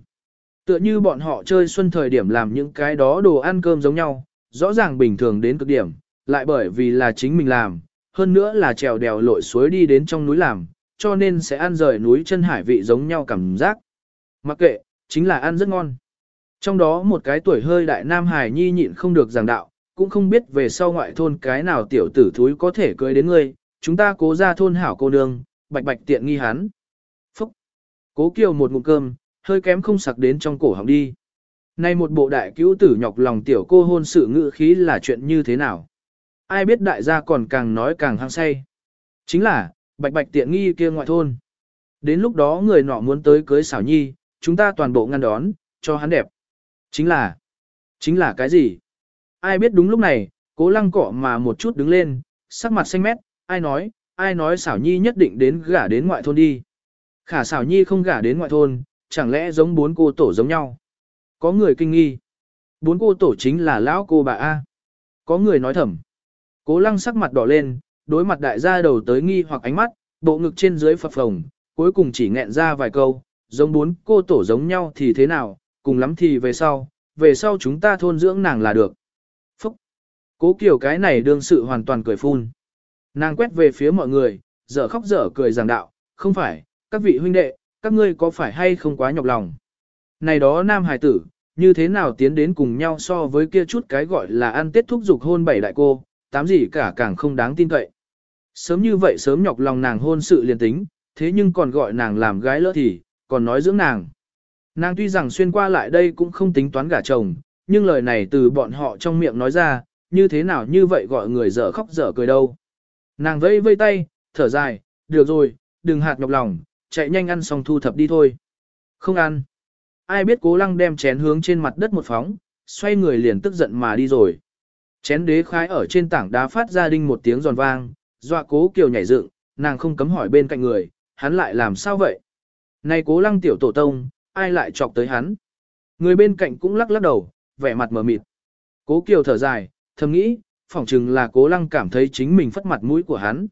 Tựa như bọn họ chơi xuân thời điểm làm những cái đó đồ ăn cơm giống nhau, rõ ràng bình thường đến cực điểm, lại bởi vì là chính mình làm, hơn nữa là trèo đèo lội suối đi đến trong núi làm, cho nên sẽ ăn rời núi chân hải vị giống nhau cảm giác. Mặc kệ, chính là ăn rất ngon. Trong đó một cái tuổi hơi đại nam hải nhi nhịn không được giảng đạo, cũng không biết về sau ngoại thôn cái nào tiểu tử thúi có thể cưới đến ngươi, chúng ta cố ra thôn hảo cô nương, bạch bạch tiện nghi hắn. Phúc! Cố kiều một ngụm cơm, hơi kém không sặc đến trong cổ họng đi. Nay một bộ đại cứu tử nhọc lòng tiểu cô hôn sự ngự khí là chuyện như thế nào? Ai biết đại gia còn càng nói càng hăng say. Chính là, bạch bạch tiện nghi kia ngoại thôn. Đến lúc đó người nọ muốn tới cưới xảo nhi, chúng ta toàn bộ ngăn đón, cho hắn đẹp. Chính là, chính là cái gì? Ai biết đúng lúc này, cố lăng cọ mà một chút đứng lên, sắc mặt xanh mét, ai nói, ai nói xảo nhi nhất định đến gả đến ngoại thôn đi. Khả xảo nhi không gả đến ngoại thôn, chẳng lẽ giống bốn cô tổ giống nhau. Có người kinh nghi. Bốn cô tổ chính là lão cô bà A. Có người nói thầm. Cố lăng sắc mặt đỏ lên, đối mặt đại gia đầu tới nghi hoặc ánh mắt, bộ ngực trên dưới phập phồng, cuối cùng chỉ nghẹn ra vài câu, giống bốn cô tổ giống nhau thì thế nào, cùng lắm thì về sau, về sau chúng ta thôn dưỡng nàng là được. Phúc! Cố kiểu cái này đương sự hoàn toàn cười phun. Nàng quét về phía mọi người, dở khóc dở cười giảng đạo, không phải, các vị huynh đệ, các ngươi có phải hay không quá nhọc lòng. Này đó nam hải tử, như thế nào tiến đến cùng nhau so với kia chút cái gọi là ăn tết thúc dục hôn bảy đại cô, tám gì cả càng không đáng tin cậy. Sớm như vậy sớm nhọc lòng nàng hôn sự liền tính, thế nhưng còn gọi nàng làm gái lỡ thì, còn nói dưỡng nàng. Nàng tuy rằng xuyên qua lại đây cũng không tính toán gả chồng, nhưng lời này từ bọn họ trong miệng nói ra, như thế nào như vậy gọi người dở khóc dở cười đâu. Nàng vây vây tay, thở dài, được rồi, đừng hạt nhọc lòng, chạy nhanh ăn xong thu thập đi thôi. Không ăn. Ai biết cố lăng đem chén hướng trên mặt đất một phóng, xoay người liền tức giận mà đi rồi. Chén đế khái ở trên tảng đá phát ra đinh một tiếng giòn vang, dọa cố kiều nhảy dựng, nàng không cấm hỏi bên cạnh người, hắn lại làm sao vậy? Này cố lăng tiểu tổ tông, ai lại chọc tới hắn? Người bên cạnh cũng lắc lắc đầu, vẻ mặt mờ mịt. Cố kiều thở dài, thầm nghĩ, phỏng chừng là cố lăng cảm thấy chính mình phất mặt mũi của hắn.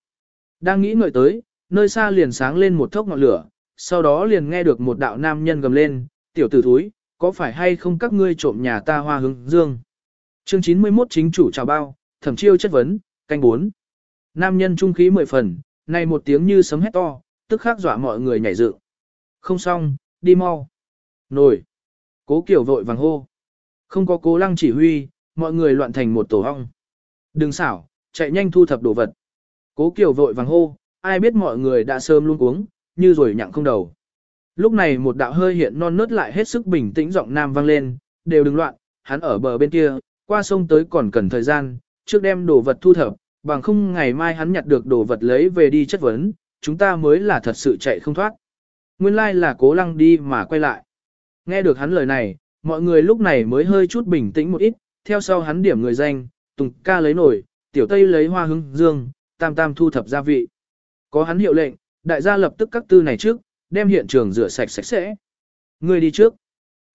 Đang nghĩ ngợi tới, nơi xa liền sáng lên một thốc ngọn lửa, sau đó liền nghe được một đạo nam nhân gầm lên, tiểu tử thúi, có phải hay không các ngươi trộm nhà ta hoa hướng dương? Chương 91 chính chủ chào bao, thẩm chiêu chất vấn, canh 4. Nam nhân trung khí mười phần, này một tiếng như sấm hét to, tức khắc dọa mọi người nhảy dựng. Không xong, đi mau. Nổi. Cố kiểu vội vàng hô. Không có cố lăng chỉ huy, mọi người loạn thành một tổ hong. Đừng xảo, chạy nhanh thu thập đồ vật. Cố kiểu vội vàng hô, ai biết mọi người đã sớm luôn uống, như rồi nhặng không đầu. Lúc này một đạo hơi hiện non nớt lại hết sức bình tĩnh giọng nam vang lên, đều đừng loạn, hắn ở bờ bên kia, qua sông tới còn cần thời gian, trước đem đồ vật thu thập, bằng không ngày mai hắn nhặt được đồ vật lấy về đi chất vấn, chúng ta mới là thật sự chạy không thoát. Nguyên lai là cố lăng đi mà quay lại. Nghe được hắn lời này, mọi người lúc này mới hơi chút bình tĩnh một ít, theo sau hắn điểm người danh, Tùng ca lấy nổi, tiểu tây lấy hoa hứng dương, tam tam thu thập gia vị. Có hắn hiệu lệnh, đại gia lập tức các tư này trước, đem hiện trường rửa sạch sạch sẽ. Người đi trước.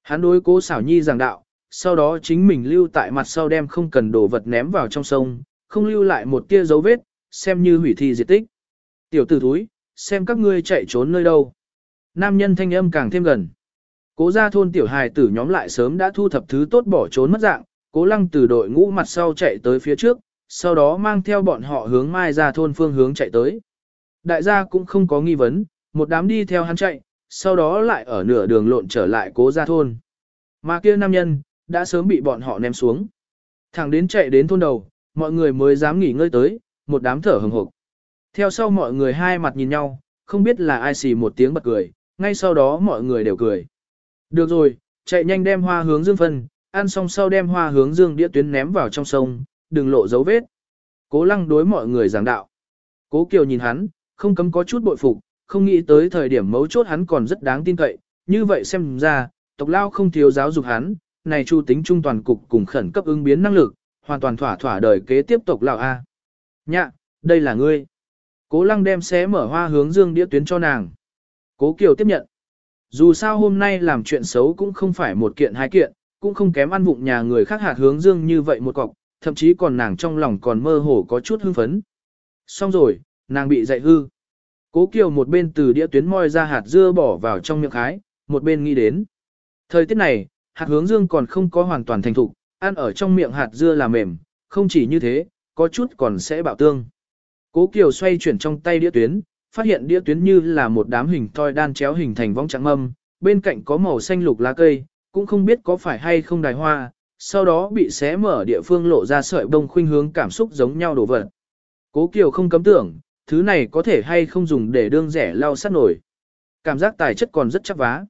Hắn đối cố xảo nhi giảng đạo, sau đó chính mình lưu tại mặt sau đem không cần đồ vật ném vào trong sông, không lưu lại một tia dấu vết, xem như hủy thi diệt tích. Tiểu tử thúi, xem các ngươi chạy trốn nơi đâu. Nam nhân thanh âm càng thêm gần. Cố gia thôn tiểu hài tử nhóm lại sớm đã thu thập thứ tốt bỏ trốn mất dạng, cố lăng từ đội ngũ mặt sau chạy tới phía trước, sau đó mang theo bọn họ hướng mai ra thôn phương hướng chạy tới. Đại gia cũng không có nghi vấn, một đám đi theo hắn chạy, sau đó lại ở nửa đường lộn trở lại cố gia thôn. Mà kia nam nhân, đã sớm bị bọn họ ném xuống. Thẳng đến chạy đến thôn đầu, mọi người mới dám nghỉ ngơi tới, một đám thở hừng hực. Theo sau mọi người hai mặt nhìn nhau, không biết là ai xì một tiếng bật cười, ngay sau đó mọi người đều cười. Được rồi, chạy nhanh đem hoa hướng dương phân, ăn xong sau đem hoa hướng dương đĩa tuyến ném vào trong sông, đừng lộ dấu vết. Cố lăng đối mọi người giảng đạo. Cố Kiều nhìn hắn, không cấm có chút bội phục, không nghĩ tới thời điểm mấu chốt hắn còn rất đáng tin cậy, như vậy xem ra, tộc lao không thiếu giáo dục hắn, này chu tính trung toàn cục cùng khẩn cấp ứng biến năng lực, hoàn toàn thỏa thỏa đời kế tiếp tộc lao A. Nhạ, đây là ngươi. Cố lăng đem xé mở hoa hướng dương đĩa tuyến cho nàng. Cố Kiều tiếp nhận. Dù sao hôm nay làm chuyện xấu cũng không phải một kiện hai kiện, cũng không kém ăn vụng nhà người khác hạt hướng dương như vậy một cọc, thậm chí còn nàng trong lòng còn mơ hồ có chút hưng phấn. Xong rồi, nàng bị dạy hư. Cố Kiều một bên từ đĩa tuyến moi ra hạt dưa bỏ vào trong miệng hái, một bên nghĩ đến. Thời tiết này, hạt hướng dương còn không có hoàn toàn thành thục, ăn ở trong miệng hạt dưa là mềm, không chỉ như thế, có chút còn sẽ bạo tương. Cố Kiều xoay chuyển trong tay đĩa tuyến, phát hiện đĩa tuyến như là một đám hình toi đan chéo hình thành vong trắng mâm, bên cạnh có màu xanh lục lá cây, cũng không biết có phải hay không đài hoa, sau đó bị xé mở địa phương lộ ra sợi bông khuynh hướng cảm xúc giống nhau đổ vật. Cố Kiều không cấm tưởng, thứ này có thể hay không dùng để đương rẻ lau sát nổi. Cảm giác tài chất còn rất chắc vá.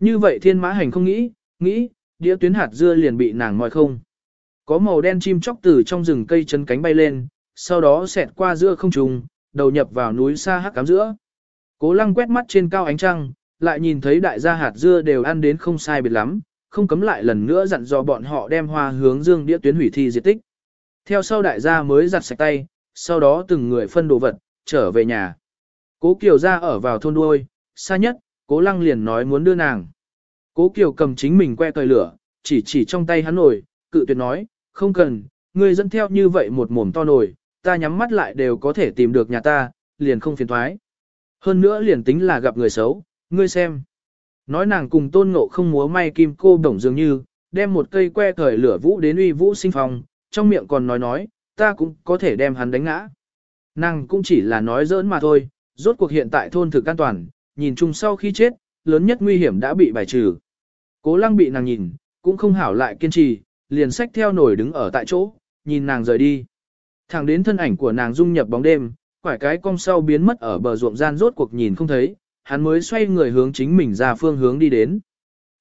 Như vậy thiên mã hành không nghĩ, nghĩ, đĩa tuyến hạt dưa liền bị nàng mọi không. Có màu đen chim chóc từ trong rừng cây chân cánh bay lên, sau đó xẹt qua giữa không trùng, đầu nhập vào núi xa hắc cám giữa. Cố lăng quét mắt trên cao ánh trăng, lại nhìn thấy đại gia hạt dưa đều ăn đến không sai biệt lắm, không cấm lại lần nữa dặn dò bọn họ đem hoa hướng dương đĩa tuyến hủy thi diệt tích. Theo sau đại gia mới giặt sạch tay, sau đó từng người phân đồ vật, trở về nhà. Cố Kiều ra ở vào thôn đuôi, xa nhất, cố lăng liền nói muốn đưa nàng. Cố Kiều cầm chính mình que tời lửa, chỉ chỉ trong tay hắn nổi, cự tuyệt nói, không cần, ngươi dẫn theo như vậy một mồm to nổi, ta nhắm mắt lại đều có thể tìm được nhà ta, liền không phiền thoái. Hơn nữa liền tính là gặp người xấu, ngươi xem. Nói nàng cùng tôn ngộ không múa may kim cô đồng dường như, đem một cây que thời lửa vũ đến uy vũ sinh phòng, trong miệng còn nói nói, ta cũng có thể đem hắn đánh ngã. Nàng cũng chỉ là nói giỡn mà thôi, rốt cuộc hiện tại thôn thực an toàn, nhìn chung sau khi chết, lớn nhất nguy hiểm đã bị bài trừ. Cố lăng bị nàng nhìn, cũng không hảo lại kiên trì, liền sách theo nổi đứng ở tại chỗ, nhìn nàng rời đi. Thẳng đến thân ảnh của nàng dung nhập bóng đêm, quải cái cong sau biến mất ở bờ ruộng gian rốt cuộc nhìn không thấy, hắn mới xoay người hướng chính mình ra phương hướng đi đến.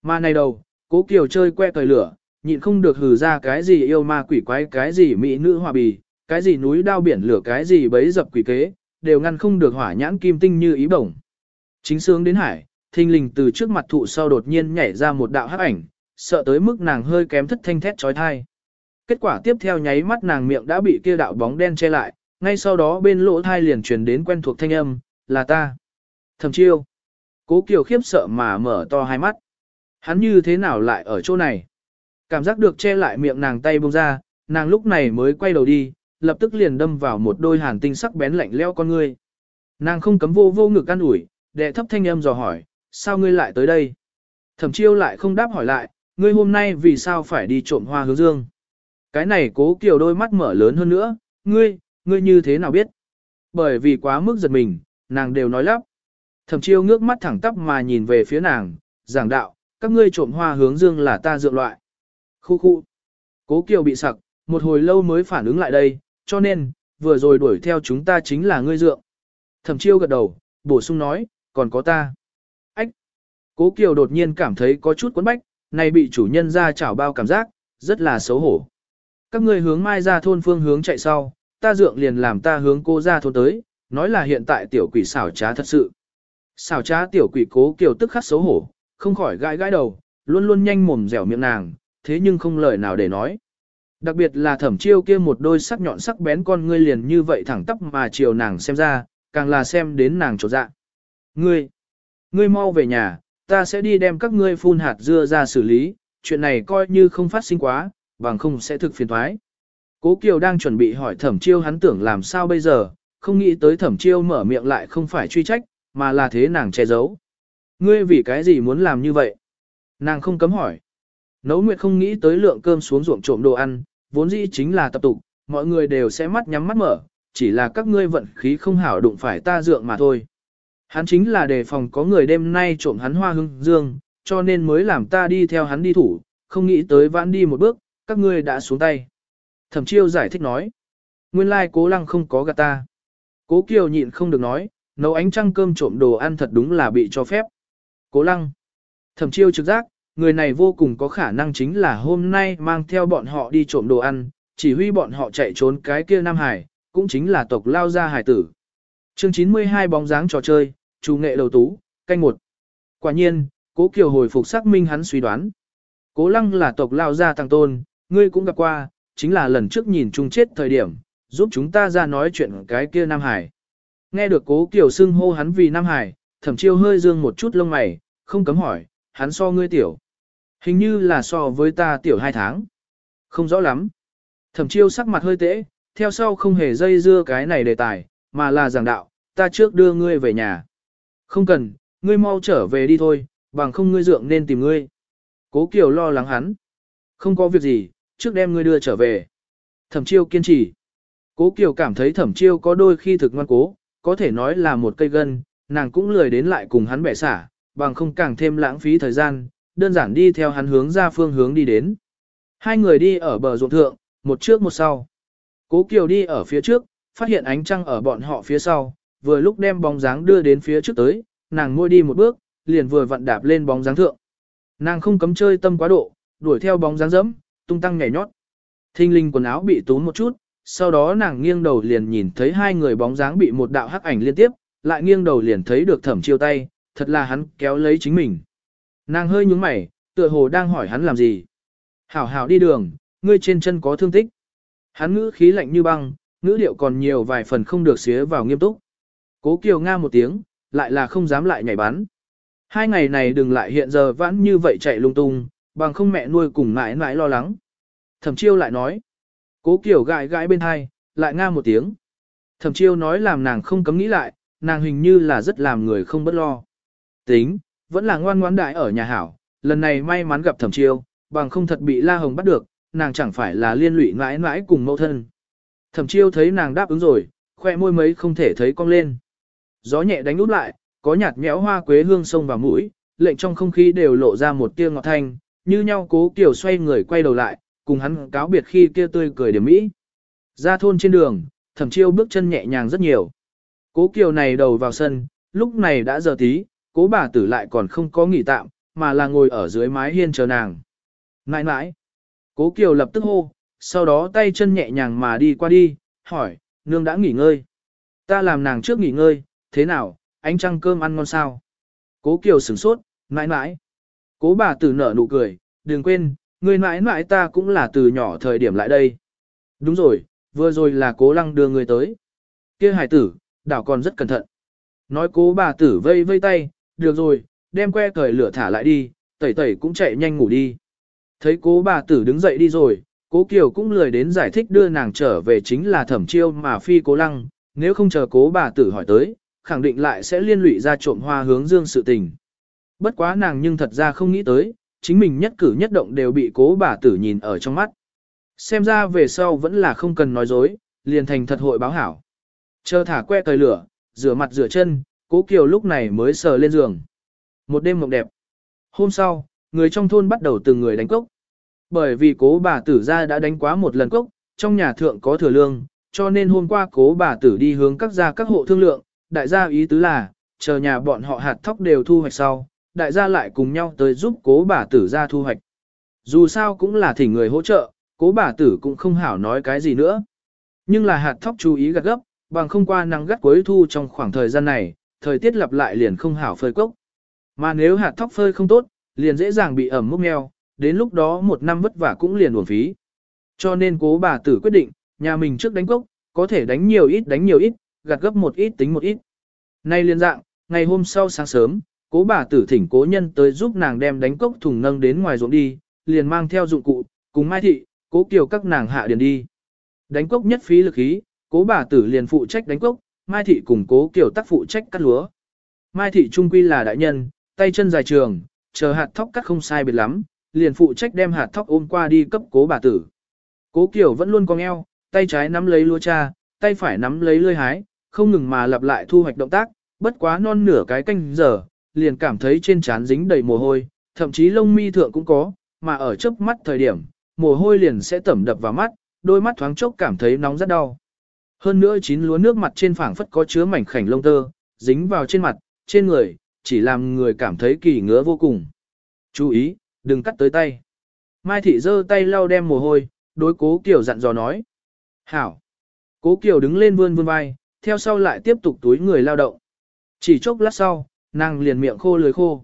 Mà này đầu, cố kiều chơi que cởi lửa, nhịn không được hừ ra cái gì yêu ma quỷ quái cái gì mỹ nữ hòa bì, cái gì núi đao biển lửa cái gì bấy dập quỷ kế, đều ngăn không được hỏa nhãn kim tinh như ý bổng. Chính sướng đến hải, thinh linh từ trước mặt thụ sau đột nhiên nhảy ra một đạo hắc ảnh, sợ tới mức nàng hơi kém thất thanh thét trói thai. Kết quả tiếp theo nháy mắt nàng miệng đã bị kia đạo bóng đen che lại, ngay sau đó bên lỗ thai liền truyền đến quen thuộc thanh âm, là ta. Thẩm chiêu. Cố Kiều khiếp sợ mà mở to hai mắt. Hắn như thế nào lại ở chỗ này? Cảm giác được che lại miệng nàng tay buông ra, nàng lúc này mới quay đầu đi, lập tức liền đâm vào một đôi hàn tinh sắc bén lạnh leo con ngươi. Nàng không cấm vô vô ngực ăn ủi, đệ thấp thanh âm dò hỏi, sao ngươi lại tới đây? Thẩm chiêu lại không đáp hỏi lại, ngươi hôm nay vì sao phải đi trộm hoa hướng dương? Cái này cố kiều đôi mắt mở lớn hơn nữa, ngươi, ngươi như thế nào biết? Bởi vì quá mức giật mình, nàng đều nói lắp. Thẩm chiêu ngước mắt thẳng tắp mà nhìn về phía nàng, giảng đạo, các ngươi trộm hoa hướng dương là ta dựa loại. Khu khu. Cố kiều bị sặc, một hồi lâu mới phản ứng lại đây, cho nên, vừa rồi đuổi theo chúng ta chính là ngươi dượng. Thẩm chiêu gật đầu, bổ sung nói, còn có ta. Ách! Cố Kiều đột nhiên cảm thấy có chút quấn bách, này bị chủ nhân ra chảo bao cảm giác, rất là xấu hổ. Các ngươi hướng mai ra thôn phương hướng chạy sau, ta dượng liền làm ta hướng cô ra thôn tới, nói là hiện tại tiểu quỷ xảo trá thật sự. Xảo trá tiểu quỷ cố Kiều tức khắc xấu hổ, không khỏi gãi gãi đầu, luôn luôn nhanh mồm dẻo miệng nàng, thế nhưng không lời nào để nói. Đặc biệt là thẩm chiêu kia một đôi sắc nhọn sắc bén con ngươi liền như vậy thẳng tóc mà chiều nàng xem ra, càng là xem đến nàng trột dạ. Ngươi, ngươi mau về nhà, ta sẽ đi đem các ngươi phun hạt dưa ra xử lý, chuyện này coi như không phát sinh quá, bằng không sẽ thực phiền thoái. Cố Kiều đang chuẩn bị hỏi thẩm chiêu hắn tưởng làm sao bây giờ, không nghĩ tới thẩm chiêu mở miệng lại không phải truy trách, mà là thế nàng che giấu. Ngươi vì cái gì muốn làm như vậy? Nàng không cấm hỏi. Nấu nguyệt không nghĩ tới lượng cơm xuống ruộng trộm đồ ăn, vốn dĩ chính là tập tục, mọi người đều sẽ mắt nhắm mắt mở, chỉ là các ngươi vận khí không hảo đụng phải ta dượng mà thôi. Hắn chính là đề phòng có người đêm nay trộm hắn hoa hương dương, cho nên mới làm ta đi theo hắn đi thủ, không nghĩ tới vãn đi một bước, các ngươi đã xuống tay. Thẩm chiêu giải thích nói, nguyên lai cố lăng không có gạt ta. Cố kiều nhịn không được nói, nấu ánh trăng cơm trộm đồ ăn thật đúng là bị cho phép. Cố lăng, thẩm chiêu trực giác, người này vô cùng có khả năng chính là hôm nay mang theo bọn họ đi trộm đồ ăn, chỉ huy bọn họ chạy trốn cái kia Nam Hải, cũng chính là tộc lao gia hải tử. Chương 92 bóng dáng trò chơi, chủ nghệ đầu tú, canh một. Quả nhiên, cố kiều hồi phục xác minh hắn suy đoán. Cố lăng là tộc lao gia tăng tôn, ngươi cũng gặp qua, chính là lần trước nhìn chung chết thời điểm, giúp chúng ta ra nói chuyện cái kia Nam Hải. Nghe được cố kiểu xưng hô hắn vì Nam Hải, thẩm chiêu hơi dương một chút lông mày, không cấm hỏi, hắn so ngươi tiểu. Hình như là so với ta tiểu hai tháng. Không rõ lắm. Thẩm chiêu sắc mặt hơi tễ, theo sau không hề dây dưa cái này đề tài, mà là giảng đạo, ta trước đưa ngươi về nhà. Không cần, ngươi mau trở về đi thôi, bằng không ngươi dượng nên tìm ngươi. Cố Kiều lo lắng hắn. Không có việc gì, trước đem ngươi đưa trở về. Thẩm chiêu kiên trì. Cố Kiều cảm thấy thẩm chiêu có đôi khi thực ngoan cố, có thể nói là một cây gân, nàng cũng lười đến lại cùng hắn bẻ xả, bằng không càng thêm lãng phí thời gian, đơn giản đi theo hắn hướng ra phương hướng đi đến. Hai người đi ở bờ ruộng thượng, một trước một sau. Cố Kiều đi ở phía trước, phát hiện ánh trăng ở bọn họ phía sau, vừa lúc đem bóng dáng đưa đến phía trước tới, nàng môi đi một bước, liền vừa vặn đạp lên bóng dáng thượng. Nàng không cấm chơi tâm quá độ, đuổi theo bóng dáng dẫm, tung tăng nhảy nhót. Thinh linh quần áo bị tốn một chút, sau đó nàng nghiêng đầu liền nhìn thấy hai người bóng dáng bị một đạo hắc ảnh liên tiếp, lại nghiêng đầu liền thấy được thẩm chiêu tay, thật là hắn kéo lấy chính mình. Nàng hơi nhúng mày, tựa hồ đang hỏi hắn làm gì. Hảo hảo đi đường, ngươi trên chân có thương tích. Hắn ngữ khí lạnh như băng, ngữ điệu còn nhiều vài phần không được xía vào nghiêm túc. Cố Kiều Nga một tiếng, lại là không dám lại nhảy bắn. Hai ngày này đừng lại hiện giờ vãn như vậy chạy lung tung, bằng không mẹ nuôi cùng mãi mãi lo lắng. Thẩm chiêu lại nói. Cố Kiều gãi gãi bên hai, lại nga một tiếng. Thẩm chiêu nói làm nàng không cấm nghĩ lại, nàng hình như là rất làm người không bất lo. Tính, vẫn là ngoan ngoãn đại ở nhà hảo, lần này may mắn gặp thẩm chiêu, bằng không thật bị La Hồng bắt được, nàng chẳng phải là liên lụy mãi mãi cùng mẫu thân. Thẩm chiêu thấy nàng đáp ứng rồi, khoe môi mấy không thể thấy cong lên. Gió nhẹ đánh út lại, có nhạt nhẽo hoa quế hương sông vào mũi, lệnh trong không khí đều lộ ra một tia ngọt thanh, như nhau cố kiểu xoay người quay đầu lại, cùng hắn cáo biệt khi kia tươi cười điểm mỹ. Ra thôn trên đường, thẩm chiêu bước chân nhẹ nhàng rất nhiều. Cố kiều này đầu vào sân, lúc này đã giờ tí, cố bà tử lại còn không có nghỉ tạm, mà là ngồi ở dưới mái hiên chờ nàng. Nãi nãi. Cố kiều lập tức hô, sau đó tay chân nhẹ nhàng mà đi qua đi, hỏi, nương đã nghỉ ngơi. Ta làm nàng trước nghỉ ngơi, thế nào, ánh trăng cơm ăn ngon sao? Cố kiều sửng sốt, nãi nãi. Cố bà tử nở nụ cười, đừng quên, người mãi mãi ta cũng là từ nhỏ thời điểm lại đây. Đúng rồi, vừa rồi là cố lăng đưa người tới. kia hải tử, đảo còn rất cẩn thận. Nói cố bà tử vây vây tay, được rồi, đem que cởi lửa thả lại đi, tẩy tẩy cũng chạy nhanh ngủ đi. Thấy cố bà tử đứng dậy đi rồi, cố Kiều cũng lười đến giải thích đưa nàng trở về chính là thẩm chiêu mà phi cố lăng, nếu không chờ cố bà tử hỏi tới, khẳng định lại sẽ liên lụy ra trộm hoa hướng dương sự tình. Bất quá nàng nhưng thật ra không nghĩ tới, chính mình nhất cử nhất động đều bị cố bà tử nhìn ở trong mắt. Xem ra về sau vẫn là không cần nói dối, liền thành thật hội báo hảo. Chờ thả que cởi lửa, rửa mặt rửa chân, cố Kiều lúc này mới sờ lên giường. Một đêm mộng đẹp. Hôm sau, người trong thôn bắt đầu từng người đánh cốc. Bởi vì cố bà tử ra đã đánh quá một lần cốc, trong nhà thượng có thừa lương, cho nên hôm qua cố bà tử đi hướng các gia các hộ thương lượng, đại gia ý tứ là, chờ nhà bọn họ hạt thóc đều thu hoạch sau, đại gia lại cùng nhau tới giúp cố bà tử ra thu hoạch. Dù sao cũng là thỉnh người hỗ trợ, cố bà tử cũng không hảo nói cái gì nữa. Nhưng là hạt thóc chú ý gặt gấp, bằng không qua nắng gắt cuối thu trong khoảng thời gian này, thời tiết lặp lại liền không hảo phơi cốc. Mà nếu hạt thóc phơi không tốt, liền dễ dàng bị ẩm mốc meo, đến lúc đó một năm vất vả cũng liền uổng phí. Cho nên cố bà tử quyết định, nhà mình trước đánh cốc, có thể đánh nhiều ít đánh nhiều ít, gặt gấp một ít tính một ít. Nay liền dạng, ngày hôm sau sáng sớm, cố bà tử thỉnh cố nhân tới giúp nàng đem đánh cốc thùng nâng đến ngoài ruộng đi, liền mang theo dụng cụ, cùng Mai Thị, cố kiều các nàng hạ điền đi. Đánh cốc nhất phí lực khí, cố bà tử liền phụ trách đánh cốc, Mai Thị cùng cố kiều tác phụ trách cắt lúa. Mai Thị trung quy là đại nhân, tay chân dài trường, chờ hạt thóc cắt không sai biệt lắm, liền phụ trách đem hạt thóc ôm qua đi cấp cố bà tử. Cố Kiều vẫn luôn cong eo, tay trái nắm lấy lúa cha, tay phải nắm lấy lươi hái, không ngừng mà lặp lại thu hoạch động tác, bất quá non nửa cái canh giờ, liền cảm thấy trên trán dính đầy mồ hôi, thậm chí lông mi thượng cũng có, mà ở chớp mắt thời điểm, mồ hôi liền sẽ tẩm đập vào mắt, đôi mắt thoáng chốc cảm thấy nóng rất đau. Hơn nữa chín lúa nước mặt trên phảng phất có chứa mảnh khảnh lông tơ, dính vào trên mặt, trên người, chỉ làm người cảm thấy kỳ ngứa vô cùng. Chú ý, đừng cắt tới tay. Mai thị giơ tay lau đem mồ hôi, đối cố Kiều dặn dò nói. Hảo. Cố Kiều đứng lên vươn vươn vai, theo sau lại tiếp tục túi người lao động. Chỉ chốc lát sau, nàng liền miệng khô lưới khô.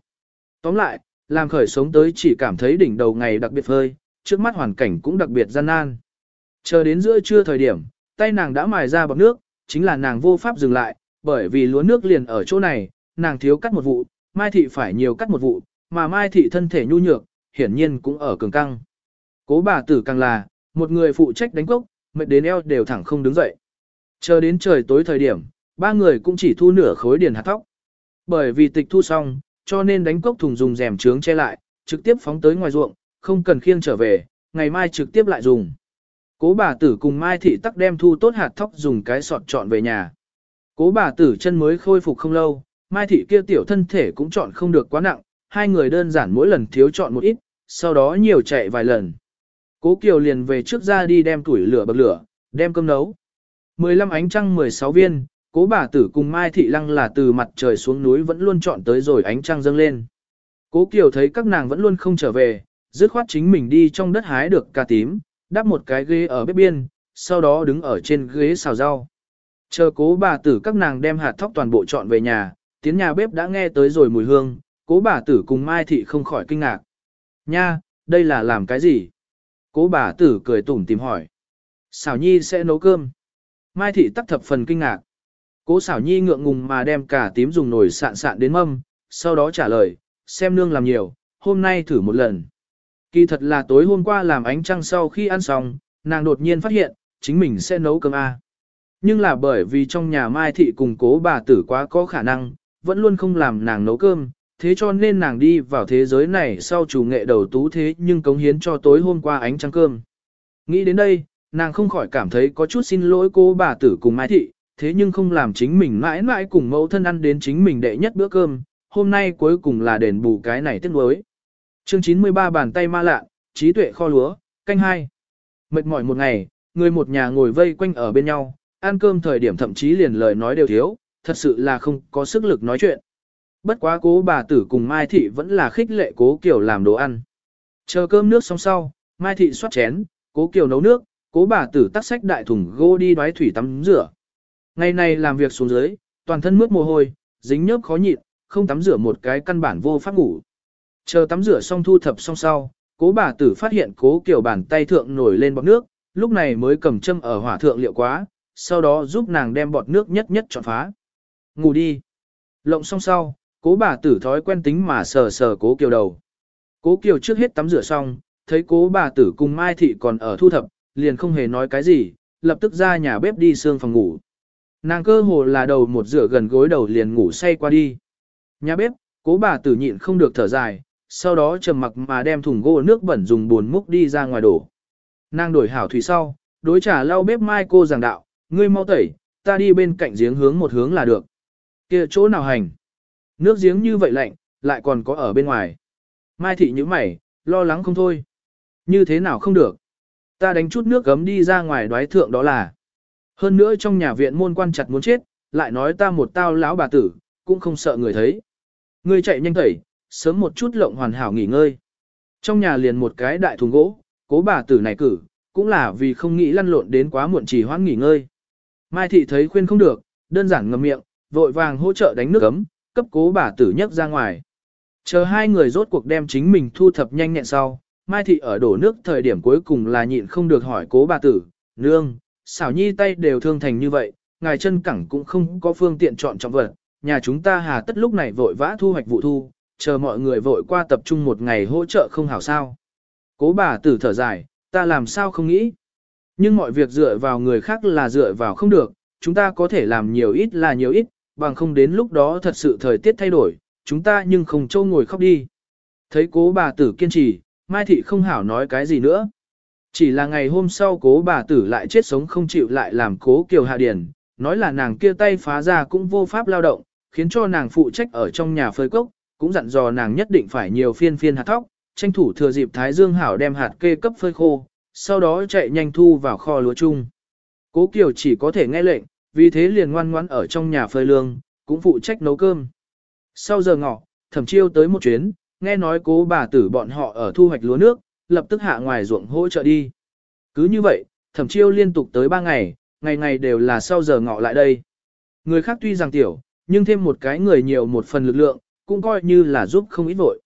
Tóm lại, làm khởi sống tới chỉ cảm thấy đỉnh đầu ngày đặc biệt phơi, trước mắt hoàn cảnh cũng đặc biệt gian nan. Chờ đến giữa trưa thời điểm, tay nàng đã mài ra bọc nước, chính là nàng vô pháp dừng lại, bởi vì lúa nước liền ở chỗ này, nàng thiếu cắt một vụ, Mai Thị phải nhiều cắt một vụ, mà Mai Thị thân thể nhu nhược, hiển nhiên cũng ở cường căng. Cố bà tử càng là, một người phụ trách đánh cốc, mệt đến eo đều thẳng không đứng dậy. Chờ đến trời tối thời điểm, Ba người cũng chỉ thu nửa khối điền hạt thóc. Bởi vì tịch thu xong, cho nên đánh cốc thùng dùng rèm trướng che lại, trực tiếp phóng tới ngoài ruộng, không cần khiêng trở về, ngày mai trực tiếp lại dùng. Cố bà tử cùng Mai Thị tắc đem thu tốt hạt thóc dùng cái sọt chọn về nhà. Cố bà tử chân mới khôi phục không lâu, Mai Thị kia tiểu thân thể cũng chọn không được quá nặng, hai người đơn giản mỗi lần thiếu chọn một ít, sau đó nhiều chạy vài lần. Cố Kiều liền về trước ra đi đem tuổi lửa bậc lửa, đem cơm nấu. 15 ánh trăng 16 viên, cố bà tử cùng Mai Thị Lăng là từ mặt trời xuống núi vẫn luôn chọn tới rồi ánh trăng dâng lên. Cố Kiều thấy các nàng vẫn luôn không trở về, dứt khoát chính mình đi trong đất hái được cà tím, đắp một cái ghế ở bếp biên, sau đó đứng ở trên ghế xào rau. Chờ cố bà tử các nàng đem hạt thóc toàn bộ chọn về nhà, tiến nhà bếp đã nghe tới rồi mùi hương, cố bà tử cùng Mai Thị không khỏi kinh ngạc. Nha, đây là làm cái gì? Cố bà tử cười tủm tìm hỏi. Xảo Nhi sẽ nấu cơm. Mai Thị tắc thập phần kinh ngạc. Cố Xảo Nhi ngượng ngùng mà đem cả tím dùng nồi sạn sạn đến mâm, sau đó trả lời, xem nương làm nhiều, hôm nay thử một lần. Kỳ thật là tối hôm qua làm ánh trăng sau khi ăn xong, nàng đột nhiên phát hiện, chính mình sẽ nấu cơm A. Nhưng là bởi vì trong nhà Mai Thị cùng cố bà tử quá có khả năng, vẫn luôn không làm nàng nấu cơm, thế cho nên nàng đi vào thế giới này sau chủ nghệ đầu tú thế nhưng cống hiến cho tối hôm qua ánh trăng cơm. Nghĩ đến đây, nàng không khỏi cảm thấy có chút xin lỗi cô bà tử cùng Mai Thị, thế nhưng không làm chính mình mãi mãi cùng mẫu thân ăn đến chính mình đệ nhất bữa cơm, hôm nay cuối cùng là đền bù cái này tiếc nuối. Chương 93 bàn tay ma lạ, trí tuệ kho lúa, canh hai. Mệt mỏi một ngày, người một nhà ngồi vây quanh ở bên nhau, ăn cơm thời điểm thậm chí liền lời nói đều thiếu, thật sự là không có sức lực nói chuyện. Bất quá cố bà tử cùng Mai Thị vẫn là khích lệ cố Kiều làm đồ ăn. Chờ cơm nước xong sau, Mai Thị xoát chén, cố Kiều nấu nước, cố bà tử tắt sách đại thùng gô đi đoái thủy tắm rửa. Ngày này làm việc xuống dưới, toàn thân mướt mồ hôi, dính nhớp khó nhịn, không tắm rửa một cái căn bản vô pháp ngủ. Chờ tắm rửa xong thu thập xong sau, cố bà tử phát hiện cố Kiều bàn tay thượng nổi lên bọt nước, lúc này mới cầm châm ở hỏa thượng liệu quá, sau đó giúp nàng đem bọt nước nhất nhất chọn phá. Ngủ đi. Lộng xong sau, cố bà tử thói quen tính mà sờ sờ cố kiều đầu. Cố kiều trước hết tắm rửa xong, thấy cố bà tử cùng Mai Thị còn ở thu thập, liền không hề nói cái gì, lập tức ra nhà bếp đi xương phòng ngủ. Nàng cơ hồ là đầu một rửa gần gối đầu liền ngủ say qua đi. Nhà bếp, cố bà tử nhịn không được thở dài, sau đó trầm mặc mà đem thùng gỗ nước bẩn dùng buồn múc đi ra ngoài đổ. Nàng đổi hảo thủy sau, đối trả lau bếp mai cô giảng đạo, ngươi mau tẩy, ta đi bên cạnh giếng hướng một hướng là được. kia chỗ nào hành? Nước giếng như vậy lạnh, lại còn có ở bên ngoài. Mai thị như mày, lo lắng không thôi. Như thế nào không được? Ta đánh chút nước gấm đi ra ngoài đoái thượng đó là. Hơn nữa trong nhà viện môn quan chặt muốn chết, lại nói ta một tao lão bà tử, cũng không sợ người thấy. Ngươi chạy nhanh tẩy, sớm một chút lộng hoàn hảo nghỉ ngơi. Trong nhà liền một cái đại thùng gỗ, cố bà tử này cử, cũng là vì không nghĩ lăn lộn đến quá muộn trì hoãn nghỉ ngơi. Mai thị thấy khuyên không được, đơn giản ngậm miệng, vội vàng hỗ trợ đánh nước ấm, cấp cố bà tử nhấc ra ngoài. Chờ hai người rốt cuộc đem chính mình thu thập nhanh nhẹn sau, Mai thị ở đổ nước thời điểm cuối cùng là nhịn không được hỏi cố bà tử, nương, xảo nhi tay đều thương thành như vậy, ngài chân cẳng cũng không có phương tiện chọn trọng vật, nhà chúng ta hà tất lúc này vội vã thu hoạch vụ thu, chờ mọi người vội qua tập trung một ngày hỗ trợ không hảo sao. Cố bà tử thở dài, ta làm sao không nghĩ. Nhưng mọi việc dựa vào người khác là dựa vào không được, chúng ta có thể làm nhiều ít là nhiều ít, bằng không đến lúc đó thật sự thời tiết thay đổi, chúng ta nhưng không trâu ngồi khóc đi. Thấy cố bà tử kiên trì, Mai Thị không hảo nói cái gì nữa. Chỉ là ngày hôm sau cố bà tử lại chết sống không chịu lại làm cố kiều hạ điển, nói là nàng kia tay phá ra cũng vô pháp lao động, khiến cho nàng phụ trách ở trong nhà phơi cốc, cũng dặn dò nàng nhất định phải nhiều phiên phiên hạt thóc, tranh thủ thừa dịp Thái Dương Hảo đem hạt kê cấp phơi khô, sau đó chạy nhanh thu vào kho lúa chung. Cố Kiều chỉ có thể nghe lệnh, vì thế liền ngoan ngoãn ở trong nhà phơi lương, cũng phụ trách nấu cơm. Sau giờ ngọ, thẩm chiêu tới một chuyến, nghe nói cố bà tử bọn họ ở thu hoạch lúa nước, lập tức hạ ngoài ruộng hỗ trợ đi. Cứ như vậy, thẩm chiêu liên tục tới ba ngày, ngày ngày đều là sau giờ ngọ lại đây. Người khác tuy rằng tiểu, nhưng thêm một cái người nhiều một phần lực lượng, cũng coi như là giúp không ít vội.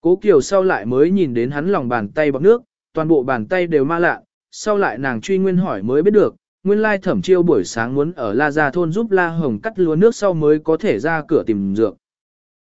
Cố Kiều sau lại mới nhìn đến hắn lòng bàn tay bọc nước, toàn bộ bàn tay đều ma lạ, sau lại nàng truy nguyên hỏi mới biết được, nguyên lai thẩm chiêu buổi sáng muốn ở La Gia thôn giúp La Hồng cắt lúa nước sau mới có thể ra cửa tìm dược.